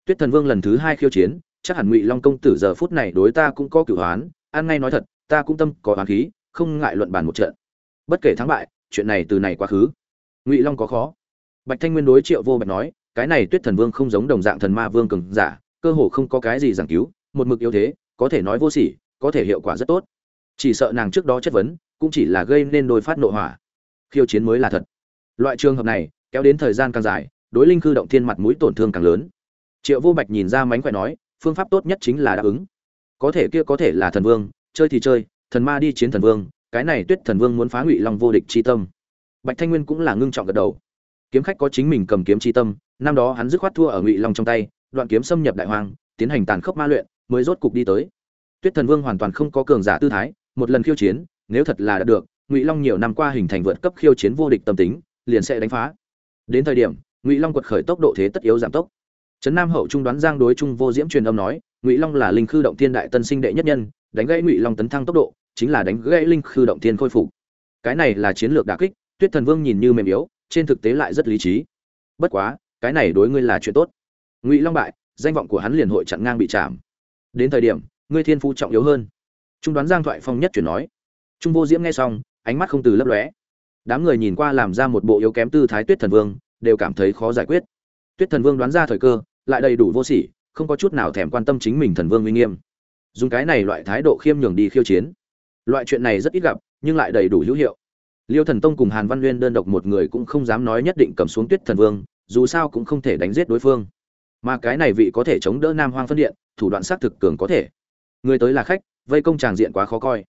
Tuyết thần vương lần thứ hai khiêu chiến, chắc hẳn ngụy long công tử giờ phút này đối ta cũng có cửu hoán An ngay nói thật, ta cũng tâm có hoán khí, không ngại luận bàn một trận. Bất kể thắng bại, chuyện này từ này quá khứ. Ngụy long có khó bạch thanh nguyên đối triệu vô bạch nói, cái này tuyết thần vương không giống đồng dạng thần ma vương cường giả, cơ hồ không có cái gì giảng cứu, một mực yếu thế, có thể nói vô sỉ, có thể hiệu quả rất tốt. Chỉ sợ nàng trước đó chất vấn, cũng chỉ là gây nên đôi phát nội hỏa. Khiêu chiến mới là thật. Loại trường hợp này, kéo đến thời gian càng dài, đối linh cư động thiên mặt mũi tổn thương càng lớn. Triệu vô bạch nhìn ra mánh khỏe nói, phương pháp tốt nhất chính là đáp ứng. Có thể kia có thể là thần vương, chơi thì chơi, thần ma đi chiến thần vương, cái này tuyết thần vương muốn phá ngụy long vô địch chi tâm. Bạch thanh nguyên cũng là ngưng trọng gật đầu kiếm khách có chính mình cầm kiếm chi tâm, năm đó hắn dứt khoát thua ở ngụy long trong tay, đoạn kiếm xâm nhập đại hoang, tiến hành tàn khốc ma luyện, mới rốt cục đi tới. Tuyết thần vương hoàn toàn không có cường giả tư thái, một lần khiêu chiến, nếu thật là đã được, ngụy long nhiều năm qua hình thành vượt cấp khiêu chiến vô địch tâm tính, liền sẽ đánh phá. Đến thời điểm, ngụy long quật khởi tốc độ thế tất yếu giảm tốc. Trấn nam hậu trung đoán giang đối trung vô diễm truyền âm nói, ngụy long là linh khư động thiên đại tân sinh đệ nhất nhân, đánh gãy ngụy long tấn thăng tốc độ, chính là đánh gãy linh khư động thiên khôi phục. Cái này là chiến lược đả kích, tuyết thần vương nhìn như mềm yếu trên thực tế lại rất lý trí. Bất quá, cái này đối ngươi là chuyện tốt. Ngụy long bại, danh vọng của hắn liền hội chặn ngang bị chạm. Đến thời điểm, ngươi thiên phú trọng yếu hơn. Trung đoán giang thoại phong nhất chuyển nói. Trung vô diễm nghe xong, ánh mắt không từ lấp lóe. Đám người nhìn qua làm ra một bộ yếu kém tư thái tuyết thần vương, đều cảm thấy khó giải quyết. Tuyết thần vương đoán ra thời cơ, lại đầy đủ vô sỉ, không có chút nào thèm quan tâm chính mình thần vương uy nghiêm. Dùng cái này loại thái độ khiêm nhường đi khiêu chiến. Loại chuyện này rất ít gặp, nhưng lại đầy đủ hữu hiệu liêu thần tông cùng hàn văn nguyên đơn độc một người cũng không dám nói nhất định cầm xuống tuyết thần vương dù sao cũng không thể đánh giết đối phương. Mà cái này vị có thể chống đỡ nam hoang phân điện thủ đoạn xác thực cường có thể. Người tới là khách vây công tràng diện quá khó coi.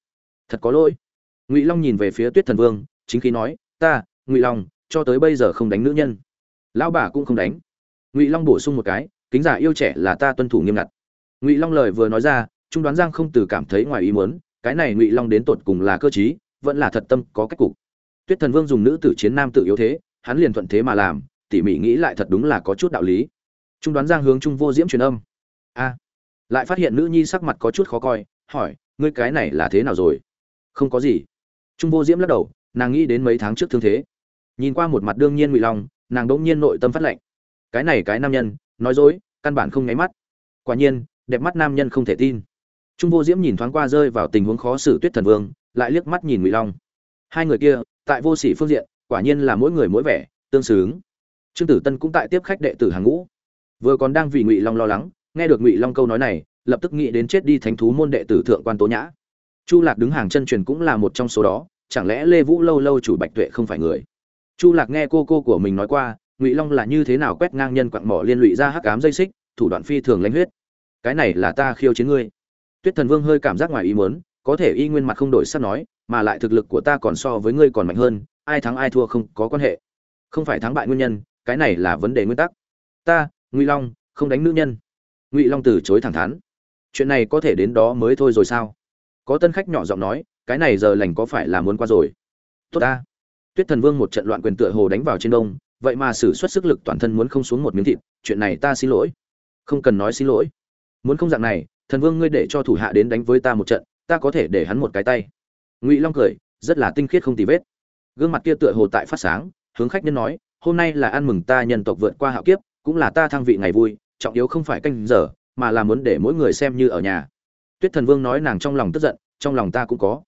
Thật có lỗi. Ngụy long nhìn về phía tuyết thần vương chính khí nói ta ngụy long cho tới bây giờ không đánh nữ nhân. Lão bà cũng không đánh. Ngụy long bổ sung một cái kính giả yêu trẻ là ta tuân thủ nghiêm ngặt. Ngụy long lời vừa nói ra trung đoán giang không từ cảm thấy ngoài ý muốn cái này ngụy long đến tột cùng là cơ trí, vẫn là thật tâm có cách cục tuyết thần vương dùng nữ tử chiến nam tử yếu thế hắn liền thuận thế mà làm tỉ mỉ nghĩ lại thật đúng là có chút đạo lý. Trung đoán giang hướng trung vô diễm truyền âm. A. Lại phát hiện nữ nhi sắc mặt có chút khó coi hỏi ngươi cái này là thế nào rồi? Không có gì. Trung vô diễm lắc đầu nàng nghĩ đến mấy tháng trước thương thế. Nhìn qua một mặt đương nhiên ngụy long nàng đỗng nhiên nội tâm phát lạnh, cái này cái nam nhân nói dối căn bản không nháy mắt. Quả nhiên đẹp mắt nam nhân không thể tin. Trung vô diễm nhìn thoáng qua rơi vào tình huống khó xử tuyết thần vương lại liếc mắt nhìn ngụy long. Hai người kia tại vô sĩ phương diện, quả nhiên là mỗi người mỗi vẻ, tương xứng. Trương tử tân cũng tại tiếp khách đệ tử hàng ngũ. Vừa còn đang vì ngụy long lo lắng, nghe được ngụy long câu nói này, lập tức nghĩ đến chết đi thánh thú môn đệ tử thượng quan tố nhã. Chu lạc đứng hàng chân truyền cũng là một trong số đó, chẳng lẽ lê vũ lâu lâu chủ bạch tuệ không phải người? Chu lạc nghe cô cô của mình nói qua, ngụy long là như thế nào quét ngang nhân quặng mỏ liên lụy ra hắc cám dây xích, thủ đoạn phi thường lãnh huyết. Cái này là ta khiêu chiến ngươi. Tuyết thần vương hơi cảm giác ngoài ý muốn có thể y nguyên mặt không đổi sắc nói, mà lại thực lực của ta còn so với ngươi còn mạnh hơn, ai thắng ai thua không có quan hệ. Không phải thắng bại nguyên nhân, cái này là vấn đề nguyên tắc. Ta, ngụy long, không đánh nữ nhân. Ngụy long từ chối thẳng thắn. Chuyện này có thể đến đó mới thôi rồi sao? Có tân khách nhỏ giọng nói, cái này giờ lành có phải là muốn qua rồi? Tốt ta. Tuyết thần vương một trận loạn quyền tựa hồ đánh vào trên đông, vậy mà xử suất sức lực toàn thân muốn không xuống một miếng thịt, chuyện này ta xin lỗi. Không cần nói xin lỗi. Muốn không dạng này, thần vương ngươi để cho thủ hạ đến đánh với ta một trận ta có thể để hắn một cái tay. Ngụy long cười, rất là tinh khiết không tì vết. Gương mặt kia tựa hồ tại phát sáng, hướng khách nhân nói, hôm nay là ăn mừng ta nhân tộc vượt qua hạo kiếp, cũng là ta thăng vị ngày vui, trọng yếu không phải canh giờ, mà là muốn để mỗi người xem như ở nhà. Tuyết thần vương nói nàng trong lòng tức giận, trong lòng ta cũng có.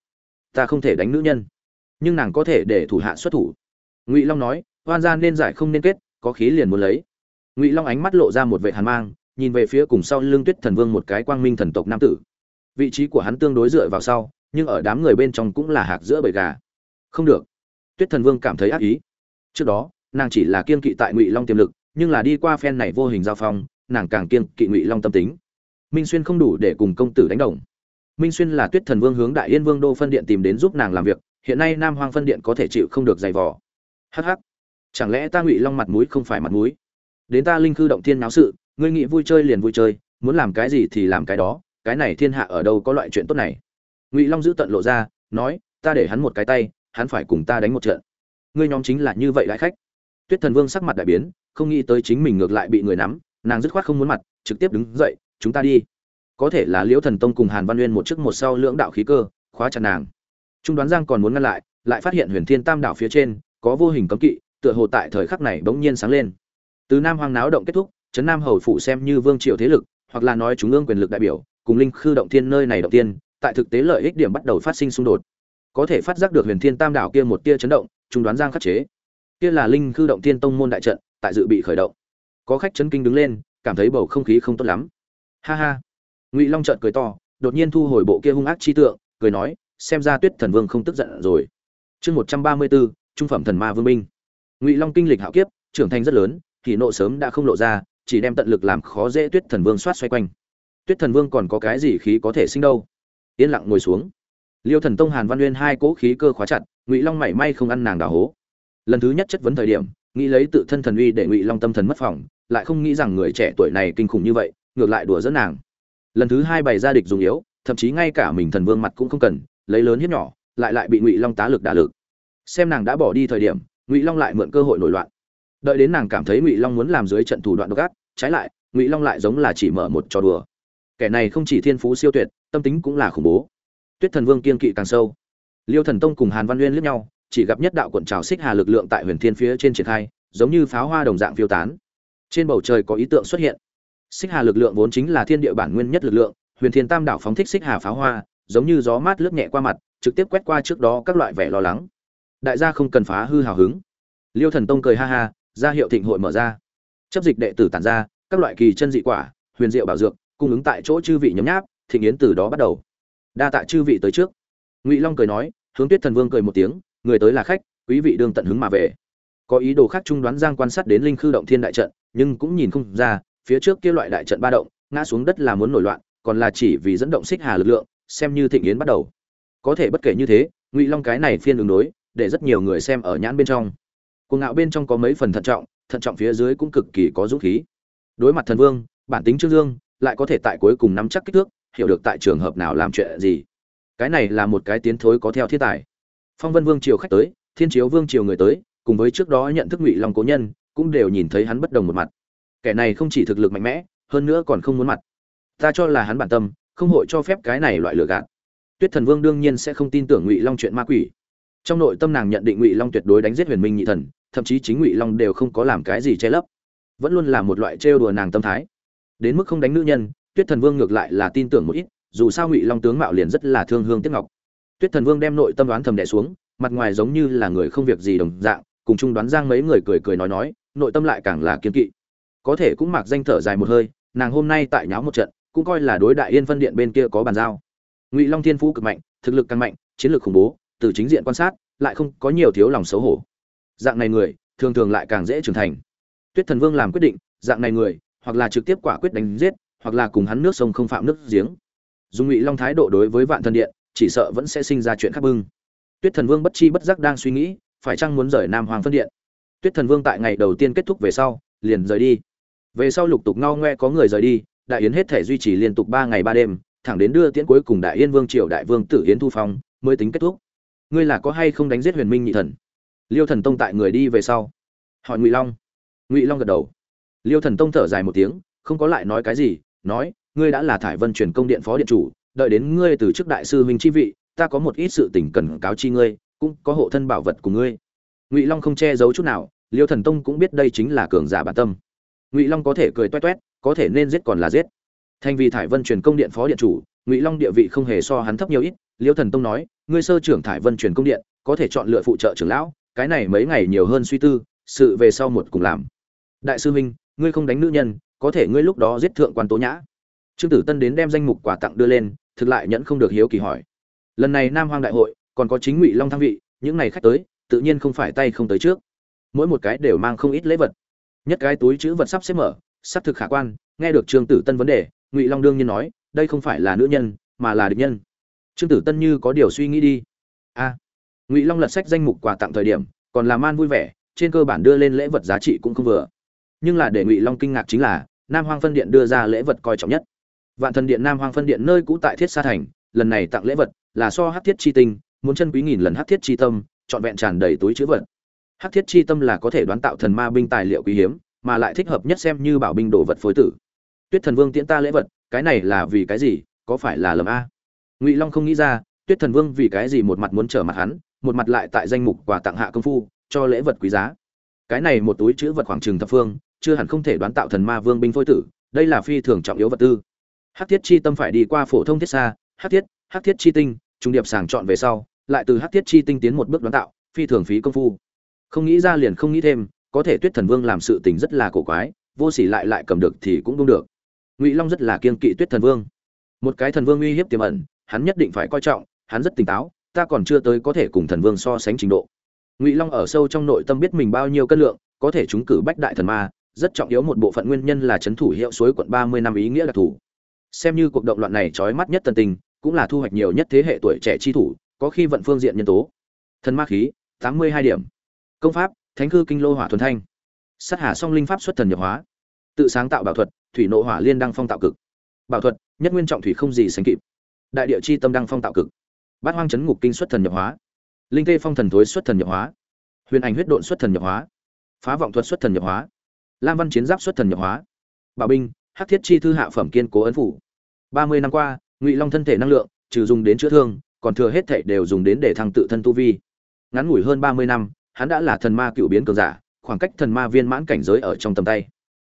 Ta không thể đánh nữ nhân, nhưng nàng có thể để thủ hạ xuất thủ. Ngụy long nói, oan gia nên giải không nên kết, có khí liền muốn lấy. Ngụy long ánh mắt lộ ra một vệ hàn mang, nhìn về phía cùng sau lưng tuyết thần vương một cái quang minh thần tộc nam tử vị trí của hắn tương đối dựa vào sau, nhưng ở đám người bên trong cũng là hạc giữa bầy gà. Không được. Tuyết thần vương cảm thấy ác ý. Trước đó, nàng chỉ là kiên kỵ tại ngụy long tiềm lực, nhưng là đi qua phen này vô hình giao phong, nàng càng kiên kỵ ngụy long tâm tính. Minh xuyên không đủ để cùng công tử đánh đồng. Minh xuyên là tuyết thần vương hướng đại yên vương đô phân điện tìm đến giúp nàng làm việc, hiện nay nam hoang phân điện có thể chịu không được giày vò. Hh chẳng lẽ ta ngụy long mặt mũi không phải mặt mũi? Đến ta linh khư động thiên náo sự, ngươi nghĩ vui chơi liền vui chơi, muốn làm cái gì thì làm cái đó cái này thiên hạ ở đâu có loại chuyện tốt này? Ngụy long giữ tận lộ ra, nói, ta để hắn một cái tay, hắn phải cùng ta đánh một trận. Ngươi nhóm chính là như vậy đại khách. Tuyết thần vương sắc mặt đại biến, không nghĩ tới chính mình ngược lại bị người nắm, nàng dứt khoát không muốn mặt, trực tiếp đứng dậy, chúng ta đi. Có thể là liễu thần tông cùng hàn văn uyên một trước một sau lưỡng đạo khí cơ, khóa chặt nàng. Trung đoán giang còn muốn ngăn lại lại phát hiện huyền thiên tam đảo phía trên, có vô hình cấm kỵ, tựa hồ tại thời khắc này bỗng nhiên sáng lên. Từ nam hoàng náo động kết thúc, trấn nam hầu phủ xem như vương triều thế lực, hoặc là nói chúng ương quyền lực đại biểu cùng linh khư động thiên nơi này động tiên, tại thực tế lợi ích điểm bắt đầu phát sinh xung đột. Có thể phát giác được huyền thiên tam đảo kia một tia chấn động, trung đoán giang khắc chế. Kia là linh khư động thiên tông môn đại trận, tại dự bị khởi động. Có khách chấn kinh đứng lên, cảm thấy bầu không khí không tốt lắm. Ha ha. Ngụy long trợn cười to, đột nhiên thu hồi bộ kia hung ác chi tượng, cười nói, xem ra tuyết thần vương không tức giận rồi. Chương một trăm ba mươi bốn trung phẩm thần ma vương minh ngụy long kinh lịch hạo kiếp, trưởng thành rất lớn thì nộ sớm đã không lộ ra, chỉ đem tận lực làm khó dễ tuyết thần vương soát xoay quanh tuyết thần vương còn có cái gì khí có thể sinh đâu? Yên lặng ngồi xuống. Liêu thần tông hàn văn uyên hai cỗ khí cơ khóa chặt, ngụy long mảy may không ăn nàng đào hố. Lần thứ nhất chất vấn thời điểm, nghĩ lấy tự thân thần uy để ngụy long tâm thần mất phòng, lại không nghĩ rằng người trẻ tuổi này kinh khủng như vậy, ngược lại đùa dẫn nàng. Lần thứ hai bày ra địch dùng yếu, thậm chí ngay cả mình thần vương mặt cũng không cần, lấy lớn hiếp nhỏ, lại lại bị ngụy long tá lực đả lực. Xem nàng đã bỏ đi thời điểm, ngụy long lại mượn cơ hội nổi loạn. Đợi đến nàng cảm thấy ngụy long muốn làm dưới trận thủ đoạn độc ác, trái lại, ngụy long lại giống là chỉ mở một trò đùa kẻ này không chỉ thiên phú siêu tuyệt, tâm tính cũng là khủng bố. Tuyết thần vương kiên kỵ càng sâu. Liêu thần tông cùng hàn văn uyên liếc nhau, chỉ gặp nhất đạo quận trào xích hà lực lượng tại huyền thiên phía trên triển khai, giống như pháo hoa đồng dạng phiêu tán. Trên bầu trời có ý tượng xuất hiện. Xích hà lực lượng vốn chính là thiên địa bản nguyên nhất lực lượng, huyền thiên tam đảo phóng thích xích hà pháo hoa, giống như gió mát lướt nhẹ qua mặt, trực tiếp quét qua trước đó các loại vẻ lo lắng. Đại gia không cần phá hư hào hứng. Liêu thần tông cười ha ha, ra hiệu thịnh hội mở ra. Chấp dịch đệ tử tản ra, các loại kỳ chân dị quả, huyền diệu bảo dược cung ứng tại chỗ chư vị nhấm nháp, thịnh yến từ đó bắt đầu. Đa tạ chư vị tới trước. Ngụy long cười nói, hướng tuyết thần vương cười một tiếng, người tới là khách, quý vị đương tận hứng mà về. Có ý đồ khác trung đoán giang quan sát đến linh khư động thiên đại trận, nhưng cũng nhìn không ra, phía trước kia loại đại trận ba động, ngã xuống đất là muốn nổi loạn, còn là chỉ vì dẫn động xích hà lực lượng, xem như thịnh yến bắt đầu. Có thể bất kể như thế, ngụy long cái này phiên ứng đối, để rất nhiều người xem ở nhãn bên trong. Cuồng ngạo bên trong có mấy phần thận trọng thận trọng phía dưới cũng cực kỳ có dũng khí. Đối mặt thần vương, bản tính trương dương lại có thể tại cuối cùng nắm chắc kích thước, hiểu được tại trường hợp nào làm chuyện gì. Cái này là một cái tiến thối có theo thiên tài. Phong vân vương triều khách tới, thiên chiếu vương triều người tới, cùng với trước đó nhận thức ngụy long cố nhân, cũng đều nhìn thấy hắn bất đồng một mặt. Kẻ này không chỉ thực lực mạnh mẽ, hơn nữa còn không muốn mặt. Ta cho là hắn bản tâm, không hội cho phép cái này loại lừa gạt. Tuyết thần vương đương nhiên sẽ không tin tưởng ngụy long chuyện ma quỷ. Trong nội tâm nàng nhận định ngụy long tuyệt đối đánh giết huyền minh nhị thần, thậm chí chính ngụy long đều không có làm cái gì che lấp. Vẫn luôn là một loại trêu đùa nàng tâm thái đến mức không đánh nữ nhân, tuyết thần vương ngược lại là tin tưởng một ít, dù sao ngụy long tướng mạo liền rất là thương hương tiếc ngọc. Tuyết thần vương đem nội tâm đoán thầm đẻ xuống, mặt ngoài giống như là người không việc gì đồng dạng, cùng chung đoán giang mấy người cười cười nói nói, nội tâm lại càng là kiên kỵ. Có thể cũng mặc danh thở dài một hơi, nàng hôm nay tại nháo một trận, cũng coi là đối đại yên phân điện bên kia có bàn giao. Ngụy long thiên phú cực mạnh, thực lực càng mạnh, chiến lược khủng bố, từ chính diện quan sát, lại không có nhiều thiếu lòng xấu hổ. Dạng này người, thường thường lại càng dễ trưởng thành. Tuyết thần vương làm quyết định, dạng này người hoặc là trực tiếp quả quyết đánh giết, hoặc là cùng hắn nước sông không phạm nước giếng. Dùng ngụy long thái độ đối với vạn thần điện, chỉ sợ vẫn sẽ sinh ra chuyện khác bưng. Tuyết thần vương bất chi bất giác đang suy nghĩ, phải chăng muốn rời nam hoàng phân điện? Tuyết thần vương tại ngày đầu tiên kết thúc về sau, liền rời đi. Về sau lục tục ngao ngoe có người rời đi, đại yến hết thể duy trì liên tục ba ngày ba đêm, thẳng đến đưa tiễn cuối cùng đại yên vương triều đại vương tử yến thu phong, mới tính kết thúc. Ngươi là có hay không đánh giết huyền minh nhị thần? Liêu thần tông tại người đi về sau. Hỏi ngụy long. Ngụy long gật đầu liêu thần tông thở dài một tiếng, không có lại nói cái gì, nói, ngươi đã là thải vân truyền công điện phó điện chủ, đợi đến ngươi từ chức đại sư huynh chi vị, ta có một ít sự tình cần cáo chi ngươi, cũng có hộ thân bảo vật của ngươi. Ngụy long không che giấu chút nào, liêu thần tông cũng biết đây chính là cường giả bản tâm. Ngụy long có thể cười toét toét, có thể nên giết còn là giết. Thành vì thải vân truyền công điện phó điện chủ, ngụy long địa vị không hề so hắn thấp nhiều ít, liêu thần tông nói, ngươi sơ trưởng thải vân truyền công điện, có thể chọn lựa phụ trợ trưởng lão, cái này mấy ngày nhiều hơn suy tư, sự về sau một cùng làm. Đại sư huynh ngươi không đánh nữ nhân, có thể ngươi lúc đó giết thượng quan tố nhã. Trương tử tân đến đem danh mục quà tặng đưa lên, thực lại nhẫn không được hiếu kỳ hỏi. Lần này nam hoang đại hội, còn có chính ngụy long thăng vị, những này khách tới, tự nhiên không phải tay không tới trước. Mỗi một cái đều mang không ít lễ vật. Nhất cái túi chữ vật sắp xếp mở, sắp thực khả quan, nghe được trương tử tân vấn đề, ngụy long đương nhiên nói, đây không phải là nữ nhân, mà là địch nhân. Trương tử tân như có điều suy nghĩ đi. A. Ngụy long lật sách danh mục quà tặng thời điểm, còn làm man vui vẻ, trên cơ bản đưa lên lễ vật giá trị cũng không vừa nhưng là để ngụy long kinh ngạc chính là nam hoang phân điện đưa ra lễ vật coi trọng nhất vạn thần điện nam hoang phân điện nơi cũ tại thiết sa thành lần này tặng lễ vật là so hát thiết chi tinh muốn chân quý nghìn lần hát thiết chi tâm trọn vẹn tràn đầy túi chữ vật hát thiết chi tâm là có thể đoán tạo thần ma binh tài liệu quý hiếm mà lại thích hợp nhất xem như bảo binh đồ vật phối tử tuyết thần vương tiễn ta lễ vật cái này là vì cái gì có phải là lầm a ngụy long không nghĩ ra tuyết thần vương vì cái gì một mặt muốn trở mặt hắn một mặt lại tại danh mục quà tặng hạ công phu cho lễ vật quý giá cái này một túi chữ vật khoảng trừng thập phương chưa hẳn không thể đoán tạo thần ma vương binh phôi tử, đây là phi thường trọng yếu vật tư. Hắc thiết chi tâm phải đi qua phổ thông thiết xa, hắc thiết hắc thiết chi tinh trung điệp sàng chọn về sau, lại từ hắc thiết chi tinh tiến một bước đoán tạo, phi thường phí công phu. Không nghĩ ra liền không nghĩ thêm, có thể tuyết thần vương làm sự tình rất là cổ quái, vô sỉ lại lại cầm được thì cũng không được. Ngụy long rất là kiên kỵ tuyết thần vương. Một cái thần vương uy hiếp tiềm ẩn, hắn nhất định phải coi trọng, hắn rất tỉnh táo, ta còn chưa tới có thể cùng thần vương so sánh trình độ. Ngụy long ở sâu trong nội tâm biết mình bao nhiêu cân lượng, có thể chúng cử bách đại thần ma rất trọng yếu một bộ phận nguyên nhân là chấn thủ hiệu suối quận ba mươi năm ý nghĩa là thủ. xem như cuộc động loạn này chói mắt nhất tần tình, cũng là thu hoạch nhiều nhất thế hệ tuổi trẻ chi thủ, có khi vận phương diện nhân tố. Thần ma khí, tám mươi hai điểm. Công pháp, thánh cư kinh lô hỏa thuần thanh. Sát hà song linh pháp xuất thần nhập hóa. Tự sáng tạo bảo thuật, thủy nộ hỏa liên đăng phong tạo cực. Bảo thuật, nhất nguyên trọng thủy không gì sánh kịp. Đại địa chi tâm đăng phong tạo cực. Bát hoang chấn ngục kinh xuất thần nhập hóa. Linh tê phong thần thối xuất thần nhập hóa. Huyền ảnh huyết độn xuất thần nhập hóa. Phá vọng thuật xuất thần nhập hóa lam văn chiến giáp xuất thần nhập hóa. Bảo binh, hắc thiết chi thư hạ phẩm kiên cố ấn phủ. Ba mươi năm qua, ngụy long thân thể năng lượng, trừ dùng đến chữa thương, còn thừa hết thảy đều dùng đến để thăng tự thân tu vi. Ngắn ngủi hơn ba mươi năm, hắn đã là thần ma cựu biến cường giả, khoảng cách thần ma viên mãn cảnh giới ở trong tầm tay.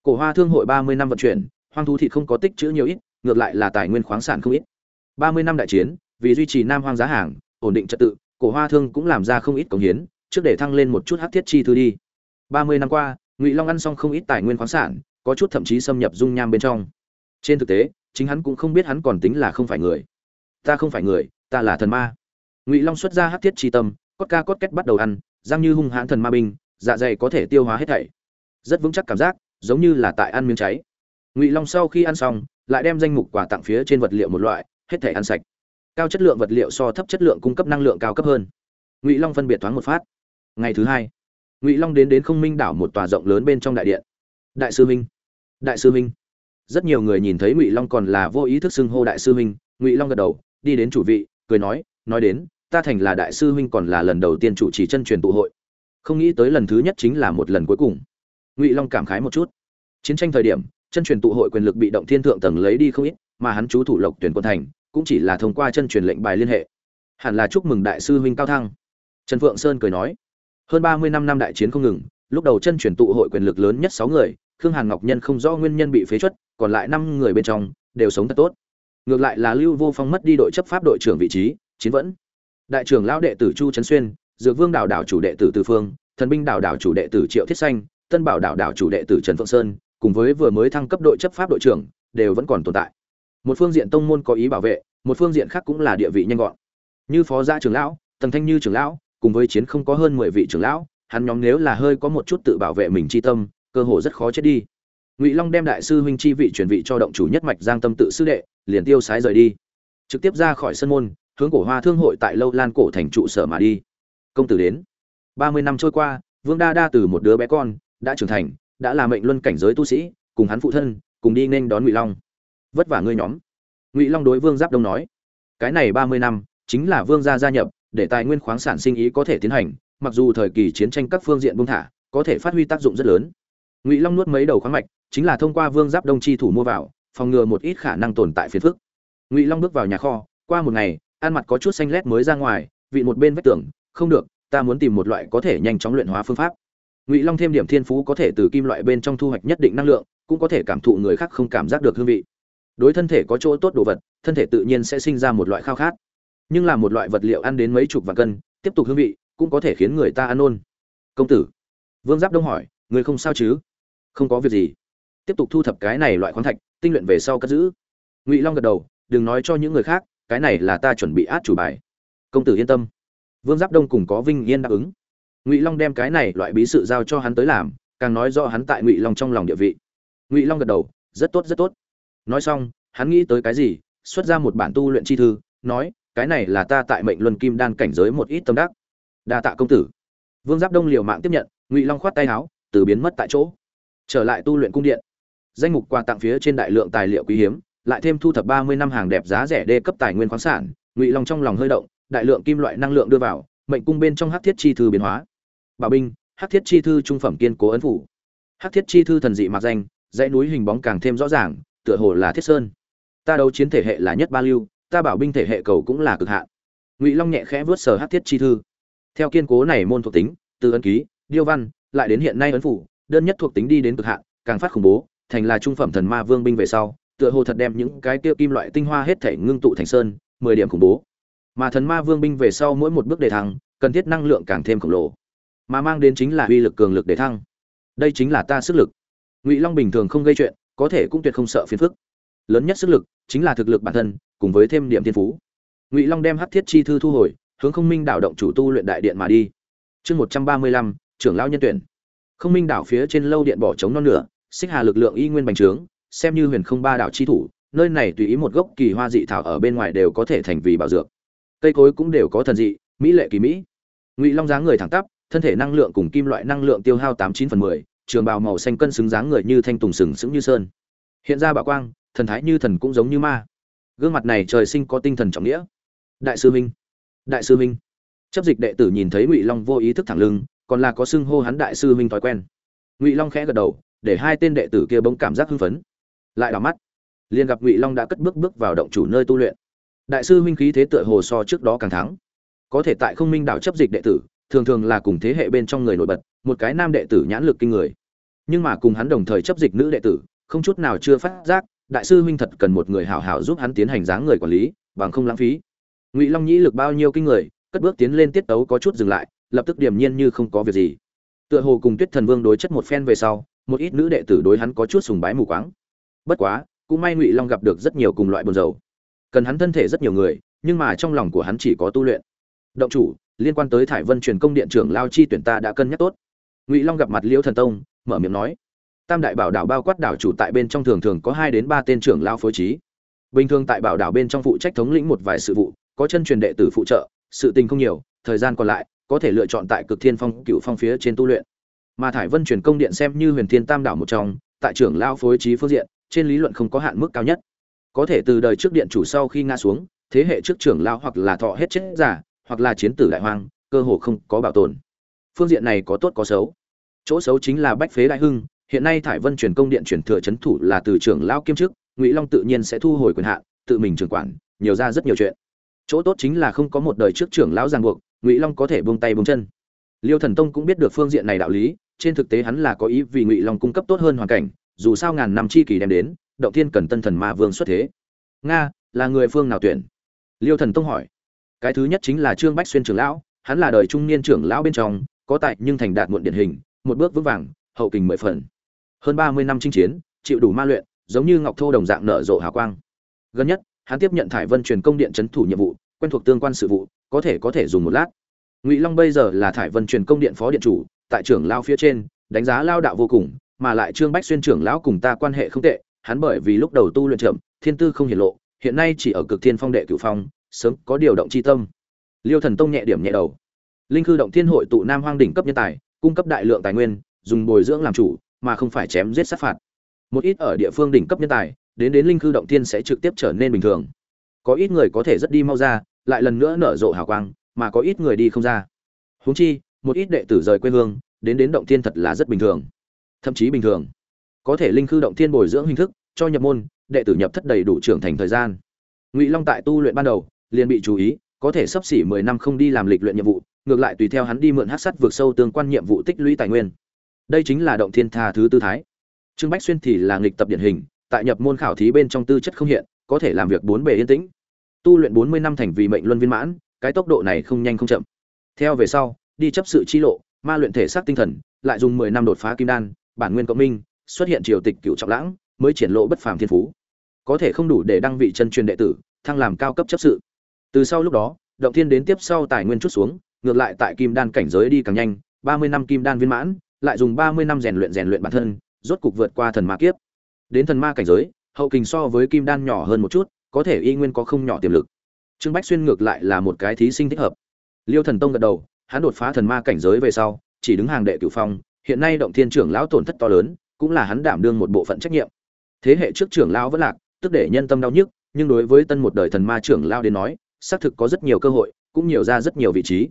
Cổ hoa thương hội ba mươi năm vận chuyển, hoang thú thị không có tích chữ nhiều ít, ngược lại là tài nguyên khoáng sản không ít. Ba mươi năm đại chiến, vì duy trì nam hoang giá hàng, ổn định trật tự, cổ hoa thương cũng làm ra không ít công hiến, trước để thăng lên một chút hắc thiết chi thư đi. Ba mươi năm qua ngụy long ăn xong không ít tài nguyên khoáng sản, có chút thậm chí xâm nhập dung nham bên trong. Trên thực tế, chính hắn cũng không biết hắn còn tính là không phải người. Ta không phải người, ta là thần ma. Ngụy long xuất ra hắc thiết chi tâm, cốt ca cốt kết bắt đầu ăn giang như hung hãn thần ma binh dạ dày có thể tiêu hóa hết thảy. Rất vững chắc cảm giác, giống như là tại ăn miếng cháy. Ngụy long sau khi ăn xong, lại đem danh mục quà tặng phía trên vật liệu một loại, hết thảy ăn sạch. Cao chất lượng vật liệu so thấp chất lượng cung cấp năng lượng cao cấp hơn. Ngụy long phân biệt thoáng một phát. Ngày thứ hai ngụy long đến đến không minh đảo một tòa rộng lớn bên trong đại điện. Đại sư minh, đại sư minh. Rất nhiều người nhìn thấy ngụy long còn là vô ý thức xưng hô đại sư minh, ngụy long gật đầu, đi đến chủ vị, cười nói nói đến, ta thành là đại sư huynh còn là lần đầu tiên chủ trì chân truyền tụ hội. Không nghĩ tới lần thứ nhất chính là một lần cuối cùng. Ngụy long cảm khái một chút. Chiến tranh thời điểm, chân truyền tụ hội quyền lực bị động thiên thượng tầng lấy đi không ít, mà hắn chú thủ lộc tuyển quân thành, cũng chỉ là thông qua chân truyền lệnh bài liên hệ. Hẳn là chúc mừng đại sư huynh cao thăng. Trần phượng sơn cười nói hơn ba mươi năm năm đại chiến không ngừng, lúc đầu chân truyền tụ hội quyền lực lớn nhất sáu người, khương hàn ngọc nhân không rõ nguyên nhân bị phế chuất, còn lại năm người bên trong, đều sống thật tốt. Ngược lại là lưu vô phong mất đi đội chấp pháp đội trưởng vị trí, chiến vẫn. Đại trưởng lão đệ tử chu trấn xuyên, dược vương đảo đảo chủ đệ tử từ phương, thần binh đảo đảo chủ đệ tử triệu thiết xanh, tân bảo đảo đảo chủ đệ tử trần phượng sơn, cùng với vừa mới thăng cấp đội chấp pháp đội trưởng, đều vẫn còn tồn tại. Một phương diện tông môn có ý bảo vệ, một phương diện khác cũng là địa vị nhanh gọn. Như phó gia trưởng lão, Tần thanh như trưởng lão cùng với chiến không có hơn mười vị trưởng lão, hắn nhóm nếu là hơi có một chút tự bảo vệ mình chi tâm, cơ hội rất khó chết đi. Ngụy long đem đại sư huynh chi vị chuyển vị cho động chủ nhất mạch giang tâm tự sư đệ, liền tiêu sái rời đi. Trực tiếp ra khỏi sân môn, hướng cổ hoa thương hội tại lâu lan cổ thành trụ sở mà đi. Công tử đến. Ba mươi năm trôi qua, vương đa đa từ một đứa bé con, đã trưởng thành, đã là mệnh luân cảnh giới tu sĩ, cùng hắn phụ thân, cùng đi nên đón ngụy long. Vất vả ngươi nhóm. Ngụy long đối vương giáp đông nói, cái này ba mươi năm, chính là vương gia gia nhập để tài nguyên khoáng sản sinh ý có thể tiến hành, mặc dù thời kỳ chiến tranh các phương diện buông thả, có thể phát huy tác dụng rất lớn. Ngụy long nuốt mấy đầu khoáng mạch, chính là thông qua vương giáp đông chi thủ mua vào, phòng ngừa một ít khả năng tồn tại phiền phức. Ngụy long bước vào nhà kho, qua một ngày, ăn mặt có chút xanh lét mới ra ngoài, vị một bên vách tường, không được, ta muốn tìm một loại có thể nhanh chóng luyện hóa phương pháp. Ngụy long thêm điểm thiên phú có thể từ kim loại bên trong thu hoạch nhất định năng lượng, cũng có thể cảm thụ người khác không cảm giác được hương vị. Đối thân thể có chỗ tốt đồ vật, thân thể tự nhiên sẽ sinh ra một loại khao khát nhưng là một loại vật liệu ăn đến mấy chục vạn cân, tiếp tục hương vị, cũng có thể khiến người ta ăn ôn. Công tử, vương giáp đông hỏi, người không sao chứ? Không có việc gì. Tiếp tục thu thập cái này loại khoáng thạch, tinh luyện về sau cất giữ. Ngụy long gật đầu, đừng nói cho những người khác, cái này là ta chuẩn bị át chủ bài. Công tử yên tâm. Vương giáp đông cùng có vinh yên đáp ứng. Ngụy long đem cái này loại bí sự giao cho hắn tới làm, càng nói rõ hắn tại ngụy long trong lòng địa vị. Ngụy long gật đầu, rất tốt rất tốt. Nói xong, hắn nghĩ tới cái gì, xuất ra một bản tu luyện chi thư, nói cái này là ta tại mệnh luân kim đan cảnh giới một ít tâm đắc. Đa tạ công tử. Vương giáp đông liều mạng tiếp nhận, ngụy long khoát tay áo, từ biến mất tại chỗ. Trở lại tu luyện cung điện. Danh mục quà tặng phía trên đại lượng tài liệu quý hiếm, lại thêm thu thập ba mươi năm hàng đẹp giá rẻ đê cấp tài nguyên khoáng sản, ngụy long trong lòng hơi động, đại lượng kim loại năng lượng đưa vào, mệnh cung bên trong hắc thiết chi thư biến hóa. Bảo binh, hắc thiết chi thư trung phẩm kiên cố ấn phủ. Hắc thiết chi thư thần dị mặc danh, dãy núi hình bóng càng thêm rõ ràng, tựa hồ là thiết sơn. Ta đấu chiến thể hệ là nhất ba lưu ta bảo binh thể hệ cầu cũng là cực hạn. Ngụy long nhẹ khẽ vớt sờ hắc thiết chi thư. Theo kiên cố này môn thuộc tính, từ ấn ký, điêu văn, lại đến hiện nay ấn phủ, đơn nhất thuộc tính đi đến cực hạn, càng phát khủng bố, thành là trung phẩm thần ma vương binh về sau, tựa hồ thật đem những cái kia kim loại tinh hoa hết thể ngưng tụ thành sơn, mười điểm khủng bố. Mà thần ma vương binh về sau mỗi một bước đề thăng, cần thiết năng lượng càng thêm khổng lồ. Mà mang đến chính là uy lực cường lực để thăng. Đây chính là ta sức lực. Ngụy long bình thường không gây chuyện, có thể cũng tuyệt không sợ phiền phức. Lớn nhất sức lực chính là thực lực bản thân cùng với thêm điểm thiên phú. Ngụy long đem hắc thiết chi thư thu hồi, hướng không minh đảo động chủ tu luyện đại điện mà đi. Chương một trăm ba mươi lăm, trưởng lão nhân tuyển. Không minh đảo phía trên lâu điện bỏ trống non nửa, xích hà lực lượng y nguyên bành trướng, xem như huyền không ba đảo chi thủ, nơi này tùy ý một gốc kỳ hoa dị thảo ở bên ngoài đều có thể thành vì bảo dược. Cây cối cũng đều có thần dị, mỹ lệ kỳ mỹ. Ngụy long dáng người thẳng tắp, thân thể năng lượng cùng kim loại năng lượng tiêu hao tám chín phần mười, trường bào màu xanh cân xứng dáng người như thanh tùng sừng sững như sơn. Hiện ra bạo quang, thần thái như thần cũng giống như ma gương mặt này trời sinh có tinh thần trọng nghĩa. Đại sư minh, đại sư minh. Chấp dịch đệ tử nhìn thấy ngụy long vô ý thức thẳng lưng, còn là có xưng hô hắn đại sư minh thói quen. Ngụy long khẽ gật đầu, để hai tên đệ tử kia bỗng cảm giác hưng phấn. Lại đảo mắt, liền gặp ngụy long đã cất bước bước vào động chủ nơi tu luyện. Đại sư minh khí thế tựa hồ so trước đó càng thắng. Có thể tại không minh đảo chấp dịch đệ tử, thường thường là cùng thế hệ bên trong người nổi bật, một cái nam đệ tử nhãn lực kinh người. Nhưng mà cùng hắn đồng thời chấp dịch nữ đệ tử, không chút nào chưa phát giác đại sư huynh thật cần một người hảo hảo giúp hắn tiến hành dáng người quản lý, bằng không lãng phí. Ngụy long nhĩ lực bao nhiêu kinh người, cất bước tiến lên tiết tấu có chút dừng lại, lập tức điềm nhiên như không có việc gì. Tựa hồ cùng tuyết thần vương đối chất một phen về sau, một ít nữ đệ tử đối hắn có chút sùng bái mù quáng. Bất quá, cũng may ngụy long gặp được rất nhiều cùng loại buồn dầu cần hắn thân thể rất nhiều người, nhưng mà trong lòng của hắn chỉ có tu luyện. Động chủ, liên quan tới thải vân truyền công điện trưởng lao chi tuyển ta đã cân nhắc tốt. Ngụy long gặp mặt liễu thần tông, mở miệng nói tam đại bảo đảo bao quát đảo chủ tại bên trong thường thường có hai đến ba tên trưởng lao phối trí. Bình thường tại bảo đảo bên trong phụ trách thống lĩnh một vài sự vụ, có chân truyền đệ tử phụ trợ, sự tình không nhiều, thời gian còn lại, có thể lựa chọn tại cực thiên phong, cựu phong phía trên tu luyện. Mà thải vân truyền công điện xem như huyền thiên tam đảo một trong, tại trưởng lao phối trí phương diện, trên lý luận không có hạn mức cao nhất. Có thể từ đời trước điện chủ sau khi ngã xuống, thế hệ trước trưởng lao hoặc là thọ hết chết giả, hoặc là chiến tử đại hoang, cơ hồ không có bảo tồn. Phương diện này có tốt có xấu. Chỗ xấu chính là bách phế đại hưng hiện nay thải vân truyền công điện chuyển thừa chấn thủ là từ trưởng lao kiêm chức, ngụy long tự nhiên sẽ thu hồi quyền hạn, tự mình trưởng quản, nhiều ra rất nhiều chuyện. Chỗ tốt chính là không có một đời trước trưởng lão ràng buộc, ngụy long có thể buông tay buông chân. Liêu thần tông cũng biết được phương diện này đạo lý, trên thực tế hắn là có ý vì ngụy long cung cấp tốt hơn hoàn cảnh, dù sao ngàn năm chi kỳ đem đến, động thiên cần tân thần ma vương xuất thế. Nga, là người phương nào tuyển? Liêu thần tông hỏi. Cái thứ nhất chính là trương bách xuyên trưởng lão, hắn là đời trung niên trưởng lão bên trong, có tại nhưng thành đạt muộn điển hình, một bước vững vàng, hậu kình mười phần hơn ba mươi năm chinh chiến, chịu đủ ma luyện, giống như ngọc thô đồng dạng nở rộ hào quang. Gần nhất, hắn tiếp nhận thải vân truyền công điện chấn thủ nhiệm vụ, quen thuộc tương quan sự vụ, có thể có thể dùng một lát. Ngụy long bây giờ là thải vân truyền công điện phó điện chủ, tại trưởng lao phía trên, đánh giá lao đạo vô cùng, mà lại trương bách xuyên trưởng lão cùng ta quan hệ không tệ, hắn bởi vì lúc đầu tu luyện chậm, thiên tư không hiển lộ, hiện nay chỉ ở cực thiên phong đệ cửu phong, sớm có điều động chi tâm. Liêu thần tông nhẹ điểm nhẹ đầu. Linh khư động thiên hội tụ nam hoang đỉnh cấp nhân tài, cung cấp đại lượng tài nguyên, dùng bồi dưỡng làm chủ mà không phải chém giết sát phạt. Một ít ở địa phương đỉnh cấp nhân tài, đến đến linh khư động thiên sẽ trực tiếp trở nên bình thường. Có ít người có thể rất đi mau ra, lại lần nữa nở rộ hào quang, mà có ít người đi không ra. Huống chi, một ít đệ tử rời quê hương, đến đến động thiên thật là rất bình thường. Thậm chí bình thường. Có thể linh khư động thiên bồi dưỡng hình thức, cho nhập môn, đệ tử nhập thất đầy đủ trưởng thành thời gian. Ngụy long tại tu luyện ban đầu, liền bị chú ý, có thể sắp xỉ mười năm không đi làm lịch luyện nhiệm vụ, ngược lại tùy theo hắn đi mượn hắc sắt vượt sâu tương quan nhiệm vụ tích lũy tài nguyên đây chính là động thiên tha thứ tư thái. Trương bách xuyên thì là nghịch tập điển hình, tại nhập môn khảo thí bên trong tư chất không hiện, có thể làm việc bốn bề yên tĩnh. Tu luyện bốn mươi năm thành vì mệnh luân viên mãn, cái tốc độ này không nhanh không chậm. Theo về sau, đi chấp sự chi lộ, ma luyện thể xác tinh thần, lại dùng mười năm đột phá kim đan, bản nguyên cộng minh, xuất hiện triều tịch cựu trọng lãng, mới triển lộ bất phàm thiên phú. Có thể không đủ để đăng vị chân truyền đệ tử, thăng làm cao cấp chấp sự. Từ sau lúc đó, động thiên đến tiếp sau tài nguyên chút xuống, ngược lại tại kim đan cảnh giới đi càng nhanh, ba mươi năm kim đan viên mãn lại dùng ba mươi năm rèn luyện rèn luyện bản thân, rốt cục vượt qua thần ma kiếp. Đến thần ma cảnh giới, hậu kình so với kim đan nhỏ hơn một chút, có thể y nguyên có không nhỏ tiềm lực. Trương bách xuyên ngược lại là một cái thí sinh thích hợp. Liêu thần tông gật đầu, hắn đột phá thần ma cảnh giới về sau, chỉ đứng hàng đệ cửu phong, hiện nay động thiên trưởng lão tổn thất to lớn, cũng là hắn đảm đương một bộ phận trách nhiệm. Thế hệ trước trưởng lão vẫn lạc, tức để nhân tâm đau nhức, nhưng đối với tân một đời thần ma trưởng lão đến nói, xác thực có rất nhiều cơ hội, cũng nhiều ra rất nhiều vị trí.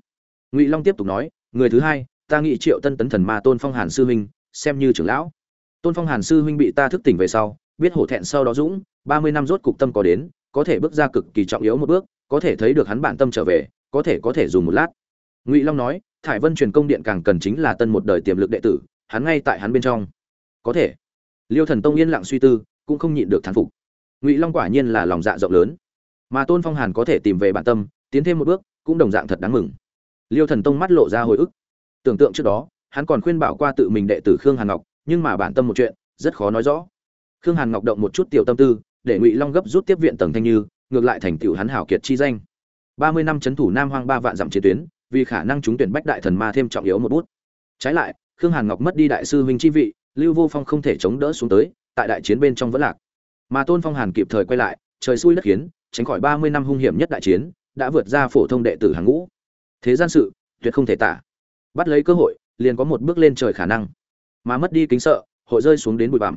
Ngụy long tiếp tục nói, người thứ hai ta nghĩ triệu tân tấn thần ma tôn phong hàn sư huynh, xem như trưởng lão. Tôn phong hàn sư huynh bị ta thức tỉnh về sau, biết hổ thẹn sau đó dũng, ba mươi năm rốt cục tâm có đến, có thể bước ra cực kỳ trọng yếu một bước, có thể thấy được hắn bản tâm trở về, có thể có thể dùng một lát. Ngụy long nói, thải vân truyền công điện càng cần chính là tân một đời tiềm lực đệ tử, hắn ngay tại hắn bên trong. Có thể. Liêu thần tông yên lặng suy tư, cũng không nhịn được thán phục. Ngụy long quả nhiên là lòng dạ rộng lớn. Mà tôn phong hàn có thể tìm về bản tâm, tiến thêm một bước, cũng đồng dạng thật đáng mừng. Liêu thần tông mắt lộ ra hồi ức tưởng tượng trước đó, hắn còn khuyên bảo qua tự mình đệ tử khương hàn ngọc, nhưng mà bản tâm một chuyện, rất khó nói rõ. Khương hàn ngọc động một chút tiểu tâm tư, để ngụy long gấp rút tiếp viện tầng thanh như, ngược lại thành tựu hắn hảo kiệt chi danh. Ba mươi năm c h ấ n thủ nam hoang ba vạn dặm chiến tuyến, vì khả năng trúng tuyển bách đại thần ma thêm trọng yếu một bút. Trái lại, khương hàn ngọc mất đi đại sư huynh chi vị, lưu vô phong không thể chống đỡ xuống tới, tại đại chiến bên trong vẫn lạc. Mà tôn phong hàn kịp thời quay lại, trời xui đất khiến, tránh khỏi ba mươi năm hung hiểm nhất đại chiến, đã vượt ra phổ thông đệ tử hàng ngũ. Thế gian sự, tuyệt không thể tả bắt lấy cơ hội, liền có một bước lên trời khả năng. Mà mất đi kính sợ, hội rơi xuống đến bụi bặm.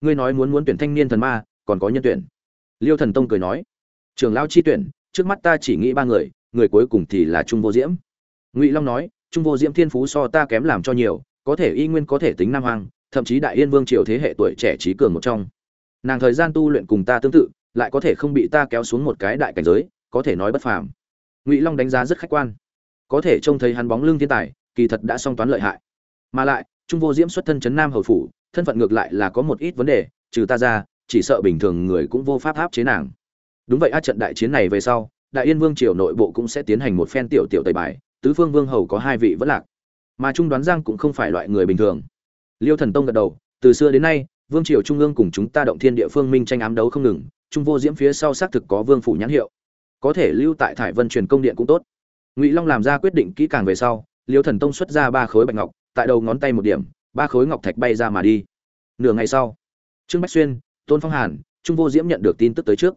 Ngươi nói muốn muốn tuyển thanh niên thần ma, còn có nhân tuyển. Liêu thần tông cười nói, trường lao chi tuyển, trước mắt ta chỉ nghĩ ba người người cuối cùng thì là trung vô diễm. Ngụy long nói, trung vô diễm thiên phú so ta kém làm cho nhiều, có thể y nguyên có thể tính nam hoàng, thậm chí đại yên vương triều thế hệ tuổi trẻ trí cường một trong. Nàng thời gian tu luyện cùng ta tương tự, lại có thể không bị ta kéo xuống một cái đại cảnh giới, có thể nói bất phàm. Ngụy long đánh giá rất khách quan. Có thể trông thấy hắn bóng lưng thiên tài kỳ thật đã song toán lợi hại. Mà lại, trung vô diễm xuất thân chấn nam hầu phủ, thân phận ngược lại là có một ít vấn đề, trừ ta ra, chỉ sợ bình thường người cũng vô pháp áp chế nàng. Đúng vậy, a trận đại chiến này về sau, đại yên vương triều nội bộ cũng sẽ tiến hành một phen tiểu tiểu tẩy bài, tứ phương vương hầu có hai vị vẫn lạc. Mà trung đoán giang cũng không phải loại người bình thường. Liêu thần tông gật đầu, từ xưa đến nay, vương triều trung ương cùng chúng ta động thiên địa phương minh tranh ám đấu không ngừng, trung vô diễm phía sau xác thực có vương phủ nhãn hiệu. Có thể lưu tại thải vân truyền công điện cũng tốt. Ngụy long làm ra quyết định kỹ càng về sau liêu thần tông xuất ra ba khối bạch ngọc, tại đầu ngón tay một điểm, ba khối ngọc thạch bay ra mà đi. Nửa ngày sau, trương bách xuyên, tôn phong hàn, trung vô diễm nhận được tin tức tới trước.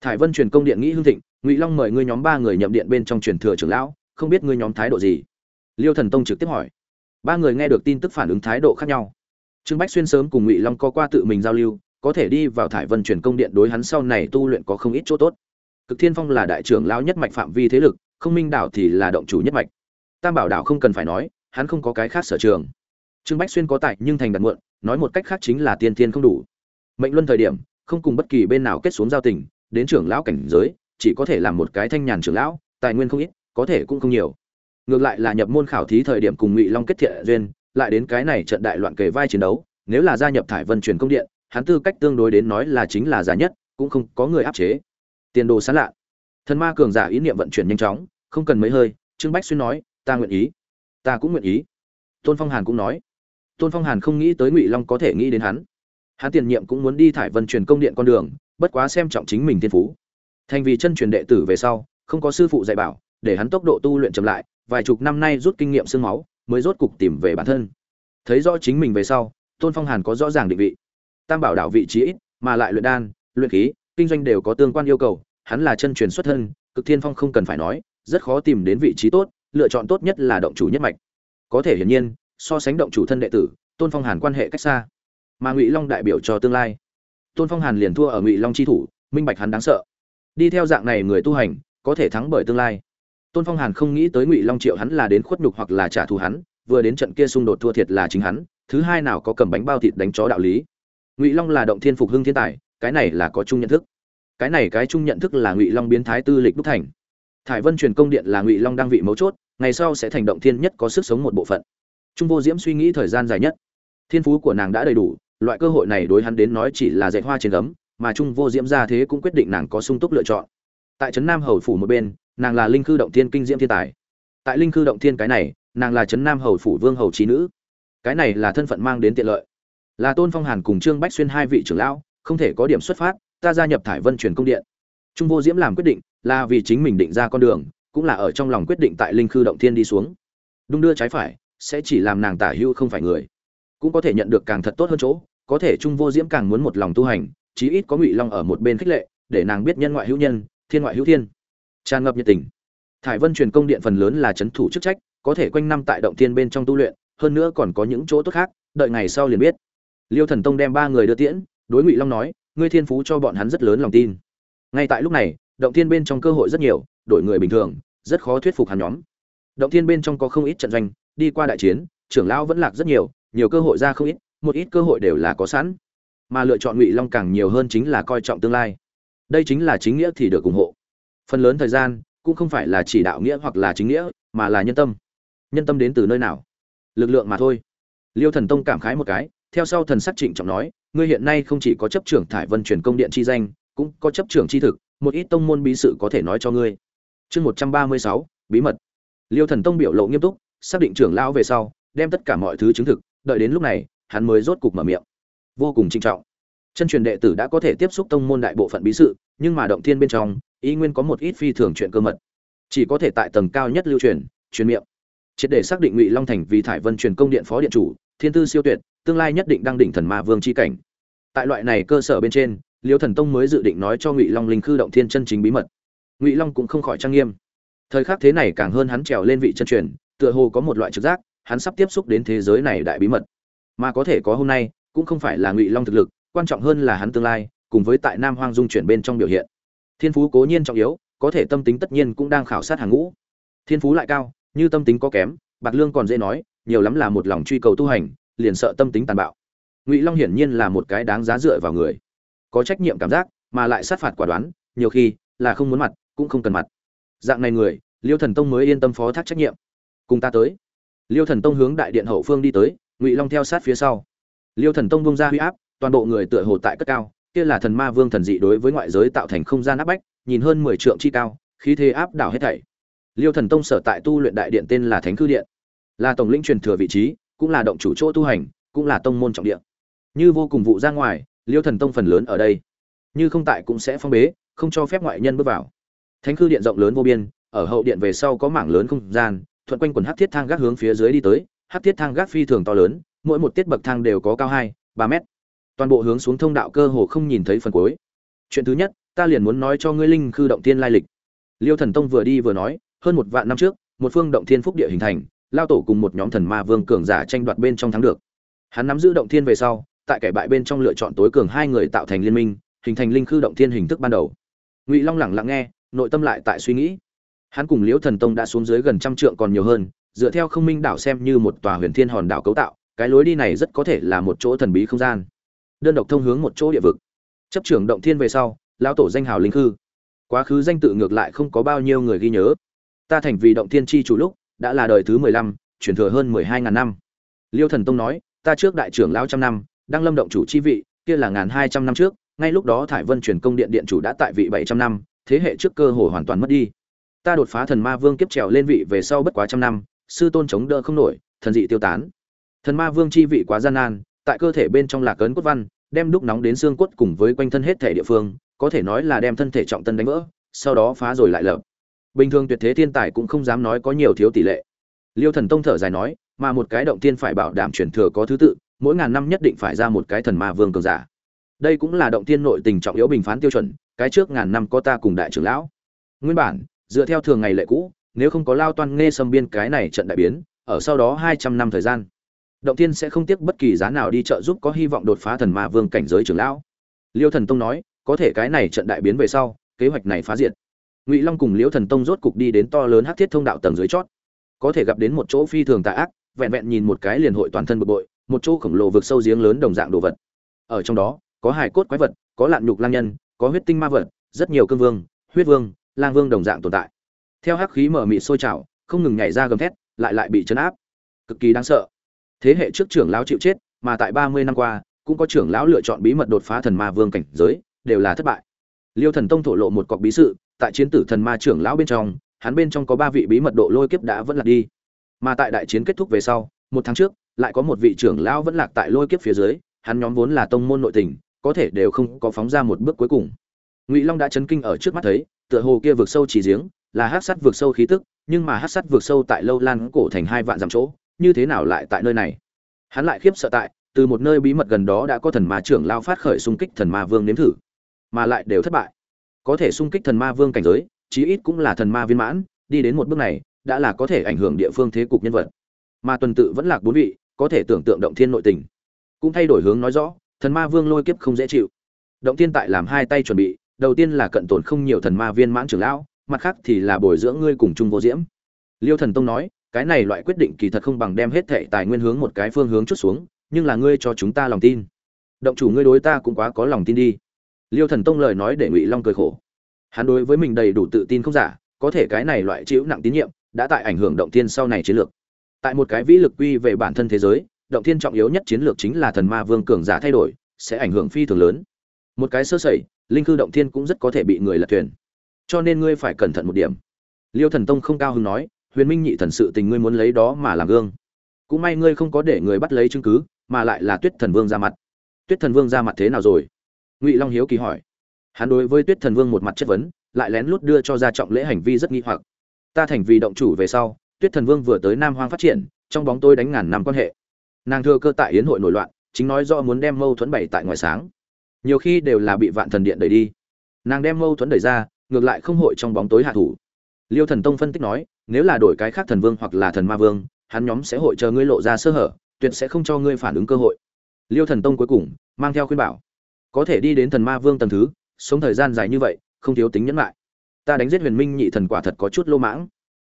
Thải vân truyền công điện nghĩ hương thịnh, ngụy long mời ngươi nhóm ba người nhậm điện bên trong truyền thừa trưởng lão, không biết ngươi nhóm thái độ gì? Liêu thần tông trực tiếp hỏi. Ba người nghe được tin tức phản ứng thái độ khác nhau. Trương bách xuyên sớm cùng ngụy long có qua tự mình giao lưu, có thể đi vào thải vân truyền công điện đối hắn sau này tu luyện có không ít chỗ tốt. Cực thiên phong là đại trưởng lão nhất mạch phạm vi thế lực, không minh đảo thì là động chủ nhất mạch tam bảo đảo không cần phải nói, hắn không có cái khác sở trường. Trương bách xuyên có tài nhưng thành đặt muộn, nói một cách khác chính là tiên tiên không đủ. Mệnh luân thời điểm, không cùng bất kỳ bên nào kết xuống giao tình, đến trưởng lão cảnh giới, chỉ có thể làm một cái thanh nhàn trưởng lão, tài nguyên không ít, có thể cũng không nhiều. Ngược lại là nhập môn khảo thí thời điểm cùng ngụy long kết thiện duyên, lại đến cái này trận đại loạn kề vai chiến đấu, nếu là gia nhập thải vân truyền công điện, hắn tư cách tương đối đến nói là chính là giả nhất, cũng không có người áp chế. Tiền đồ sán lạ. Thần ma cường giả ý niệm vận chuyển nhanh chóng, không cần mấy hơi, trương bách xuyên nói ta nguyện ý. Ta cũng nguyện ý. Tôn phong hàn cũng nói. Tôn phong hàn không nghĩ tới ngụy long có thể nghĩ đến hắn. Hắn tiền nhiệm cũng muốn đi thải vân truyền công điện con đường, bất quá xem trọng chính mình thiên phú. Thành vì chân truyền đệ tử về sau, không có sư phụ dạy bảo, để hắn tốc độ tu luyện chậm lại, vài chục năm nay rút kinh nghiệm xương máu, mới rốt cục tìm về bản thân. Thấy rõ chính mình về sau, tôn phong hàn có rõ ràng định vị. Tam bảo đảo vị trí ít, mà lại luyện đan, luyện khí, kinh doanh đều có tương quan yêu cầu, hắn là chân truyền xuất thân, cực thiên phong không cần phải nói, rất khó tìm đến vị trí tốt lựa chọn tốt nhất là động chủ nhất mạch. Có thể hiển nhiên, so sánh động chủ thân đệ tử, tôn phong hàn quan hệ cách xa. Mà ngụy long đại biểu cho tương lai. Tôn phong hàn liền thua ở ngụy long chi thủ, minh bạch hắn đáng sợ. Đi theo dạng này người tu hành, có thể thắng bởi tương lai. Tôn phong hàn không nghĩ tới ngụy long triệu hắn là đến khuất nhục hoặc là trả thù hắn, vừa đến trận kia xung đột thua thiệt là chính hắn, thứ hai nào có cầm bánh bao thịt đánh chó đạo lý. Ngụy long là động thiên phục hưng thiên tài, cái này là có chung nhận thức. Cái này cái chung nhận thức là ngụy long biến thái tư lịch đúc thành thải vân truyền công điện là ngụy long đang vị mấu chốt, ngày sau sẽ thành động thiên nhất có sức sống một bộ phận. Trung vô diễm suy nghĩ thời gian dài nhất. Thiên phú của nàng đã đầy đủ, loại cơ hội này đối hắn đến nói chỉ là dạy hoa trên gấm, mà trung vô diễm ra thế cũng quyết định nàng có sung túc lựa chọn. Tại trấn nam hầu phủ một bên, nàng là linh Cư động thiên kinh diễm thiên tài. Tại linh Cư động thiên cái này, nàng là trấn nam hầu phủ vương hầu trí nữ. Cái này là thân phận mang đến tiện lợi. Là tôn phong hàn cùng trương bách xuyên hai vị trưởng lão, không thể có điểm xuất phát, ta gia nhập thải vân truyền công điện. Trung vô diễm làm quyết định là vì chính mình định ra con đường, cũng là ở trong lòng quyết định tại linh khư động thiên đi xuống. Đung đưa trái phải, sẽ chỉ làm nàng tả hưu không phải người. Cũng có thể nhận được càng thật tốt hơn chỗ, có thể trung vô diễm càng muốn một lòng tu hành, chí ít có ngụy long ở một bên khích lệ, để nàng biết nhân ngoại hữu nhân, thiên ngoại hữu thiên. Tràn ngập nhiệt tình. Thải vân truyền công điện phần lớn là c h ấ n thủ chức trách, có thể quanh năm tại động thiên bên trong tu luyện, hơn nữa còn có những chỗ tốt khác, đợi ngày sau liền biết. Liêu thần tông đem ba người đưa tiễn, đối ngụy long nói, ngươi thiên phú cho bọn hắn rất lớn lòng tin. Ngay tại lúc này động thiên bên trong cơ hội rất nhiều, đổi người bình thường, rất khó thuyết phục hắn nhóm. Động thiên bên trong có không ít trận doanh, đi qua đại chiến, trưởng lão vẫn lạc rất nhiều nhiều cơ hội ra không ít, một ít cơ hội đều là có sẵn. Mà lựa chọn ngụy long càng nhiều hơn chính là coi trọng tương lai. Đây chính là chính nghĩa thì được ủng hộ. Phần lớn thời gian, cũng không phải là chỉ đạo nghĩa hoặc là chính nghĩa, mà là nhân tâm. Nhân tâm đến từ nơi nào? Lực lượng mà thôi. Liêu thần tông cảm khái một cái, theo sau thần sắc trịnh trọng nói, ngươi hiện nay không chỉ có chấp trưởng thải vân truyền công điện chi danh, cũng có chấp trưởng chi thực một ít tông môn bí sự có thể nói cho ngươi. Chương một trăm ba mươi sáu, bí mật. Liêu thần tông biểu lộ nghiêm túc, xác định trưởng lão về sau, đem tất cả mọi thứ chứng thực, đợi đến lúc này, hắn mới rốt cục mở miệng. Vô cùng trinh trọng. Chân truyền đệ tử đã có thể tiếp xúc tông môn đại bộ phận bí sự, nhưng mà động thiên bên trong, y nguyên có một ít phi thường chuyện cơ mật. Chỉ có thể tại tầng cao nhất lưu truyền truyền miệng. Triệt để xác định ngụy long thành vì thải vân truyền công điện phó điện chủ, thiên tư siêu tuyệt, tương lai nhất định đang đỉnh thần ma vương chi cảnh. Tại loại này cơ sở bên trên liêu thần tông mới dự định nói cho ngụy long linh khư động thiên chân chính bí mật. Ngụy long cũng không khỏi trang nghiêm. Thời khắc thế này càng hơn hắn trèo lên vị chân truyền, tựa hồ có một loại trực giác, hắn sắp tiếp xúc đến thế giới này đại bí mật. Mà có thể có hôm nay, cũng không phải là ngụy long thực lực, quan trọng hơn là hắn tương lai, cùng với tại nam hoang dung chuyển bên trong biểu hiện. Thiên phú cố nhiên trọng yếu, có thể tâm tính tất nhiên cũng đang khảo sát hàng ngũ. Thiên phú lại cao, như tâm tính có kém, bạc lương còn dễ nói, nhiều lắm là một lòng truy cầu tu hành, liền sợ tâm tính tàn bạo. Ngụy long hiển nhiên là một cái đáng giá dựa vào người có trách nhiệm cảm giác, mà lại sát phạt quả đoán, nhiều khi là không muốn mặt, cũng không cần mặt. Dạng này người, liêu thần tông mới yên tâm phó thác trách nhiệm. Cùng ta tới. Liêu thần tông hướng đại điện hậu phương đi tới, ngụy long theo sát phía sau. Liêu thần tông bông ra huy áp, toàn bộ người tựa hồ tại cất cao, kia là thần ma vương thần dị đối với ngoại giới tạo thành không gian áp bách, nhìn hơn mười trượng chi cao, khí thế áp đảo hết thảy. Liêu thần tông sở tại tu luyện đại điện tên là thánh cư điện. Là tổng lĩnh truyền thừa vị trí, cũng là động chủ chỗ tu hành, cũng là tông môn trọng điện như vô cùng vụ ra ngoài liêu thần tông phần lớn ở đây. Như không tại cũng sẽ phong bế, không cho phép ngoại nhân bước vào. Thánh cư điện rộng lớn vô biên, ở hậu điện về sau có mảng lớn không gian, thuận quanh quần hát thiết thang gác hướng phía dưới đi tới, hát thiết thang gác phi thường to lớn, mỗi một tiết bậc thang đều có cao hai, ba mét. Toàn bộ hướng xuống thông đạo cơ hồ không nhìn thấy phần cuối. Chuyện thứ nhất, ta liền muốn nói cho ngươi linh khư động tiên lai lịch. Liêu thần tông vừa đi vừa nói, hơn một vạn năm trước, một phương động thiên phúc địa hình thành, lao tổ cùng một nhóm thần ma vương cường giả tranh đoạt bên trong thắng được. Hắn nắm giữ động thiên về sau tại kẻ bại bên trong lựa chọn tối cường hai người tạo thành liên minh, hình thành linh khư động thiên hình thức ban đầu. Ngụy long lẳng lặng nghe, nội tâm lại tại suy nghĩ. Hắn cùng liễu thần tông đã xuống dưới gần trăm trượng còn nhiều hơn, dựa theo không minh đảo xem như một tòa huyền thiên hòn đảo cấu tạo, cái lối đi này rất có thể là một chỗ thần bí không gian. Đơn độc thông hướng một chỗ địa vực. Chấp trưởng động thiên về sau, lão tổ danh hào linh khư. Quá khứ danh tự ngược lại không có bao nhiêu người ghi nhớ. Ta thành vì động thiên chi chủ lúc, đã là đời thứ mười lăm, chuyển thừa hơn mười hai ngàn năm. Liêu thần tông nói, ta trước đại trưởng lão trăm năm đang lâm động chủ chi vị, kia là ngàn hai trăm năm trước, ngay lúc đó thải vân truyền công điện điện chủ đã tại vị bảy trăm năm, thế hệ trước cơ hồ hoàn toàn mất đi. Ta đột phá thần ma vương kiếp trèo lên vị về sau bất quá trăm năm, sư tôn chống đỡ không nổi, thần dị tiêu tán. Thần ma vương chi vị quá gian nan, tại cơ thể bên trong lạc cấn cốt văn, đem đúc nóng đến xương cốt cùng với quanh thân hết thể địa phương, có thể nói là đem thân thể trọng tân đánh vỡ, sau đó phá rồi lại lợp bình thường tuyệt thế thiên tài cũng không dám nói có nhiều thiếu tỷ lệ. Liêu thần tông thở dài nói, mà một cái động tiên phải bảo đảm truyền thừa có thứ tự mỗi ngàn năm nhất định phải ra một cái thần ma vương cường giả. Đây cũng là động thiên nội tình trọng yếu bình phán tiêu chuẩn, cái trước ngàn năm có ta cùng đại trưởng lão. Nguyên bản, dựa theo thường ngày lệ cũ, nếu không có lao toan nghe xâm biên cái này trận đại biến, ở sau đó hai trăm năm thời gian, động thiên sẽ không tiếc bất kỳ giá nào đi trợ giúp có hy vọng đột phá thần ma vương cảnh giới trưởng lão. Liêu thần tông nói, có thể cái này trận đại biến về sau, kế hoạch này phá diệt. Ngụy long cùng liêu thần tông rốt cục đi đến to lớn hát thiết thông đạo tầng dưới chót. Có thể gặp đến một chỗ phi thường tà ác, vẹn vẹn nhìn một cái liền hội toàn thân bực bội một chỗ khổng lồ vực sâu giếng lớn đồng dạng đồ vật. Ở trong đó, có hài cốt quái vật, có lạn nhục lang nhân, có huyết tinh ma vật, rất nhiều cương vương, huyết vương, lang vương đồng dạng tồn tại. Theo hắc khí mở mị sôi trào, không ngừng nhảy ra gầm thét, lại lại bị chấn áp. Cực kỳ đáng sợ. Thế hệ trước trưởng lão chịu chết, mà tại ba mươi năm qua, cũng có trưởng lão lựa chọn bí mật đột phá thần ma vương cảnh giới, đều là thất bại. Liêu thần tông thổ lộ một cọc bí sự, tại chiến tử thần ma trưởng lão bên trong, hắn bên trong có ba vị bí mật độ lôi kiếp đã vẫn lạc đi. Mà tại đại chiến kết thúc về sau, một tháng trước lại có một vị trưởng lão vẫn lạc tại lôi kiếp phía dưới, hắn nhóm vốn là tông môn nội tình, có thể đều không có phóng ra một bước cuối cùng. Ngụy long đã chấn kinh ở trước mắt thấy, tựa hồ kia vượt sâu chỉ giếng, là hắc sắt vượt sâu khí tức, nhưng mà hắc sắt vượt sâu tại lâu lan cổ thành hai vạn dặm chỗ, như thế nào lại tại nơi này? Hắn lại khiếp sợ tại, từ một nơi bí mật gần đó đã có thần ma trưởng lao phát khởi xung kích thần ma vương nếm thử, mà lại đều thất bại. Có thể xung kích thần ma vương cảnh giới, chí ít cũng là thần ma viên mãn, đi đến một bước này, đã là có thể ảnh hưởng địa phương thế cục nhân vật. Mà tuần tự vẫn lạc bốn vị có thể tưởng tượng động thiên nội tình. Cũng thay đổi hướng nói rõ, thần ma vương lôi kiếp không dễ chịu. Động thiên tại làm hai tay chuẩn bị, đầu tiên là cận tổn không nhiều thần ma viên mãn trưởng lão, mặt khác thì là bồi dưỡng ngươi cùng chung vô diễm. Liêu thần tông nói, cái này loại quyết định kỳ thật không bằng đem hết thệ tài nguyên hướng một cái phương hướng chút xuống, nhưng là ngươi cho chúng ta lòng tin. Động chủ ngươi đối ta cũng quá có lòng tin đi. Liêu thần tông lời nói để ngụy long cười khổ. Hắn đối với mình đầy đủ tự tin không giả, có thể cái này loại chịu nặng tín nhiệm, đã tại ảnh hưởng động tiên sau này chiến lược tại một cái vĩ lực quy về bản thân thế giới, động thiên trọng yếu nhất chiến lược chính là thần ma vương cường giả thay đổi, sẽ ảnh hưởng phi thường lớn. Một cái sơ sẩy, linh cư động thiên cũng rất có thể bị người lật thuyền. Cho nên ngươi phải cẩn thận một điểm. Liêu thần tông không cao hứng nói, huyền minh nhị thần sự tình ngươi muốn lấy đó mà làm gương. Cũng may ngươi không có để người bắt lấy chứng cứ, mà lại là tuyết thần vương ra mặt. Tuyết thần vương ra mặt thế nào rồi? Ngụy long hiếu kỳ hỏi. Hắn đối với tuyết thần vương một mặt chất vấn, lại lén lút đưa cho ra trọng lễ hành vi rất nghi hoặc. Ta thành vì động chủ về sau tuyết thần vương vừa tới nam hoang phát triển, trong bóng tôi đánh ngàn năm quan hệ. Nàng thừa cơ tại yến hội nổi loạn, chính nói do muốn đem mâu thuẫn bày tại ngoài sáng. Nhiều khi đều là bị vạn thần điện đẩy đi. Nàng đem mâu thuẫn đẩy ra, ngược lại không hội trong bóng tối hạ thủ. Liêu thần tông phân tích nói, nếu là đổi cái khác thần vương hoặc là thần ma vương, hắn nhóm sẽ hội chờ ngươi lộ ra sơ hở, tuyệt sẽ không cho ngươi phản ứng cơ hội. Liêu thần tông cuối cùng, mang theo khuyên bảo. Có thể đi đến thần ma vương tầng thứ, sống thời gian dài như vậy, không thiếu tính nhẫn lại ta đánh giết huyền minh nhị thần quả thật có chút lô mãng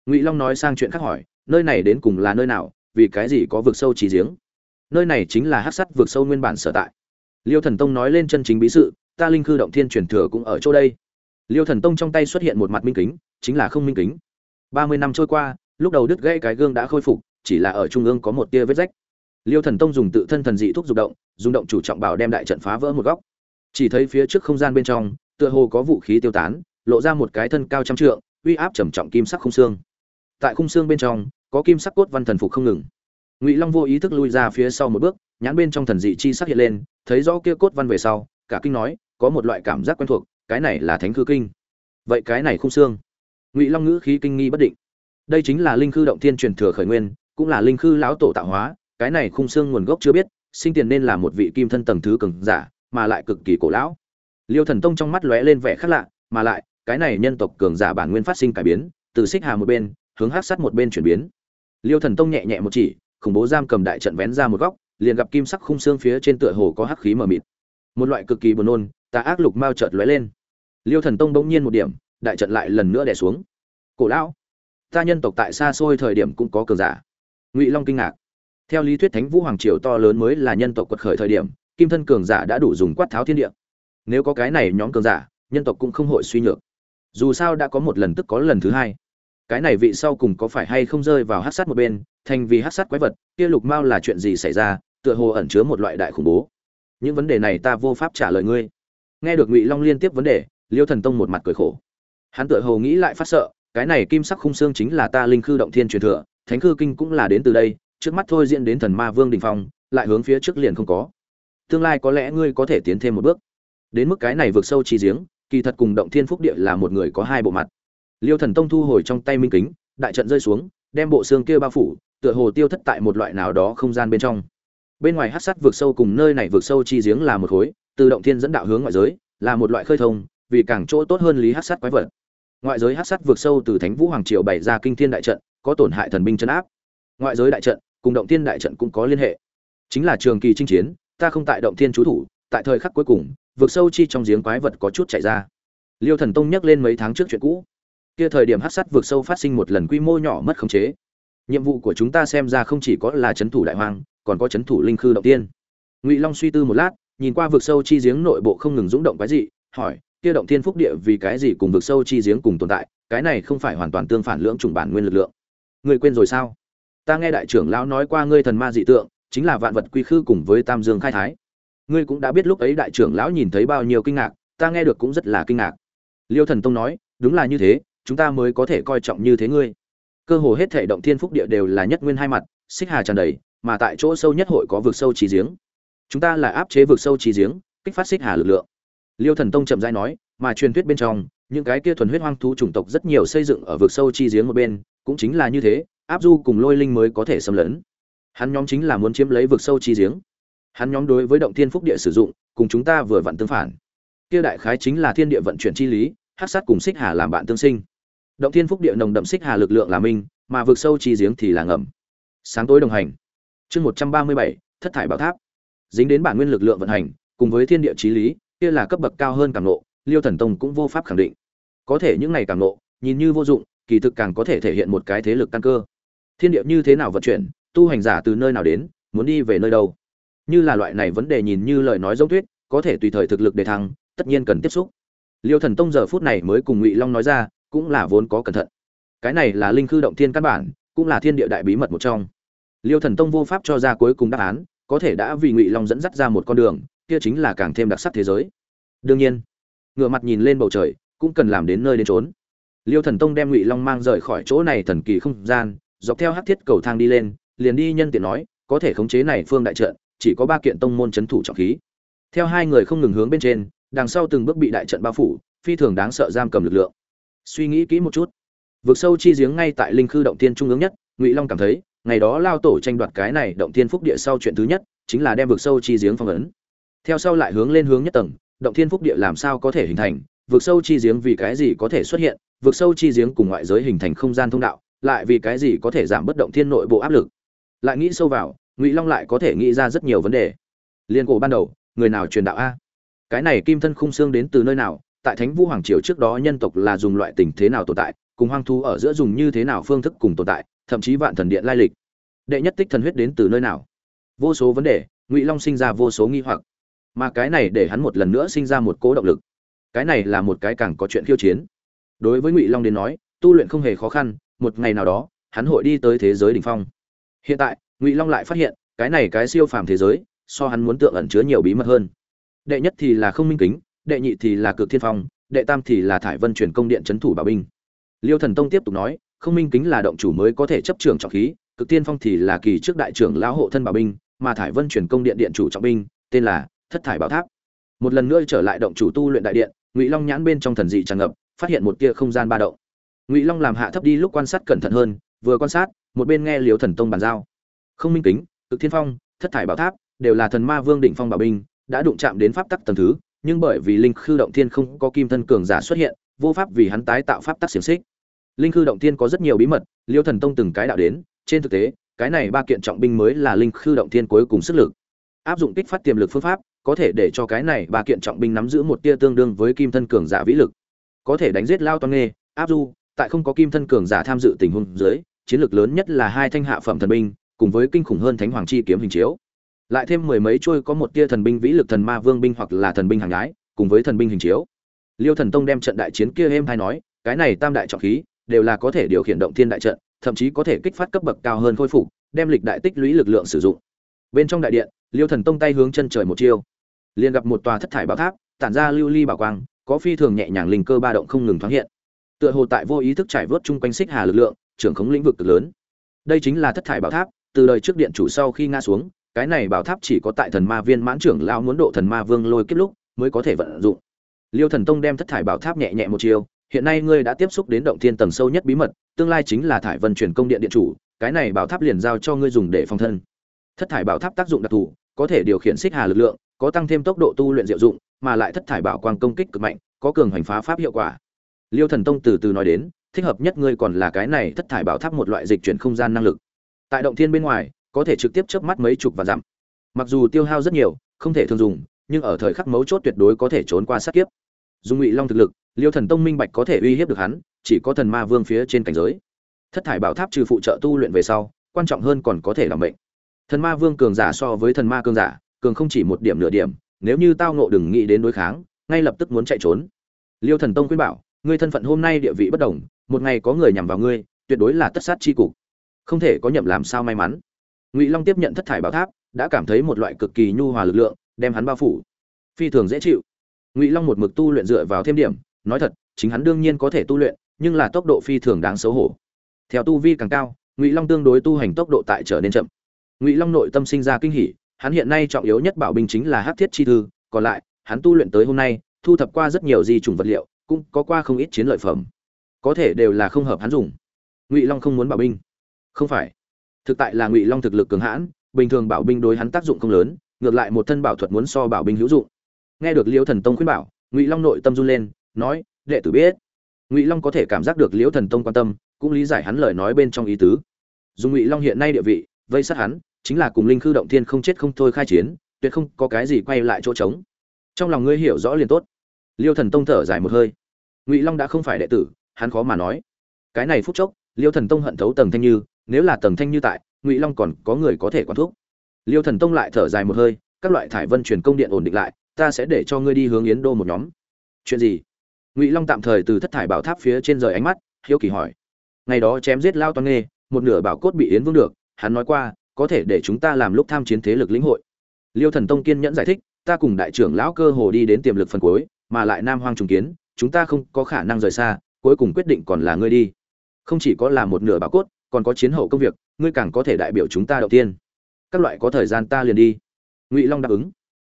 ngụy long nói sang chuyện khác hỏi, nơi này đến cùng là nơi nào? Vì cái gì có vực sâu chỉ giếng? Nơi này chính là hát sắt vực sâu nguyên bản sở tại. Liêu thần tông nói lên chân chính bí sự, ta linh khư động thiên truyền thừa cũng ở chỗ đây. Liêu thần tông trong tay xuất hiện một mặt minh kính, chính là không minh kính. Ba mươi năm trôi qua, lúc đầu đứt gãy cái gương đã khôi phục, chỉ là ở trung ương có một tia vết rách. Liêu thần tông dùng tự thân thần dị thuốc dục động, dùng động chủ trọng bảo đem đại trận phá vỡ một góc. Chỉ thấy phía trước không gian bên trong, tựa hồ có vũ khí tiêu tán, lộ ra một cái thân cao trăm trượng, uy áp trầm trọng kim sắc không xương tại khung xương bên trong, có kim sắc cốt văn thần phục không ngừng. Ngụy long vô ý thức lui ra phía sau một bước, nhãn bên trong thần dị chi sắc hiện lên, thấy rõ kia cốt văn về sau, cả kinh nói, có một loại cảm giác quen thuộc, cái này là thánh khư kinh. Vậy cái này khung xương? Ngụy long ngữ khí kinh nghi bất định. Đây chính là linh khư động thiên truyền thừa khởi nguyên, cũng là linh khư lão tổ tạo hóa, cái này khung xương nguồn gốc chưa biết, sinh tiền nên là một vị kim thân tầng thứ cường giả, mà lại cực kỳ cổ lão. Liêu thần tông trong mắt lóe lên vẻ khác lạ, mà lại, cái này nhân tộc cường giả bản nguyên phát sinh cải biến, từ xích hà một bên hướng hắc sắt một bên chuyển biến. Liêu thần tông nhẹ nhẹ một chỉ, khủng bố giam cầm đại trận vén ra một góc, liền gặp kim sắc khung xương phía trên tựa hồ có hắc khí mờ mịt. Một loại cực kỳ buồn nôn, tà ác lục mao chợt lóe lên. Liêu thần tông bỗng nhiên một điểm, đại trận lại lần nữa đè xuống. Cổ lão, ta nhân tộc tại xa xôi thời điểm cũng có cường giả. Ngụy long kinh ngạc. Theo lý thuyết thánh vũ hoàng triều to lớn mới là nhân tộc quật khởi thời điểm, kim thân cường giả đã đủ dùng quát tháo thiên địa. Nếu có cái này nhóm cường giả, nhân tộc cũng không hội suy nhược. Dù sao đã có một lần tức có lần thứ hai cái này vị sau cùng có phải hay không rơi vào hát sát một bên, thành vì hát sát quái vật, kia lục mao là chuyện gì xảy ra, tựa hồ ẩn chứa một loại đại khủng bố. Những vấn đề này ta vô pháp trả lời ngươi. Nghe được ngụy long liên tiếp vấn đề, liêu thần tông một mặt cười khổ. Hắn tựa hồ nghĩ lại phát sợ, cái này kim sắc khung xương chính là ta linh khư động thiên truyền thừa, thánh khư kinh cũng là đến từ đây, trước mắt thôi diễn đến thần ma vương đình phong, lại hướng phía trước liền không có. Tương lai có lẽ ngươi có thể tiến thêm một bước. Đến mức cái này vượt sâu chi giếng, kỳ thật cùng động thiên phúc địa là một người có hai bộ mặt liêu thần tông thu hồi trong tay minh kính, đại trận rơi xuống, đem bộ xương kia bao phủ, tựa hồ tiêu thất tại một loại nào đó không gian bên trong. Bên ngoài hát sắt vượt sâu cùng nơi này vượt sâu chi giếng là một khối, từ động thiên dẫn đạo hướng ngoại giới, là một loại khơi thông, vì càng chỗ tốt hơn lý hát sắt quái vật. Ngoại giới hát sắt vượt sâu từ thánh vũ hoàng triều bày ra kinh thiên đại trận, có tổn hại thần binh chân áp. Ngoại giới đại trận cùng động thiên đại trận cũng có liên hệ. Chính là trường kỳ chinh chiến, ta không tại động thiên chú thủ, tại thời khắc cuối cùng vượt sâu chi trong giếng quái vật có chút chạy ra. Liêu thần tông nhắc lên mấy tháng trước chuyện cũ kia thời điểm hắc sắt vượt sâu phát sinh một lần quy mô nhỏ mất khống chế. Nhiệm vụ của chúng ta xem ra không chỉ có là chấn thủ đại hoàng còn có chấn thủ linh khư động tiên. Ngụy long suy tư một lát, nhìn qua vực sâu chi giếng nội bộ không ngừng rúng động cái gì hỏi, kia động thiên phúc địa vì cái gì cùng vực sâu chi giếng cùng tồn tại? Cái này không phải hoàn toàn tương phản lưỡng chủng bản nguyên lực lượng. Người quên rồi sao? Ta nghe đại trưởng lão nói qua ngươi thần ma dị tượng, chính là vạn vật quy khư cùng với tam dương khai thái. Ngươi cũng đã biết lúc ấy đại trưởng lão nhìn thấy bao nhiêu kinh ngạc, ta nghe được cũng rất là kinh ngạc. Liêu thần tông nói, đúng là như thế chúng ta mới có thể coi trọng như thế ngươi. Cơ hồ hết thể động thiên phúc địa đều là nhất nguyên hai mặt, xích hà tràn đầy, mà tại chỗ sâu nhất hội có vực sâu trí giếng. Chúng ta là áp chế vực sâu trí giếng, kích phát xích hà lực lượng. Liêu thần tông chậm rãi nói, mà truyền thuyết bên trong, những cái kia thuần huyết hoang thú chủng tộc rất nhiều xây dựng ở vực sâu chi giếng một bên, cũng chính là như thế, áp du cùng lôi linh mới có thể xâm lấn. Hắn nhóm chính là muốn chiếm lấy vực sâu chi giếng. Hắn nhóm đối với động thiên phúc địa sử dụng, cùng chúng ta vừa vặn tương phản. Kia đại khái chính là thiên địa vận chuyển chi lý, hắc sát cùng xích hà làm bạn tương sinh động thiên phúc địa nồng đậm xích hà lực lượng là minh, mà vực sâu chi giếng thì là ngầm. Sáng tối đồng hành. Chương một trăm ba mươi bảy, thất thải bảo tháp. Dính đến bản nguyên lực lượng vận hành, cùng với thiên địa trí lý, kia là cấp bậc cao hơn cảm nộ liêu thần tông cũng vô pháp khẳng định. Có thể những này cảm nộ nhìn như vô dụng, kỳ thực càng có thể thể hiện một cái thế lực căn cơ. Thiên địa như thế nào vận chuyển, tu hành giả từ nơi nào đến, muốn đi về nơi đâu. Như là loại này vấn đề nhìn như lời nói giống tuyết, có thể tùy thời thực lực để thăng, tất nhiên cần tiếp xúc. Liêu thần tông giờ phút này mới cùng ngụy long nói ra cũng là vốn có cẩn thận. Cái này là linh khư động thiên căn bản, cũng là thiên địa đại bí mật một trong. Liêu thần tông vô pháp cho ra cuối cùng đáp án, có thể đã vì ngụy long dẫn dắt ra một con đường, kia chính là càng thêm đặc sắc thế giới. Đương nhiên ngựa mặt nhìn lên bầu trời, cũng cần làm đến nơi đến trốn liêu thần tông đem ngụy long mang rời khỏi chỗ này thần kỳ không gian, dọc theo hát thiết cầu thang đi lên, liền đi nhân tiện nói, có thể khống chế này phương đại trận, chỉ có ba kiện tông môn c h ấ n thủ trọng khí. Theo hai người không ngừng hướng bên trên, đằng sau từng bước bị đại trận bao phủ, phi thường đáng sợ giam cầm lực lượng suy nghĩ kỹ một chút. Vực sâu chi giếng ngay tại linh khư động tiên trung ương nhất, ngụy long cảm thấy, ngày đó lao tổ tranh đoạt cái này động thiên phúc địa sau chuyện thứ nhất, chính là đem vực sâu chi giếng phong ấn. Theo sau lại hướng lên hướng nhất tầng, động thiên phúc địa làm sao có thể hình thành, vực sâu chi giếng vì cái gì có thể xuất hiện, vực sâu chi giếng cùng ngoại giới hình thành không gian thông đạo, lại vì cái gì có thể giảm bất động thiên nội bộ áp lực. Lại nghĩ sâu vào, ngụy long lại có thể nghĩ ra rất nhiều vấn đề. Liên cổ ban đầu, người nào truyền đạo a? Cái này kim thân khung xương đến từ nơi nào tại thánh vũ hoàng triều trước đó nhân tộc là dùng loại tình thế nào tồn tại, cùng hoang thú ở giữa dùng như thế nào phương thức cùng tồn tại, thậm chí vạn thần điện lai lịch. Đệ nhất tích thần huyết đến từ nơi nào? Vô số vấn đề, ngụy long sinh ra vô số nghi hoặc. Mà cái này để hắn một lần nữa sinh ra một cố động lực. Cái này là một cái càng có chuyện khiêu chiến. Đối với ngụy long đến nói, tu luyện không hề khó khăn, một ngày nào đó, hắn hội đi tới thế giới đ ỉ n h phong. Hiện tại, ngụy long lại phát hiện, cái này cái siêu phàm thế giới, so hắn muốn tượng ẩn chứa nhiều bí mật hơn. Đệ nhất thì là không minh kính đệ nhị thì là cực thiên phong, đệ tam thì là thải vân truyền công điện c thủ bảo binh. Liêu thần tông tiếp tục nói, không minh kính là động chủ mới có thể chấp trưởng trọng khí, cực thiên phong thì là kỳ trước đại trưởng lão hộ thân bảo binh, mà thải vân truyền công điện điện chủ trọng binh, tên là thất thải bảo tháp. Một lần nữa trở lại động chủ tu luyện đại điện, ngụy long nhãn bên trong thần dị tràn ngập, phát hiện một tia không gian ba động. Ngụy long làm hạ thấp đi lúc quan sát cẩn thận hơn, vừa quan sát, một bên nghe liêu thần tông bàn giao. Không minh kính, cực thiên phong, thất thải bảo tháp, đều là thần ma vương đỉnh phong bảo binh, đã đụng chạm đến pháp tắc tầng thứ nhưng bởi vì linh khư động thiên không có kim thân cường giả xuất hiện, vô pháp vì hắn tái tạo pháp tắc xiềng xích. Linh khư động thiên có rất nhiều bí mật, liêu thần tông từng cái đạo đến, trên thực tế, cái này ba kiện trọng binh mới là linh khư động thiên cuối cùng sức lực. Áp dụng kích phát tiềm lực phương pháp, có thể để cho cái này ba kiện trọng binh nắm giữ một tia tương đương với kim thân cường giả vĩ lực. Có thể đánh giết lao toan nghê, áp du, tại không có kim thân cường giả tham dự tình huống dưới, chiến lược lớn nhất là hai thanh hạ phẩm thần binh, cùng với kinh khủng hơn thánh hoàng chi kiếm hình chiếu lại thêm mười mấy trôi có một tia thần binh vĩ lực thần ma vương binh hoặc là thần binh hàng gái cùng với thần binh hình chiếu. Liêu thần tông đem trận đại chiến kia êm hay nói, cái này tam đại trọng khí, đều là có thể điều khiển động thiên đại trận, thậm chí có thể kích phát cấp bậc cao hơn khôi phục, đem lịch đại tích lũy lực lượng sử dụng. Bên trong đại điện, liêu thần tông tay hướng chân trời một chiêu. Liền gặp một tòa thất thải bảo tháp, tản ra lưu ly bảo quang, có phi thường nhẹ nhàng linh cơ ba động không ngừng thoáng hiện. Tựa hồ tại vô ý thức trải vớt chung quanh xích hà lực lượng, trưởng khống lĩnh vực cực lớn. Đây chính là thất thải bảo tháp, từ đời trước điện chủ sau khi ngã xuống cái này bảo tháp chỉ có tại thần ma viên mãn trưởng lao muốn độ thần ma vương lôi kết lúc mới có thể vận dụng. Liêu thần tông đem thất thải bảo tháp nhẹ nhẹ một chiều, hiện nay ngươi đã tiếp xúc đến động thiên tầng sâu nhất bí mật, tương lai chính là thải vân truyền công điện điện chủ, cái này bảo tháp liền giao cho ngươi dùng để phòng thân. Thất thải bảo tháp tác dụng đặc thù, có thể điều khiển xích hà lực lượng, có tăng thêm tốc độ tu luyện diệu dụng, mà lại thất thải bảo quang công kích cực mạnh, có cường hành phá pháp hiệu quả. Liêu thần tông từ từ nói đến, thích hợp nhất ngươi còn là cái này thất thải bảo tháp một loại dịch chuyển không gian năng lực. Tại động thiên bên ngoài có thể trực tiếp chớp mắt mấy chục và dặm. Mặc dù tiêu hao rất nhiều, không thể thường dùng, nhưng ở thời khắc mấu chốt tuyệt đối có thể trốn qua sát kiếp. Dùng ngụy long thực lực, liêu thần tông minh bạch có thể uy hiếp được hắn, chỉ có thần ma vương phía trên cảnh giới. Thất thải bảo tháp trừ phụ trợ tu luyện về sau, quan trọng hơn còn có thể làm bệnh thần ma vương cường giả so với thần ma cường giả, cường không chỉ một điểm nửa điểm, nếu như tao ngộ đừng nghĩ đến đối kháng, ngay lập tức muốn chạy trốn. Liêu thần tông khuyên bảo, ngươi thân phận hôm nay địa vị bất đồng, một ngày có người nhằm vào ngươi, tuyệt đối là tất sát chi cục. Không thể có nhậm làm sao may mắn ngụy long tiếp nhận thất thải bảo tháp đã cảm thấy một loại cực kỳ nhu hòa lực lượng đem hắn bao phủ phi thường dễ chịu ngụy long một mực tu luyện dựa vào thêm điểm nói thật chính hắn đương nhiên có thể tu luyện nhưng là tốc độ phi thường đáng xấu hổ theo tu vi càng cao ngụy long tương đối tu hành tốc độ tại trở nên chậm ngụy long nội tâm sinh ra kinh hỉ hắn hiện nay trọng yếu nhất bảo binh chính là hắc thiết chi thư còn lại hắn tu luyện tới hôm nay thu thập qua rất nhiều di chủng vật liệu cũng có qua không ít chiến lợi phẩm có thể đều là không hợp hắn dùng ngụy long không muốn bảo binh không phải thực tại là ngụy long thực lực cường hãn, bình thường bảo binh đối hắn tác dụng không lớn, ngược lại một thân bảo thuật muốn so bảo binh hữu dụng. Nghe được liễu thần tông khuyên bảo, ngụy long nội tâm run lên, nói, đệ tử biết. Ngụy long có thể cảm giác được liễu thần tông quan tâm, cũng lý giải hắn lời nói bên trong ý tứ. Dùng ngụy long hiện nay địa vị, vây sát hắn, chính là cùng linh khư động thiên không chết không thôi khai chiến, tuyệt không có cái gì quay lại chỗ trống. Trong lòng ngươi hiểu rõ liền tốt. Liêu thần tông thở dài một hơi. Ngụy long đã không phải đệ tử, hắn khó mà nói. Cái này phút chốc, liêu thần tông hận thấu tầng thanh như nếu là tầng thanh như tại, ngụy long còn có người có thể quản thuốc liêu thần tông lại thở dài một hơi, các loại thải vân truyền công điện ổn định lại, ta sẽ để cho ngươi đi hướng yến đô một nhóm. Chuyện gì? Ngụy long tạm thời từ thất thải bảo tháp phía trên rời ánh mắt, hiếu kỳ hỏi. Ngày đó chém giết lao toan nghê, một nửa bảo cốt bị yến vương được, hắn nói qua, có thể để chúng ta làm lúc tham chiến thế lực lĩnh hội. Liêu thần tông kiên nhẫn giải thích, ta cùng đại trưởng lão cơ hồ đi đến tiềm lực phần cuối, mà lại nam hoang trùng kiến, chúng ta không có khả năng rời xa, cuối cùng quyết định còn là ngươi đi. Không chỉ có là một nửa bảo cốt còn có chiến hậu công việc, ngươi càng có thể đại biểu chúng ta đầu tiên. Các loại có thời gian ta liền đi. Ngụy long đáp ứng.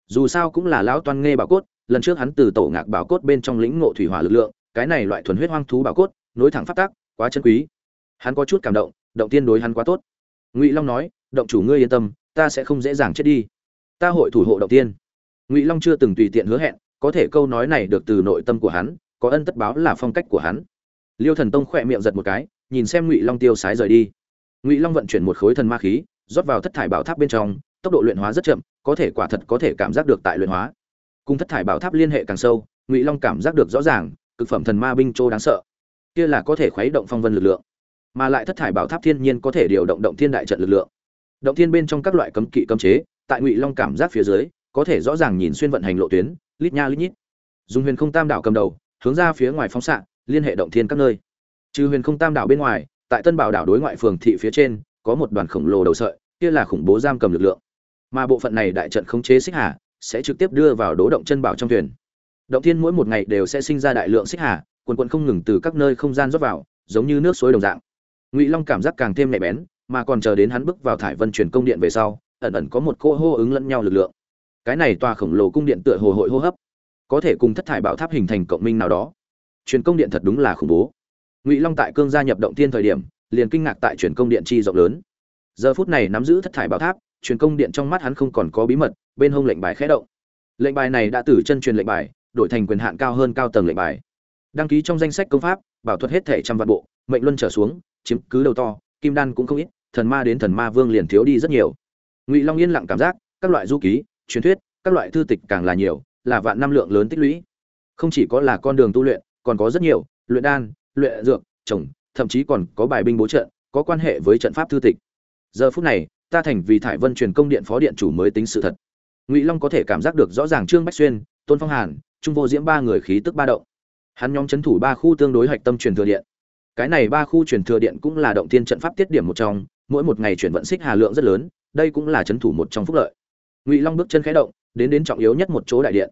Dù sao cũng là lão toan nghe bảo cốt, lần trước hắn từ tổ ngạc bảo cốt bên trong lĩnh ngộ thủy hỏa lực lượng, cái này loại thuần huyết hoang thú bảo cốt, nối thẳng phát tác quá chân quý. Hắn có chút cảm động động tiên đối hắn quá tốt. Ngụy long nói, động chủ ngươi yên tâm, ta sẽ không dễ dàng chết đi. Ta hội thủ hộ động tiên. Ngụy long chưa từng tùy tiện hứa hẹn, có thể câu nói này được từ nội tâm của hắn, có ân tất báo là phong cách của hắn. Liêu thần tông khỏe miệng giật một cái nhìn xem ngụy long tiêu sái rời đi ngụy long vận chuyển một khối thần ma khí rót vào thất thải bảo tháp bên trong tốc độ luyện hóa rất chậm có thể quả thật có thể cảm giác được tại luyện hóa cùng thất thải bảo tháp liên hệ càng sâu ngụy long cảm giác được rõ ràng cực phẩm thần ma binh châu đáng sợ kia là có thể khuấy động phong vân lực lượng mà lại thất thải bảo tháp thiên nhiên có thể điều động động thiên đại trận lực lượng động thiên bên trong các loại cấm kỵ cấm chế tại ngụy long cảm giác phía dưới có thể rõ ràng nhìn xuyên vận hành lộ tuyến lít nha lít nhít dùng huyền không tam đảo cầm đầu hướng ra phía ngoài phóng xạ liên hệ động thiên các nơi trừ huyền không tam đảo bên ngoài, tại tân bảo đảo đối ngoại phường thị phía trên, có một đoàn khổng lồ đầu sợi, kia là khủng bố giam cầm lực lượng. Mà bộ phận này đại trận khống chế xích hà, sẽ trực tiếp đưa vào đố động chân bảo trong thuyền. Động thiên mỗi một ngày đều sẽ sinh ra đại lượng xích hà, quần quần không ngừng từ các nơi không gian rót vào, giống như nước suối đồng dạng. Ngụy long cảm giác càng thêm nhạy bén, mà còn chờ đến hắn bước vào thải vân truyền công điện về sau, ẩn ẩn có một cô hô ứng lẫn nhau lực lượng. Cái này tòa khổng lồ cung điện tựa hồ hội hô hấp, có thể cùng thất thải bảo tháp hình thành cộng minh nào đó. Truyền công điện thật đúng là khủng bố ngụy long tại cương gia nhập động thiên thời điểm, liền kinh ngạc tại truyền công điện chi rộng lớn. Giờ phút này nắm giữ thất thải bảo tháp, truyền công điện trong mắt hắn không còn có bí mật, bên hông lệnh bài khẽ động. Lệnh bài này đã từ chân truyền lệnh bài, đổi thành quyền hạn cao hơn cao tầng lệnh bài. Đăng ký trong danh sách công pháp, bảo thuật hết thể trăm vạn bộ, mệnh luân trở xuống, chiếm cứ đầu to, kim đan cũng không ít, thần ma đến thần ma vương liền thiếu đi rất nhiều. Ngụy long yên lặng cảm giác, các loại du ký, truyền thuyết, các loại thư tịch càng là nhiều, là vạn năm lượng lớn tích lũy. Không chỉ có là con đường tu luyện, còn có rất nhiều, luyện đan luyện dược, trồng, thậm chí còn có bài binh bố trận, có quan hệ với trận pháp thư tịch. Giờ phút này, ta thành vì thải vân truyền công điện phó điện chủ mới tính sự thật. Ngụy long có thể cảm giác được rõ ràng trương bách xuyên, tôn phong hàn, trung vô diễm ba người khí tức ba động. Hắn nhóm c h ấ n thủ ba khu tương đối hạch tâm truyền thừa điện. Cái này ba khu truyền thừa điện cũng là động tiên trận pháp tiết điểm một trong, mỗi một ngày chuyển vận xích hà lượng rất lớn, đây cũng là c h ấ n thủ một trong phúc lợi. Ngụy long bước chân khẽ động, đến đến trọng yếu nhất một chỗ đại điện.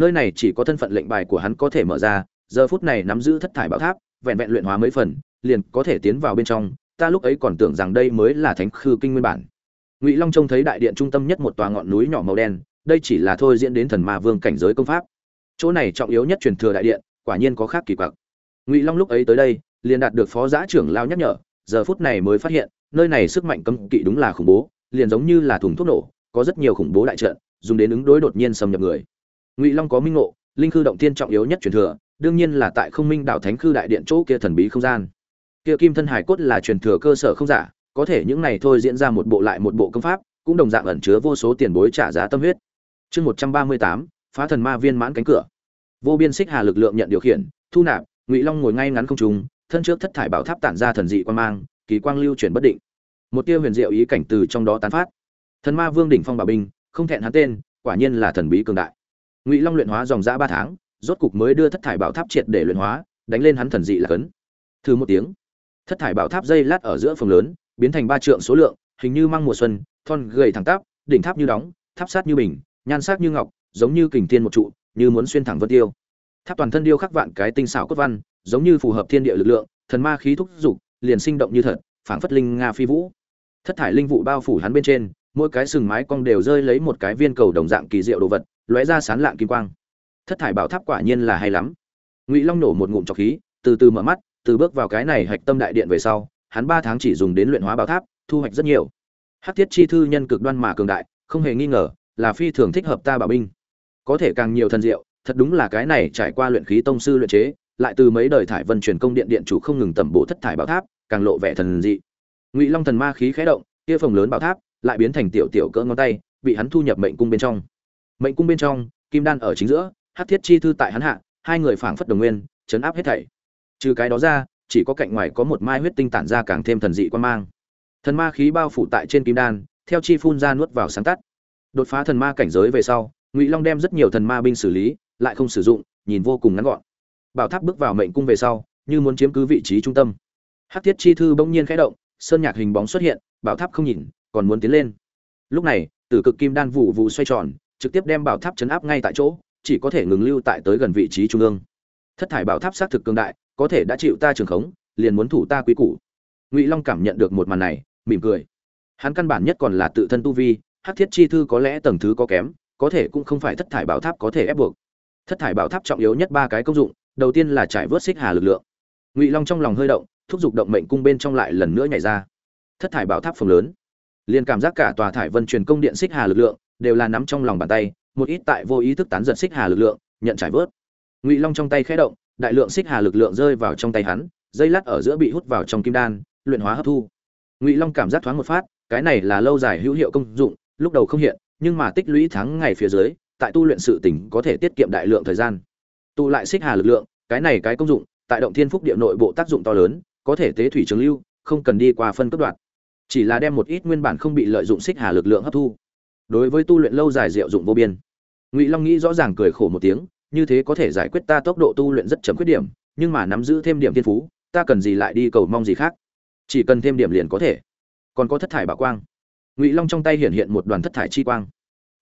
Nơi này chỉ có thân phận lệnh bài của hắn có thể mở ra, giờ phút này nắm giữ thất thải bảo tháp vẹn vẹn luyện hóa mấy phần, liền có thể tiến vào bên trong, ta lúc ấy còn tưởng rằng đây mới là thánh khư kinh nguyên bản. Ngụy long trông thấy đại điện trung tâm nhất một tòa ngọn núi nhỏ màu đen, đây chỉ là thôi diễn đến thần ma vương cảnh giới công pháp. Chỗ này trọng yếu nhất truyền thừa đại điện, quả nhiên có khác kỳ quặc. Ngụy long lúc ấy tới đây, liền đạt được phó giã trưởng lao nhắc nhở, giờ phút này mới phát hiện, nơi này sức mạnh cấm kỵ đúng là khủng bố, liền giống như là thùng thuốc nổ, có rất nhiều khủng bố đại trận, dùng đến ứng đối đột nhiên xâm nhập người. Ngụy long có minh ngộ, linh khư động tiên trọng yếu nhất truyền thừa đương nhiên là tại không minh đạo thánh khư đại điện chỗ kia thần bí không gian. Kia kim thân hải cốt là truyền thừa cơ sở không giả, có thể những này thôi diễn ra một bộ lại một bộ công pháp, cũng đồng dạng ẩn chứa vô số tiền bối trả giá tâm huyết. Chương một trăm ba mươi tám, phá thần ma viên mãn cánh cửa. Vô biên xích hà lực lượng nhận điều khiển, thu nạp, ngụy long ngồi ngay ngắn không trùng thân trước thất thải bảo tháp tản ra thần dị quan mang, kỳ quang lưu chuyển bất định. Một tia huyền diệu ý cảnh từ trong đó tán phát. Thần ma vương đỉnh phong bảo binh, không thẹn hắn tên, quả nhiên là thần bí cường đại. Ngụy long luyện hóa dòng dã ba tháng rốt cục mới đưa thất thải bảo tháp triệt để luyện hóa, đánh lên hắn thần dị là cấn. Thử một tiếng, thất thải bảo tháp dây lát ở giữa phòng lớn, biến thành ba trượng số lượng, hình như mang mùa xuân, thon gầy thẳng tắp, đỉnh tháp như đóng, tháp sát như bình, nhan sắc như ngọc, giống như kình thiên một trụ, như muốn xuyên thẳng vân tiêu. Tháp toàn thân điêu khắc vạn cái tinh xảo cốt văn, giống như phù hợp thiên địa lực lượng, thần ma khí thúc dục, liền sinh động như thật, phảng phất linh nga phi vũ. Thất thải linh vụ bao phủ hắn bên trên, mỗi cái sừng mái cong đều rơi lấy một cái viên cầu đồng dạng kỳ diệu đồ vật, lóe ra sán lạng kim quang thất thải bảo tháp quả nhiên là hay lắm. Ngụy long nổ một ngụm trọc khí, từ từ mở mắt, từ bước vào cái này hạch tâm đại điện về sau, hắn ba tháng chỉ dùng đến luyện hóa bảo tháp, thu hoạch rất nhiều. Hắc thiết chi thư nhân cực đoan mà cường đại, không hề nghi ngờ, là phi thường thích hợp ta bảo binh. Có thể càng nhiều thần diệu, thật đúng là cái này trải qua luyện khí tông sư luyện chế, lại từ mấy đời thải vân truyền công điện điện chủ không ngừng tẩm bổ thất thải bảo tháp, càng lộ vẻ thần dị. Ngụy long thần ma khí khé động, kia phòng lớn bảo tháp, lại biến thành tiểu tiểu cỡ ngón tay, bị hắn thu nhập mệnh cung bên trong. Mệnh cung bên trong, kim đan ở chính giữa hát thiết chi thư tại hắn hạ, hai người phảng phất đồng nguyên, chấn áp hết thảy. Trừ cái đó ra, chỉ có cạnh ngoài có một mai huyết tinh tản ra càng thêm thần dị quan mang. Thần ma khí bao phủ tại trên kim đan, theo chi phun ra nuốt vào sáng tắt. Đột phá thần ma cảnh giới về sau, ngụy long đem rất nhiều thần ma binh xử lý, lại không sử dụng, nhìn vô cùng ngắn gọn. Bảo tháp bước vào mệnh cung về sau, như muốn chiếm cứ vị trí trung tâm. Hát thiết chi thư bỗng nhiên khẽ động, sơn nhạc hình bóng xuất hiện, bảo tháp không nhìn, còn muốn tiến lên. Lúc này tử cực kim đan vụ vụ xoay tròn, trực tiếp đem bảo tháp chấn áp ngay tại chỗ chỉ có thể ngừng lưu tại tới gần vị trí trung ương. Thất thải bảo tháp xác thực cường đại, có thể đã chịu ta trường khống, liền muốn thủ ta quý củ. Ngụy long cảm nhận được một màn này, mỉm cười. Hắn căn bản nhất còn là tự thân tu vi, hắc thiết chi thư có lẽ tầng thứ có kém, có thể cũng không phải thất thải bảo tháp có thể ép buộc. Thất thải bảo tháp trọng yếu nhất ba cái công dụng, đầu tiên là trải vớt xích hà lực lượng. Ngụy long trong lòng hơi động, thúc giục động mệnh cung bên trong lại lần nữa nhảy ra. Thất thải bảo tháp phồng lớn, liền cảm giác cả tòa thải vân truyền công điện xích hà lực lượng đều là nắm trong lòng bàn tay một ít tại vô ý thức tán giật xích hà lực lượng, nhận trải vớt. Ngụy long trong tay khẽ động, đại lượng xích hà lực lượng rơi vào trong tay hắn, dây lát ở giữa bị hút vào trong kim đan, luyện hóa hấp thu. Ngụy long cảm giác thoáng một phát, cái này là lâu dài hữu hiệu công dụng, lúc đầu không hiện, nhưng mà tích lũy tháng ngày phía dưới, tại tu luyện sự tỉnh có thể tiết kiệm đại lượng thời gian. Tụ lại xích hà lực lượng, cái này cái công dụng, tại động thiên phúc địa nội bộ tác dụng to lớn, có thể tế thủy trường lưu, không cần đi qua phân cấp đoạn. Chỉ là đem một ít nguyên bản không bị lợi dụng xích hà lực lượng hấp thu đối với tu luyện lâu dài diệu dụng vô biên. Ngụy long nghĩ rõ ràng cười khổ một tiếng, như thế có thể giải quyết ta tốc độ tu luyện rất chậm khuyết điểm, nhưng mà nắm giữ thêm điểm thiên phú, ta cần gì lại đi cầu mong gì khác? Chỉ cần thêm điểm liền có thể. Còn có thất thải bảo quang. Ngụy long trong tay hiện hiện một đoàn thất thải chi quang.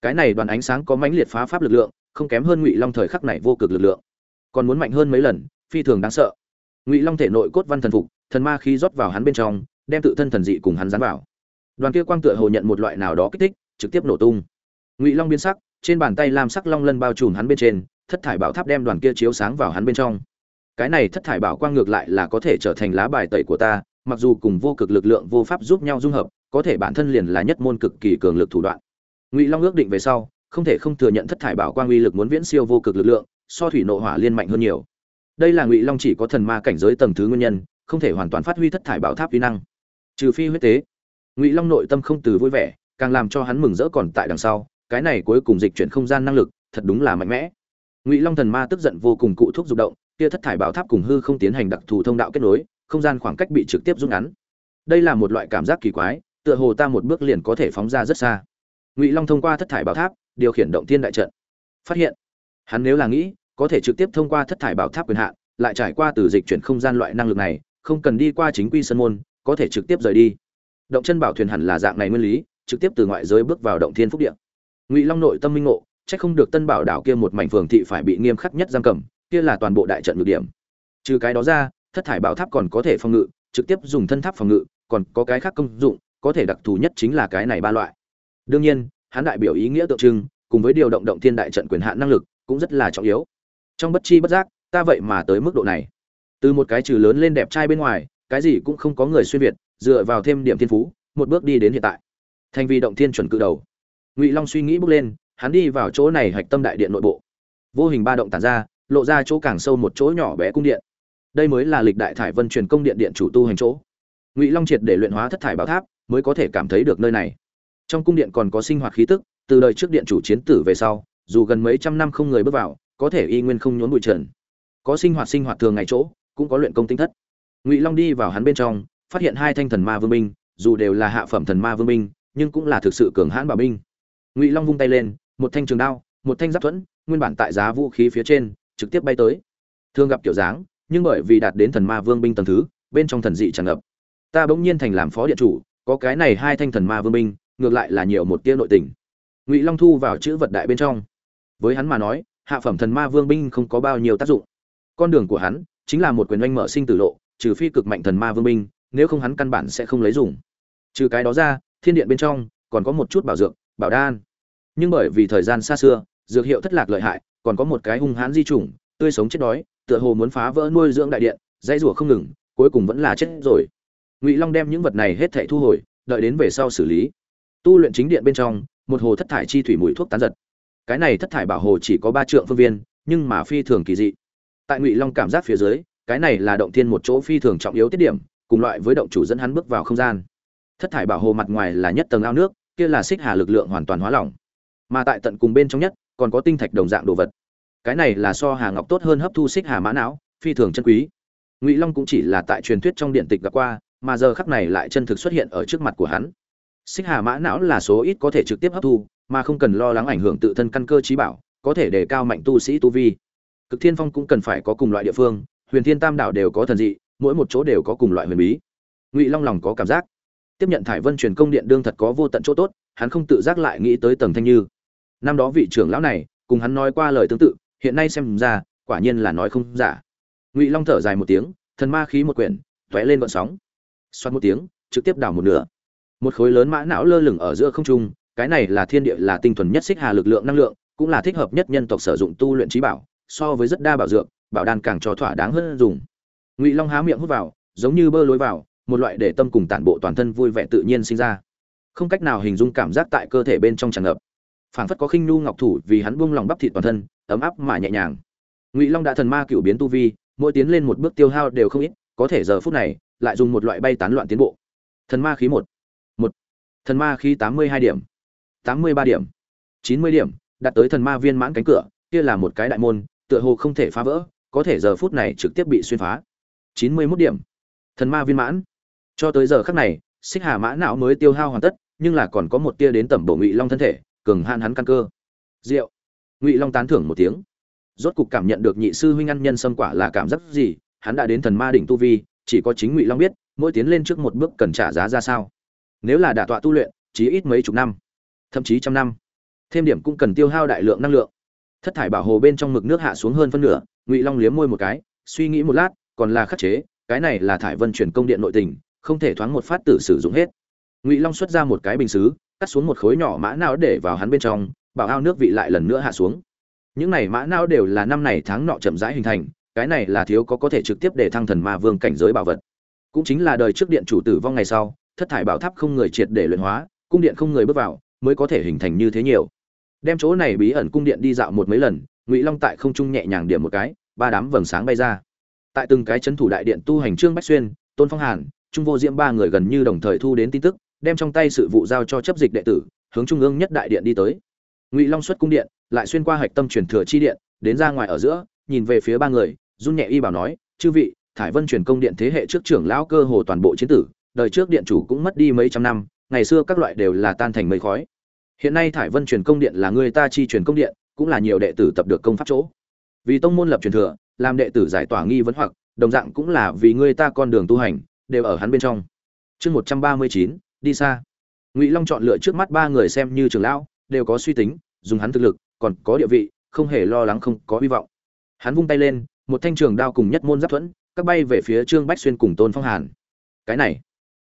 Cái này đoàn ánh sáng có mãnh liệt phá pháp lực lượng, không kém hơn ngụy long thời khắc này vô cực lực lượng. Còn muốn mạnh hơn mấy lần, phi thường đáng sợ. Ngụy long thể nội cốt văn thần phục, thần ma khí rót vào hắn bên trong, đem tự thân thần dị cùng hắn dán vào. Đoàn kia quang tựa hồ nhận một loại nào đó kích thích trực tiếp nổ tung. Ngụy long biến sắc, trên bàn tay lam sắc long lân bao trùm hắn bên trên, thất thải bảo tháp đem đoàn kia chiếu sáng vào hắn bên trong. Cái này thất thải bảo quang ngược lại là có thể trở thành lá bài tẩy của ta, mặc dù cùng vô cực lực lượng vô pháp giúp nhau dung hợp, có thể bản thân liền là nhất môn cực kỳ cường lực thủ đoạn. Ngụy long ước định về sau, không thể không thừa nhận thất thải bảo quang uy lực muốn viễn siêu vô cực lực lượng, so thủy nộ hỏa liên mạnh hơn nhiều. Đây là ngụy long chỉ có thần ma cảnh giới tầng thứ nguyên nhân, không thể hoàn toàn phát huy thất thải bảo tháp uy năng. Trừ phi huyết tế. Ngụy long nội tâm không từ vui vẻ càng làm cho hắn mừng rỡ còn tại đằng sau, cái này cuối cùng dịch chuyển không gian năng lực, thật đúng là mạnh mẽ. Ngụy long thần ma tức giận vô cùng cụ thúc dục động, kia thất thải bảo tháp cùng hư không tiến hành đặc thù thông đạo kết nối, không gian khoảng cách bị trực tiếp rút ngắn. Đây là một loại cảm giác kỳ quái, tựa hồ ta một bước liền có thể phóng ra rất xa. Ngụy long thông qua thất thải bảo tháp, điều khiển động thiên đại trận. Phát hiện, hắn nếu là nghĩ, có thể trực tiếp thông qua thất thải bảo tháp quyền hạn, lại trải qua từ dịch chuyển không gian loại năng lực này, không cần đi qua chính quy sân môn, có thể trực tiếp rời đi. Động chân bảo thuyền hẳn là dạng này nguyên lý trực tiếp từ ngoại giới bước vào động thiên phúc địa. Ngụy long nội tâm minh ngộ trách không được tân bảo đảo kia một mảnh phường thị phải bị nghiêm khắc nhất giam cầm, kia là toàn bộ đại trận nhược điểm. Trừ cái đó ra, thất thải bảo tháp còn có thể phòng ngự, trực tiếp dùng thân tháp phòng ngự, còn có cái khác công dụng, có thể đặc thù nhất chính là cái này ba loại. Đương nhiên, hắn đại biểu ý nghĩa tượng trưng, cùng với điều động động thiên đại trận quyền hạn năng lực, cũng rất là trọng yếu. Trong bất chi bất giác, ta vậy mà tới mức độ này. Từ một cái trừ lớn lên đẹp trai bên ngoài, cái gì cũng không có người xuyên việt, dựa vào thêm điểm thiên phú, một bước đi đến hiện tại thành vì động thiên chuẩn cự đầu. Ngụy long suy nghĩ bước lên hắn đi vào chỗ này hạch tâm đại điện nội bộ. Vô hình ba động tản ra lộ ra chỗ càng sâu một chỗ nhỏ bé cung điện. Đây mới là lịch đại thải vân truyền công điện điện chủ tu hành chỗ. Ngụy long triệt để luyện hóa thất thải bảo tháp mới có thể cảm thấy được nơi này. Trong cung điện còn có sinh hoạt khí tức từ đời trước điện chủ chiến tử về sau dù gần mấy trăm năm không người bước vào có thể y nguyên không nhốn bụi trần. Có sinh hoạt sinh hoạt thường ngày chỗ cũng có luyện công tinh thất. Ngụy long đi vào hắn bên trong phát hiện hai thanh thần ma vương minh, dù đều là hạ phẩm thần ma vương minh nhưng cũng là thực sự cường hãn bảo binh. Ngụy long vung tay lên, một thanh trường đao, một thanh giáp thuẫn, nguyên bản tại giá vũ khí phía trên, trực tiếp bay tới. Thường gặp kiểu dáng, nhưng bởi vì đạt đến thần ma vương binh tầng thứ, bên trong thần dị tràn ngập. Ta bỗng nhiên thành làm phó điện chủ, có cái này hai thanh thần ma vương binh, ngược lại là nhiều một tia nội tình. Ngụy long thu vào chữ vật đại bên trong. Với hắn mà nói, hạ phẩm thần ma vương binh không có bao nhiêu tác dụng. Con đường của hắn chính là một quyền oanh mở sinh tử lộ, trừ phi cực mạnh thần ma vương binh, nếu không hắn căn bản sẽ không lấy dùng. Trừ cái đó ra thiên điện bên trong còn có một chút bảo dược, bảo đan. Nhưng bởi vì thời gian xa xưa, dược hiệu thất lạc lợi hại, còn có một cái hung hãn di chủng, tươi sống chết đói, tựa hồ muốn phá vỡ nuôi dưỡng đại điện, dãy rủa không ngừng, cuối cùng vẫn là chết rồi. Ngụy long đem những vật này hết thảy thu hồi, đợi đến về sau xử lý. Tu luyện chính điện bên trong, một hồ thất thải chi thủy mùi thuốc tán giật. Cái này thất thải bảo hồ chỉ có ba trượng phương viên, nhưng mà phi thường kỳ dị. Tại ngụy long cảm giác phía dưới, cái này là động thiên một chỗ phi thường trọng yếu tiết điểm, cùng loại với động chủ dẫn hắn bước vào không gian thất thải bảo hồ mặt ngoài là nhất tầng ao nước, kia là xích hà lực lượng hoàn toàn hóa lỏng. Mà tại tận cùng bên trong nhất, còn có tinh thạch đồng dạng đồ vật. Cái này là so hà ngọc tốt hơn hấp thu xích hà mã não, phi thường chân quý. Ngụy long cũng chỉ là tại truyền thuyết trong điện tịch gặp qua, mà giờ khắc này lại chân thực xuất hiện ở trước mặt của hắn. Xích hà mã não là số ít có thể trực tiếp hấp thu, mà không cần lo lắng ảnh hưởng tự thân căn cơ trí bảo, có thể đề cao mạnh tu sĩ tu vi. Cực thiên phong cũng cần phải có cùng loại địa phương, huyền thiên tam đảo đều có thần dị, mỗi một chỗ đều có cùng loại huyền bí. Ngụy long lòng có cảm giác tiếp nhận thải vân truyền công điện đương thật có vô tận chỗ tốt, hắn không tự giác lại nghĩ tới tầng thanh như. Năm đó vị trưởng lão này, cùng hắn nói qua lời tương tự, hiện nay xem ra, quả nhiên là nói không giả. Ngụy long thở dài một tiếng, thần ma khí một quyển t ó é lên vận sóng. Xoát một tiếng, trực tiếp đảo một nửa. Một khối lớn mã não lơ lửng ở giữa không trung, cái này là thiên địa là tinh thuần nhất xích hà lực lượng năng lượng, cũng là thích hợp nhất nhân tộc sử dụng tu luyện trí bảo, so với rất đa bảo dược, bảo đan càng cho thỏa đáng hơn dùng. Ngụy long há miệng hút vào, giống như bơ lối vào một loại để tâm cùng tản bộ toàn thân vui vẻ tự nhiên sinh ra. Không cách nào hình dung cảm giác tại cơ thể bên trong tràn ngập. Phảng phất có khinh nhu ngọc thủ vì hắn buông lòng bắp thịt toàn thân, ấm áp mà nhẹ nhàng. Ngụy long đã thần ma cựu biến tu vi, mỗi tiến lên một bước tiêu hao đều không ít, có thể giờ phút này, lại dùng một loại bay tán loạn tiến bộ. Thần ma khí một. Một. Thần ma khí tám mươi hai điểm. tám mươi ba điểm. chín mươi điểm, đạt tới thần ma viên mãn cánh cửa, kia là một cái đại môn, tựa hồ không thể phá vỡ, có thể giờ phút này trực tiếp bị xuyên phá. chín mươi mốt điểm. Thần ma viên mãn cho tới giờ khắc này, xích hà mã não mới tiêu hao hoàn tất, nhưng là còn có một tia đến tẩm bổ ngụy long thân thể, cường hạn hắn căn cơ. Rượu. Ngụy long tán thưởng một tiếng. Rốt cục cảm nhận được nhị sư huynh ăn nhân sâm quả là cảm giác gì, hắn đã đến thần ma đỉnh tu vi, chỉ có chính ngụy long biết, mỗi tiến lên trước một bước cần trả giá ra sao. Nếu là đả tọa tu luyện, chí ít mấy chục năm, thậm chí trăm năm. Thêm điểm cũng cần tiêu hao đại lượng năng lượng. Thất thải bảo hồ bên trong mực nước hạ xuống hơn phân nửa, ngụy long liếm môi một cái, suy nghĩ một lát, còn là khắc chế, cái này là thải vân chuyển công điện nội tình không thể thoáng một phát tử sử dụng hết. Ngụy long xuất ra một cái bình xứ, cắt xuống một khối nhỏ mã não để vào hắn bên trong, bảo ao nước vị lại lần nữa hạ xuống. Những này mã não đều là năm này tháng nọ chậm rãi hình thành, cái này là thiếu có có thể trực tiếp để thăng thần ma vương cảnh giới bảo vật. Cũng chính là đời trước điện chủ tử vong ngày sau, thất thải bảo tháp không người triệt để luyện hóa, cung điện không người bước vào, mới có thể hình thành như thế nhiều. Đem chỗ này bí ẩn cung điện đi dạo một mấy lần, ngụy long tại không trung nhẹ nhàng điểm một cái, ba đám vầng sáng bay ra. Tại từng cái chấn thủ đại điện tu hành trương bách xuyên, tôn phong hàn trung vô diễm ba người gần như đồng thời thu đến tin tức, đem trong tay sự vụ giao cho chấp dịch đệ tử, hướng trung ương nhất đại điện đi tới. Ngụy long xuất cung điện, lại xuyên qua hạch tâm truyền thừa chi điện, đến ra ngoài ở giữa, nhìn về phía ba người, run nhẹ y bảo nói, chư vị, thải vân truyền công điện thế hệ trước trưởng lão cơ hồ toàn bộ chiến tử, đời trước điện chủ cũng mất đi mấy trăm năm, ngày xưa các loại đều là tan thành mây khói. Hiện nay thải vân truyền công điện là người ta chi truyền công điện, cũng là nhiều đệ tử tập được công pháp chỗ. Vì tông môn lập truyền thừa, làm đệ tử giải tỏa nghi vấn hoặc, đồng dạng cũng là vì người ta con đường tu hành đều ở hắn bên trong. Chương một trăm ba mươi chín, đi xa. Ngụy long chọn lựa trước mắt ba người xem như trưởng lão, đều có suy tính, dùng hắn thực lực, còn có địa vị, không hề lo lắng không có hy vọng. Hắn vung tay lên, một thanh trường đao cùng nhất môn giáp thuẫn, các bay về phía trương bách xuyên cùng tôn phong hàn. Cái này,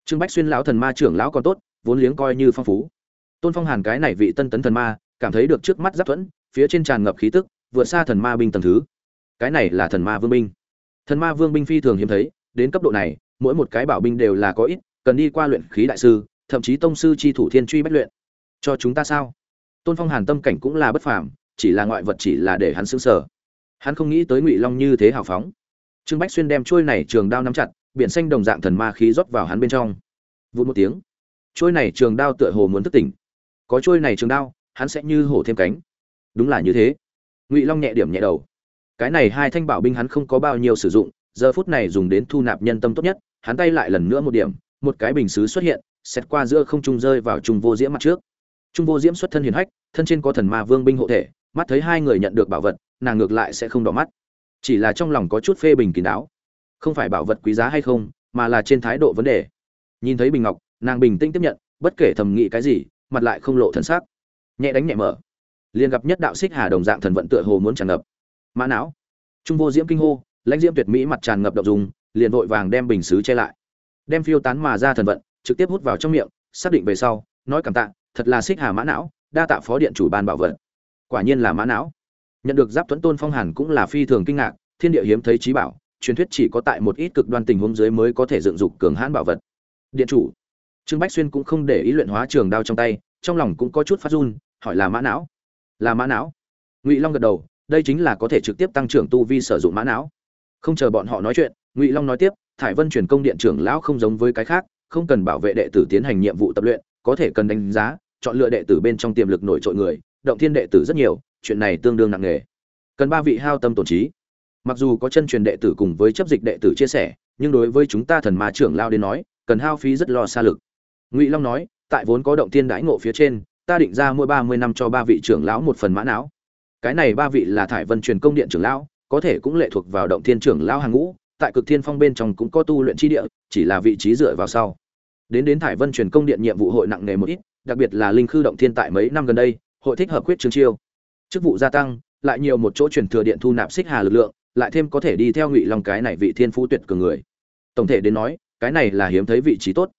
trương bách xuyên lão thần ma trưởng lão còn tốt, vốn liếng coi như phong phú. Tôn phong hàn cái này vị tân tấn thần ma, cảm thấy được trước mắt giáp thuẫn, phía trên tràn ngập khí tức, vượt xa thần ma binh tầng thứ. Cái này là thần ma vương binh. Thần ma vương binh phi thường hiếm thấy, đến cấp độ này mỗi một cái bảo binh đều là có ít, cần đi qua luyện khí đại sư, thậm chí tông sư chi thủ thiên truy bách luyện. Cho chúng ta sao? Tôn phong hàn tâm cảnh cũng là bất phàm, chỉ là ngoại vật chỉ là để hắn xứng sở hắn không nghĩ tới ngụy long như thế hào phóng. Trương bách xuyên đem trôi này trường đao nắm chặt, biển xanh đồng dạng thần ma khí rót vào hắn bên trong. Vụt một tiếng, trôi này trường đao tựa hồ muốn thức tỉnh. Có trôi này trường đao, hắn sẽ như hổ thêm cánh. Đúng là như thế. Ngụy long nhẹ điểm nhẹ đầu. Cái này hai thanh bảo binh hắn không có bao nhiêu sử dụng, giờ phút này dùng đến thu nạp nhân tâm tốt nhất hắn tay lại lần nữa một điểm một cái bình sứ xuất hiện xét qua giữa không trung rơi vào trung vô diễm mặt trước. Trung vô diễm xuất thân hiền hách thân trên có thần ma vương binh hộ thể mắt thấy hai người nhận được bảo vật nàng ngược lại sẽ không đỏ mắt. Chỉ là trong lòng có chút phê bình kín đáo. Không phải bảo vật quý giá hay không mà là trên thái độ vấn đề. Nhìn thấy bình ngọc nàng bình tĩnh tiếp nhận bất kể thầm nghĩ cái gì mặt lại không lộ thần sắc. Nhẹ đánh nhẹ mở. Liền gặp nhất đạo xích hà đồng dạng thần vận tựa hồ muốn tràn ngập. Mã não. Trung vô diễm kinh hô lãnh diễm tuyệt mỹ mặt tràn ngập động dung, liền vội vàng đem bình xứ che lại. Đem phiêu tán mà ra thần vận, trực tiếp hút vào trong miệng, xác định về sau, nói cảm tạ, thật là xích hà mã não, đa tạ phó điện chủ ban bảo vật. Quả nhiên là mã não. Nhận được giáp tuấn tôn phong hàn cũng là phi thường kinh ngạc, thiên địa hiếm thấy trí bảo, truyền thuyết chỉ có tại một ít cực đoan tình huống dưới mới có thể dựng dục cường hãn bảo vật. Điện chủ. Trương bách xuyên cũng không để ý luyện hóa trường đao trong tay, trong lòng cũng có chút phát run, hỏi là mã não? Là mã não. Ngụy long gật đầu, đây chính là có thể trực tiếp tăng trưởng tu vi sử dụng mã não không chờ bọn họ nói chuyện, ngụy long nói tiếp, thải vân truyền công điện trưởng lão không giống với cái khác, không cần bảo vệ đệ tử tiến hành nhiệm vụ tập luyện, có thể cần đánh giá, chọn lựa đệ tử bên trong tiềm lực nổi trội người, động thiên đệ tử rất nhiều, chuyện này tương đương nặng nề. Cần ba vị hao tâm tổn trí. Mặc dù có chân truyền đệ tử cùng với chấp dịch đệ tử chia sẻ, nhưng đối với chúng ta thần ma trưởng lao đến nói, cần hao phí rất lo xa lực. Ngụy long nói, tại vốn có động tiên đãi ngộ phía trên, ta định ra mỗi ba mươi năm cho ba vị trưởng lão một phần mã não. Cái này ba vị là thải vân truyền công điện trưởng lão có thể cũng lệ thuộc vào động thiên trưởng lão hàng ngũ, tại cực thiên phong bên trong cũng có tu luyện chi địa, chỉ là vị trí dựa vào sau. Đến đến thải vân truyền công điện nhiệm vụ hội nặng nề một ít, đặc biệt là linh khư động thiên tại mấy năm gần đây, hội thích hợp quyết trương chiêu. Chức vụ gia tăng, lại nhiều một chỗ truyền thừa điện thu nạp xích hà lực lượng, lại thêm có thể đi theo ngụy long cái này vị thiên phú tuyệt cường người. Tổng thể đến nói, cái này là hiếm thấy vị trí tốt.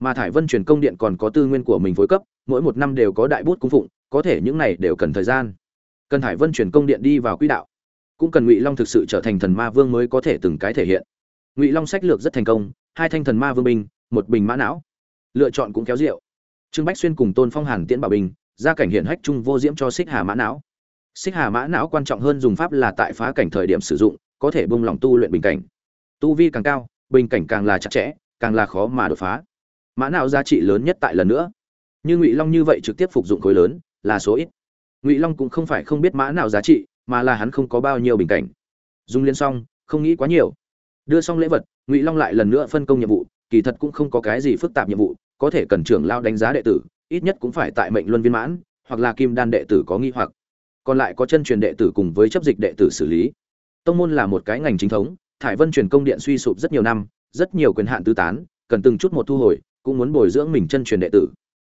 Mà thải vân truyền công điện còn có tư nguyên của mình phối cấp, mỗi một năm đều có đại bút cung phụng, có thể những này đều cần thời gian. Cần thải vân truyền công điện đi vào quỹ đạo cũng cần ngụy long thực sự trở thành thần ma vương mới có thể từng cái thể hiện ngụy long sách lược rất thành công hai thanh thần ma vương binh một bình mã não lựa chọn cũng kéo rượu trương bách xuyên cùng tôn phong hàn tiễn bảo bình ra cảnh hiện hách trung vô diễm cho xích hà mã não xích hà mã não quan trọng hơn dùng pháp là tại phá cảnh thời điểm sử dụng có thể bung lòng tu luyện bình cảnh tu vi càng cao bình cảnh càng là chặt chẽ càng là khó mà đột phá mã não giá trị lớn nhất tại lần nữa như ngụy long như vậy trực tiếp phục dụng khối lớn là số ít ngụy long cũng không phải không biết mã não giá trị mà là hắn không có bao nhiêu bình cảnh. Dung liên xong không nghĩ quá nhiều. Đưa xong lễ vật, ngụy long lại lần nữa phân công nhiệm vụ, kỳ thật cũng không có cái gì phức tạp nhiệm vụ, có thể cần trưởng lao đánh giá đệ tử, ít nhất cũng phải tại mệnh luân viên mãn, hoặc là kim đan đệ tử có nghi hoặc. Còn lại có chân truyền đệ tử cùng với chấp dịch đệ tử xử lý. Tông môn là một cái ngành chính thống, thải vân truyền công điện suy sụp rất nhiều năm, rất nhiều quyền hạn tứ tán, cần từng chút một thu hồi, cũng muốn bồi dưỡng mình chân truyền đệ tử.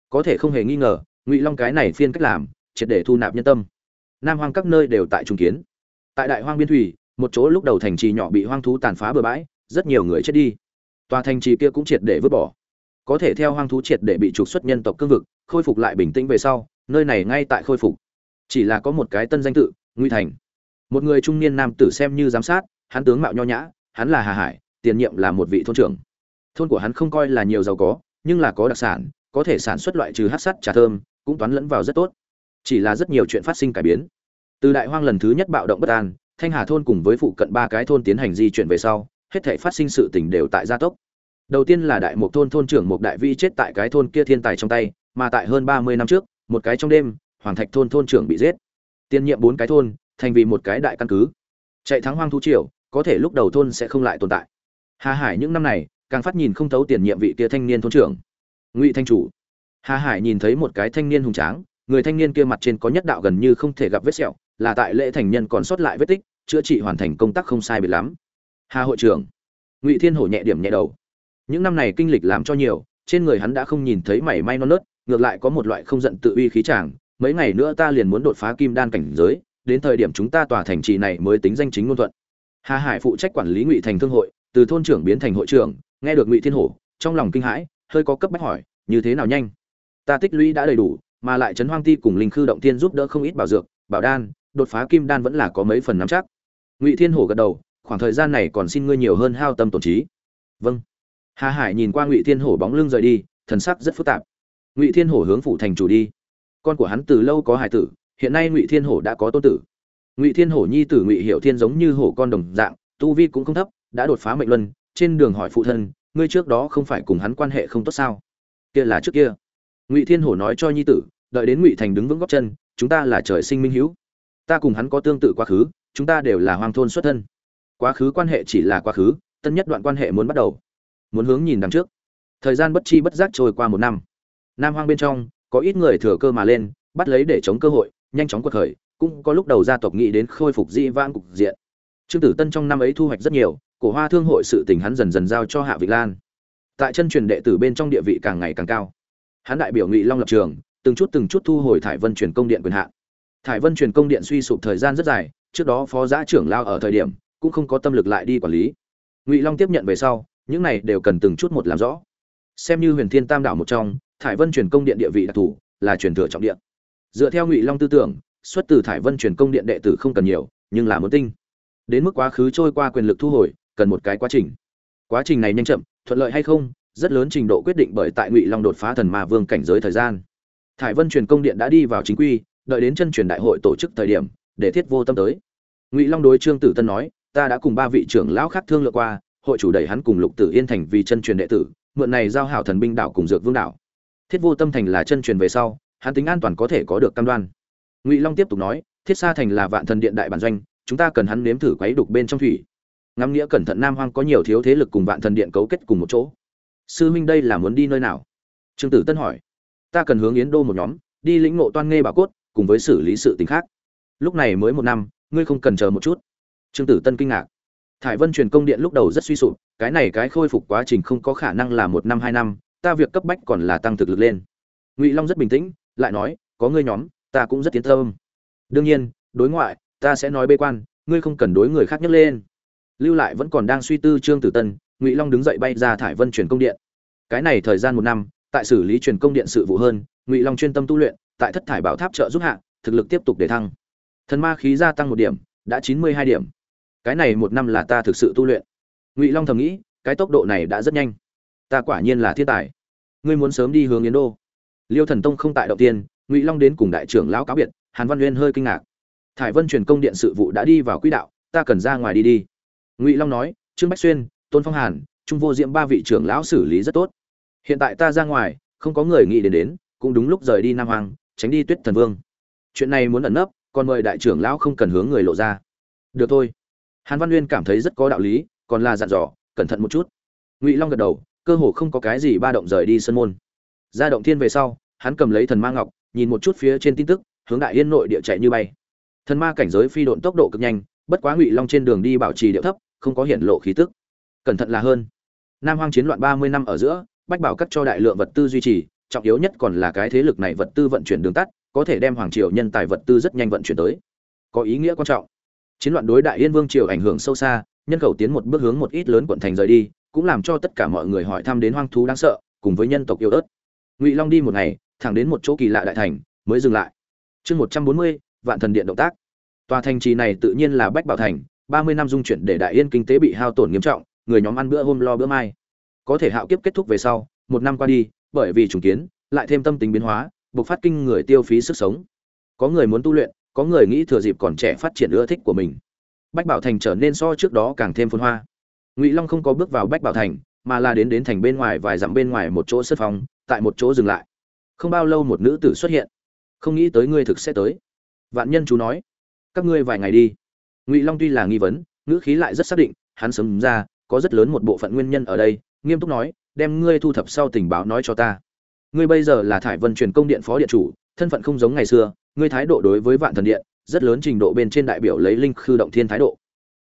Có thể không hề nghi ngờ, ngụy long cái này phiên cách làm, triệt để thu nạp nhân tâm nam hoang các nơi đều tại trung kiến. Tại đại hoang biên thủy, một chỗ lúc đầu thành trì nhỏ bị hoang thú tàn phá bừa bãi, rất nhiều người chết đi. Tòa thành trì kia cũng triệt để vứt bỏ. Có thể theo hoang thú triệt để bị trục xuất nhân tộc cương vực, khôi phục lại bình tĩnh về sau, nơi này ngay tại khôi phục. Chỉ là có một cái tân danh tự nguy thành. Một người trung niên nam tử xem như giám sát, hắn tướng mạo nho nhã, hắn là hà hải, tiền nhiệm là một vị thôn trưởng. Thôn của hắn không coi là nhiều giàu có, nhưng là có đặc sản, có thể sản xuất loại trừ hát sắt, trà thơm, cũng toán lẫn vào rất tốt chỉ là rất nhiều chuyện phát sinh cải biến. Từ đại hoang lần thứ nhất bạo động bất an, thanh hà thôn cùng với phụ cận ba cái thôn tiến hành di chuyển về sau, hết thể phát sinh sự tình đều tại gia tốc. Đầu tiên là đại mục thôn thôn trưởng một đại vi chết tại cái thôn kia thiên tài trong tay, mà tại hơn ba mươi năm trước, một cái trong đêm, hoàng thạch thôn thôn trưởng bị giết. Tiên nhiệm bốn cái thôn, thành vì một cái đại căn cứ. Chạy thắng hoang thu triều, có thể lúc đầu thôn sẽ không lại tồn tại. Hà hải những năm này, càng phát nhìn không thấu tiền nhiệm vị kia thanh niên thôn trưởng. Ngụy thanh chủ. Hà hải nhìn thấy một cái thanh niên hùng tráng người thanh niên kia mặt trên có nhất đạo gần như không thể gặp vết sẹo, là tại lễ thành nhân còn sót lại vết tích, chữa trị hoàn thành công tác không sai biệt lắm. Hà hội trưởng, ngụy thiên hổ nhẹ điểm nhẹ đầu. Những năm này kinh lịch làm cho nhiều, trên người hắn đã không nhìn thấy mảy may non nớt, ngược lại có một loại không giận tự uy khí chàng, mấy ngày nữa ta liền muốn đột phá kim đan cảnh giới, đến thời điểm chúng ta tòa thành trì này mới tính danh chính ngôn thuận. Hà hải phụ trách quản lý ngụy thành thương hội, từ thôn trưởng biến thành hội trưởng, nghe được ngụy thiên hổ, trong lòng kinh hãi, hơi có cấp bách hỏi, như thế nào nhanh? Ta tích lũy đã đầy đủ mà lại trấn hoang ti cùng linh khư động tiên giúp đỡ không ít bảo dược, bảo đan, đột phá kim đan vẫn là có mấy phần nắm chắc. Ngụy thiên hổ gật đầu, khoảng thời gian này còn xin ngươi nhiều hơn hao tâm tổn trí. Vâng. Hà hải nhìn qua ngụy thiên hổ bóng lưng rời đi, thần sắc rất phức tạp. Ngụy thiên hổ hướng phủ thành chủ đi. Con của hắn từ lâu có hải tử, hiện nay ngụy thiên hổ đã có tôn tử. Ngụy thiên hổ nhi tử ngụy hiệu thiên giống như hổ con đồng dạng, tu vi cũng không thấp, đã đột phá mệnh luân, trên đường hỏi phụ thân, ngươi trước đó không phải cùng hắn quan hệ không tốt sao? Kia là trước kia ngụy thiên hổ nói cho nhi tử, đợi đến ngụy thành đứng vững góc chân, chúng ta là trời sinh minh hữu. Ta cùng hắn có tương tự quá khứ, chúng ta đều là hoang thôn xuất thân. Quá khứ quan hệ chỉ là quá khứ, tân nhất đoạn quan hệ muốn bắt đầu. Muốn hướng nhìn đằng trước. Thời gian bất chi bất giác trôi qua một năm. Nam hoang bên trong, có ít người thừa cơ mà lên, bắt lấy để chống cơ hội, nhanh chóng cuộc khởi, cũng có lúc đầu gia tộc nghĩ đến khôi phục di vãng cục diện. Trương tử tân trong năm ấy thu hoạch rất nhiều, cổ hoa thương hội sự tình hắn dần dần giao cho hạ vị lan. Tại chân truyền đệ tử bên trong địa vị càng ngày càng cao hắn đại biểu ngụy long lập trường, từng chút từng chút thu hồi thải vân truyền công điện quyền hạn. Thải vân truyền công điện suy sụp thời gian rất dài, trước đó phó giã trưởng lao ở thời điểm, cũng không có tâm lực lại đi quản lý. Ngụy long tiếp nhận về sau, những này đều cần từng chút một làm rõ. Xem như huyền thiên tam đảo một trong, thải vân truyền công điện địa vị đặc thù, là truyền thừa trọng điện dựa theo ngụy long tư tưởng, xuất từ thải vân truyền công điện đệ tử không cần nhiều, nhưng là muốn tinh. Đến mức quá khứ trôi qua quyền lực thu hồi, cần một cái quá trình. Quá trình này nhanh chậm, thuận lợi hay không rất lớn trình độ quyết định bởi tại ngụy long đột phá thần ma vương cảnh giới thời gian. Thải vân truyền công điện đã đi vào chính quy, đợi đến chân truyền đại hội tổ chức thời điểm, để thiết vô tâm tới. Ngụy long đối trương tử tân nói, ta đã cùng ba vị trưởng lão khác thương lượng qua, hội chủ đẩy hắn cùng lục tử yên thành vì chân truyền đệ tử, mượn này giao hảo thần binh đảo cùng dược vương đảo. Thiết vô tâm thành là chân truyền về sau, hắn tính an toàn có thể có được cam đoan. Ngụy long tiếp tục nói, thiết sa thành là vạn thần điện đại bản doanh, chúng ta cần hắn nếm thử quấy đục bên trong thủy. Ngắm nghĩa cẩn thận nam hoang có nhiều thiếu thế lực cùng vạn thần điện cấu kết cùng một chỗ sư huynh đây là muốn đi nơi nào? Trương tử tân hỏi. Ta cần hướng yến đô một nhóm, đi lĩnh ngộ toan nghê bảo cốt, cùng với xử lý sự t khác. Lúc này mới một năm, ngươi không cần chờ một chút. Trương tử tân kinh ngạc. Thải vân truyền công điện lúc đầu rất suy sụp, cái này cái khôi phục quá trình không có khả năng là một năm, hai năm, ta việc cấp bách còn là tăng thực lực lên. Ngụy long rất bình tĩnh, lại nói, có ngươi nhóm, ta cũng rất tiến tâm. Đương nhiên, đối ngoại, ta sẽ nói bê quan, ngươi không cần đối người khác nhấc lên. Lưu lại vẫn còn đang suy tư trương tử tân ngụy long đứng dậy bay ra thải vân truyền công điện cái này thời gian một năm tại xử lý truyền công điện sự vụ hơn ngụy long chuyên tâm tu luyện tại thất thải bảo tháp trợ giúp hạ thực lực tiếp tục để thăng thần ma khí gia tăng một điểm đã chín mươi hai điểm cái này một năm là ta thực sự tu luyện ngụy long thầm nghĩ cái tốc độ này đã rất nhanh ta quả nhiên là thiên tài ngươi muốn sớm đi hướng yến đô liêu thần tông không tại đầu tiên ngụy long đến cùng đại trưởng lão cáo biệt hàn văn uyên hơi kinh ngạc thải vân truyền công điện sự vụ đã đi vào quỹ đạo ta cần ra ngoài đi đi ngụy long nói trương bách xuyên tôn phong hàn, trung vô diễm ba vị trưởng lão xử lý rất tốt. Hiện tại ta ra ngoài, không có người nghĩ đến đến, cũng đúng lúc rời đi nam hoàng tránh đi tuyết thần vương. Chuyện này muốn ẩn nấp, còn mời đại trưởng lão không cần hướng người lộ ra. Được thôi. Hàn văn uyên cảm thấy rất có đạo lý, còn là dặn dò, cẩn thận một chút. Ngụy long gật đầu, cơ hồ không có cái gì ba động rời đi sân môn. Ra động thiên về sau, hắn cầm lấy thần ma ngọc, nhìn một chút phía trên tin tức, hướng đại yên nội địa chạy như bay. Thần ma cảnh giới phi độn tốc độ cực nhanh, bất quá ngụy long trên đường đi bảo trì điệu thấp, không có hiện lộ khí tức cẩn thận là hơn. Nam hoang chiến loạn ba mươi năm ở giữa, bách bảo cắt cho đại lượng vật tư duy trì, trọng yếu nhất còn là cái thế lực này vật tư vận chuyển đường tắt, có thể đem hoàng triều nhân tài vật tư rất nhanh vận chuyển tới. Có ý nghĩa quan trọng. Chiến loạn đối đại yên vương triều ảnh hưởng sâu xa, nhân khẩu tiến một bước hướng một ít lớn quận thành rời đi, cũng làm cho tất cả mọi người hỏi thăm đến hoang thú đáng sợ, cùng với nhân tộc yêu ớt. Ngụy long đi một ngày, thẳng đến một chỗ kỳ lạ đại thành, mới dừng lại. Chương một trăm bốn mươi, vạn thần điện động tác. Tòa thành trì này tự nhiên là bách bảo thành, ba mươi năm dung chuyển để đại yên kinh tế bị hao tổn nghiêm trọng người nhóm ăn bữa hôm lo bữa mai. Có thể hạo kiếp kết thúc về sau, một năm qua đi, bởi vì trùng kiến, lại thêm tâm tính biến hóa buộc phát kinh người tiêu phí sức sống. Có người muốn tu luyện, có người nghĩ thừa dịp còn trẻ phát triển ưa thích của mình. Bách bảo thành trở nên so trước đó càng thêm phồn hoa. Ngụy long không có bước vào bách bảo thành, mà là đến đến thành bên ngoài vài dặm bên ngoài một chỗ sân phòng, tại một chỗ dừng lại. Không bao lâu một nữ tử xuất hiện. Không nghĩ tới ngươi thực sẽ tới. Vạn nhân chú nói. Các ngươi vài ngày đi. Ngụy long tuy là nghi vấn, ngữ khí lại rất xác định, hắn sớm ra có rất lớn một bộ phận nguyên nhân ở đây, nghiêm túc nói, đem ngươi thu thập sau tình báo nói cho ta. Ngươi bây giờ là thải vân truyền công điện phó điện chủ, thân phận không giống ngày xưa, ngươi thái độ đối với vạn thần điện, rất lớn trình độ bên trên đại biểu lấy linh khư động thiên thái độ.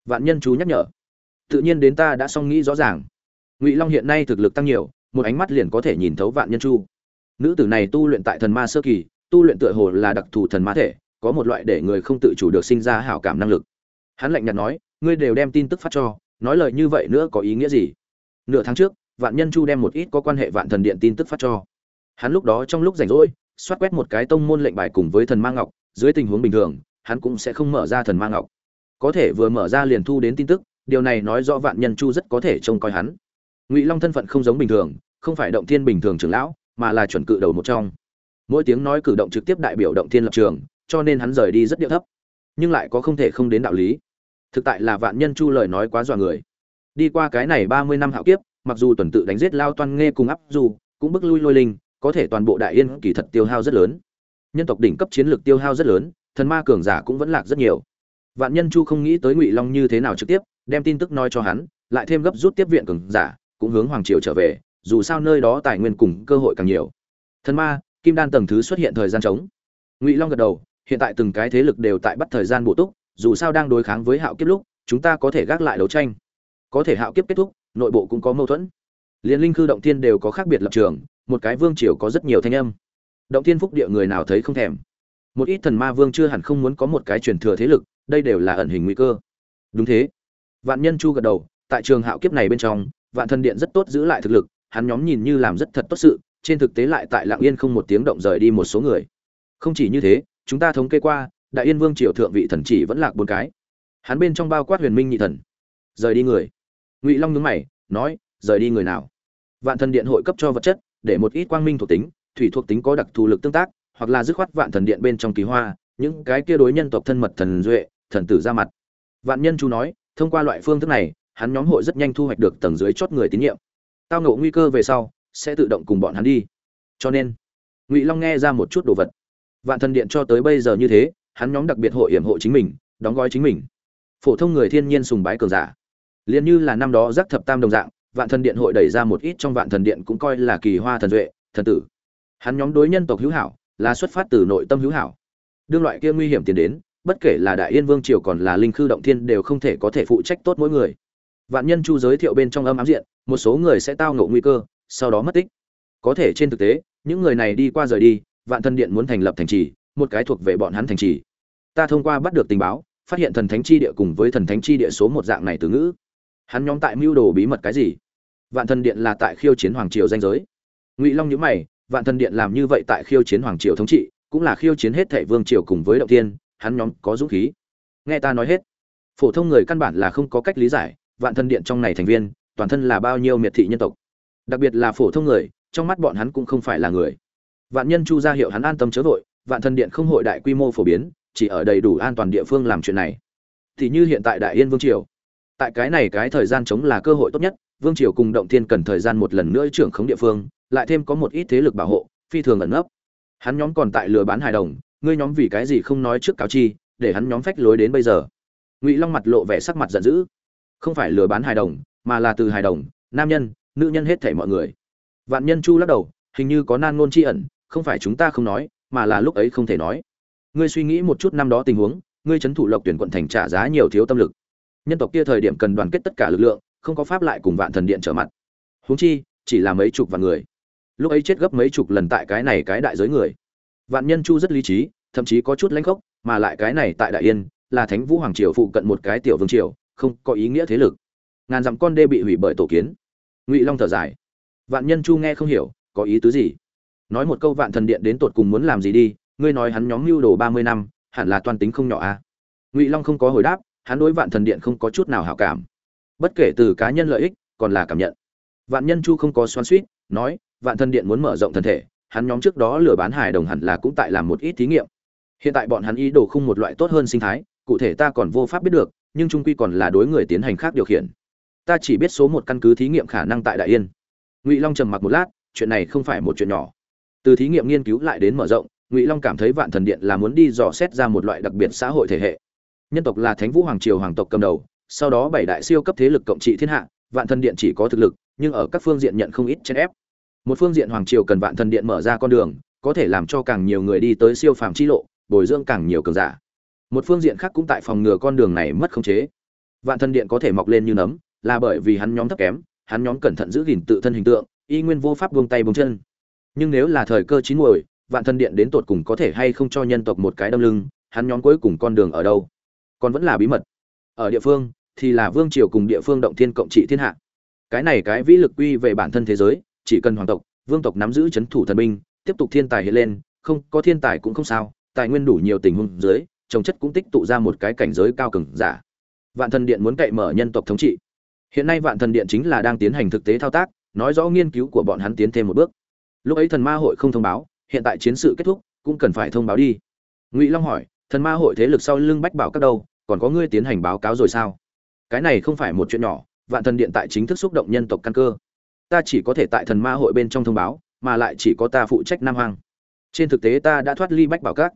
Vạn nhân chú nhắc nhở, tự nhiên đến ta đã xong nghĩ rõ ràng. Ngụy long hiện nay thực lực tăng nhiều, một ánh mắt liền có thể nhìn thấu vạn nhân chu. Nữ tử này tu luyện tại thần ma sơ kỳ, tu luyện tựa hồ là đặc thù thần ma thể, có một loại để người không tự chủ được sinh ra hảo cảm năng lực. Hắn lạnh nhạt nói, ngươi đều đem tin tức phát cho nói lời như vậy nữa có ý nghĩa gì? Nửa tháng trước, vạn nhân chu đem một ít có quan hệ vạn thần điện tin tức phát cho. Hắn lúc đó trong lúc rảnh rỗi, xoát quét một cái tông môn lệnh bài cùng với thần ma ngọc, dưới tình huống bình thường, hắn cũng sẽ không mở ra thần ma ngọc. Có thể vừa mở ra liền thu đến tin tức, điều này nói rõ vạn nhân chu rất có thể trông coi hắn. Ngụy long thân phận không giống bình thường, không phải động thiên bình thường trưởng lão, mà là chuẩn cự đầu một trong. Mỗi tiếng nói cử động trực tiếp đại biểu động thiên lập trường, cho nên hắn rời đi rất điệu thấp. Nhưng lại có không thể không đến đạo lý thực tại là vạn nhân chu lời nói quá dọa người. Đi qua cái này ba mươi năm hạo kiếp, mặc dù tuần tự đánh giết lao toan nghe cùng áp dù cũng bức lui lôi linh, có thể toàn bộ đại yên kỳ thật tiêu hao rất lớn. Nhân tộc đỉnh cấp chiến lược tiêu hao rất lớn, thần ma cường giả cũng vẫn lạc rất nhiều. Vạn nhân chu không nghĩ tới ngụy long như thế nào trực tiếp, đem tin tức nói cho hắn, lại thêm gấp rút tiếp viện cường giả, cũng hướng hoàng triều trở về, dù sao nơi đó tài nguyên cùng cơ hội càng nhiều. Thần ma, kim đan tầng thứ xuất hiện thời gian trống. Ngụy long gật đầu, hiện tại từng cái thế lực đều tại bắt thời gian bổ túc dù sao đang đối kháng với hạo kiếp lúc, chúng ta có thể gác lại đấu tranh. Có thể hạo kiếp kết thúc, nội bộ cũng có mâu thuẫn. Liên linh khư, động thiên đều có khác biệt lập trường, một cái vương triều có rất nhiều thanh âm. Động thiên phúc địa người nào thấy không thèm. Một ít thần ma vương chưa hẳn không muốn có một cái truyền thừa thế lực, đây đều là ẩn hình nguy cơ. Đúng thế. Vạn nhân chu gật đầu, tại trường hạo kiếp này bên trong, vạn thần điện rất tốt giữ lại thực lực, hắn nhóm nhìn như làm rất thật tốt sự, trên thực tế lại tại lạng yên không một tiếng động rời đi một số người. Không chỉ như thế, chúng ta thống kê qua đại yên vương triều thượng vị thần chỉ vẫn lạc bốn cái. Hắn bên trong bao quát huyền minh nhị thần. Rời đi người. Ngụy long nhướng mày, nói, rời đi người nào? Vạn thần điện hội cấp cho vật chất, để một ít quang minh thuộc tính, thủy thuộc tính có đặc thù lực tương tác, hoặc là dứt khoát vạn thần điện bên trong kỳ hoa, những cái kia đối nhân tộc thân mật thần duệ, thần tử ra mặt. Vạn nhân chú nói, thông qua loại phương thức này, hắn nhóm hội rất nhanh thu hoạch được tầng dưới chót người tín nhiệm. Tao ngộ nguy cơ về sau, sẽ tự động cùng bọn hắn đi. Cho nên, ngụy long nghe ra một chút đồ vật. Vạn thần điện cho tới bây giờ như thế hắn nhóm đặc biệt hội hiểm hộ chính mình, đóng gói chính mình. Phổ thông người thiên nhiên sùng bái cường giả. Liền như là năm đó giác thập tam đồng dạng, vạn thần điện hội đẩy ra một ít trong vạn thần điện cũng coi là kỳ hoa thần duệ, thần tử. Hắn nhóm đối nhân tộc hữu hảo, là xuất phát từ nội tâm hữu hảo. Đương loại kia nguy hiểm tiến đến, bất kể là đại yên vương triều còn là linh khư động thiên đều không thể có thể phụ trách tốt mỗi người. Vạn nhân chu giới thiệu bên trong âm ám diện, một số người sẽ tao ngộ nguy cơ, sau đó mất tích. Có thể trên thực tế, những người này đi qua rời đi, vạn thần điện muốn thành lập thành trì một cái thuộc về bọn hắn thành trì. Ta thông qua bắt được tình báo, phát hiện thần thánh chi địa cùng với thần thánh chi địa số một dạng này từ ngữ. Hắn nhóm tại mưu đồ bí mật cái gì? Vạn thần điện là tại khiêu chiến hoàng triều danh giới. Ngụy long nhíu mày, vạn thần điện làm như vậy tại khiêu chiến hoàng triều thống trị, cũng là khiêu chiến hết thảy vương triều cùng với động tiên hắn nhóm có dũng khí. Nghe ta nói hết. Phổ thông người căn bản là không có cách lý giải, vạn thần điện trong này thành viên, toàn thân là bao nhiêu miệt thị nhân tộc. Đặc biệt là phổ thông người, trong mắt bọn hắn cũng không phải là người. Vạn nhân chu ra hiệu hắn an tâm chớ vội vạn thần điện không hội đại quy mô phổ biến, chỉ ở đầy đủ an toàn địa phương làm chuyện này. Thì như hiện tại đại yên vương triều. Tại cái này cái thời gian chống là cơ hội tốt nhất, vương triều cùng động thiên cần thời gian một lần nữa trưởng khống địa phương, lại thêm có một ít thế lực bảo hộ, phi thường ẩn nấp. Hắn nhóm còn tại lừa bán hài đồng, ngươi nhóm vì cái gì không nói trước cáo chi, để hắn nhóm phách lối đến bây giờ? Ngụy long mặt lộ vẻ sắc mặt giận dữ. Không phải lừa bán hài đồng, mà là từ hài đồng, nam nhân, nữ nhân hết thảy mọi người. Vạn nhân chu lắc đầu, hình như có nan ngôn tri ẩn, không phải chúng ta không nói mà là lúc ấy không thể nói. Ngươi suy nghĩ một chút năm đó tình huống, ngươi trấn thủ lộc tuyển quận thành trả giá nhiều thiếu tâm lực. Nhân tộc kia thời điểm cần đoàn kết tất cả lực lượng, không có pháp lại cùng vạn thần điện trở mặt. Huống chi, chỉ là mấy chục vạn người. Lúc ấy chết gấp mấy chục lần tại cái này cái đại giới người. Vạn nhân chu rất lý trí, thậm chí có chút lãnh khốc, mà lại cái này tại đại yên, là thánh vũ hoàng triều phụ cận một cái tiểu vương triều, không có ý nghĩa thế lực. Ngàn dặm con đê bị hủy bởi tổ kiến. Ngụy long thở dài. Vạn nhân chu nghe không hiểu, có ý tứ gì? Nói một câu vạn thần điện đến tột cùng muốn làm gì đi, ngươi nói hắn nhóm mưu đồ ba mươi năm, hẳn là toan tính không nhỏ à? Ngụy long không có hồi đáp, hắn đối vạn thần điện không có chút nào hảo cảm. Bất kể từ cá nhân lợi ích, còn là cảm nhận. Vạn nhân chu không có xoắn suýt nói, vạn thần điện muốn mở rộng thân thể, hắn nhóm trước đó lừa bán hài đồng hẳn là cũng tại làm một ít thí nghiệm. Hiện tại bọn hắn ý đồ không một loại tốt hơn sinh thái, cụ thể ta còn vô pháp biết được, nhưng trung quy còn là đối người tiến hành khác điều khiển. Ta chỉ biết số một căn cứ thí nghiệm khả năng tại đại yên. Ngụy long trầm mặc một lát, chuyện này không phải một chuyện nhỏ từ thí nghiệm nghiên cứu lại đến mở rộng, ngụy long cảm thấy vạn thần điện là muốn đi dò xét ra một loại đặc biệt xã hội thể hệ. Nhân tộc là thánh vũ hoàng triều hoàng tộc cầm đầu, sau đó bảy đại siêu cấp thế lực cộng trị thiên hạ, vạn thần điện chỉ có thực lực, nhưng ở các phương diện nhận không ít chèn ép. Một phương diện hoàng triều cần vạn thần điện mở ra con đường, có thể làm cho càng nhiều người đi tới siêu phàm chi lộ, bồi dưỡng càng nhiều cường giả. Một phương diện khác cũng tại phòng ngừa con đường này mất khống chế. Vạn thần điện có thể mọc lên như nấm, là bởi vì hắn nhóm thấp kém, hắn nhóm cẩn thận giữ gìn tự thân hình tượng, y nguyên vô pháp buông tay buông chân nhưng nếu là thời cơ chín muồi, vạn thần điện đến tột cùng có thể hay không cho nhân tộc một cái đâm lưng, hắn nhóm cuối cùng con đường ở đâu? Còn vẫn là bí mật. Ở địa phương, thì là vương triều cùng địa phương động thiên cộng trị thiên hạ. Cái này cái vĩ lực quy về bản thân thế giới, chỉ cần hoàng tộc, vương tộc nắm giữ c h ấ n thủ thần binh, tiếp tục thiên tài hiện lên, không, có thiên tài cũng không sao, tài nguyên đủ nhiều tình huống dưới, trồng chất cũng tích tụ ra một cái cảnh giới cao cường giả. Vạn thần điện muốn cậy mở nhân tộc thống trị. Hiện nay vạn thần điện chính là đang tiến hành thực tế thao tác, nói rõ nghiên cứu của bọn hắn tiến thêm một bước lúc ấy thần ma hội không thông báo, hiện tại chiến sự kết thúc, cũng cần phải thông báo đi. Ngụy long hỏi, thần ma hội thế lực sau lưng bách bảo các đâu, còn có ngươi tiến hành báo cáo rồi sao? Cái này không phải một chuyện nhỏ, vạn thần điện tại chính thức xúc động nhân tộc căn cơ. Ta chỉ có thể tại thần ma hội bên trong thông báo, mà lại chỉ có ta phụ trách nam hoàng trên thực tế ta đã thoát ly bách bảo các.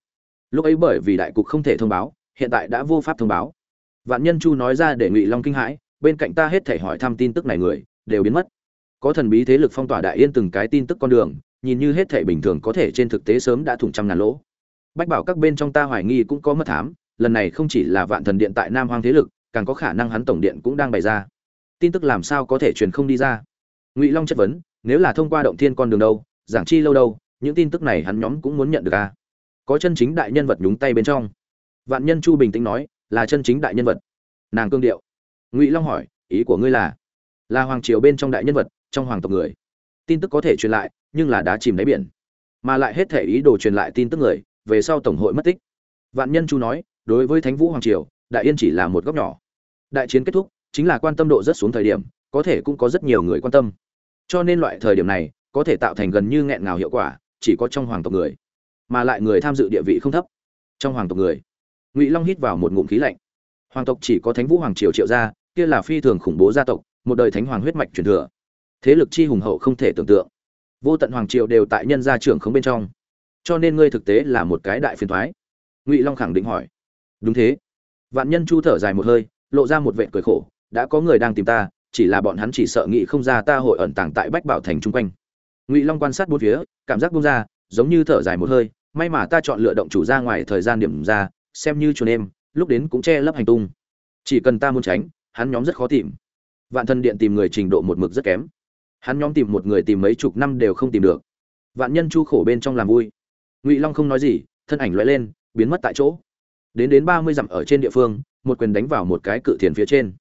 Lúc ấy bởi vì đại cục không thể thông báo, hiện tại đã vô pháp thông báo. Vạn nhân chu nói ra để ngụy long kinh hãi, bên cạnh ta hết thể hỏi thăm tin tức này người, đều biến mất có thần bí thế lực phong tỏa đại yên từng cái tin tức con đường, nhìn như hết thể bình thường có thể trên thực tế sớm đã thủng trăm ngàn lỗ. Bách bảo các bên trong ta hoài nghi cũng có mất thám, lần này không chỉ là vạn thần điện tại nam hoang thế lực, càng có khả năng hắn tổng điện cũng đang bày ra. Tin tức làm sao có thể truyền không đi ra? Ngụy long chất vấn, nếu là thông qua động thiên con đường đâu, giảng chi lâu đâu, những tin tức này hắn nhóm cũng muốn nhận được à? Có chân chính đại nhân vật nhúng tay bên trong. Vạn nhân chu bình tĩnh nói, là chân chính đại nhân vật. Nàng cương điệu. Ngụy long hỏi, ý của ngươi là? Là hoàng triều bên trong đại nhân vật trong hoàng tộc người. Tin tức có thể truyền lại, nhưng là đá chìm đáy biển. Mà lại hết thể ý đồ truyền lại tin tức người, về sau tổng hội mất tích. Vạn nhân chu nói, đối với thánh vũ hoàng triều, đại yên chỉ là một góc nhỏ. Đại chiến kết thúc, chính là quan tâm độ rất xuống thời điểm, có thể cũng có rất nhiều người quan tâm. Cho nên loại thời điểm này, có thể tạo thành gần như nghẹn ngào hiệu quả, chỉ có trong hoàng tộc người. Mà lại người tham dự địa vị không thấp. Trong hoàng tộc người, ngụy long hít vào một ngụm khí lạnh. Hoàng tộc chỉ có thánh vũ hoàng triều triệu gia, kia là phi thường khủng bố gia tộc, một đời thánh hoàng huyết mạch truyền thừa thế lực chi hùng hậu không thể tưởng tượng. Vô tận hoàng triều đều tại nhân gia trưởng không bên trong. Cho nên ngươi thực tế là một cái đại phiền thoái. Ngụy long khẳng định hỏi. Đúng thế. Vạn nhân chu thở dài một hơi, lộ ra một vệ cười khổ. Đã có người đang tìm ta, chỉ là bọn hắn chỉ sợ nghĩ không ra ta hội ẩn tàng tại bách bảo thành chung quanh. Ngụy long quan sát bốn phía, cảm giác bung ra, giống như thở dài một hơi. May mà ta chọn lựa động chủ ra ngoài thời gian điểm ra, xem như chuồn em, lúc đến cũng che lấp hành tung. Chỉ cần ta muốn tránh, hắn nhóm rất khó tìm. Vạn thân điện tìm người trình độ một mực rất kém hắn nhóm tìm một người tìm mấy chục năm đều không tìm được. Vạn nhân chu khổ bên trong làm vui. Ngụy long không nói gì, thân ảnh loại lên, biến mất tại chỗ. Đến đến ba mươi dặm ở trên địa phương, một quyền đánh vào một cái cự thiền phía trên.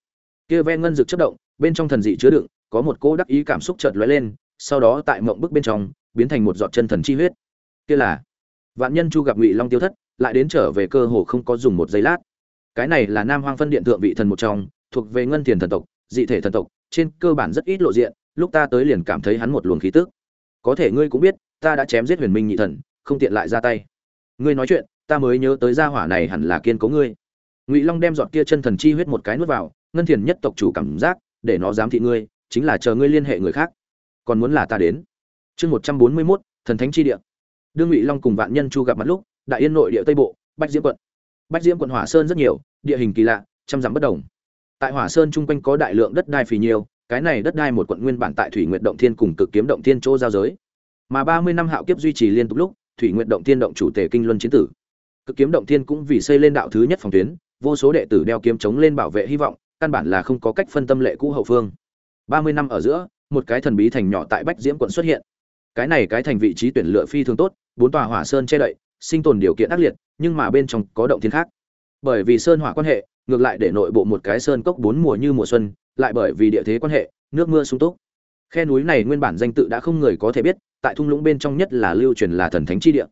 Kia ve ngân rực chất động, bên trong thần dị chứa đựng, có một cô đắc ý cảm xúc chợt lóe lên, sau đó tại mộng bức bên trong, biến thành một giọt chân thần chi huyết. Kia là vạn nhân chu gặp ngụy long tiêu thất, lại đến trở về cơ hồ không có dùng một giây lát. Cái này là nam hoang phân điện thượng vị thần một trong, thuộc về ngân thiền thần tộc, dị thể thần tộc, trên cơ bản rất ít lộ diện lúc ta tới liền cảm thấy hắn một luồng khí tức. Có thể ngươi cũng biết, ta đã chém giết huyền minh nhị thần, không tiện lại ra tay. Ngươi nói chuyện, ta mới nhớ tới gia hỏa này hẳn là kiên cố ngươi. Ngụy long đem giọt kia chân thần chi huyết một cái nuốt vào, ngân thiền nhất tộc chủ cảm giác, để nó dám thị ngươi, chính là chờ ngươi liên hệ người khác. Còn muốn là ta đến. Chương một trăm bốn mươi mốt, thần thánh chi địa. Đương ngụy long cùng vạn nhân chu gặp mặt lúc, đại yên nội địa tây bộ bạch diễm quận. Bạch diễm quận hỏa sơn rất nhiều, địa hình kỳ lạ, trăm dặm bất đồng. Tại hỏa sơn chung quanh có đại lượng đất đai phì nhiêu cái này đất đai một quận nguyên bản tại thủy nguyện động thiên cùng cực kiếm động thiên chỗ giao giới. Mà ba mươi năm hạo kiếp duy trì liên tục lúc, thủy nguyện động thiên động chủ tề kinh luân chiến tử. Cực kiếm động thiên cũng vì xây lên đạo thứ nhất phòng tuyến, vô số đệ tử đeo kiếm chống lên bảo vệ hy vọng, căn bản là không có cách phân tâm lệ cũ hậu phương. ba mươi năm ở giữa, một cái thần bí thành nhỏ tại bách diễm quận xuất hiện. Cái này cái thành vị trí tuyển lựa phi thường tốt, bốn tòa hỏa sơn che đậy, sinh tồn điều kiện ác liệt, nhưng mà bên trong có động thiên khác. Bởi vì sơn hỏa quan hệ ngược lại để nội bộ một cái sơn cốc bốn mùa như mùa xuân, lại bởi vì địa thế quan hệ, nước mưa sung túc. Khe núi này nguyên bản danh tự đã không người có thể biết, tại thung lũng bên trong nhất là lưu truyền là thần thánh chi địa.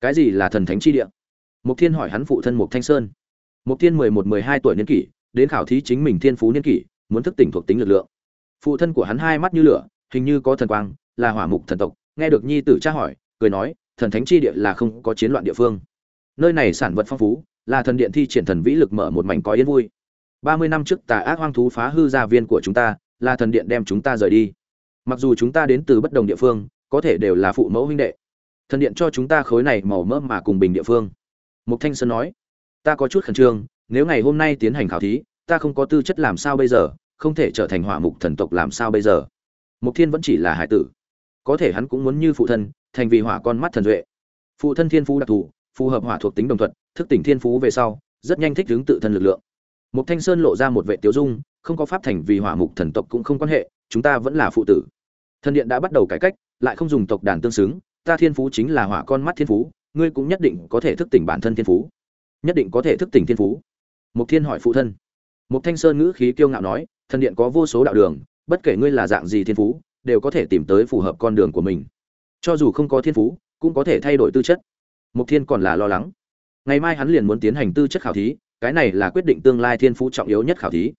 Cái gì là thần thánh chi địa? Mục thiên hỏi hắn phụ thân mục thanh sơn. Mục thiên mười một, mười hai tuổi niên kỷ, đến khảo thí chính mình thiên phú niên kỷ, muốn thức tỉnh thuộc tính lực lượng. Phụ thân của hắn hai mắt như lửa, hình như có thần quang, là hỏa mục thần tộc, nghe được nhi tử tra hỏi, cười nói, thần thánh chi địa là không có chiến loạn địa phương. Nơi này sản vật phong phú là thần điện thi triển thần vĩ lực mở một mảnh có yên vui. Ba mươi năm trước tà ác hoang thú phá hư gia viên của chúng ta, là thần điện đem chúng ta rời đi. Mặc dù chúng ta đến từ bất đồng địa phương, có thể đều là phụ mẫu huynh đệ. Thần điện cho chúng ta khối này màu mỡ mà cùng bình địa phương. Mục thanh sơn nói, ta có chút khẩn trương, nếu ngày hôm nay tiến hành khảo thí, ta không có tư chất làm sao bây giờ, không thể trở thành hỏa mục thần tộc làm sao bây giờ? Mục thiên vẫn chỉ là hải tử. Có thể hắn cũng muốn như phụ thân, thành vì hỏa con mắt thần duệ. Phụ thân thiên phú đặc thù phù hợp hỏa thuộc tính đồng thuận, thức tỉnh thiên phú về sau, rất nhanh thích ứng tự thân lực lượng. Mục thanh sơn lộ ra một vệ tiêu dung, không có pháp thành vì hỏa mục thần tộc cũng không quan hệ, chúng ta vẫn là phụ tử. Thần điện đã bắt đầu cải cách, lại không dùng tộc đàn tương xứng, ta thiên phú chính là hỏa con mắt thiên phú, ngươi cũng nhất định có thể thức tỉnh bản thân thiên phú. Nhất định có thể thức tỉnh thiên phú. Mục thiên hỏi phụ thân. Mục thanh sơn ngữ khí kiêu ngạo nói, thần điện có vô số đạo đường, bất kể ngươi là dạng gì thiên phú, đều có thể tìm tới phù hợp con đường của mình. Cho dù không có thiên phú, cũng có thể thay đổi tư chất mục thiên còn là lo lắng. Ngày mai hắn liền muốn tiến hành tư chất khảo thí, cái này là quyết định tương lai thiên phú trọng yếu nhất khảo thí.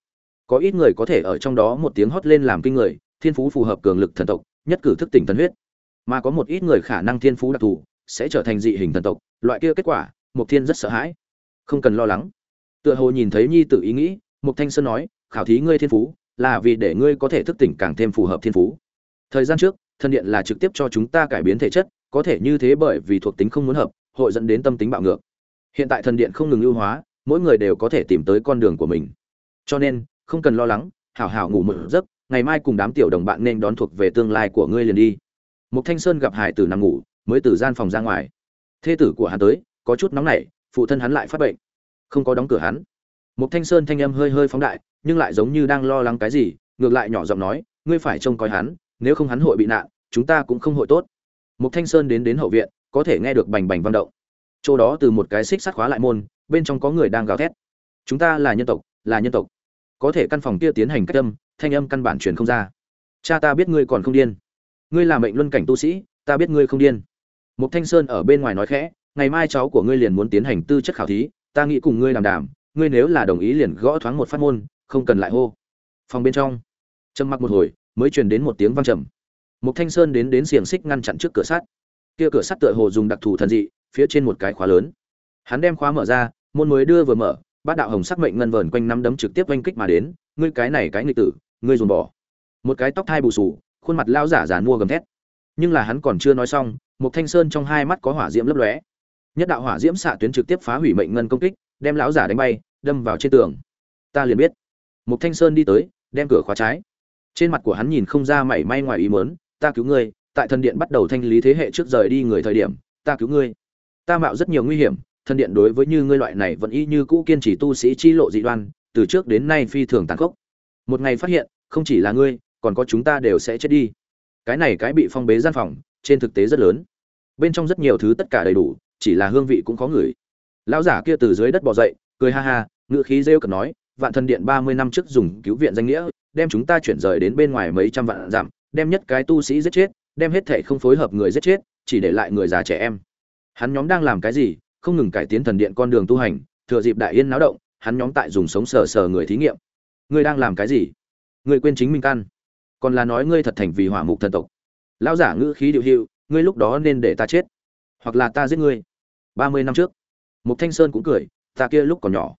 Có ít người có thể ở trong đó một tiếng hót lên làm kinh người, thiên phú phù hợp cường lực thần tộc, nhất cử thức tỉnh thần huyết. Mà có một ít người khả năng thiên phú đặc thù, sẽ trở thành dị hình thần tộc, loại kia kết quả mục thiên rất sợ hãi. Không cần lo lắng. Tựa hồ nhìn thấy nhi Tử ý nghĩ mục thanh sơn nói, khảo thí ngươi thiên phú, là vì để ngươi có thể thức tỉnh càng thêm phù hợp thiên phú. Thời gian trước thần điện là trực tiếp cho chúng ta cải biến thể chất, có thể như thế bởi vì thuộc tính không muốn hợp hội dẫn đến tâm tính bạo ngược hiện tại thần điện không ngừng ưu hóa mỗi người đều có thể tìm tới con đường của mình cho nên không cần lo lắng hảo hảo ngủ một giấc ngày mai cùng đám tiểu đồng bạn nên đón thuộc về tương lai của ngươi liền đi Mục Thanh Sơn gặp Hải Tử nằm ngủ, mới từ gian phòng ra ngoài. Thê tử của hắn tới, có chút nóng nảy, phụ thân hắn lại phát bệnh. Không có đóng cửa hắn. Mục Thanh Sơn thanh âm hơi hơi phóng đại, nhưng lại giống như đang lo lắng cái gì, ngược lại nhỏ giọng nói, ngươi phải trông coi hắn, nếu không hắn hội bị nạn, chúng ta cũng không hội tốt. Mục Thanh Sơn đến đến hậu viện, có thể nghe được bành bành vang động. Chỗ đó từ một cái xích sắt khóa lại môn, bên trong có người đang gào thét. Chúng ta là nhân tộc, là nhân tộc. Có thể căn phòng kia tiến hành cách âm, thanh âm căn bản truyền không ra. Cha ta biết ngươi còn không điên ngươi là mệnh luân cảnh tu sĩ ta biết ngươi không điên một thanh sơn ở bên ngoài nói khẽ ngày mai cháu của ngươi liền muốn tiến hành tư chất khảo thí ta nghĩ cùng ngươi làm đàm ngươi nếu là đồng ý liền gõ thoáng một phát môn không cần lại hô phòng bên trong trầm mặc một hồi mới truyền đến một tiếng vang trầm một thanh sơn đến đến xiềng xích ngăn chặn trước cửa sắt kia cửa sắt tựa hồ dùng đặc thù thần dị, phía trên một cái khóa lớn. Hắn đem khóa mở ra, môn mới đưa vừa mở, bát đạo hồng sắc mệnh ngân vờn quanh năm đấm trực tiếp oanh kích mà đến. Ngươi cái này cái nghịch tử, ngươi dồn bỏ. Một cái tóc thai bù sù khuôn mặt lao giả giàn mua gầm thét. Nhưng là hắn còn chưa nói xong một thanh sơn trong hai mắt có hỏa diễm lấp lóe. Nhất đạo hỏa diễm xạ tuyến trực tiếp phá hủy mệnh ngân công kích, đem lão giả đánh bay, đâm vào trên tường. Ta liền biết. Một thanh sơn đi tới, đem cửa khóa trái. Trên mặt của hắn nhìn không ra mảy may ngoài ý mớn ta cứu ngươi tại thần điện bắt đầu thanh lý thế hệ trước rời đi người thời điểm, ta cứu ngươi. Ta mạo rất nhiều nguy hiểm, thần điện đối với như ngươi loại này vẫn y như cũ kiên trì tu sĩ chi lộ dị đoan, từ trước đến nay phi thường tàn khốc. Một ngày phát hiện, không chỉ là ngươi, còn có chúng ta đều sẽ chết đi. Cái này cái bị phong bế gian phòng, trên thực tế rất lớn. Bên trong rất nhiều thứ tất cả đầy đủ, chỉ là hương vị cũng có người lão giả kia từ dưới đất bò dậy, cười ha ha ngựa khí rêu cần nói, vạn thần điện ba mươi năm trước dùng cứu viện danh nghĩa, đem chúng ta chuyển rời đến bên ngoài mấy trăm vạn dặm, đem nhất cái tu sĩ giết chết đem hết thể không phối hợp người giết chết, chỉ để lại người già trẻ em. Hắn nhóm đang làm cái gì, không ngừng cải tiến thần điện con đường tu hành, thừa dịp đại yên náo động, hắn nhóm tại dùng sống sờ sờ người thí nghiệm. Ngươi đang làm cái gì? Ngươi quên chính mình căn. Còn là nói ngươi thật thành vì hỏa mục thần tộc. Lão giả ngữ khí điệu hiệu, ngươi lúc đó nên để ta chết, hoặc là ta giết ngươi. Ba mươi năm trước, mục thanh sơn cũng cười, ta kia lúc còn nhỏ.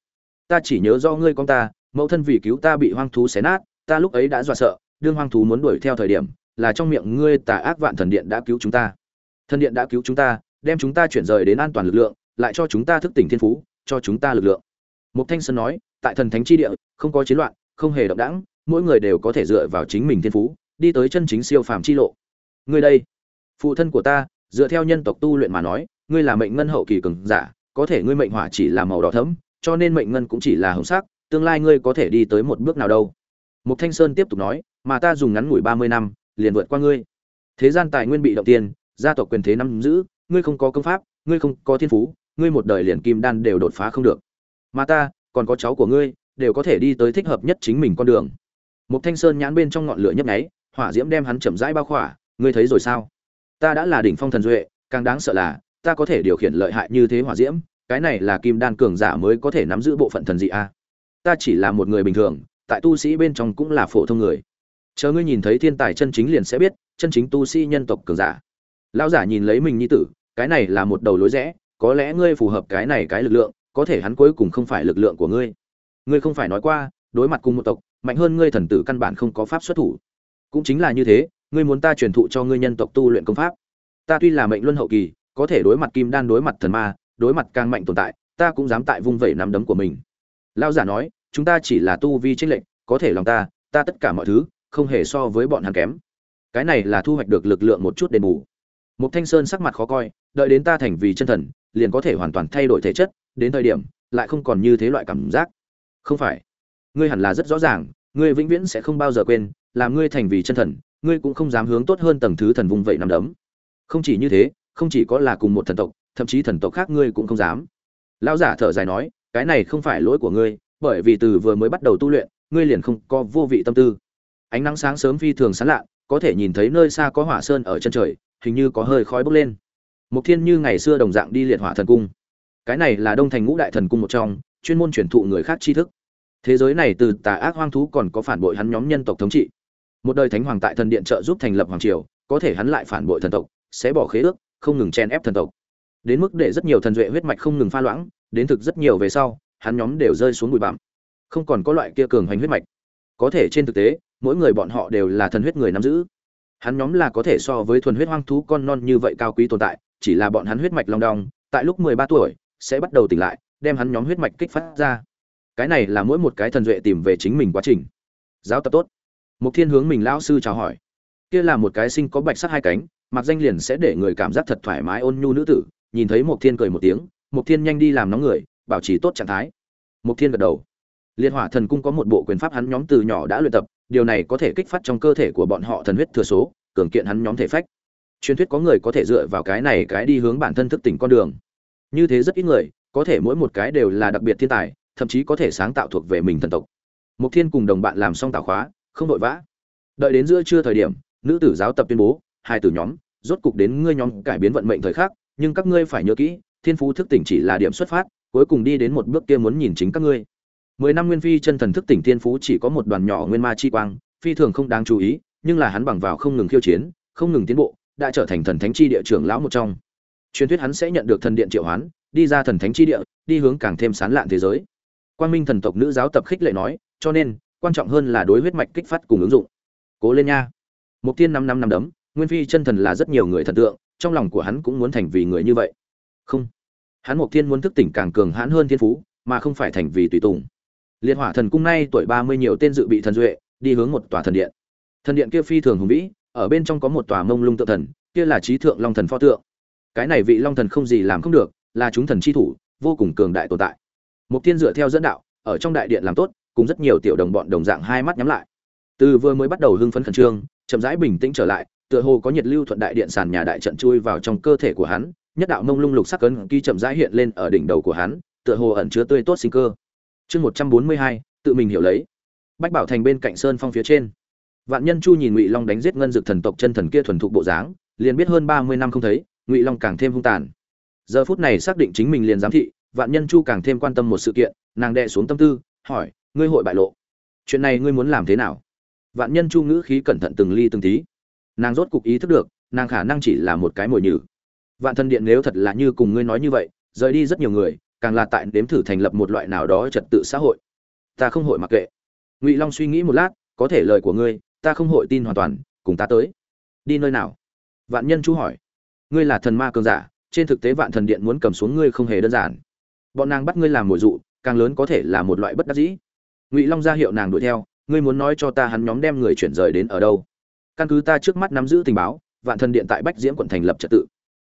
Ta chỉ nhớ do ngươi con ta, mẫu thân vì cứu ta bị hoang thú xé nát, ta lúc ấy đã dọa sợ, đương hoang thú muốn đuổi theo thời điểm là trong miệng ngươi tà ác vạn thần điện đã cứu chúng ta. Thần điện đã cứu chúng ta, đem chúng ta chuyển rời đến an toàn lực lượng, lại cho chúng ta thức tỉnh thiên phú, cho chúng ta lực lượng. Mục thanh sơn nói, tại thần thánh chi địa, không có chiến loạn, không hề động đãng, mỗi người đều có thể dựa vào chính mình thiên phú, đi tới chân chính siêu phàm chi lộ. Ngươi đây, phụ thân của ta, dựa theo nhân tộc tu luyện mà nói, ngươi là mệnh ngân hậu kỳ cường giả, có thể ngươi mệnh hỏa chỉ là màu đỏ thẫm, cho nên mệnh ngân cũng chỉ là hồng sắc, tương lai ngươi có thể đi tới một bước nào đâu. Mục thanh sơn tiếp tục nói, mà ta dùng ngắn ngủi ba mươi năm liền vượt qua ngươi. Thế gian tài nguyên bị động tiên, gia tộc quyền thế nắm giữ, ngươi không có công pháp, ngươi không có thiên phú, ngươi một đời liền kim đan đều đột phá không được. Mà ta, còn có cháu của ngươi, đều có thể đi tới thích hợp nhất chính mình con đường. Một thanh sơn nhãn bên trong ngọn lửa nhấp nháy, hỏa diễm đem hắn chậm rãi bao khỏa, ngươi thấy rồi sao? Ta đã là đỉnh phong thần duệ, càng đáng sợ là, ta có thể điều khiển lợi hại như thế hỏa diễm, cái này là kim đan cường giả mới có thể nắm giữ bộ phận thần dị a. Ta chỉ là một người bình thường, tại tu sĩ bên trong cũng là phổ thông người chờ ngươi nhìn thấy thiên tài chân chính liền sẽ biết, chân chính tu sĩ nhân tộc cường giả. Lão giả nhìn lấy mình như tử, cái này là một đầu lối rẽ, có lẽ ngươi phù hợp cái này cái lực lượng, có thể hắn cuối cùng không phải lực lượng của ngươi. Ngươi không phải nói qua, đối mặt cùng một tộc, mạnh hơn ngươi thần tử căn bản không có pháp xuất thủ. Cũng chính là như thế, ngươi muốn ta truyền thụ cho ngươi nhân tộc tu luyện công pháp. Ta tuy là mệnh luân hậu kỳ, có thể đối mặt kim đan, đối mặt thần ma, đối mặt càng mạnh tồn tại, ta cũng dám tại vung vẩy nắm đấm của mình. Lao giả nói, chúng ta chỉ là tu vi trích lệnh có thể lòng ta ta tất cả mọi thứ không hề so với bọn hắn kém. Cái này là thu hoạch được lực lượng một chút đền bù. Một thanh sơn sắc mặt khó coi, đợi đến ta thành vì chân thần, liền có thể hoàn toàn thay đổi thể chất, đến thời điểm, lại không còn như thế loại cảm giác. Không phải. Ngươi hẳn là rất rõ ràng, ngươi vĩnh viễn sẽ không bao giờ quên làm ngươi thành vì chân thần, ngươi cũng không dám hướng tốt hơn tầng thứ thần vùng vậy nằm đấm. Không chỉ như thế, không chỉ có là cùng một thần tộc, thậm chí thần tộc khác ngươi cũng không dám. Lão giả thở dài nói, cái này không phải lỗi của ngươi, bởi vì từ vừa mới bắt đầu tu luyện, ngươi liền không có vô vị tâm tư ánh nắng sáng sớm phi thường sáng lạ, có thể nhìn thấy nơi xa có hỏa sơn ở chân trời, hình như có hơi khói bốc lên. Mục thiên như ngày xưa đồng dạng đi liệt hỏa thần cung. Cái này là đông thành ngũ đại thần cung một trong, chuyên môn truyền thụ người khác tri thức. Thế giới này từ tà ác hoang thú còn có phản bội hắn nhóm nhân tộc thống trị. Một đời thánh hoàng tại thần điện trợ giúp thành lập hoàng triều, có thể hắn lại phản bội thần tộc, sẽ bỏ khế ước, không ngừng chen ép thần tộc. Đến mức để rất nhiều thần duệ huyết mạch không ngừng pha loãng, đến thực rất nhiều về sau, hắn nhóm đều rơi xuống bụi bặm. Không còn có loại kia cường hoành huyết mạch có thể trên thực tế, mỗi người bọn họ đều là thần huyết người nắm giữ. Hắn nhóm là có thể so với thuần huyết hoang thú con non như vậy cao quý tồn tại, chỉ là bọn hắn huyết mạch long đong, tại lúc mười ba tuổi, sẽ bắt đầu tỉnh lại, đem hắn nhóm huyết mạch kích phát ra. Cái này là mỗi một cái thần duệ tìm về chính mình quá trình. Giáo tập tốt. Mục thiên hướng mình lão sư chào hỏi. Kia là một cái sinh có bạch sắc hai cánh, mặc danh liền sẽ để người cảm giác thật thoải mái ôn nhu nữ tử, nhìn thấy mục thiên cười một tiếng, mục thiên nhanh đi làm nóng người, bảo trì tốt trạng thái. Mục thiên gật đầu liệt hỏa thần cung có một bộ quyền pháp hắn nhóm từ nhỏ đã luyện tập, điều này có thể kích phát trong cơ thể của bọn họ thần huyết thừa số, cường kiện hắn nhóm thể phách. Truyền thuyết có người có thể dựa vào cái này cái đi hướng bản thân thức tỉnh con đường. Như thế rất ít người, có thể mỗi một cái đều là đặc biệt thiên tài, thậm chí có thể sáng tạo thuộc về mình thần tộc. Mục thiên cùng đồng bạn làm xong tạo khóa, không vội vã. Đợi đến giữa trưa thời điểm, nữ tử giáo tập tuyên bố, hai tử nhóm, rốt cục đến ngươi nhóm cải biến vận mệnh thời khắc, nhưng các ngươi phải nhớ kỹ, thiên phú thức tỉnh chỉ là điểm xuất phát, cuối cùng đi đến một bước kia muốn nhìn chính các ngươi mười năm nguyên phi chân thần thức tỉnh thiên phú chỉ có một đoàn nhỏ nguyên ma chi quang, phi thường không đáng chú ý, nhưng là hắn bằng vào không ngừng khiêu chiến, không ngừng tiến bộ, đã trở thành thần thánh chi địa trưởng lão một trong. Truyền thuyết hắn sẽ nhận được thần điện triệu hoán, đi ra thần thánh chi địa, đi hướng càng thêm sán lạn thế giới. Quan minh thần tộc nữ giáo tập khích lệ nói, cho nên, quan trọng hơn là đối huyết mạch kích phát cùng ứng dụng. Cố lên nha. Mục tiên năm năm năm đấm, nguyên phi chân thần là rất nhiều người thần tượng, trong lòng của hắn cũng muốn thành vì người như vậy. Không. Hắn mục tiên muốn thức tỉnh càng cường hãn hơn thiên phú, mà không phải thành vì tùy tùng liệt hỏa thần cung nay tuổi ba mươi nhiều tên dự bị thần duệ, đi hướng một tòa thần điện. Thần điện kia phi thường hùng vĩ, ở bên trong có một tòa mông lung tự thần, kia là trí thượng long thần pho tượng. Cái này vị long thần không gì làm không được, là chúng thần chi thủ, vô cùng cường đại tồn tại. Mục tiên dựa theo dẫn đạo, ở trong đại điện làm tốt, cùng rất nhiều tiểu đồng bọn đồng dạng hai mắt nhắm lại. Từ vừa mới bắt đầu hưng phấn khẩn trương, chậm rãi bình tĩnh trở lại, tựa hồ có nhiệt lưu thuận đại điện sàn nhà đại trận chui vào trong cơ thể của hắn, nhất đạo mông lung lục sắc cấn ký chậm rãi hiện lên ở đỉnh đầu của hắn, tựa hồ ẩn chứa tươi tốt sinh cơ chương một trăm bốn mươi hai, tự mình hiểu lấy. Bách bảo thành bên cạnh sơn phong phía trên. Vạn nhân chu nhìn ngụy long đánh giết ngân dực thần tộc chân thần kia thuần thục bộ dáng, liền biết hơn ba mươi năm không thấy, ngụy long càng thêm hung tàn. Giờ phút này xác định chính mình liền giám thị, vạn nhân chu càng thêm quan tâm một sự kiện, nàng đệ xuống tâm tư, hỏi, ngươi hội bại lộ? Chuyện này ngươi muốn làm thế nào? Vạn nhân chu ngữ khí cẩn thận từng ly từng tí. Nàng rốt cục ý thức được, nàng khả năng chỉ là một cái mồi nhử. Vạn thân điện nếu thật là như cùng ngươi nói như vậy, rời đi rất nhiều người càng là tại đếm thử thành lập một loại nào đó trật tự xã hội. Ta không hội mặc kệ. Ngụy long suy nghĩ một lát, có thể lời của ngươi, ta không hội tin hoàn toàn, cùng ta tới. Đi nơi nào? Vạn nhân chú hỏi. Ngươi là thần ma cường giả, trên thực tế vạn thần điện muốn cầm xuống ngươi không hề đơn giản. Bọn nàng bắt ngươi làm mồi dụ, càng lớn có thể là một loại bất đắc dĩ. Ngụy long ra hiệu nàng đuổi theo, ngươi muốn nói cho ta hắn nhóm đem người chuyển rời đến ở đâu? Căn cứ ta trước mắt nắm giữ tình báo, vạn thần điện tại bách diễm quận thành lập trật tự.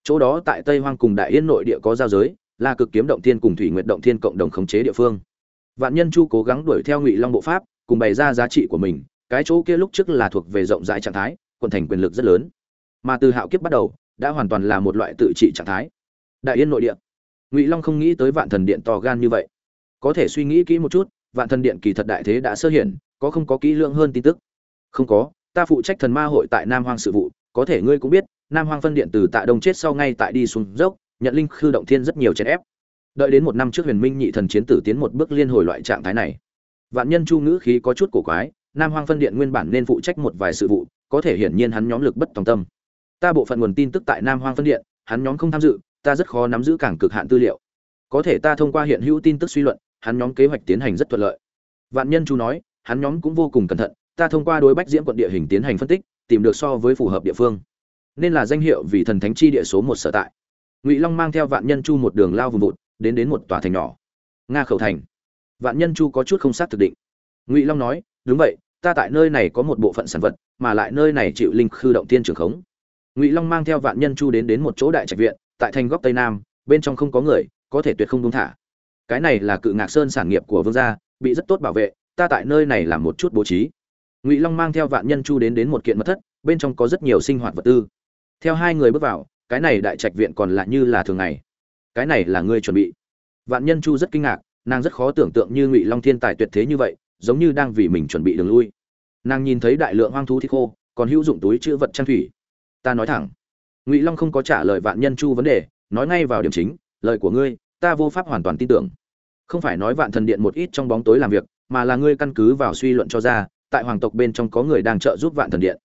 Chỗ đó tại tây hoang cùng đại yên nội địa có giao giới là cực kiếm động thiên cùng thủy nguyệt động thiên cộng đồng khống chế địa phương. Vạn nhân chu cố gắng đuổi theo ngụy long bộ pháp, cùng bày ra giá trị của mình, cái chỗ kia lúc trước là thuộc về rộng rãi trạng thái quần thành quyền lực rất lớn. Mà từ hạo kiếp bắt đầu, đã hoàn toàn là một loại tự trị trạng thái. Đại yên nội địa. Ngụy long không nghĩ tới vạn thần điện to gan như vậy. Có thể suy nghĩ kỹ một chút, vạn thần điện kỳ thật đại thế đã sơ hiển, có không có kỹ lượng hơn tin tức? Không có, ta phụ trách thần ma hội tại nam hoang sự vụ, có thể ngươi cũng biết, nam hoang phân điện từ tạ đông chết sau ngay tại đi xuống dốc nhận linh khư động thiên rất nhiều chèn ép. Đợi đến một năm trước huyền minh nhị thần chiến tử tiến một bước liên hồi loại trạng thái này. Vạn nhân chu ngữ khí có chút cổ quái, nam hoang phân điện nguyên bản nên phụ trách một vài sự vụ, có thể hiển nhiên hắn nhóm lực bất tòng tâm. Ta bộ phận nguồn tin tức tại nam hoang phân điện, hắn nhóm không tham dự, ta rất khó nắm giữ cảng cực hạn tư liệu. Có thể ta thông qua hiện hữu tin tức suy luận, hắn nhóm kế hoạch tiến hành rất thuận lợi. Vạn nhân chu nói, hắn nhóm cũng vô cùng cẩn thận, ta thông qua đối bách diễm quận địa hình tiến hành phân tích, tìm được so với phù hợp địa phương. Nên là danh hiệu vì thần thánh chi địa số một sở tại ngụy long mang theo vạn nhân chu một đường lao vùng vụt, đến đến một tòa thành nhỏ. Nga khẩu thành. Vạn nhân chu có chút không xác thực định. Ngụy long nói, đúng vậy, ta tại nơi này có một bộ phận sản vật, mà lại nơi này chịu linh khư động tiên trường khống. Ngụy long mang theo vạn nhân chu đến đến một chỗ đại trạch viện, tại thành góc tây nam, bên trong không có người, có thể tuyệt không đúng thả. Cái này là cự ngạc sơn sản nghiệp của vương gia, bị rất tốt bảo vệ, ta tại nơi này làm một chút bố trí. Ngụy long mang theo vạn nhân chu đến đến một kiện mật thất, bên trong có rất nhiều sinh hoạt vật tư. Theo hai người bước vào cái này đại trạch viện còn lại như là thường ngày. Cái này là ngươi chuẩn bị. Vạn nhân chu rất kinh ngạc, nàng rất khó tưởng tượng như ngụy long thiên tài tuyệt thế như vậy, giống như đang vì mình chuẩn bị đường lui. Nàng nhìn thấy đại lượng hoang thú thịt khô, còn hữu dụng túi chữ vật trang thủy. Ta nói thẳng, ngụy long không có trả lời vạn nhân chu vấn đề, nói ngay vào điểm chính, lời của ngươi, ta vô pháp hoàn toàn tin tưởng. Không phải nói vạn thần điện một ít trong bóng tối làm việc, mà là ngươi căn cứ vào suy luận cho ra, tại hoàng tộc bên trong có người đang trợ giúp vạn thần điện.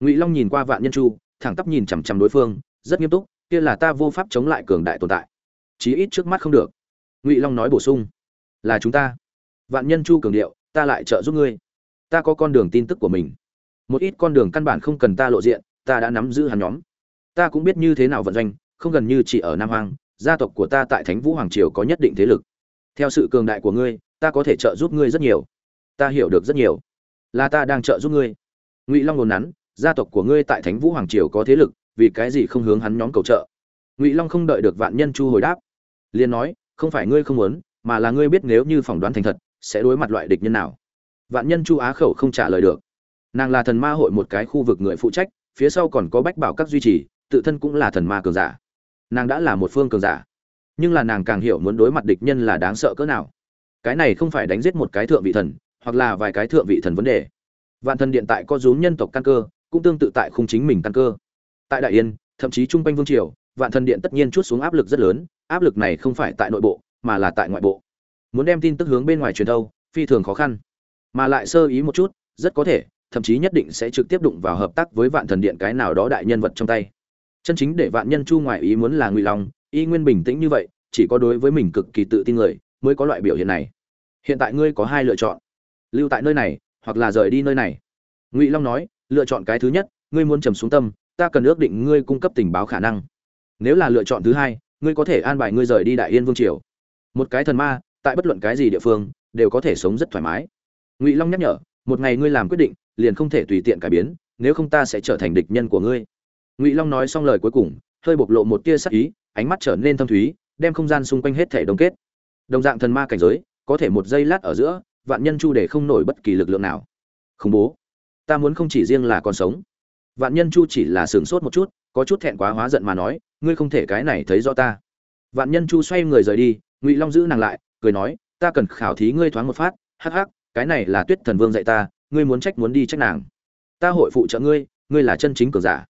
Ngụy long nhìn qua vạn nhân chu, thẳng tắp nhìn chằm chằm đối phương rất nghiêm túc, kia là ta vô pháp chống lại cường đại tồn tại. Chí ít trước mắt không được. Ngụy long nói bổ sung, là chúng ta. Vạn nhân chu cường điệu, ta lại trợ giúp ngươi. Ta có con đường tin tức của mình. Một ít con đường căn bản không cần ta lộ diện, ta đã nắm giữ hắn nhóm. Ta cũng biết như thế nào vận doanh, không gần như chỉ ở nam hoàng gia tộc của ta tại thánh vũ hoàng triều có nhất định thế lực. Theo sự cường đại của ngươi, ta có thể trợ giúp ngươi rất nhiều. Ta hiểu được rất nhiều. Là ta đang trợ giúp ngươi. Ngụy long đồn nắn, gia tộc của ngươi tại thánh vũ hoàng triều có thế lực vì cái gì không hướng hắn nhóm cầu trợ? Ngụy long không đợi được vạn nhân chu hồi đáp, liền nói, không phải ngươi không muốn, mà là ngươi biết nếu như phỏng đoán thành thật, sẽ đối mặt loại địch nhân nào? Vạn nhân chu á khẩu không trả lời được. Nàng là thần ma hội một cái khu vực người phụ trách, phía sau còn có bách bảo các duy trì, tự thân cũng là thần ma cường giả. Nàng đã là một phương cường giả, nhưng là nàng càng hiểu muốn đối mặt địch nhân là đáng sợ cỡ nào. Cái này không phải đánh giết một cái thượng vị thần, hoặc là vài cái thượng vị thần vấn đề. Vạn thần điện tại có rúm nhân tộc căn cơ, cũng tương tự tại khung chính mình căn cơ tại đại yên, thậm chí trung quanh vương triều, vạn thần điện tất nhiên chút xuống áp lực rất lớn, áp lực này không phải tại nội bộ, mà là tại ngoại bộ. Muốn đem tin tức hướng bên ngoài truyền thâu, phi thường khó khăn. Mà lại sơ ý một chút, rất có thể, thậm chí nhất định sẽ trực tiếp đụng vào hợp tác với vạn thần điện cái nào đó đại nhân vật trong tay. Chân chính để vạn nhân chu ngoại ý muốn là ngụy long, y nguyên bình tĩnh như vậy, chỉ có đối với mình cực kỳ tự tin người, mới có loại biểu hiện này. Hiện tại ngươi có hai lựa chọn. Lưu tại nơi này, hoặc là rời đi nơi này. Ngụy long nói, lựa chọn cái thứ nhất, ngươi muốn trầm xuống tâm ta cần ước định ngươi cung cấp tình báo khả năng. Nếu là lựa chọn thứ hai, ngươi có thể an bài ngươi rời đi đại yên vương triều. Một cái thần ma, tại bất luận cái gì địa phương, đều có thể sống rất thoải mái. Ngụy long nhắc nhở, một ngày ngươi làm quyết định, liền không thể tùy tiện cải biến, nếu không ta sẽ trở thành địch nhân của ngươi. Ngụy long nói xong lời cuối cùng, hơi bộc lộ một tia sắc ý, ánh mắt trở nên thâm thúy, đem không gian xung quanh hết thể đồng kết. Đồng dạng thần ma cảnh giới, có thể một giây lát ở giữa, vạn nhân chu để không nổi bất kỳ lực lượng nào. Khủng bố. Ta muốn không chỉ riêng là còn sống vạn nhân chu chỉ là sửng sốt một chút, có chút thẹn quá hóa giận mà nói, ngươi không thể cái này thấy rõ ta. Vạn nhân chu xoay người rời đi, ngụy long giữ nàng lại, cười nói, ta cần khảo thí ngươi thoáng một phát, hắc hắc, cái này là tuyết thần vương dạy ta, ngươi muốn trách muốn đi trách nàng. Ta hội phụ trợ ngươi ngươi là chân chính cường giả.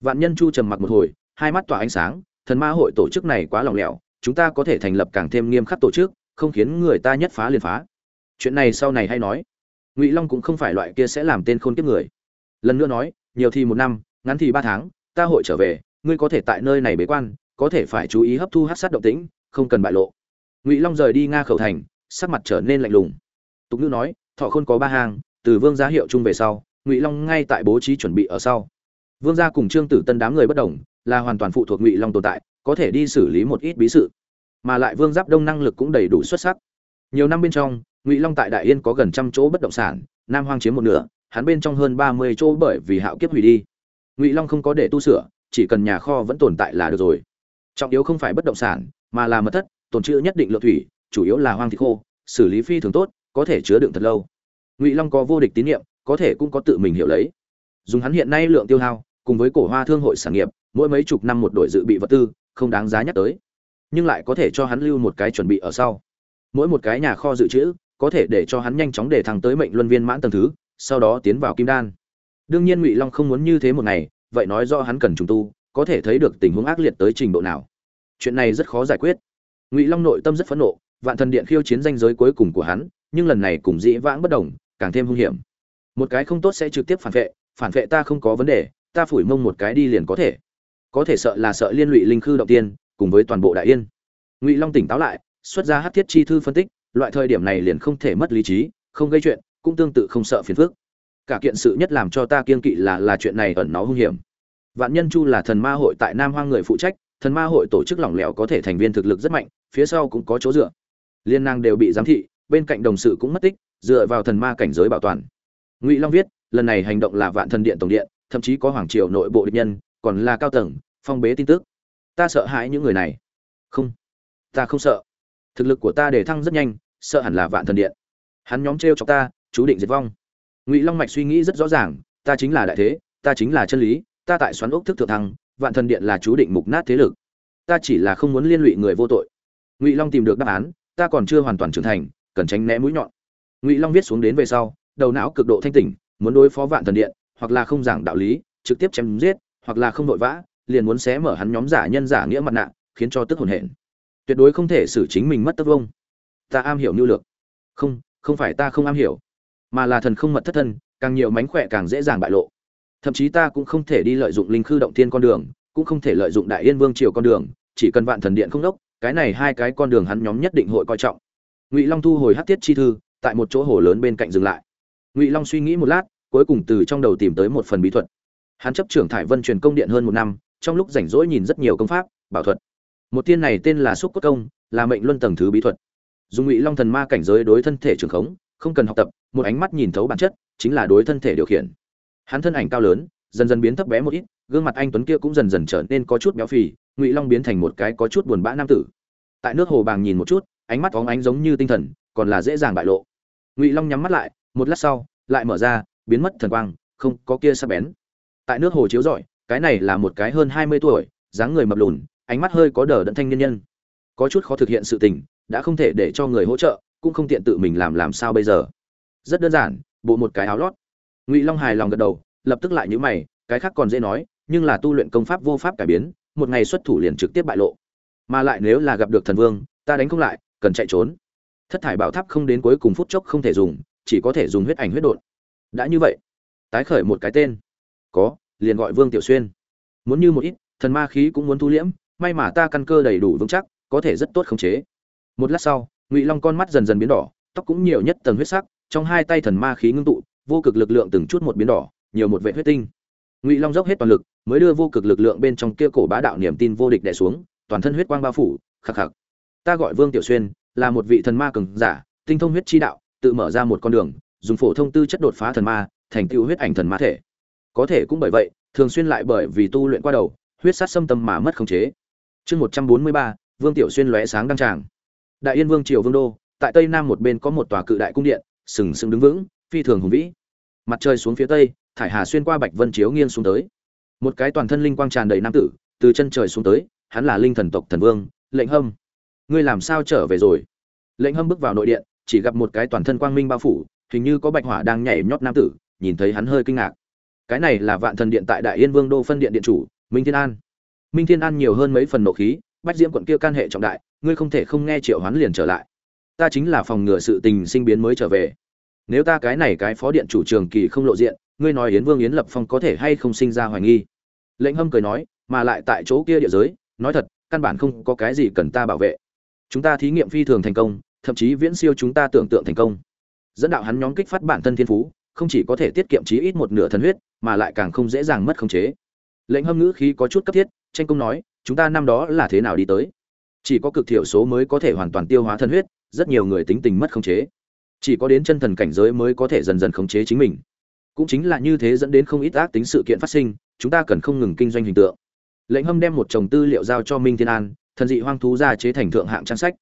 Vạn nhân chu trầm mặc một hồi, hai mắt tỏa ánh sáng, thần ma hội tổ chức này quá lỏng lẻo, chúng ta có thể thành lập càng thêm nghiêm khắc tổ chức, không khiến người ta nhất phá liền phá. Chuyện này sau này hay nói. Ngụy long cũng không phải loại kia sẽ làm tên khôn kiếp người. Lần nữa nói nhiều thì một năm, ngắn thì ba tháng, ta hội trở về, ngươi có thể tại nơi này bế quan, có thể phải chú ý hấp thu hát sát động tĩnh, không cần bại lộ. Ngụy long rời đi nga khẩu thành, sắc mặt trở nên lạnh lùng. Tục ngữ nói, thọ khôn có ba hang, từ vương gia hiệu chung về sau, ngụy long ngay tại bố trí chuẩn bị ở sau. Vương gia cùng trương tử tân đám người bất đồng, là hoàn toàn phụ thuộc ngụy long tồn tại, có thể đi xử lý một ít bí sự. Mà lại vương giáp đông năng lực cũng đầy đủ xuất sắc. Nhiều năm bên trong, ngụy long tại đại yên có gần trăm chỗ bất động sản, nam hoang chiếm một nửa hắn bên trong hơn ba mươi chỗ bởi vì hạo kiếp hủy đi. Ngụy long không có để tu sửa, chỉ cần nhà kho vẫn tồn tại là được rồi. Trọng yếu không phải bất động sản, mà là mật thất, tồn trữ nhất định lượng thủy, chủ yếu là hoang thịt khô, xử lý phi thường tốt, có thể chứa đựng thật lâu. Ngụy long có vô địch tín nhiệm, có thể cũng có tự mình hiểu lấy. Dùng hắn hiện nay lượng tiêu hao, cùng với cổ hoa thương hội sản nghiệp, mỗi mấy chục năm một đội dự bị vật tư, không đáng giá nhắc tới. Nhưng lại có thể cho hắn lưu một cái chuẩn bị ở sau. Mỗi một cái nhà kho dự trữ, có thể để cho hắn nhanh chóng để thăng tới mệnh luân viên mãn tầng thứ sau đó tiến vào kim đan. Đương nhiên ngụy long không muốn như thế một ngày, vậy nói do hắn cần trùng tu, có thể thấy được tình huống ác liệt tới trình độ nào. Chuyện này rất khó giải quyết. Ngụy long nội tâm rất phẫn nộ, vạn thần điện khiêu chiến danh giới cuối cùng của hắn, nhưng lần này cùng dĩ vãng bất đồng, càng thêm hung hiểm. Một cái không tốt sẽ trực tiếp phản vệ phản vệ ta không có vấn đề, ta phủi mông một cái đi liền có thể. Có thể sợ là sợ liên lụy linh khư động tiên, cùng với toàn bộ đại yên. Ngụy long tỉnh táo lại, xuất ra hát thiết chi thư phân tích, loại thời điểm này liền không thể mất lý trí, không gây chuyện cũng tương tự không sợ phiền phức. Cả kiện sự nhất làm cho ta kiên kỵ là là chuyện này ẩn nó hung hiểm. Vạn nhân chu là thần ma hội tại nam hoang người phụ trách, thần ma hội tổ chức lỏng lẻo có thể thành viên thực lực rất mạnh, phía sau cũng có chỗ dựa. Liên năng đều bị giám thị, bên cạnh đồng sự cũng mất tích, dựa vào thần ma cảnh giới bảo toàn. Ngụy long viết, lần này hành động là vạn thần điện tổng điện, thậm chí có hoàng triều nội bộ địch nhân, còn là cao tầng, phong bế tin tức. Ta sợ hãi những người này. Không. Ta không sợ. Thực lực của ta để thăng rất nhanh, sợ hẳn là vạn thần điện. Hắn nhóm trêu chọc cho ta chú định diệt vong. Ngụy long mạch suy nghĩ rất rõ ràng, ta chính là đại thế, ta chính là chân lý, ta tại xoắn ốc thức thượng thăng, vạn thần điện là chú định mục nát thế lực. Ta chỉ là không muốn liên lụy người vô tội. Ngụy long tìm được đáp án, ta còn chưa hoàn toàn trưởng thành, cần tránh né mũi nhọn. Ngụy long viết xuống đến về sau, đầu não cực độ thanh tỉnh, muốn đối phó vạn thần điện, hoặc là không giảng đạo lý, trực tiếp chém giết, hoặc là không vội vã, liền muốn xé mở hắn nhóm giả nhân giả nghĩa mặt nạ, khiến cho tức hồn hển. Tuyệt đối không thể xử chính mình mất tất vông. Ta am hiểu nhu lược. Không không phải ta không am hiểu mà là thần không mật thất thân, càng nhiều mánh khỏe càng dễ dàng bại lộ. Thậm chí ta cũng không thể đi lợi dụng linh khư động thiên con đường, cũng không thể lợi dụng đại yên vương triều con đường, chỉ cần vạn thần điện không đốc, cái này hai cái con đường hắn nhóm nhất định hội coi trọng. Ngụy long thu hồi hát tiết chi thư, tại một chỗ hồ lớn bên cạnh dừng lại. Ngụy long suy nghĩ một lát, cuối cùng từ trong đầu tìm tới một phần bí thuật. Hắn chấp trưởng thải vân truyền công điện hơn một năm, trong lúc rảnh rỗi nhìn rất nhiều công pháp, bảo thuật. Một tiên này tên là xúc cốt công, là mệnh luân tầng thứ bí thuật. Dùng ngụy long thần ma cảnh giới đối thân thể trường khống không cần học tập, một ánh mắt nhìn thấu bản chất, chính là đối thân thể điều khiển. Hắn thân ảnh cao lớn, dần dần biến thấp bé một ít, gương mặt anh tuấn kia cũng dần dần trở nên có chút béo phì, ngụy long biến thành một cái có chút buồn bã nam tử. Tại nước hồ bàng nhìn một chút, ánh mắt phóng ánh giống như tinh thần, còn là dễ dàng bại lộ. Ngụy long nhắm mắt lại, một lát sau, lại mở ra, biến mất thần quang, không có kia sắp bén. Tại nước hồ chiếu rọi, cái này là một cái hơn hai mươi tuổi, dáng người mập lùn, ánh mắt hơi có đờ đẫn thanh nhân nhân. Có chút khó thực hiện sự tình, đã không thể để cho người hỗ trợ cũng không tiện tự mình làm làm sao bây giờ. Rất đơn giản, bộ một cái áo lót. Ngụy long hài lòng gật đầu, lập tức lại nhữ mày, cái khác còn dễ nói, nhưng là tu luyện công pháp vô pháp cải biến, một ngày xuất thủ liền trực tiếp bại lộ. Mà lại nếu là gặp được thần vương, ta đánh không lại, cần chạy trốn. Thất thải bảo tháp không đến cuối cùng phút chốc không thể dùng, chỉ có thể dùng huyết ảnh huyết đột đã như vậy, tái khởi một cái tên. Có, liền gọi vương tiểu xuyên. Muốn như một ít, thần ma khí cũng muốn thu liễm, may mà ta căn cơ đầy đủ vững chắc, có thể rất tốt khống chế. Một lát sau ngụy long con mắt dần dần biến đỏ, tóc cũng nhiều nhất tầng huyết sắc, trong hai tay thần ma khí ngưng tụ, vô cực lực lượng từng chút một biến đỏ, nhiều một vệ huyết tinh. Ngụy long dốc hết toàn lực, mới đưa vô cực lực lượng bên trong kia cổ bá đạo niềm tin vô địch đè xuống, toàn thân huyết quang bao phủ, khắc khắc. Ta gọi vương tiểu xuyên, là một vị thần ma cường giả, tinh thông huyết chi đạo, tự mở ra một con đường, dùng phổ thông tư chất đột phá thần ma, thành tựu huyết ảnh thần ma thể. Có thể cũng bởi vậy, thường xuyên lại bởi vì tu luyện qua đầu, huyết sát xâm tâm mà mất khống chế. Chương một trăm bốn mươi ba, vương tiểu xuyên lóe sáng đăng tràng đại yên vương triều vương đô, tại tây nam một bên có một tòa cự đại cung điện, sừng sững đứng vững, phi thường hùng vĩ. Mặt trời xuống phía tây, thải hà xuyên qua bạch vân chiếu nghiêng xuống tới. Một cái toàn thân linh quang tràn đầy nam tử, từ chân trời xuống tới, hắn là linh thần tộc thần vương, lệnh hâm. Ngươi làm sao trở về rồi? Lệnh hâm bước vào nội điện, chỉ gặp một cái toàn thân quang minh bao phủ, hình như có bạch hỏa đang nhảy nhót nam tử, nhìn thấy hắn hơi kinh ngạc. Cái này là vạn thần điện tại đại yên vương đô phân điện điện chủ, minh thiên an. Minh thiên an nhiều hơn mấy phần nộ khí, bách diễm quận kia can hệ trọng đại ngươi không thể không nghe triệu hoán liền trở lại. Ta chính là phòng ngừa sự tình sinh biến mới trở về. Nếu ta cái này cái phó điện chủ trường kỳ không lộ diện, ngươi nói yến vương yến lập phong có thể hay không sinh ra hoài nghi? Lệnh hâm cười nói, mà lại tại chỗ kia địa giới, nói thật, căn bản không có cái gì cần ta bảo vệ. Chúng ta thí nghiệm phi thường thành công, thậm chí viễn siêu chúng ta tưởng tượng thành công. Dẫn đạo hắn nhóm kích phát bản thân thiên phú, không chỉ có thể tiết kiệm chí ít một nửa thần huyết, mà lại càng không dễ dàng mất khống chế. Lệnh hâm ngữ khí có chút cấp thiết, tranh công nói, chúng ta năm đó là thế nào đi tới? Chỉ có cực thiểu số mới có thể hoàn toàn tiêu hóa thần huyết, rất nhiều người tính tình mất khống chế. Chỉ có đến chân thần cảnh giới mới có thể dần dần khống chế chính mình. Cũng chính là như thế dẫn đến không ít ác tính sự kiện phát sinh, chúng ta cần không ngừng kinh doanh hình tượng. Lệnh hâm đem một chồng tư liệu giao cho minh thiên an, thần dị hoang thú ra chế thành thượng hạng trang sách.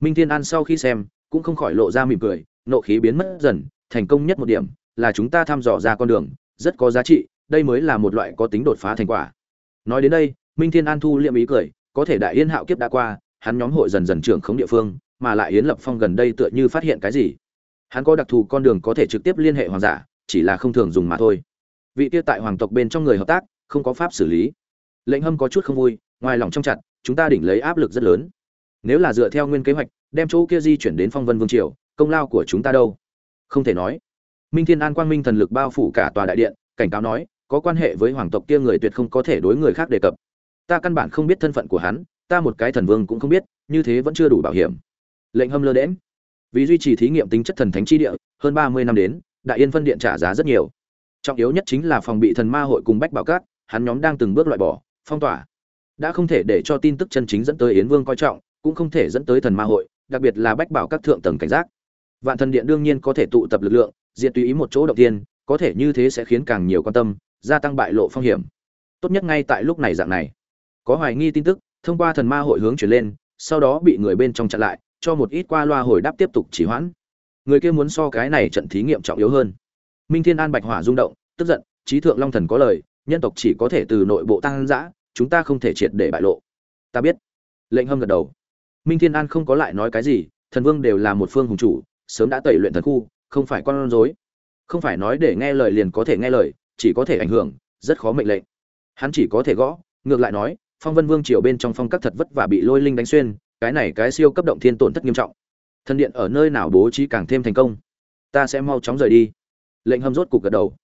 Minh thiên an sau khi xem, cũng không khỏi lộ ra mỉm cười, nộ khí biến mất dần, thành công nhất một điểm là chúng ta thăm dò ra con đường, rất có giá trị, đây mới là một loại có tính đột phá thành quả. Nói đến đây, minh thiên an thu liệm ý cười, có thể đại yên hạo kiếp đã qua hắn nhóm hội dần dần trưởng khống địa phương, mà lại yến lập phong gần đây tựa như phát hiện cái gì. Hắn có đặc thù con đường có thể trực tiếp liên hệ hoàng giả, chỉ là không thường dùng mà thôi. Vị tiêu tại hoàng tộc bên trong người hợp tác, không có pháp xử lý. Lệnh hâm có chút không vui, ngoài lòng trong chặt, chúng ta đỉnh lấy áp lực rất lớn. Nếu là dựa theo nguyên kế hoạch, đem chỗ kia di chuyển đến phong vân vương triều, công lao của chúng ta đâu? Không thể nói. Minh thiên an quang minh thần lực bao phủ cả tòa đại điện, cảnh cáo nói, có quan hệ với hoàng tộc kia người tuyệt không có thể đối người khác đề cập. Ta căn bản không biết thân phận của hắn ta một cái thần vương cũng không biết, như thế vẫn chưa đủ bảo hiểm. Lệnh hâm lơ đễm vì duy trì thí nghiệm tính chất thần thánh chi địa, hơn ba mươi năm đến, đại yên phân điện trả giá rất nhiều. Trọng yếu nhất chính là phòng bị thần ma hội cùng bách bảo cát hắn nhóm đang từng bước loại bỏ, phong tỏa. Đã không thể để cho tin tức chân chính dẫn tới yến vương coi trọng, cũng không thể dẫn tới thần ma hội, đặc biệt là bách bảo các thượng tầng cảnh giác. Vạn thần điện đương nhiên có thể tụ tập lực lượng diện tùy ý một chỗ động tiên có thể như thế sẽ khiến càng nhiều quan tâm, gia tăng bại lộ phong hiểm. Tốt nhất ngay tại lúc này dạng này. Có hoài nghi tin tức thông qua thần ma hội hướng chuyển lên, sau đó bị người bên trong chặn lại, cho một ít qua loa hồi đáp tiếp tục chỉ hoãn. Người kia muốn so cái này trận thí nghiệm trọng yếu hơn. Minh thiên an bạch hỏa rung động, tức giận trí thượng long thần có lời, nhân tộc chỉ có thể từ nội bộ tăng giã chúng ta không thể triệt để bại lộ. Ta biết. Lệnh hâm gật đầu. Minh thiên an không có lại nói cái gì, thần vương đều là một phương hùng chủ, sớm đã tẩy luyện thần khu, không phải con rối. Không phải nói để nghe lời liền có thể nghe lời, chỉ có thể ảnh hưởng, rất khó mệnh lệnh. Hắn chỉ có thể gõ, ngược lại nói phong vân vương triều bên trong phong các thật vất và bị lôi linh đánh xuyên, cái này cái siêu cấp động thiên tổn thất nghiêm trọng. Thần điện ở nơi nào bố trí càng thêm thành công? Ta sẽ mau chóng rời đi. Lệnh hâm rốt cục gật đầu.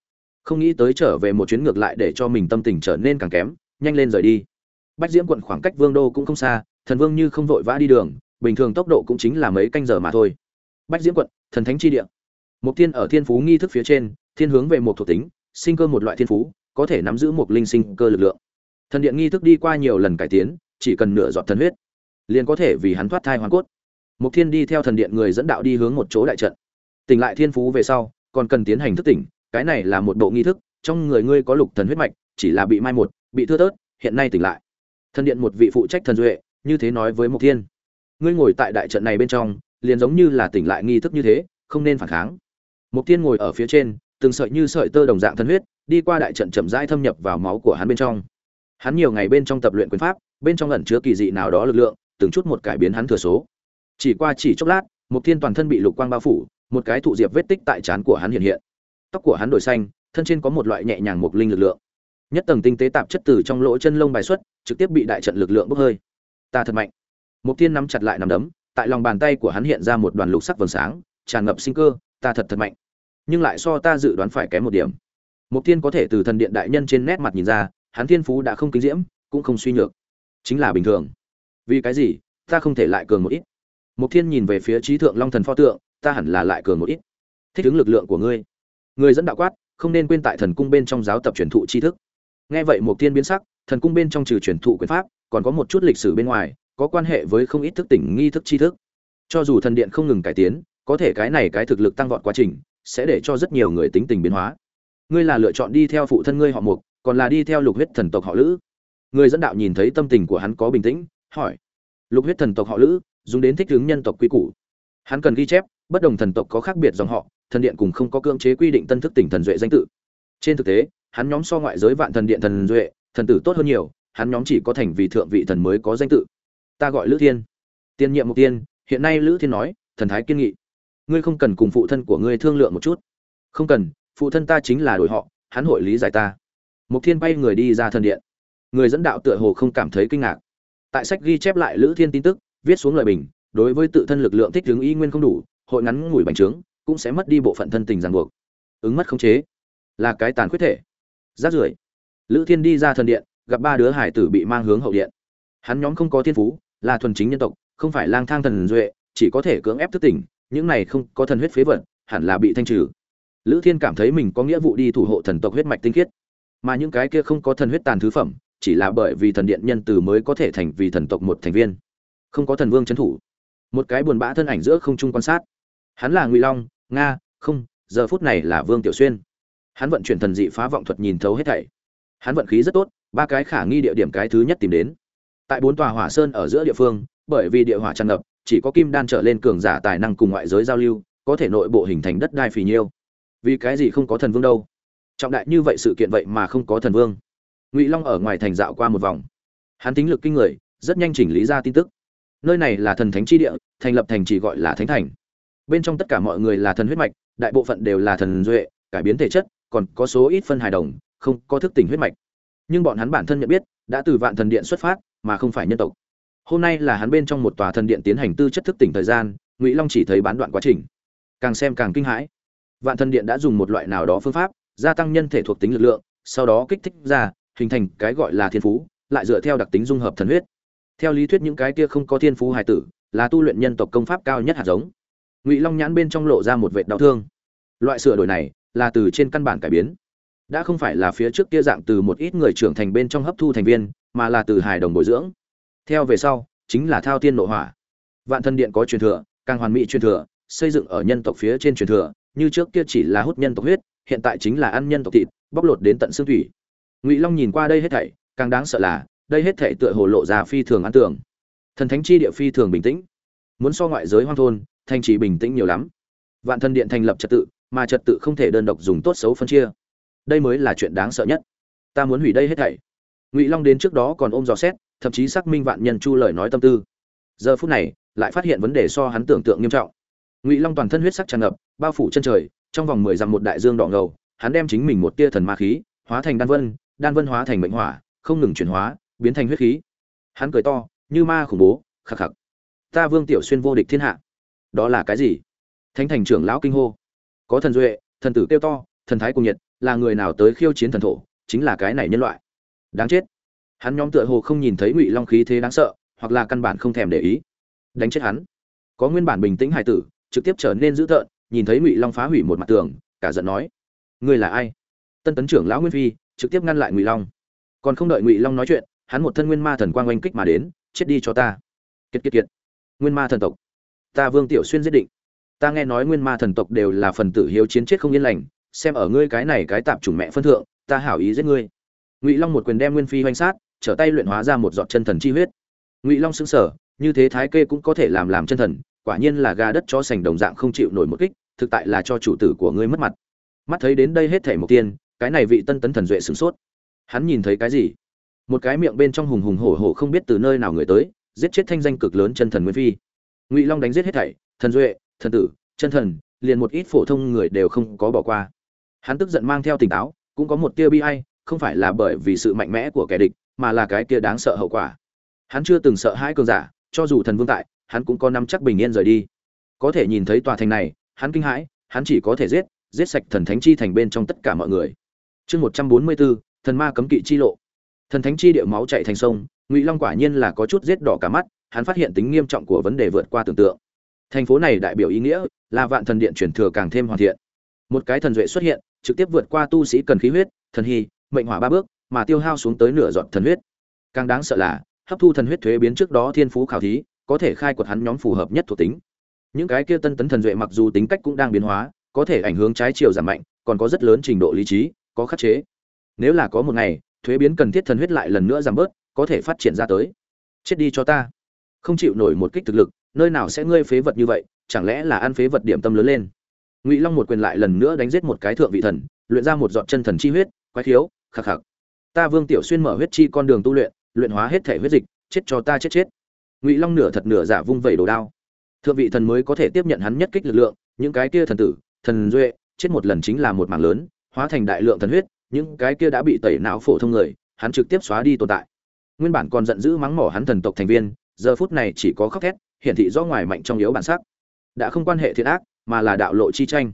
Không nghĩ tới trở về một chuyến ngược lại để cho mình tâm tình trở nên càng kém, nhanh lên rời đi. Bách diễm quận khoảng cách vương đô cũng không xa, thần vương như không vội vã đi đường, bình thường tốc độ cũng chính là mấy canh giờ mà thôi. Bách diễm quận, thần thánh chi địa. Mục tiên ở thiên phú nghi thức phía trên, thiên hướng về một thuộc tính, sinh cơ một loại thiên phú, có thể nắm giữ một linh sinh cơ lực lượng thần điện nghi thức đi qua nhiều lần cải tiến, chỉ cần nửa giọt thần huyết, liền có thể vì hắn thoát thai hoàn cốt. Mục thiên đi theo thần điện người dẫn đạo đi hướng một chỗ đại trận. Tỉnh lại thiên phú về sau, còn cần tiến hành thức tỉnh, cái này là một bộ nghi thức, trong người ngươi có lục thần huyết mạch, chỉ là bị mai một, bị thưa tớt hiện nay tỉnh lại. Thần điện một vị phụ trách thần duệ, như thế nói với mục thiên. Ngươi ngồi tại đại trận này bên trong, liền giống như là tỉnh lại nghi thức như thế, không nên phản kháng. Mục thiên ngồi ở phía trên, từng sợi như sợi tơ đồng dạng thần huyết, đi qua đại trận chậm rãi thâm nhập vào máu của hắn bên trong hắn nhiều ngày bên trong tập luyện quyền pháp, bên trong ẩn chứa kỳ dị nào đó lực lượng, từng chút một cải biến hắn thừa số. Chỉ qua chỉ chốc lát mục thiên toàn thân bị lục quang bao phủ, một cái thụ diệp vết tích tại trán của hắn hiện hiện. Tóc của hắn đổi xanh, thân trên có một loại nhẹ nhàng mục linh lực lượng. Nhất tầng tinh tế tạp chất từ trong lỗ chân lông bài xuất, trực tiếp bị đại trận lực lượng bốc hơi. Ta thật mạnh. Mục Thiên nắm chặt lại nằm đấm, tại lòng bàn tay của hắn hiện ra một đoàn lục sắc vầng sáng, tràn ngập sinh cơ, ta thật thật mạnh. Nhưng lại so ta dự đoán phải kém một điểm. Mục Thiên có thể từ thần điện đại nhân trên nét mặt nhìn ra hắn thiên phú đã không kính diễm, cũng không suy nhược. Chính là bình thường. Vì cái gì, ta không thể lại cường một ít. Mục thiên nhìn về phía trí thượng long thần pho tượng, ta hẳn là lại cường một ít. Thích ứng lực lượng của ngươi. Người dẫn đạo quát, không nên quên tại thần cung bên trong giáo tập truyền thụ tri thức. Nghe vậy Mục Thiên biến sắc, thần cung bên trong trừ truyền thụ quyền pháp, còn có một chút lịch sử bên ngoài, có quan hệ với không ít thức tỉnh nghi thức tri thức. Cho dù thần điện không ngừng cải tiến, có thể cái này cái thực lực tăng vọt quá trình, sẽ để cho rất nhiều người tính tình biến hóa. Ngươi là lựa chọn đi theo phụ thân ngươi họ mục còn là đi theo lục huyết thần tộc họ lữ. Người dẫn đạo nhìn thấy tâm tình của hắn có bình tĩnh, hỏi. Lục huyết thần tộc họ lữ, dùng đến thích ứng nhân tộc quy củ. Hắn cần ghi chép, bất đồng thần tộc có khác biệt dòng họ, thần điện cùng không có cưỡng chế quy định tân thức tỉnh thần duệ danh tự. Trên thực tế, hắn nhóm so ngoại giới vạn thần điện thần duệ, thần tử tốt hơn nhiều, hắn nhóm chỉ có thành vì thượng vị thần mới có danh tự. Ta gọi lữ thiên. Tiên nhiệm mục tiên, hiện nay lữ thiên nói, thần thái kiên nghị. Ngươi không cần cùng phụ thân của ngươi thương lượng một chút. Không cần, phụ thân ta chính là đổi họ, hắn hội lý giải ta mục thiên bay người đi ra thần điện. Người dẫn đạo tựa hồ không cảm thấy kinh ngạc. Tại sách ghi chép lại lữ thiên tin tức, viết xuống lời bình, đối với tự thân lực lượng thích ứng y nguyên không đủ, hội ngắn ngủi bành trướng, cũng sẽ mất đi bộ phận thân tình ràng buộc. Ứng mất khống chế. Là cái tàn khuyết thể. Rát rưởi. Lữ thiên đi ra thần điện, gặp ba đứa hải tử bị mang hướng hậu điện. Hắn nhóm không có thiên phú, là thuần chính nhân tộc, không phải lang thang thần duệ, chỉ có thể cưỡng ép thức tỉnh, những này không có thần huyết phế vật, hẳn là bị thanh trừ. Lữ thiên cảm thấy mình có nghĩa vụ đi thủ hộ thần tộc huyết mạch tinh khiết mà những cái kia không có thần huyết tàn thứ phẩm, chỉ là bởi vì thần điện nhân từ mới có thể thành vì thần tộc một thành viên. Không có thần vương trấn thủ. Một cái buồn bã thân ảnh giữa không trung quan sát. Hắn là ngụy long, nga, không, giờ phút này là vương tiểu xuyên. Hắn vận chuyển thần dị phá vọng thuật nhìn thấu hết thảy. Hắn vận khí rất tốt, ba cái khả nghi địa điểm cái thứ nhất tìm đến. Tại bốn tòa hỏa sơn ở giữa địa phương, bởi vì địa hỏa tràn ngập, chỉ có kim đan trở lên cường giả tài năng cùng ngoại giới giao lưu, có thể nội bộ hình thành đất đai phì nhiêu. Vì cái gì không có thần vương đâu? Trọng đại như vậy sự kiện vậy mà không có thần vương. Ngụy long ở ngoài thành dạo qua một vòng. Hắn tính lực kinh người, rất nhanh chỉnh lý ra tin tức. Nơi này là thần thánh chi địa, thành lập thành chỉ gọi là thánh thành. Bên trong tất cả mọi người là thần huyết mạch, đại bộ phận đều là thần duệ, cải biến thể chất, còn có số ít phân hài đồng, không có thức tỉnh huyết mạch. Nhưng bọn hắn bản thân nhận biết, đã từ vạn thần điện xuất phát, mà không phải nhân tộc. Hôm nay là hắn bên trong một tòa thần điện tiến hành tư chất thức tỉnh thời gian, ngụy long chỉ thấy bán đoạn quá trình. Càng xem càng kinh hãi. Vạn thần điện đã dùng một loại nào đó phương pháp gia tăng nhân thể thuộc tính lực lượng, sau đó kích thích ra, hình thành cái gọi là thiên phú, lại dựa theo đặc tính dung hợp thần huyết. Theo lý thuyết những cái kia không có thiên phú hài tử, là tu luyện nhân tộc công pháp cao nhất hạt giống. Ngụy long nhãn bên trong lộ ra một vệt đau thương. Loại sửa đổi này, là từ trên căn bản cải biến. Đã không phải là phía trước kia dạng từ một ít người trưởng thành bên trong hấp thu thành viên, mà là từ hài đồng bồi dưỡng. Theo về sau, chính là thao tiên nội hỏa. Vạn thân điện có truyền thừa, càng hoàn mỹ truyền thừa, xây dựng ở nhân tộc phía trên truyền thừa, như trước kia chỉ là hút nhân tộc huyết hiện tại chính là ăn nhân tộc thịt, bóc lột đến tận xương thủy. Ngụy long nhìn qua đây hết thảy, càng đáng sợ là, đây hết thảy tựa hồ lộ ra phi thường an tưởng thần thánh chi địa phi thường bình tĩnh. Muốn so ngoại giới hoang thôn, thành trì bình tĩnh nhiều lắm. Vạn thần điện thành lập trật tự, mà trật tự không thể đơn độc dùng tốt xấu phân chia. Đây mới là chuyện đáng sợ nhất. Ta muốn hủy đây hết thảy. Ngụy long đến trước đó còn ôm dò xét, thậm chí xác minh vạn nhân chu lời nói tâm tư. Giờ phút này, lại phát hiện vấn đề so hắn tưởng tượng nghiêm trọng. Ngụy long toàn thân huyết sắc tràn ngập, bao phủ chân trời trong vòng mười dặm một đại dương đỏ ngầu, hắn đem chính mình một tia thần ma khí, hóa thành đan vân đan vân hóa thành mệnh hỏa, không ngừng chuyển hóa, biến thành huyết khí. Hắn cười to, như ma khủng bố, khắc khắc. Ta vương tiểu xuyên vô địch thiên hạ. Đó là cái gì? Thánh thành trưởng lão kinh hô. Có thần duệ, thần tử kêu to, thần thái cùng nhiệt, là người nào tới khiêu chiến thần thổ, chính là cái này nhân loại. Đáng chết. Hắn nhóm tựa hồ không nhìn thấy ngụy long khí thế đáng sợ, hoặc là căn bản không thèm để ý. Đánh chết hắn. Có nguyên bản bình tĩnh hải tử, trực tiếp trở nên dữ tợn nhìn thấy ngụy long phá hủy một mặt tường, cả giận nói, ngươi là ai? Tân tấn trưởng lão nguyên phi trực tiếp ngăn lại ngụy long. Còn không đợi ngụy long nói chuyện, hắn một thân nguyên ma thần quang oanh kích mà đến, chết đi cho ta. Kiệt kiệt kiệt. Nguyên ma thần tộc. Ta vương tiểu xuyên giết định. Ta nghe nói nguyên ma thần tộc đều là phần tử hiếu chiến chết không yên lành, xem ở ngươi cái này cái tạp chủng mẹ phân thượng, ta hảo ý giết ngươi. Ngụy long một quyền đem nguyên phi oanh sát, trở tay luyện hóa ra một giọt chân thần chi huyết. Ngụy long xứng sở như thế thái kê cũng có thể làm làm chân thần quả nhiên là gà đất cho sành đồng dạng không chịu nổi một kích, thực tại là cho chủ tử của ngươi mất mặt. Mắt thấy đến đây hết thảy một tiên, cái này vị tân tấn thần duệ sửng sốt. Hắn nhìn thấy cái gì? Một cái miệng bên trong hùng hùng hổ hổ không biết từ nơi nào người tới, giết chết thanh danh cực lớn chân thần nguyên phi. Ngụy long đánh giết hết thảy, thần duệ, thần tử, chân thần, liền một ít phổ thông người đều không có bỏ qua. Hắn tức giận mang theo tỉnh táo, cũng có một tia bi ai, không phải là bởi vì sự mạnh mẽ của kẻ địch, mà là cái kia đáng sợ hậu quả. Hắn chưa từng sợ hãi cường giả, cho dù thần vương tại hắn cũng có năm chắc bình yên rời đi. Có thể nhìn thấy tòa thành này, hắn kinh hãi, hắn chỉ có thể giết giết sạch thần thánh chi thành bên trong tất cả mọi người. Chương một trăm bốn mươi bốn thần ma cấm kỵ chi lộ. Thần thánh chi địa máu chạy thành sông, ngụy long quả nhiên là có chút giết đỏ cả mắt, hắn phát hiện tính nghiêm trọng của vấn đề vượt qua tưởng tượng. Thành phố này đại biểu ý nghĩa, là vạn thần điện chuyển thừa càng thêm hoàn thiện. Một cái thần duệ xuất hiện, trực tiếp vượt qua tu sĩ cần khí huyết, thần hy, mệnh hỏa ba bước, mà tiêu hao xuống tới nửa giọt thần huyết. Càng đáng sợ là, hấp thu thần huyết thuế biến trước đó thiên phú khảo thí có thể khai quật hắn nhóm phù hợp nhất thuộc tính. Những cái kia tân tấn thần duệ mặc dù tính cách cũng đang biến hóa, có thể ảnh hưởng trái chiều giảm mạnh, còn có rất lớn trình độ lý trí, có khắc chế. Nếu là có một ngày, thuế biến cần thiết thần huyết lại lần nữa giảm bớt, có thể phát triển ra tới. Chết đi cho ta. Không chịu nổi một kích thực lực, nơi nào sẽ ngươi phế vật như vậy, chẳng lẽ là ăn phế vật điểm tâm lớn lên? Ngụy long một quyền lại lần nữa đánh giết một cái thượng vị thần, luyện ra một giọt chân thần chi huyết, quái thiếu khạc khạc ta vương tiểu xuyên mở huyết chi con đường tu luyện luyện hóa hết thể huyết dịch, chết cho ta chết chết ngụy long nửa thật nửa giả vung vẩy đồ đao thượng vị thần mới có thể tiếp nhận hắn nhất kích lực lượng những cái kia thần tử thần duệ chết một lần chính là một mảng lớn hóa thành đại lượng thần huyết những cái kia đã bị tẩy não phổ thông người hắn trực tiếp xóa đi tồn tại nguyên bản còn giận dữ mắng mỏ hắn thần tộc thành viên giờ phút này chỉ có khóc thét hiển thị rõ ngoài mạnh trong yếu bản sắc đã không quan hệ thiện ác mà là đạo lộ chi tranh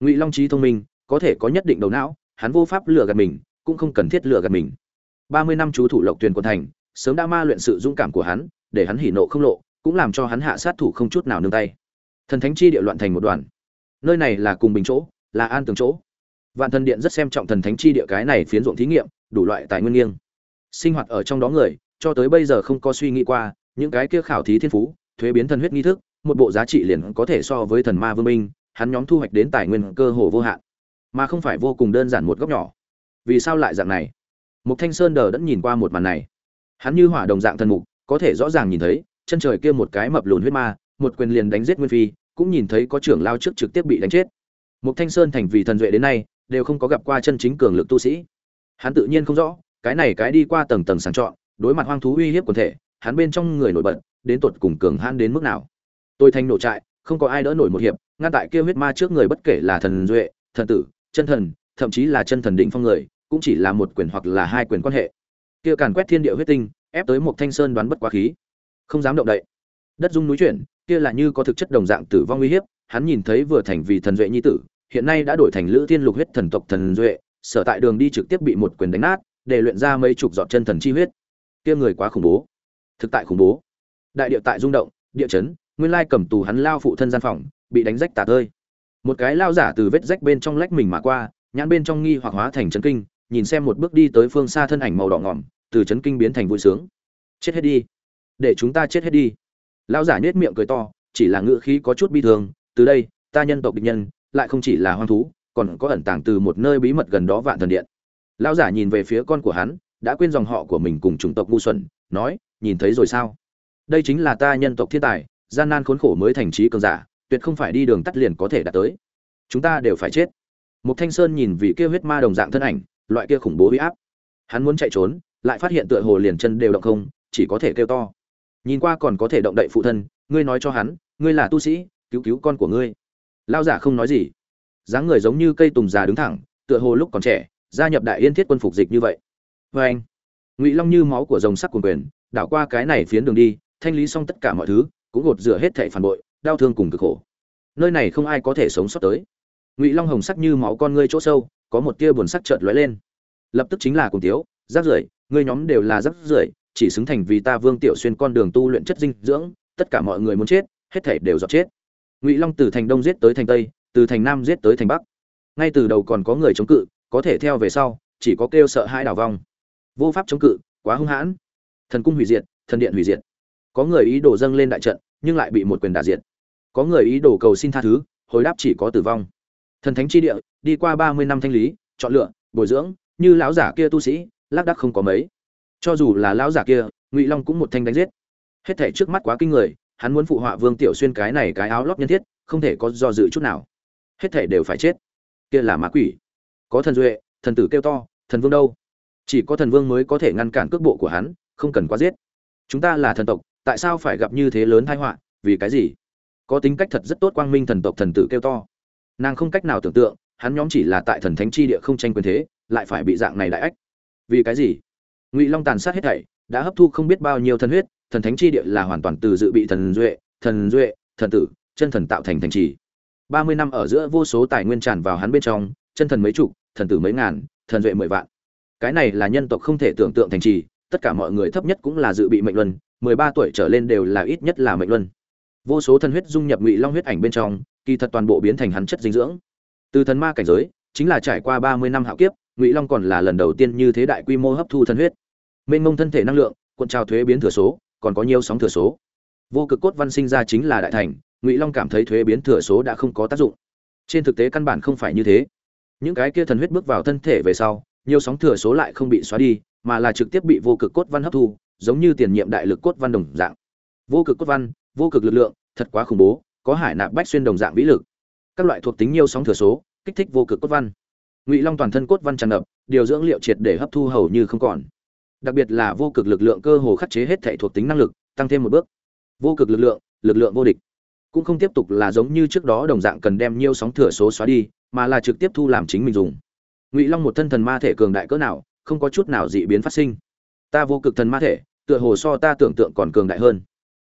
ngụy long trí thông minh có thể có nhất định đầu não hắn vô pháp lừa gạt mình cũng không cần thiết lừa gạt mình ba mươi năm chú thủ lộc tuyền quân thành sớm đã ma luyện sự dũng cảm của hắn để hắn hỉ nộ không lộ, cũng làm cho hắn hạ sát thủ không chút nào nương tay. Thần thánh chi địa loạn thành một đoàn. Nơi này là cùng bình chỗ, là an tường chỗ. Vạn thần điện rất xem trọng thần thánh chi địa cái này phiến ruộng thí nghiệm, đủ loại tài nguyên nghiêng. Sinh hoạt ở trong đó người, cho tới bây giờ không có suy nghĩ qua, những cái kia khảo thí thiên phú, thuế biến thần huyết nghi thức, một bộ giá trị liền có thể so với thần ma vương minh, hắn nhóm thu hoạch đến tài nguyên cơ hồ vô hạn. Mà không phải vô cùng đơn giản một góc nhỏ. Vì sao lại dạng này? Mục thanh sơn đờ đẫn nhìn qua một màn này. Hắn như hỏa đồng dạng thần mục có thể rõ ràng nhìn thấy, chân trời kia một cái mập lùn huyết ma, một quyền liền đánh giết nguyên phi, cũng nhìn thấy có trưởng lao trước trực tiếp bị đánh chết. Một thanh sơn thành vì thần duệ đến nay, đều không có gặp qua chân chính cường lực tu sĩ. Hắn tự nhiên không rõ, cái này cái đi qua tầng tầng sàng chọn, đối mặt hoang thú uy hiếp quần thể, hắn bên trong người nổi bật, đến tột cùng cường hãn đến mức nào. Tôi thanh nổ trại, không có ai đỡ nổi một hiệp, ngăn tại kia huyết ma trước người bất kể là thần duệ, thần tử, chân thần, thậm chí là chân thần định phong người, cũng chỉ là một quyền hoặc là hai quyền quan hệ. Kia càn quét thiên địa huyết tinh ép tới một thanh sơn đoán bất quá khí. Không dám động đậy. Đất dung núi chuyển, kia là như có thực chất đồng dạng tử vong uy hiếp, hắn nhìn thấy vừa thành vì thần duệ nhi tử, hiện nay đã đổi thành lữ thiên lục huyết thần tộc thần duệ, sở tại đường đi trực tiếp bị một quyền đánh nát, để luyện ra mấy chục giọt chân thần chi huyết. Kia người quá khủng bố. Thực tại khủng bố. Đại địa tại rung động, địa chấn, nguyên lai cầm tù hắn lao phụ thân gian phòng, bị đánh rách tả tơi. Một cái lao giả từ vết rách bên trong lách mình mà qua, nhãn bên trong nghi hoặc hóa thành chấn kinh, nhìn xem một bước đi tới phương xa thân ảnh màu đỏ ngỏm từ chấn kinh biến thành vui sướng. Chết hết đi. Để chúng ta chết hết đi. Lão giả nhếch miệng cười to, chỉ là ngựa khí có chút bi thương. Từ đây, ta nhân tộc địch nhân, lại không chỉ là hoang thú, còn có ẩn tàng từ một nơi bí mật gần đó vạn thần điện. Lão giả nhìn về phía con của hắn, đã quên dòng họ của mình cùng chủng tộc ngu xuẩn, nói, nhìn thấy rồi sao? Đây chính là ta nhân tộc thiên tài, gian nan khốn khổ mới thành trí cường giả, tuyệt không phải đi đường tắt liền có thể đạt tới. Chúng ta đều phải chết. Một thanh sơn nhìn vị kia huyết ma đồng dạng thân ảnh, loại kia khủng bố huy áp. Hắn muốn chạy trốn lại phát hiện tựa hồ liền chân đều động không, chỉ có thể kêu to. Nhìn qua còn có thể động đậy phụ thân, ngươi nói cho hắn, ngươi là tu sĩ, cứu cứu con của ngươi. Lao giả không nói gì. Dáng người giống như cây tùng già đứng thẳng, tựa hồ lúc còn trẻ, gia nhập đại yên thiết quân phục dịch như vậy. Vê anh, ngụy long như máu của rồng sắc quần quyền đảo qua cái này phiến đường đi, thanh lý xong tất cả mọi thứ, cũng gột rửa hết thệ phản bội, đau thương cùng cực khổ. Nơi này không ai có thể sống sót tới. Ngụy long hồng sắc như máu con ngươi chỗ sâu, có một tia buồn sắc chợt lóe lên. Lập tức chính là cùng tiếu rác rưởi, ngươi nhóm đều là rác rưởi, chỉ xứng thành vì ta vương tiểu xuyên con đường tu luyện chất dinh dưỡng, tất cả mọi người muốn chết, hết thể đều dọa chết. Ngụy long từ thành đông giết tới thành tây, từ thành nam giết tới thành bắc. Ngay từ đầu còn có người chống cự, có thể theo về sau, chỉ có kêu sợ hãi đảo vong. Vô pháp chống cự, quá hung hãn. Thần cung hủy diệt, thần điện hủy diệt. Có người ý đồ dâng lên đại trận, nhưng lại bị một quyền đả diệt. Có người ý đồ cầu xin tha thứ, hồi đáp chỉ có tử vong. Thần thánh chi địa, đi qua ba mươi năm thanh lý, chọn lựa, bồi dưỡng, như lão giả kia tu sĩ lác đác không có mấy. Cho dù là lão giả kia, ngụy long cũng một thanh đánh giết. Hết thể trước mắt quá kinh người, hắn muốn phụ họa vương tiểu xuyên cái này cái áo lót nhân thiết, không thể có do dự chút nào. Hết thể đều phải chết. Kia là ma quỷ. Có thần duệ, thần tử kêu to, thần vương đâu? Chỉ có thần vương mới có thể ngăn cản cước bộ của hắn, không cần quá giết. Chúng ta là thần tộc, tại sao phải gặp như thế lớn tai họa, vì cái gì? Có tính cách thật rất tốt quang minh thần tộc thần tử kêu to. Nàng không cách nào tưởng tượng, hắn nhóm chỉ là tại thần thánh chi địa không tranh quyền thế, lại phải bị dạng này đại ách vì cái gì? Ngụy long tàn sát hết thảy, đã hấp thu không biết bao nhiêu thần huyết, thần thánh chi địa là hoàn toàn từ dự bị thần duệ thần duệ, thần tử, chân thần tạo thành thành trì. Ba mươi năm ở giữa vô số tài nguyên tràn vào hắn bên trong, chân thần mấy chục, thần tử mấy ngàn, thần duệ mười vạn. Cái này là nhân tộc không thể tưởng tượng thành trì, tất cả mọi người thấp nhất cũng là dự bị mệnh luân, mười ba tuổi trở lên đều là ít nhất là mệnh luân. Vô số thần huyết dung nhập ngụy long huyết ảnh bên trong, kỳ thật toàn bộ biến thành hắn chất dinh dưỡng. Từ thần ma cảnh giới, chính là trải qua ba mươi năm hạo kiếp ngụy long còn là lần đầu tiên như thế đại quy mô hấp thu thần huyết mênh mông thân thể năng lượng cuộn trào thuế biến thừa số còn có nhiều sóng thừa số vô cực cốt văn sinh ra chính là đại thành ngụy long cảm thấy thuế biến thừa số đã không có tác dụng trên thực tế căn bản không phải như thế những cái kia thần huyết bước vào thân thể về sau nhiều sóng thừa số lại không bị xóa đi mà là trực tiếp bị vô cực cốt văn hấp thu giống như tiền nhiệm đại lực cốt văn đồng dạng vô cực cốt văn vô cực lực lượng thật quá khủng bố có hải nạp bách xuyên đồng dạng vĩ lực các loại thuộc tính nhiều sóng thừa số kích thích vô cực cốt văn ngụy long toàn thân cốt văn tràn ngập, điều dưỡng liệu triệt để hấp thu hầu như không còn. Đặc biệt là vô cực lực lượng cơ hồ khắc chế hết thể thuộc tính năng lực, tăng thêm một bước. Vô cực lực lượng lực lượng vô địch. Cũng không tiếp tục là giống như trước đó đồng dạng cần đem nhiều sóng thừa số xóa đi, mà là trực tiếp thu làm chính mình dùng. Ngụy long một thân thần ma thể cường đại cỡ nào, không có chút nào dị biến phát sinh. Ta vô cực thần ma thể, tựa hồ so ta tưởng tượng còn cường đại hơn.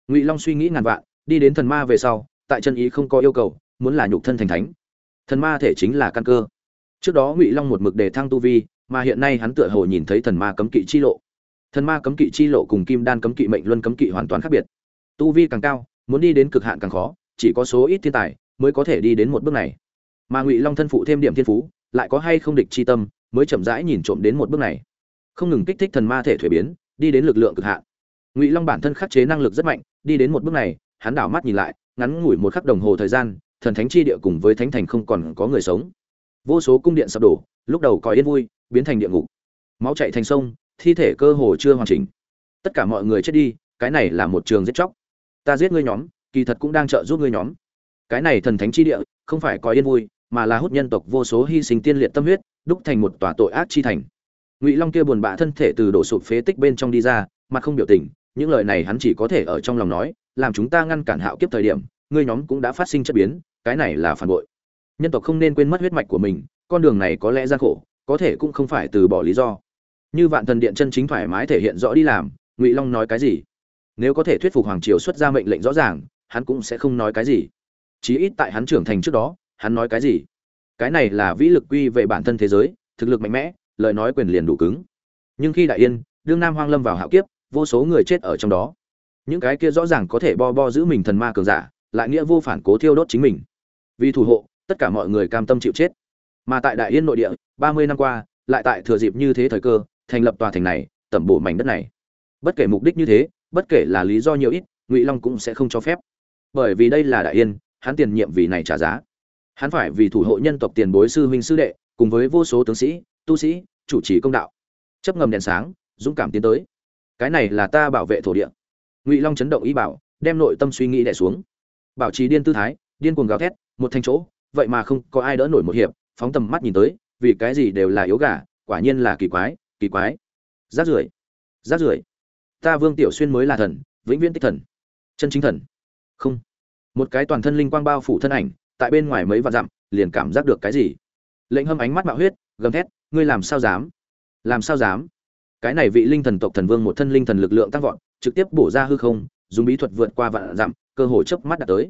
Ngụy long suy nghĩ ngàn vạn, đi đến thần ma về sau, tại chân ý không có yêu cầu, muốn là nhục thân thành thánh. Thần ma thể chính là căn cơ trước đó ngụy long một mực đề thăng tu vi mà hiện nay hắn tựa hồ nhìn thấy thần ma cấm kỵ chi lộ thần ma cấm kỵ chi lộ cùng kim đan cấm kỵ mệnh luân cấm kỵ hoàn toàn khác biệt tu vi càng cao muốn đi đến cực hạn càng khó chỉ có số ít thiên tài mới có thể đi đến một bước này mà ngụy long thân phụ thêm điểm thiên phú lại có hay không địch chi tâm mới chậm rãi nhìn trộm đến một bước này không ngừng kích thích thần ma thể thuế biến đi đến lực lượng cực hạn ngụy long bản thân khắc chế năng lực rất mạnh đi đến một bước này hắn đảo mắt nhìn lại ngắn ngủi một khắc đồng hồ thời gian thần thánh chi địa cùng với thánh thành không còn có người sống vô số cung điện sập đổ, lúc đầu có yên vui, biến thành địa ngục. Máu chạy thành sông, thi thể cơ hồ chưa hoàn chỉnh. Tất cả mọi người chết đi, cái này là một trường giết chóc. Ta giết ngươi nhóm, kỳ thật cũng đang trợ giúp ngươi nhóm. Cái này thần thánh chi địa, không phải có yên vui, mà là hút nhân tộc vô số hy sinh tiên liệt tâm huyết, đúc thành một tòa tội ác chi thành. Ngụy long kia buồn bã thân thể từ đổ sụp phế tích bên trong đi ra, mặt không biểu tình, những lời này hắn chỉ có thể ở trong lòng nói, làm chúng ta ngăn cản hạo kiếp thời điểm, ngươi nhóm cũng đã phát sinh chất biến, cái này là phản bội nhân tộc không nên quên mất huyết mạch của mình, con đường này có lẽ gian khổ, có thể cũng không phải từ bỏ lý do. Như vạn thần điện chân chính thoải mái thể hiện rõ đi làm, ngụy long nói cái gì? Nếu có thể thuyết phục hoàng triều xuất ra mệnh lệnh rõ ràng, hắn cũng sẽ không nói cái gì. Chí ít tại hắn trưởng thành trước đó, hắn nói cái gì? Cái này là vĩ lực quy về bản thân thế giới, thực lực mạnh mẽ, lời nói quyền liền đủ cứng. Nhưng khi đại yên, đương nam hoang lâm vào hạo kiếp, vô số người chết ở trong đó. Những cái kia rõ ràng có thể bo bo giữ mình thần ma cường giả, lại nghĩa vô phản cố thiêu đốt chính mình. Vì thủ hộ tất cả mọi người cam tâm chịu chết. Mà tại đại yên nội địa, ba mươi năm qua, lại tại thừa dịp như thế thời cơ, thành lập tòa thành này, tẩm bổ mảnh đất này. Bất kể mục đích như thế, bất kể là lý do nhiều ít, ngụy long cũng sẽ không cho phép. Bởi vì đây là đại yên, hắn tiền nhiệm vì này trả giá. Hắn phải vì thủ hộ nhân tộc tiền bối sư huynh sư đệ, cùng với vô số tướng sĩ, tu sĩ, chủ trì công đạo. Chấp ngầm đèn sáng, dũng cảm tiến tới. Cái này là ta bảo vệ thổ địa. Ngụy long chấn động ý bảo, đem nội tâm suy nghĩ đẻ xuống. Bảo trì điên tư thái, điên cuồng gào thét, một thanh chỗ vậy mà không có ai đỡ nổi một hiệp, phóng tầm mắt nhìn tới, vì cái gì đều là yếu gà, quả nhiên là kỳ quái kỳ quái. Rát rưởi rát rưởi. Ta vương tiểu xuyên mới là thần, vĩnh viễn tích thần. Chân chính thần. Không. Một cái toàn thân linh quang bao phủ thân ảnh, tại bên ngoài mấy vạn dặm, liền cảm giác được cái gì. Lệnh hâm ánh mắt bạo huyết, gầm thét, ngươi làm sao dám? Làm sao dám? Cái này vị linh thần tộc thần vương một thân linh thần lực lượng tăng vọt, trực tiếp bổ ra hư không, dùng bí thuật vượt qua vạn dặm, cơ hội chớp mắt đã tới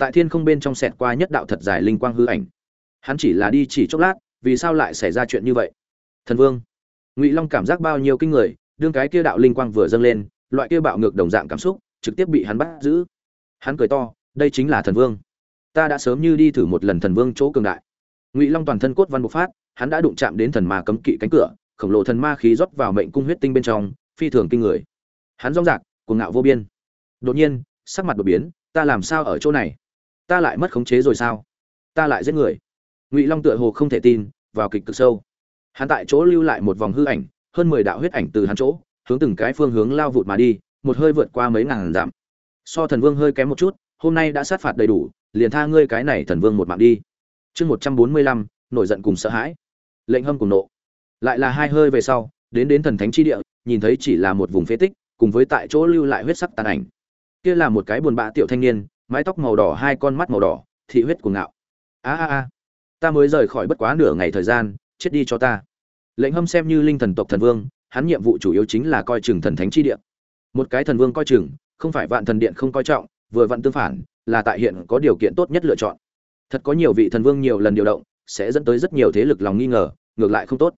tại thiên không bên trong sẹt qua nhất đạo thật dài linh quang hư ảnh. Hắn chỉ là đi chỉ chốc lát, vì sao lại xảy ra chuyện như vậy? Thần vương, ngụy long cảm giác bao nhiêu kinh người, đương cái kia đạo linh quang vừa dâng lên, loại kia bạo ngược đồng dạng cảm xúc, trực tiếp bị hắn bắt giữ. Hắn cười to, đây chính là thần vương. Ta đã sớm như đi thử một lần thần vương chỗ cường đại. Ngụy long toàn thân cốt văn bộc phát, hắn đã đụng chạm đến thần ma cấm kỵ cánh cửa, khổng lồ thần ma khí rót vào mệnh cung huyết tinh bên trong, phi thường kinh người. Hắn rong rạc, cuồng ngạo vô biên. Đột nhiên, sắc mặt đột biến, ta làm sao ở chỗ này? Ta lại mất khống chế rồi sao? Ta lại giết người. Ngụy long tựa hồ không thể tin, vào kịch cực sâu. Hắn tại chỗ lưu lại một vòng hư ảnh, hơn mười đạo huyết ảnh từ hắn chỗ, hướng từng cái phương hướng lao vụt mà đi, một hơi vượt qua mấy ngàn dặm. So thần vương hơi kém một chút, hôm nay đã sát phạt đầy đủ, liền tha ngươi cái này thần vương một mạng đi. Chương một trăm bốn mươi lăm, nổi giận cùng sợ hãi. Lệnh hâm cùng nộ. Lại là hai hơi về sau, đến đến thần thánh chi địa, nhìn thấy chỉ là một vùng phế tích, cùng với tại chỗ lưu lại huyết sắc tàn ảnh. Kia là một cái buồn bã tiểu thanh niên mái tóc màu đỏ, hai con mắt màu đỏ, thị huyết cuồng ngạo. A a a, ta mới rời khỏi bất quá nửa ngày thời gian, chết đi cho ta. Lệnh hâm xem như linh thần tộc thần vương, hắn nhiệm vụ chủ yếu chính là coi chừng thần thánh chi địa. Một cái thần vương coi chừng, không phải vạn thần điện không coi trọng, vừa vặn tương phản, là tại hiện có điều kiện tốt nhất lựa chọn. Thật có nhiều vị thần vương nhiều lần điều động, sẽ dẫn tới rất nhiều thế lực lòng nghi ngờ, ngược lại không tốt.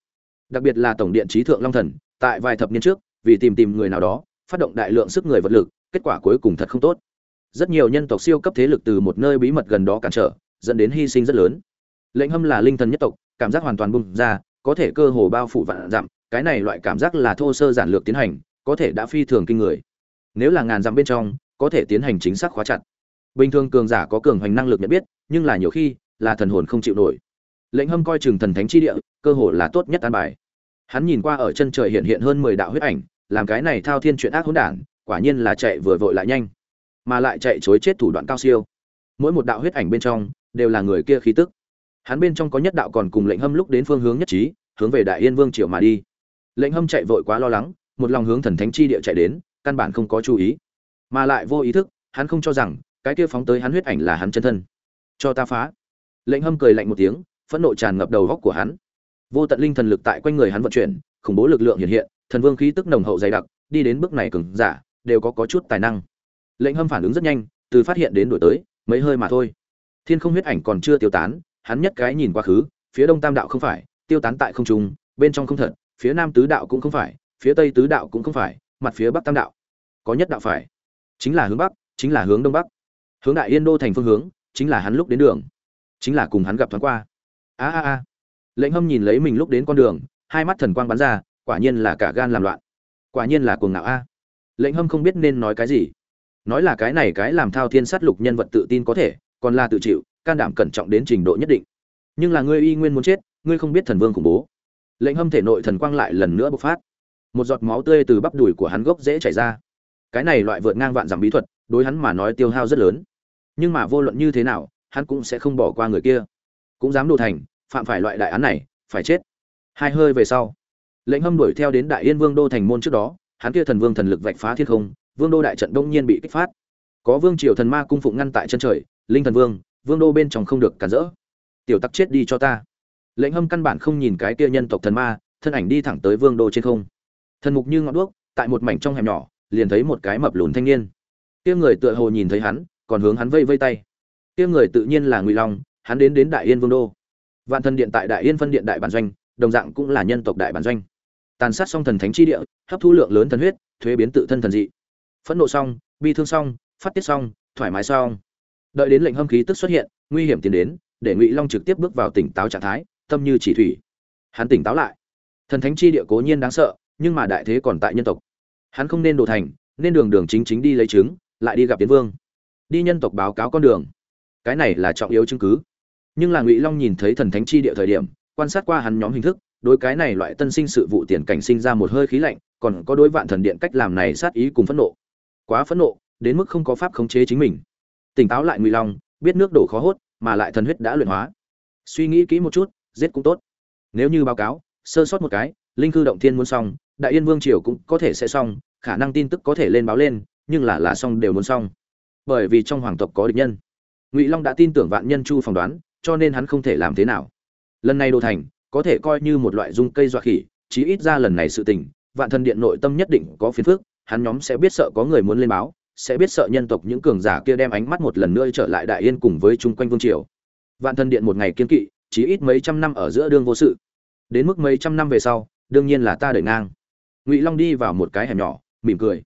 Đặc biệt là tổng điện trí thượng long thần, tại vài thập niên trước, vì tìm tìm người nào đó, phát động đại lượng sức người vật lực, kết quả cuối cùng thật không tốt rất nhiều nhân tộc siêu cấp thế lực từ một nơi bí mật gần đó cản trở, dẫn đến hy sinh rất lớn. Lệnh hâm là linh thần nhất tộc, cảm giác hoàn toàn bung ra, có thể cơ hồ bao phủ vạn dặm, cái này loại cảm giác là thô sơ giản lược tiến hành, có thể đã phi thường kinh người. Nếu là ngàn dặm bên trong, có thể tiến hành chính xác khóa chặt. Bình thường cường giả có cường hoành năng lực nhận biết, nhưng là nhiều khi, là thần hồn không chịu nổi. Lệnh hâm coi chừng thần thánh chi địa, cơ hồ là tốt nhất an bài. Hắn nhìn qua ở chân trời hiện hiện hơn mười đạo huyết ảnh, làm cái này thao thiên chuyện ác hỗn đản, quả nhiên là chạy vừa vội lại nhanh mà lại chạy chối chết thủ đoạn cao siêu. Mỗi một đạo huyết ảnh bên trong đều là người kia khí tức. Hắn bên trong có nhất đạo còn cùng lệnh hâm lúc đến phương hướng nhất trí, hướng về đại yên vương triều mà đi. Lệnh hâm chạy vội quá lo lắng, một lòng hướng thần thánh chi địa chạy đến, căn bản không có chú ý. Mà lại vô ý thức, hắn không cho rằng cái kia phóng tới hắn huyết ảnh là hắn chân thân. Cho ta phá. Lệnh hâm cười lạnh một tiếng, phẫn nộ tràn ngập đầu góc của hắn. Vô tận linh thần lực tại quanh người hắn vận chuyển, khủng bố lực lượng hiện hiện, thần vương khí tức nồng hậu dày đặc, đi đến bước này cường giả, đều có có chút tài năng lệnh hâm phản ứng rất nhanh, từ phát hiện đến đổi tới, mấy hơi mà thôi. Thiên không huyết ảnh còn chưa tiêu tán, hắn nhất cái nhìn quá khứ, phía đông tam đạo không phải, tiêu tán tại không trung, bên trong không thật, phía nam tứ đạo cũng không phải, phía tây tứ đạo cũng không phải, mặt phía bắc tam đạo. Có nhất đạo phải. Chính là hướng bắc, chính là hướng đông bắc. Hướng đại yên đô thành phương hướng, chính là hắn lúc đến đường. Chính là cùng hắn gặp thoáng qua. A a a. Lệnh hâm nhìn lấy mình lúc đến con đường, hai mắt thần quang bắn ra, quả nhiên là cả gan làm loạn. Quả nhiên là cuồng ngạo a. Lệnh hâm không biết nên nói cái gì nói là cái này cái làm thao thiên sát lục nhân vật tự tin có thể, còn là tự chịu, can đảm cẩn trọng đến trình độ nhất định. Nhưng là ngươi y nguyên muốn chết, ngươi không biết thần vương khủng bố. Lệnh hâm thể nội thần quang lại lần nữa bộc phát. Một giọt máu tươi từ bắp đùi của hắn gốc dễ chảy ra. Cái này loại vượt ngang vạn dặm bí thuật, đối hắn mà nói tiêu hao rất lớn. Nhưng mà vô luận như thế nào, hắn cũng sẽ không bỏ qua người kia. Cũng dám đồ thành, phạm phải loại đại án này, phải chết. Hai hơi về sau, lệnh hâm đuổi theo đến đại yên vương đô thành môn trước đó, hắn kia thần vương thần lực vạch phá thiên không vương đô đại trận đông nhiên bị kích phát. Có vương triều thần ma cung phụng ngăn tại chân trời, linh thần vương vương đô bên trong không được cản rỡ. Tiểu tắc chết đi cho ta. Lệnh hâm căn bản không nhìn cái kia nhân tộc thần ma, thân ảnh đi thẳng tới vương đô trên không. Thần mục như ngọn đuốc, tại một mảnh trong hẻm nhỏ, liền thấy một cái mập lùn thanh niên. Kia người tựa hồ nhìn thấy hắn, còn hướng hắn vây vây tay. Kia người tự nhiên là ngụy long, hắn đến đến đại yên vương đô. Vạn thần điện tại đại yên phân điện đại bản doanh, đồng dạng cũng là nhân tộc đại bản doanh. Tàn sát xong thần thánh chi địa, hấp thu lượng lớn thần huyết, thuế biến tự thân thần dị phẫn nộ xong, bi thương xong, phát tiết xong, thoải mái xong. Đợi đến lệnh hâm khí tức xuất hiện, nguy hiểm tiến đến, để ngụy long trực tiếp bước vào tỉnh táo trạng thái, tâm như chỉ thủy. Hắn tỉnh táo lại. Thần thánh chi địa cố nhiên đáng sợ, nhưng mà đại thế còn tại nhân tộc. Hắn không nên đồ thành, nên đường đường chính chính đi lấy chứng lại đi gặp tiến vương. Đi nhân tộc báo cáo con đường. Cái này là trọng yếu chứng cứ. Nhưng là ngụy long nhìn thấy thần thánh chi địa thời điểm, quan sát qua hắn nhóm hình thức, đối cái này loại tân sinh sự vụ tiền cảnh sinh ra một hơi khí lạnh, còn có đối vạn thần điện cách làm này sát ý cùng phẫn nộ quá phẫn nộ, đến mức không có pháp khống chế chính mình. Tỉnh táo lại ngụy long, biết nước đổ khó hốt, mà lại thần huyết đã luyện hóa. Suy nghĩ kỹ một chút, giết cũng tốt. Nếu như báo cáo, sơ sót một cái, linh cư động thiên muốn xong, đại yên vương triều cũng có thể sẽ xong, khả năng tin tức có thể lên báo lên, nhưng là là xong đều muốn xong. Bởi vì trong hoàng tộc có địch nhân. Ngụy long đã tin tưởng vạn nhân chu phỏng đoán, cho nên hắn không thể làm thế nào. Lần này đô thành, có thể coi như một loại dung cây dọa khỉ, chí ít ra lần này sự tình, vạn thần điện nội tâm nhất định có phiền phức hắn nhóm sẽ biết sợ có người muốn lên báo, sẽ biết sợ nhân tộc những cường giả kia đem ánh mắt một lần nữa trở lại đại yên cùng với chung quanh vương triều. Vạn thần điện một ngày kiên kỵ, chí ít mấy trăm năm ở giữa đương vô sự. Đến mức mấy trăm năm về sau, đương nhiên là ta đợi ngang. Ngụy long đi vào một cái hẻm nhỏ, mỉm cười.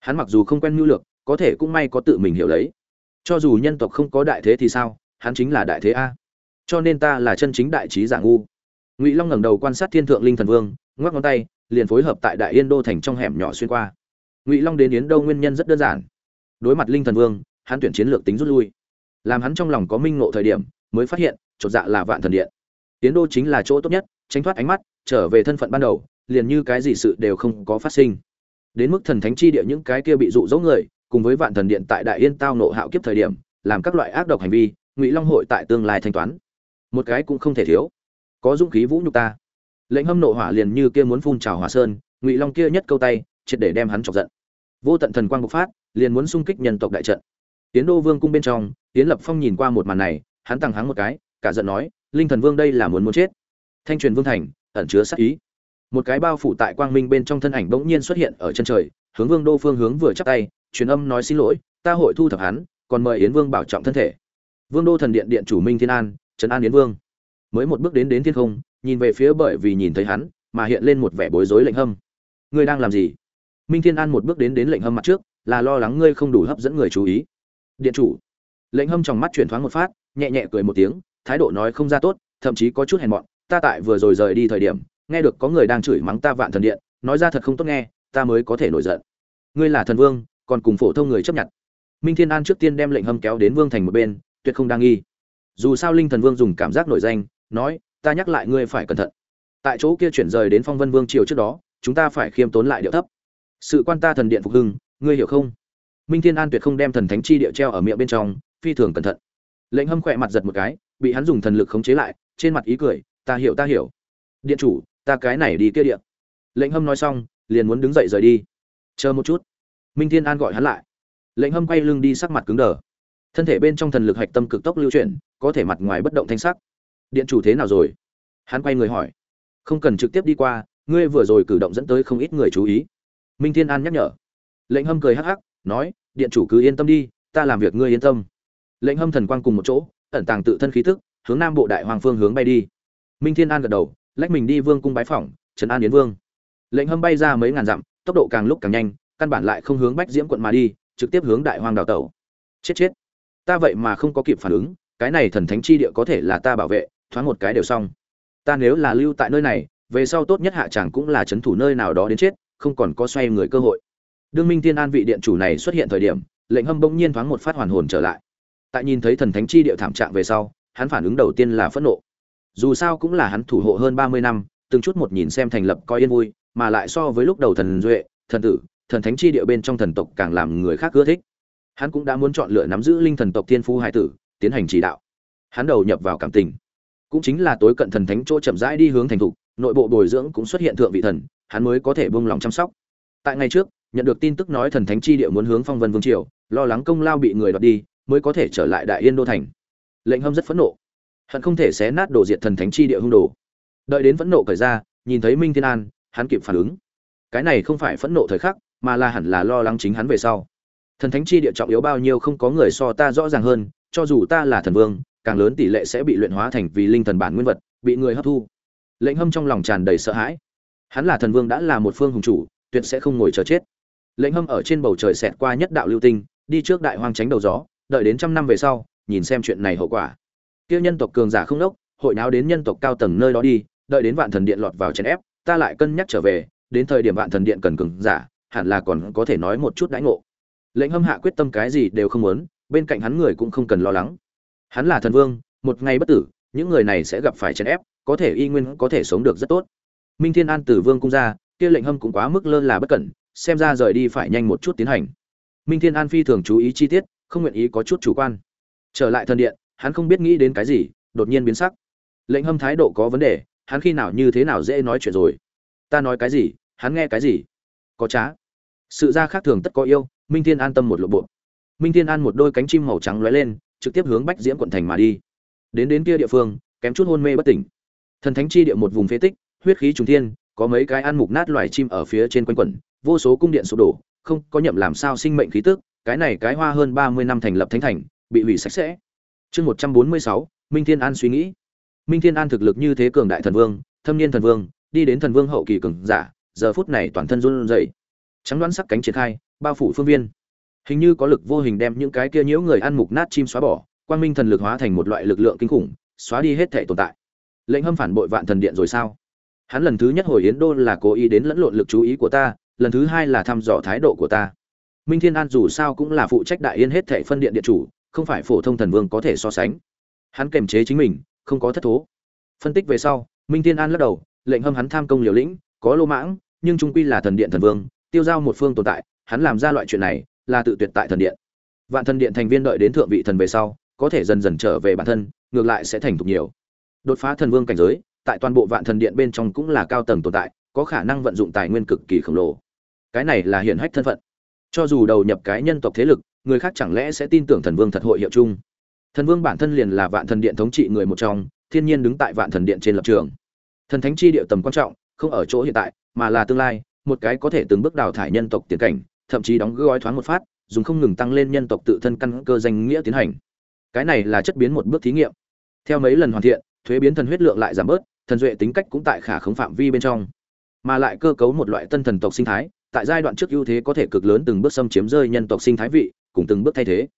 Hắn mặc dù không quen nhu lược, có thể cũng may có tự mình hiểu lấy. Cho dù nhân tộc không có đại thế thì sao, hắn chính là đại thế a. Cho nên ta là chân chính đại trí giả ngu. Ngụy long ngẩng đầu quan sát thiên thượng linh thần vương, ngoắc ngón tay, liền phối hợp tại đại yên đô thành trong hẻm nhỏ xuyên qua ngụy long đến yến đô nguyên nhân rất đơn giản đối mặt linh thần vương hắn tuyển chiến lược tính rút lui làm hắn trong lòng có minh ngộ thời điểm mới phát hiện chột dạ là vạn thần điện yến đô chính là chỗ tốt nhất tránh thoát ánh mắt trở về thân phận ban đầu liền như cái gì sự đều không có phát sinh đến mức thần thánh chi địa những cái kia bị dụ dỗ người cùng với vạn thần điện tại đại yên tao nộ hạo kiếp thời điểm làm các loại ác độc hành vi ngụy long hội tại tương lai thanh toán một cái cũng không thể thiếu có dũng khí vũ nhục ta lệnh hâm nộ hỏa liền như kia muốn phun trào hỏa sơn ngụy long kia nhất câu tay triệt để đem hắn chọc giận vô tận thần quang bộc phát, liền muốn xung kích nhân tộc đại trận. Tiến đô vương cung bên trong, tiến lập phong nhìn qua một màn này, hắn tăng hắng một cái, cả giận nói, linh thần vương đây là muốn muốn chết. Thanh truyền vương thành, ẩn chứa sát ý. Một cái bao phủ tại quang minh bên trong thân ảnh bỗng nhiên xuất hiện ở chân trời, hướng vương đô phương hướng vừa chắp tay, truyền âm nói xin lỗi, ta hội thu thập hắn, còn mời yến vương bảo trọng thân thể. Vương đô thần điện điện chủ minh thiên an, trấn an yến vương. Mới một bước đến đến thiên không, nhìn về phía bởi vì nhìn thấy hắn, mà hiện lên một vẻ bối rối lệnh hâm. Ngươi đang làm gì? Minh thiên an một bước đến đến lệnh hâm mặt trước, là lo lắng ngươi không đủ hấp dẫn người chú ý. Điện chủ. Lệnh hâm trong mắt chuyển thoáng một phát, nhẹ nhẹ cười một tiếng, thái độ nói không ra tốt, thậm chí có chút hèn mọn, ta tại vừa rồi rời đi thời điểm, nghe được có người đang chửi mắng ta vạn thần điện, nói ra thật không tốt nghe, ta mới có thể nổi giận. Ngươi là thần vương, còn cùng phổ thông người chấp nhận. Minh thiên an trước tiên đem lệnh hâm kéo đến vương thành một bên, tuyệt không đang nghi. Dù sao linh thần vương dùng cảm giác nổi danh, nói, ta nhắc lại ngươi phải cẩn thận. Tại chỗ kia chuyển rời đến phong vân vương triều trước đó, chúng ta phải khiêm tốn lại điệu thấp sự quan ta thần điện phục hưng, ngươi hiểu không? Minh thiên an tuyệt không đem thần thánh chi địa treo ở miệng bên trong, phi thường cẩn thận. Lệnh hâm khỏe mặt giật một cái, bị hắn dùng thần lực khống chế lại, trên mặt ý cười, ta hiểu ta hiểu. Điện chủ, ta cái này đi kia điện lệnh hâm nói xong, liền muốn đứng dậy rời đi. Chờ một chút. Minh thiên an gọi hắn lại. Lệnh hâm quay lưng đi sắc mặt cứng đờ. Thân thể bên trong thần lực hạch tâm cực tốc lưu chuyển, có thể mặt ngoài bất động thanh sắc. Điện chủ thế nào rồi? Hắn quay người hỏi. Không cần trực tiếp đi qua, ngươi vừa rồi cử động dẫn tới không ít người chú ý minh thiên an nhắc nhở. Lệnh hâm cười hắc hắc, nói, điện chủ cứ yên tâm đi, ta làm việc ngươi yên tâm. Lệnh hâm thần quang cùng một chỗ, ẩn tàng tự thân khí thức hướng nam bộ đại hoàng phương hướng bay đi. Minh thiên an gật đầu, lách mình đi vương cung bái phỏng, trấn an yến vương. Lệnh hâm bay ra mấy ngàn dặm, tốc độ càng lúc càng nhanh, căn bản lại không hướng bách diễm quận mà đi, trực tiếp hướng đại hoàng đào tẩu. Chết chết. Ta vậy mà không có kịp phản ứng, cái này thần thánh chi địa có thể là ta bảo vệ, thoáng một cái đều xong. Ta nếu là lưu tại nơi này, về sau tốt nhất hạ chẳng cũng là c h ấ n thủ nơi nào đó đến chết không còn có xoay người cơ hội. Đương minh thiên an vị điện chủ này xuất hiện thời điểm, lệnh hâm bỗng nhiên thoáng một phát hoàn hồn trở lại. Tại nhìn thấy thần thánh chi địa thảm trạng về sau, hắn phản ứng đầu tiên là phẫn nộ. Dù sao cũng là hắn thủ hộ hơn ba mươi năm, từng chút một nhìn xem thành lập coi yên vui, mà lại so với lúc đầu thần duệ, thần tử, thần thánh chi địa bên trong thần tộc càng làm người khác ưa thích. Hắn cũng đã muốn chọn lựa nắm giữ linh thần tộc thiên phu hải tử, tiến hành chỉ đạo. Hắn đầu nhập vào cảm tình. Cũng chính là tối cận thần thánh chỗ chậm rãi đi hướng thành thục, nội bộ bồi dưỡng cũng xuất hiện thượng vị thần hắn mới có thể buông lòng chăm sóc. Tại ngày trước, nhận được tin tức nói thần thánh chi địa muốn hướng phong vân vương triều, lo lắng công lao bị người đoạt đi, mới có thể trở lại đại yên đô thành. Lệnh hâm rất phẫn nộ. Hắn không thể xé nát đổ diệt thần thánh chi địa hung đồ. Đợi đến phẫn nộ cởi ra, nhìn thấy minh thiên an, hắn kịp phản ứng. Cái này không phải phẫn nộ thời khắc, mà là hẳn là lo lắng chính hắn về sau. Thần thánh chi địa trọng yếu bao nhiêu không có người so ta rõ ràng hơn, cho dù ta là thần vương, càng lớn tỷ lệ sẽ bị luyện hóa thành vì linh thần bản nguyên vật, bị người hấp thu. Lệnh hâm trong lòng tràn đầy sợ hãi hắn là thần vương đã là một phương hùng chủ, tuyệt sẽ không ngồi chờ chết. Lệnh hâm ở trên bầu trời xẹt qua nhất đạo lưu tinh, đi trước đại hoang tránh đầu gió, đợi đến trăm năm về sau, nhìn xem chuyện này hậu quả. Kia nhân tộc cường giả không đốc, hội náo đến nhân tộc cao tầng nơi đó đi, đợi đến vạn thần điện lọt vào chèn ép, ta lại cân nhắc trở về, đến thời điểm vạn thần điện cần cường giả, hẳn là còn có thể nói một chút đãi ngộ. Lệnh hâm hạ quyết tâm cái gì đều không muốn, bên cạnh hắn người cũng không cần lo lắng. Hắn là thần vương, một ngày bất tử, những người này sẽ gặp phải chèn ép, có thể y nguyên có thể sống được rất tốt minh thiên an từ vương cung ra, kia lệnh hâm cũng quá mức lơ là bất cẩn, xem ra rời đi phải nhanh một chút tiến hành. Minh thiên an phi thường chú ý chi tiết, không nguyện ý có chút chủ quan. Trở lại thần điện, hắn không biết nghĩ đến cái gì, đột nhiên biến sắc. Lệnh hâm thái độ có vấn đề, hắn khi nào như thế nào dễ nói chuyện rồi? Ta nói cái gì, hắn nghe cái gì? Có trá. Sự ra khác thường tất có yêu, minh thiên an tâm một lộ bộ. Minh thiên an một đôi cánh chim màu trắng lóe lên, trực tiếp hướng bách diễm quận thành mà đi. Đến đến kia địa phương, kém chút hôn mê bất tỉnh. Thần thánh chi địa một vùng phế tích huyết khí trùng thiên, có mấy cái ăn mục nát loài chim ở phía trên quanh quẩn, vô số cung điện sụp đổ, không có nhậm làm sao sinh mệnh khí tức, cái này cái hoa hơn ba mươi năm thành lập thánh thành, bị hủy sạch sẽ. Chương một trăm bốn mươi sáu, minh thiên an suy nghĩ. Minh thiên an thực lực như thế cường đại thần vương, thâm niên thần vương, đi đến thần vương hậu kỳ cường giả, giờ phút này toàn thân run rẩy. Trắng đoán sắc cánh triển khai, bao phủ phương viên. Hình như có lực vô hình đem những cái kia nhiễu người ăn mục nát chim xóa bỏ, quang minh thần lực hóa thành một loại lực lượng kinh khủng, xóa đi hết thể tồn tại. Lệnh hâm phản bội vạn thần điện rồi sao? Hắn lần thứ nhất hồi yến đô là cố ý đến lẫn lộn lực chú ý của ta, lần thứ hai là thăm dò thái độ của ta. Minh thiên an dù sao cũng là phụ trách đại yên hết thệ phân điện điện chủ, không phải phổ thông thần vương có thể so sánh. Hắn kềm chế chính mình, không có thất thố. Phân tích về sau, minh thiên an lắc đầu, lệnh hâm hắn tham công liều lĩnh, có lô mãng, nhưng trung quy là thần điện thần vương, tiêu giao một phương tồn tại, hắn làm ra loại chuyện này, là tự tuyệt tại thần điện. Vạn thần điện thành viên đợi đến thượng vị thần về sau, có thể dần dần trở về bản thân, ngược lại sẽ thành thục nhiều. Đột phá thần vương cảnh giới tại toàn bộ vạn thần điện bên trong cũng là cao tầng tồn tại, có khả năng vận dụng tài nguyên cực kỳ khổng lồ. Cái này là hiển hách thân phận. Cho dù đầu nhập cái nhân tộc thế lực, người khác chẳng lẽ sẽ tin tưởng thần vương thật hội hiệu chung? Thần vương bản thân liền là vạn thần điện thống trị người một trong, thiên nhiên đứng tại vạn thần điện trên lập trường. Thần thánh chi địa tầm quan trọng, không ở chỗ hiện tại, mà là tương lai, một cái có thể từng bước đào thải nhân tộc tiền cảnh, thậm chí đóng gói thoáng một phát, dùng không ngừng tăng lên nhân tộc tự thân căn cơ danh nghĩa tiến hành. Cái này là chất biến một bước thí nghiệm. Theo mấy lần hoàn thiện, thuế biến thần huyết lượng lại giảm bớt thần duệ tính cách cũng tại khả khống phạm vi bên trong, mà lại cơ cấu một loại tân thần tộc sinh thái, tại giai đoạn trước ưu thế có thể cực lớn từng bước xâm chiếm rơi nhân tộc sinh thái vị, cùng từng bước thay thế.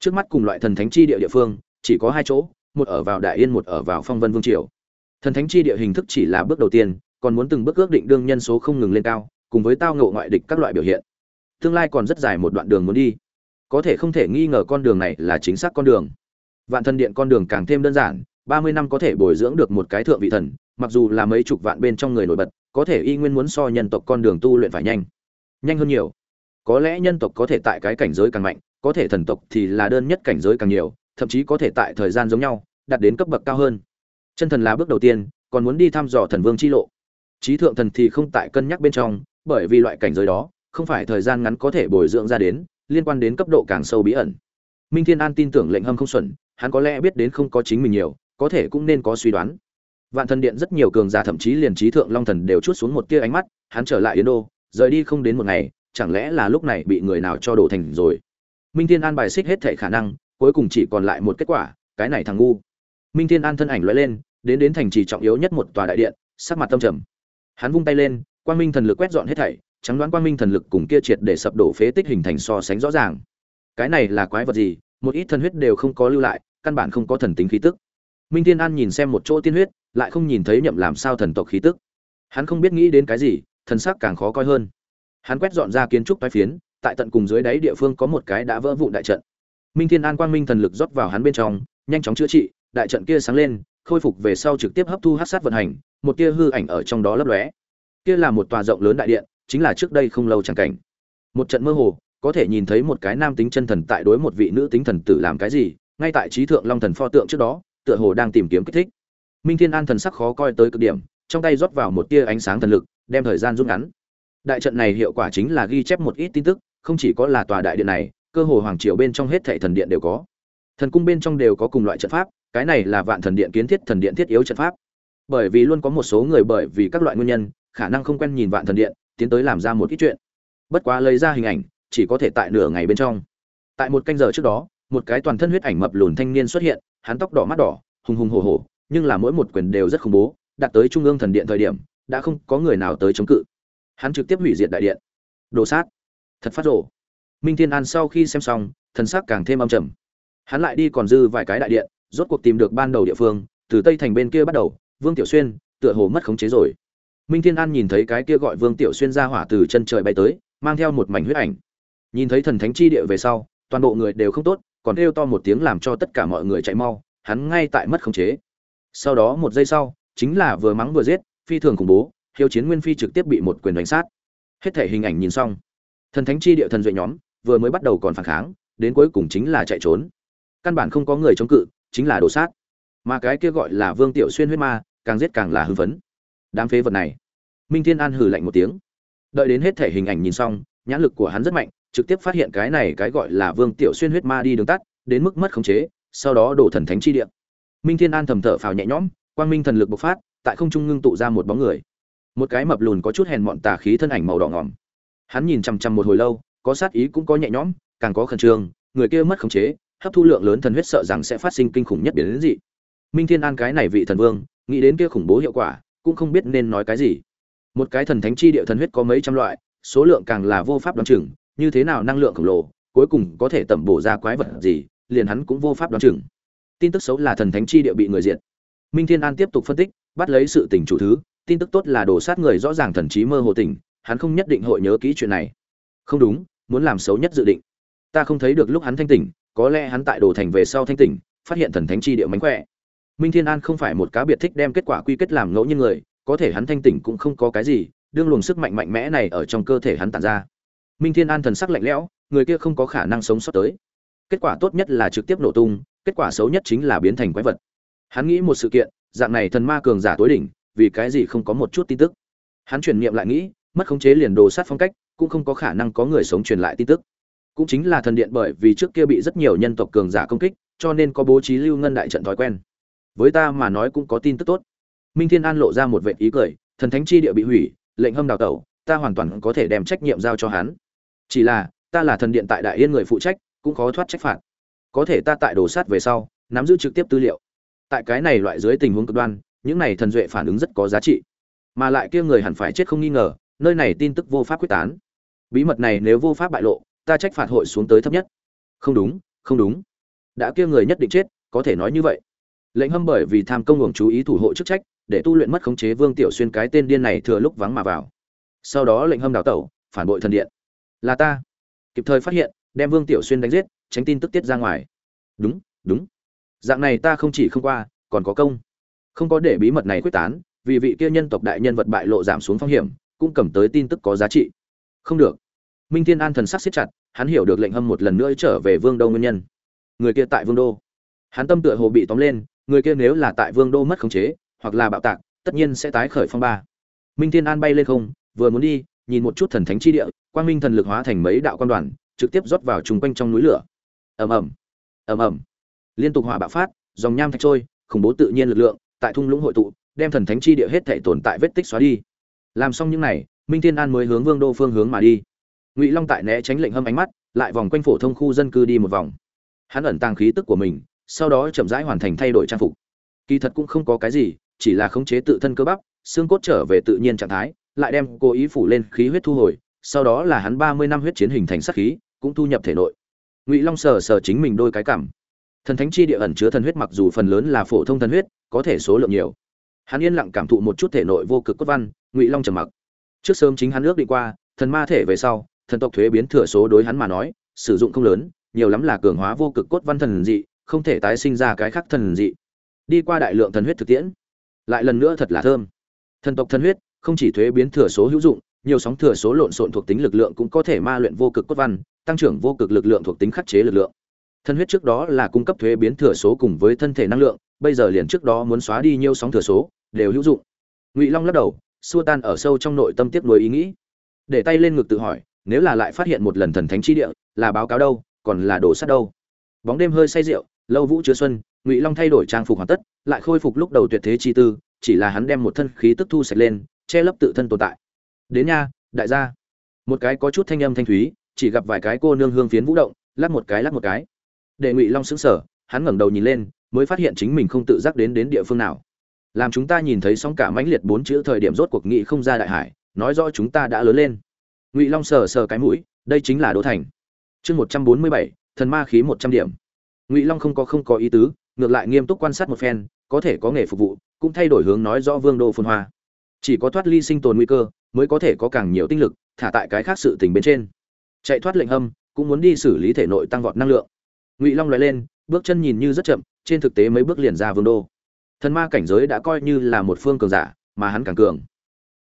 Trước mắt cùng loại thần thánh chi địa địa phương, chỉ có hai chỗ, một ở vào đại yên một ở vào phong vân vương triều. Thần thánh chi địa hình thức chỉ là bước đầu tiên, còn muốn từng bước ước định đương nhân số không ngừng lên cao, cùng với tao ngộ ngoại địch các loại biểu hiện. Tương lai còn rất dài một đoạn đường muốn đi. Có thể không thể nghi ngờ con đường này là chính xác con đường. Vạn thần điện con đường càng thêm đơn giản ba mươi năm có thể bồi dưỡng được một cái thượng vị thần, mặc dù là mấy chục vạn bên trong người nổi bật, có thể y nguyên muốn so nhân tộc con đường tu luyện phải nhanh. Nhanh hơn nhiều. Có lẽ nhân tộc có thể tại cái cảnh giới càng mạnh, có thể thần tộc thì là đơn nhất cảnh giới càng nhiều, thậm chí có thể tại thời gian giống nhau, đạt đến cấp bậc cao hơn. Chân thần là bước đầu tiên, còn muốn đi thăm dò thần vương chi lộ. Trí thượng thần thì không tại cân nhắc bên trong, bởi vì loại cảnh giới đó, không phải thời gian ngắn có thể bồi dưỡng ra đến, liên quan đến cấp độ càng sâu bí ẩn. Minh thiên an tin tưởng lệnh hâm không xuẩn, hắn có lẽ biết đến không có chính mình nhiều có thể cũng nên có suy đoán. Vạn thần điện rất nhiều cường giả thậm chí liền trí thượng long thần đều chút xuống một tia ánh mắt, hắn trở lại yến đô, rời đi không đến một ngày, chẳng lẽ là lúc này bị người nào cho đổ thành rồi? Minh thiên an bài xích hết thể khả năng, cuối cùng chỉ còn lại một kết quả, cái này thằng ngu. Minh thiên an thân ảnh lóe lên, đến đến thành trì trọng yếu nhất một tòa đại điện, sắc mặt tâm trầm. Hắn vung tay lên, quang minh thần lực quét dọn hết thảy, trắng đoán quang minh thần lực cùng kia triệt để sập đổ phế tích hình thành so sánh rõ ràng. Cái này là quái vật gì? Một ít thần huyết đều không có lưu lại, căn bản không có thần tính khí tức minh thiên an nhìn xem một chỗ tiên huyết, lại không nhìn thấy nhậm làm sao thần tộc khí tức. Hắn không biết nghĩ đến cái gì, thần sắc càng khó coi hơn. Hắn quét dọn ra kiến trúc tái phiến, tại tận cùng dưới đáy địa phương có một cái đã vỡ vụn đại trận. Minh thiên an quang minh thần lực rót vào hắn bên trong, nhanh chóng chữa trị, đại trận kia sáng lên, khôi phục về sau trực tiếp hấp thu hắc sát vận hành, một tia hư ảnh ở trong đó lấp lóe. Kia là một tòa rộng lớn đại điện, chính là trước đây không lâu chẳng cảnh. Một trận mơ hồ, có thể nhìn thấy một cái nam tính chân thần tại đối một vị nữ tính thần tử làm cái gì, ngay tại trí thượng long thần pho tượng trước đó tựa hồ đang tìm kiếm kích thích. Minh thiên an thần sắc khó coi tới cực điểm, trong tay rót vào một tia ánh sáng thần lực, đem thời gian rút ngắn. Đại trận này hiệu quả chính là ghi chép một ít tin tức, không chỉ có là tòa đại điện này, cơ hồ hoàng triều bên trong hết thảy thần điện đều có. Thần cung bên trong đều có cùng loại trận pháp, cái này là vạn thần điện kiến thiết, thần điện thiết yếu trận pháp. Bởi vì luôn có một số người bởi vì các loại nguyên nhân, khả năng không quen nhìn vạn thần điện, tiến tới làm ra một ít chuyện. Bất quá lấy ra hình ảnh, chỉ có thể tại nửa ngày bên trong. Tại một canh giờ trước đó một cái toàn thân huyết ảnh mập lùn thanh niên xuất hiện, hắn tóc đỏ mắt đỏ, hùng hùng hổ hổ, nhưng là mỗi một quyền đều rất khủng bố, đạt tới trung ương thần điện thời điểm, đã không có người nào tới chống cự. Hắn trực tiếp hủy diệt đại điện. Đồ sát. Thật phát rổ minh thiên an sau khi xem xong, thần sắc càng thêm âm trầm. Hắn lại đi còn dư vài cái đại điện, rốt cuộc tìm được ban đầu địa phương, từ tây thành bên kia bắt đầu, vương tiểu xuyên, tựa hồ mất khống chế rồi. Minh thiên an nhìn thấy cái kia gọi vương tiểu xuyên ra hỏa từ chân trời bay tới, mang theo một mảnh huyết ảnh. Nhìn thấy thần thánh chi địa về sau, toàn bộ người đều không tốt còn kêu to một tiếng làm cho tất cả mọi người chạy mau, hắn ngay tại mất khống chế. Sau đó một giây sau, chính là vừa mắng vừa giết, phi thường khủng bố, hiếu chiến nguyên phi trực tiếp bị một quyền đánh sát. Hết thể hình ảnh nhìn xong, thần thánh chi địa thần duệ nhóm vừa mới bắt đầu còn phản kháng, đến cuối cùng chính là chạy trốn. Căn bản không có người chống cự, chính là đổ sát. Mà cái kia gọi là vương tiểu xuyên huyết ma, càng giết càng là hư vấn đám phế vật này, minh thiên an hừ lạnh một tiếng. Đợi đến hết thể hình ảnh nhìn xong, nhãn lực của hắn rất mạnh trực tiếp phát hiện cái này cái gọi là vương tiểu xuyên huyết ma đi đường tắt, đến mức mất khống chế, sau đó đổ thần thánh chi địa. Minh thiên an thầm thở phào nhẹ nhõm, quang minh thần lực bộc phát, tại không trung ngưng tụ ra một bóng người. Một cái mập lùn có chút hèn mọn tà khí thân ảnh màu đỏ ngỏm hắn nhìn chằm chằm một hồi lâu, có sát ý cũng có nhẹ nhõm, càng có khẩn trương, người kia mất khống chế, hấp thu lượng lớn thần huyết sợ rằng sẽ phát sinh kinh khủng nhất biến đến dị. Minh thiên an cái này vị thần vương, nghĩ đến kia khủng bố hiệu quả, cũng không biết nên nói cái gì. Một cái thần thánh chi địa thần huyết có mấy trăm loại, số lượng càng là vô pháp đoán chừng như thế nào năng lượng khổng lồ, cuối cùng có thể tẩm bổ ra quái vật gì, liền hắn cũng vô pháp đoán chừng. Tin tức xấu là thần thánh chi địa bị người diệt. Minh thiên an tiếp tục phân tích, bắt lấy sự tình chủ thứ, tin tức tốt là đổ sát người rõ ràng thần trí mơ hồ tình, hắn không nhất định hội nhớ kỹ chuyện này. Không đúng, muốn làm xấu nhất dự định. Ta không thấy được lúc hắn thanh tỉnh, có lẽ hắn tại đồ thành về sau thanh tỉnh, phát hiện thần thánh chi địa mánh khỏe. Minh thiên an không phải một cá biệt thích đem kết quả quy kết làm ngẫu nhiên người, có thể hắn thanh tỉnh cũng không có cái gì, đương luồng sức mạnh mạnh mẽ này ở trong cơ thể hắn tàn ra minh thiên an thần sắc lạnh lẽo, người kia không có khả năng sống sót tới. Kết quả tốt nhất là trực tiếp nổ tung, kết quả xấu nhất chính là biến thành quái vật. Hắn nghĩ một sự kiện, dạng này thần ma cường giả tối đỉnh, vì cái gì không có một chút tin tức? Hắn chuyển niệm lại nghĩ, mất khống chế liền đồ sát phong cách, cũng không có khả năng có người sống truyền lại tin tức. Cũng chính là thần điện bởi vì trước kia bị rất nhiều nhân tộc cường giả công kích, cho nên có bố trí lưu ngân đại trận thói quen. Với ta mà nói cũng có tin tức tốt. Minh thiên an lộ ra một vệ ý cười, thần thánh chi địa bị hủy, lệnh hâm đào tẩu, ta hoàn toàn có thể đem trách nhiệm giao cho hắn chỉ là, ta là thần điện tại đại yên người phụ trách, cũng khó thoát trách phạt. Có thể ta tại đồ sát về sau, nắm giữ trực tiếp tư liệu. Tại cái này loại dưới tình huống cực đoan, những này thần duệ phản ứng rất có giá trị. Mà lại kia người hẳn phải chết không nghi ngờ, nơi này tin tức vô pháp quyết tán. Bí mật này nếu vô pháp bại lộ, ta trách phạt hội xuống tới thấp nhất. Không đúng không đúng. Đã kia người nhất định chết, có thể nói như vậy. Lệnh hâm bởi vì tham công hưởng chú ý thủ hộ chức trách, để tu luyện mất khống chế vương tiểu xuyên cái tên điên này thừa lúc vắng mà vào. Sau đó lệnh hâm đào tẩu, phản bội thần điện là ta. Kịp thời phát hiện, đem vương tiểu xuyên đánh giết, tránh tin tức tiết ra ngoài. Đúng đúng. Dạng này ta không chỉ không qua, còn có công. Không có để bí mật này quyết tán, vì vị kia nhân tộc đại nhân vật bại lộ giảm xuống phong hiểm, cũng cầm tới tin tức có giá trị. Không được. Minh thiên an thần sắc siết chặt, hắn hiểu được lệnh hâm một lần nữa trở về vương đô nguyên nhân. Người kia tại vương đô. Hắn tâm tựa hồ bị tóm lên, người kia nếu là tại vương đô mất khống chế, hoặc là bạo tạc, tất nhiên sẽ tái khởi phong ba. Minh thiên an bay lên không, vừa muốn đi, nhìn một chút thần thánh chi địa quang minh thần lực hóa thành mấy đạo quan đoàn, trực tiếp rót vào chung quanh trong núi lửa. Ầm ầm ầm ầm. Liên tục hỏa bạo phát, dòng nham thạch trôi, khủng bố tự nhiên lực lượng, tại thung lũng hội tụ, đem thần thánh chi địa hết thể tồn tại vết tích xóa đi. Làm xong những này, minh thiên an mới hướng vương đô phương hướng mà đi. Ngụy long tại né tránh lệnh hâm ánh mắt, lại vòng quanh phổ thông khu dân cư đi một vòng. Hắn ẩn tàng khí tức của mình, sau đó chậm rãi hoàn thành thay đổi trang phục. Kỳ thật cũng không có cái gì, chỉ là khống chế tự thân cơ bắp, xương cốt trở về tự nhiên trạng thái, lại đem cố ý phủ lên khí huyết thu hồi sau đó là hắn ba mươi năm huyết chiến hình thành sát khí, cũng thu nhập thể nội. Ngụy long sờ sờ chính mình đôi cái cảm. Thần thánh chi địa ẩn chứa thần huyết mặc dù phần lớn là phổ thông thần huyết, có thể số lượng nhiều. Hắn yên lặng cảm thụ một chút thể nội vô cực cốt văn, ngụy long trầm mặc. Trước sớm chính hắn ước định qua, thần ma thể về sau, thần tộc thuế biến thừa số đối hắn mà nói, sử dụng không lớn, nhiều lắm là cường hóa vô cực cốt văn thần dị, không thể tái sinh ra cái khác thần dị. Đi qua đại lượng thần huyết thực tiễn, lại lần nữa thật là thơm. Thần tộc thần huyết không chỉ thuế biến thừa số hữu dụng nhiều sóng thừa số lộn xộn thuộc tính lực lượng cũng có thể ma luyện vô cực cốt văn, tăng trưởng vô cực lực lượng thuộc tính khắc chế lực lượng. Thân huyết trước đó là cung cấp thuế biến thừa số cùng với thân thể năng lượng, bây giờ liền trước đó muốn xóa đi nhiều sóng thừa số, đều hữu dụng. Ngụy long lắc đầu, xua tan ở sâu trong nội tâm tiếp nối ý nghĩ. Để tay lên ngực tự hỏi, nếu là lại phát hiện một lần thần thánh chi địa, là báo cáo đâu, còn là đổ sát đâu? Bóng đêm hơi say rượu, lâu vũ chứa xuân, ngụy long thay đổi trang phục hoàn tất, lại khôi phục lúc đầu tuyệt thế chi tư, chỉ là hắn đem một thân khí tức thu sạch lên, che lấp tự thân tồn tại đến nha, đại gia. Một cái có chút thanh âm thanh thúy, chỉ gặp vài cái cô nương hương phiến vũ động, lắc một cái lắc một cái. Để ngụy long sững sờ, hắn ngẩng đầu nhìn lên, mới phát hiện chính mình không tự giác đến đến địa phương nào. Làm chúng ta nhìn thấy sóng cả mãnh liệt bốn chữ thời điểm rốt cuộc nghị không ra đại hải, nói rõ chúng ta đã lớn lên. Ngụy long sờ sờ cái mũi, đây chính là đỗ thành. Chương một trăm bốn mươi bảy, thần ma khí một trăm điểm. Ngụy long không có không có ý tứ, ngược lại nghiêm túc quan sát một phen, có thể có nghề phục vụ, cũng thay đổi hướng nói rõ vương đô phồn hoa. Chỉ có thoát ly sinh tồn nguy cơ mới có thể có càng nhiều tinh lực thả tại cái khác sự tình bên trên. Chạy thoát lệnh hâm, cũng muốn đi xử lý thể nội tăng vọt năng lượng. Ngụy long nói lên, bước chân nhìn như rất chậm, trên thực tế mấy bước liền ra vương đô. Thần ma cảnh giới đã coi như là một phương cường giả, mà hắn càng cường.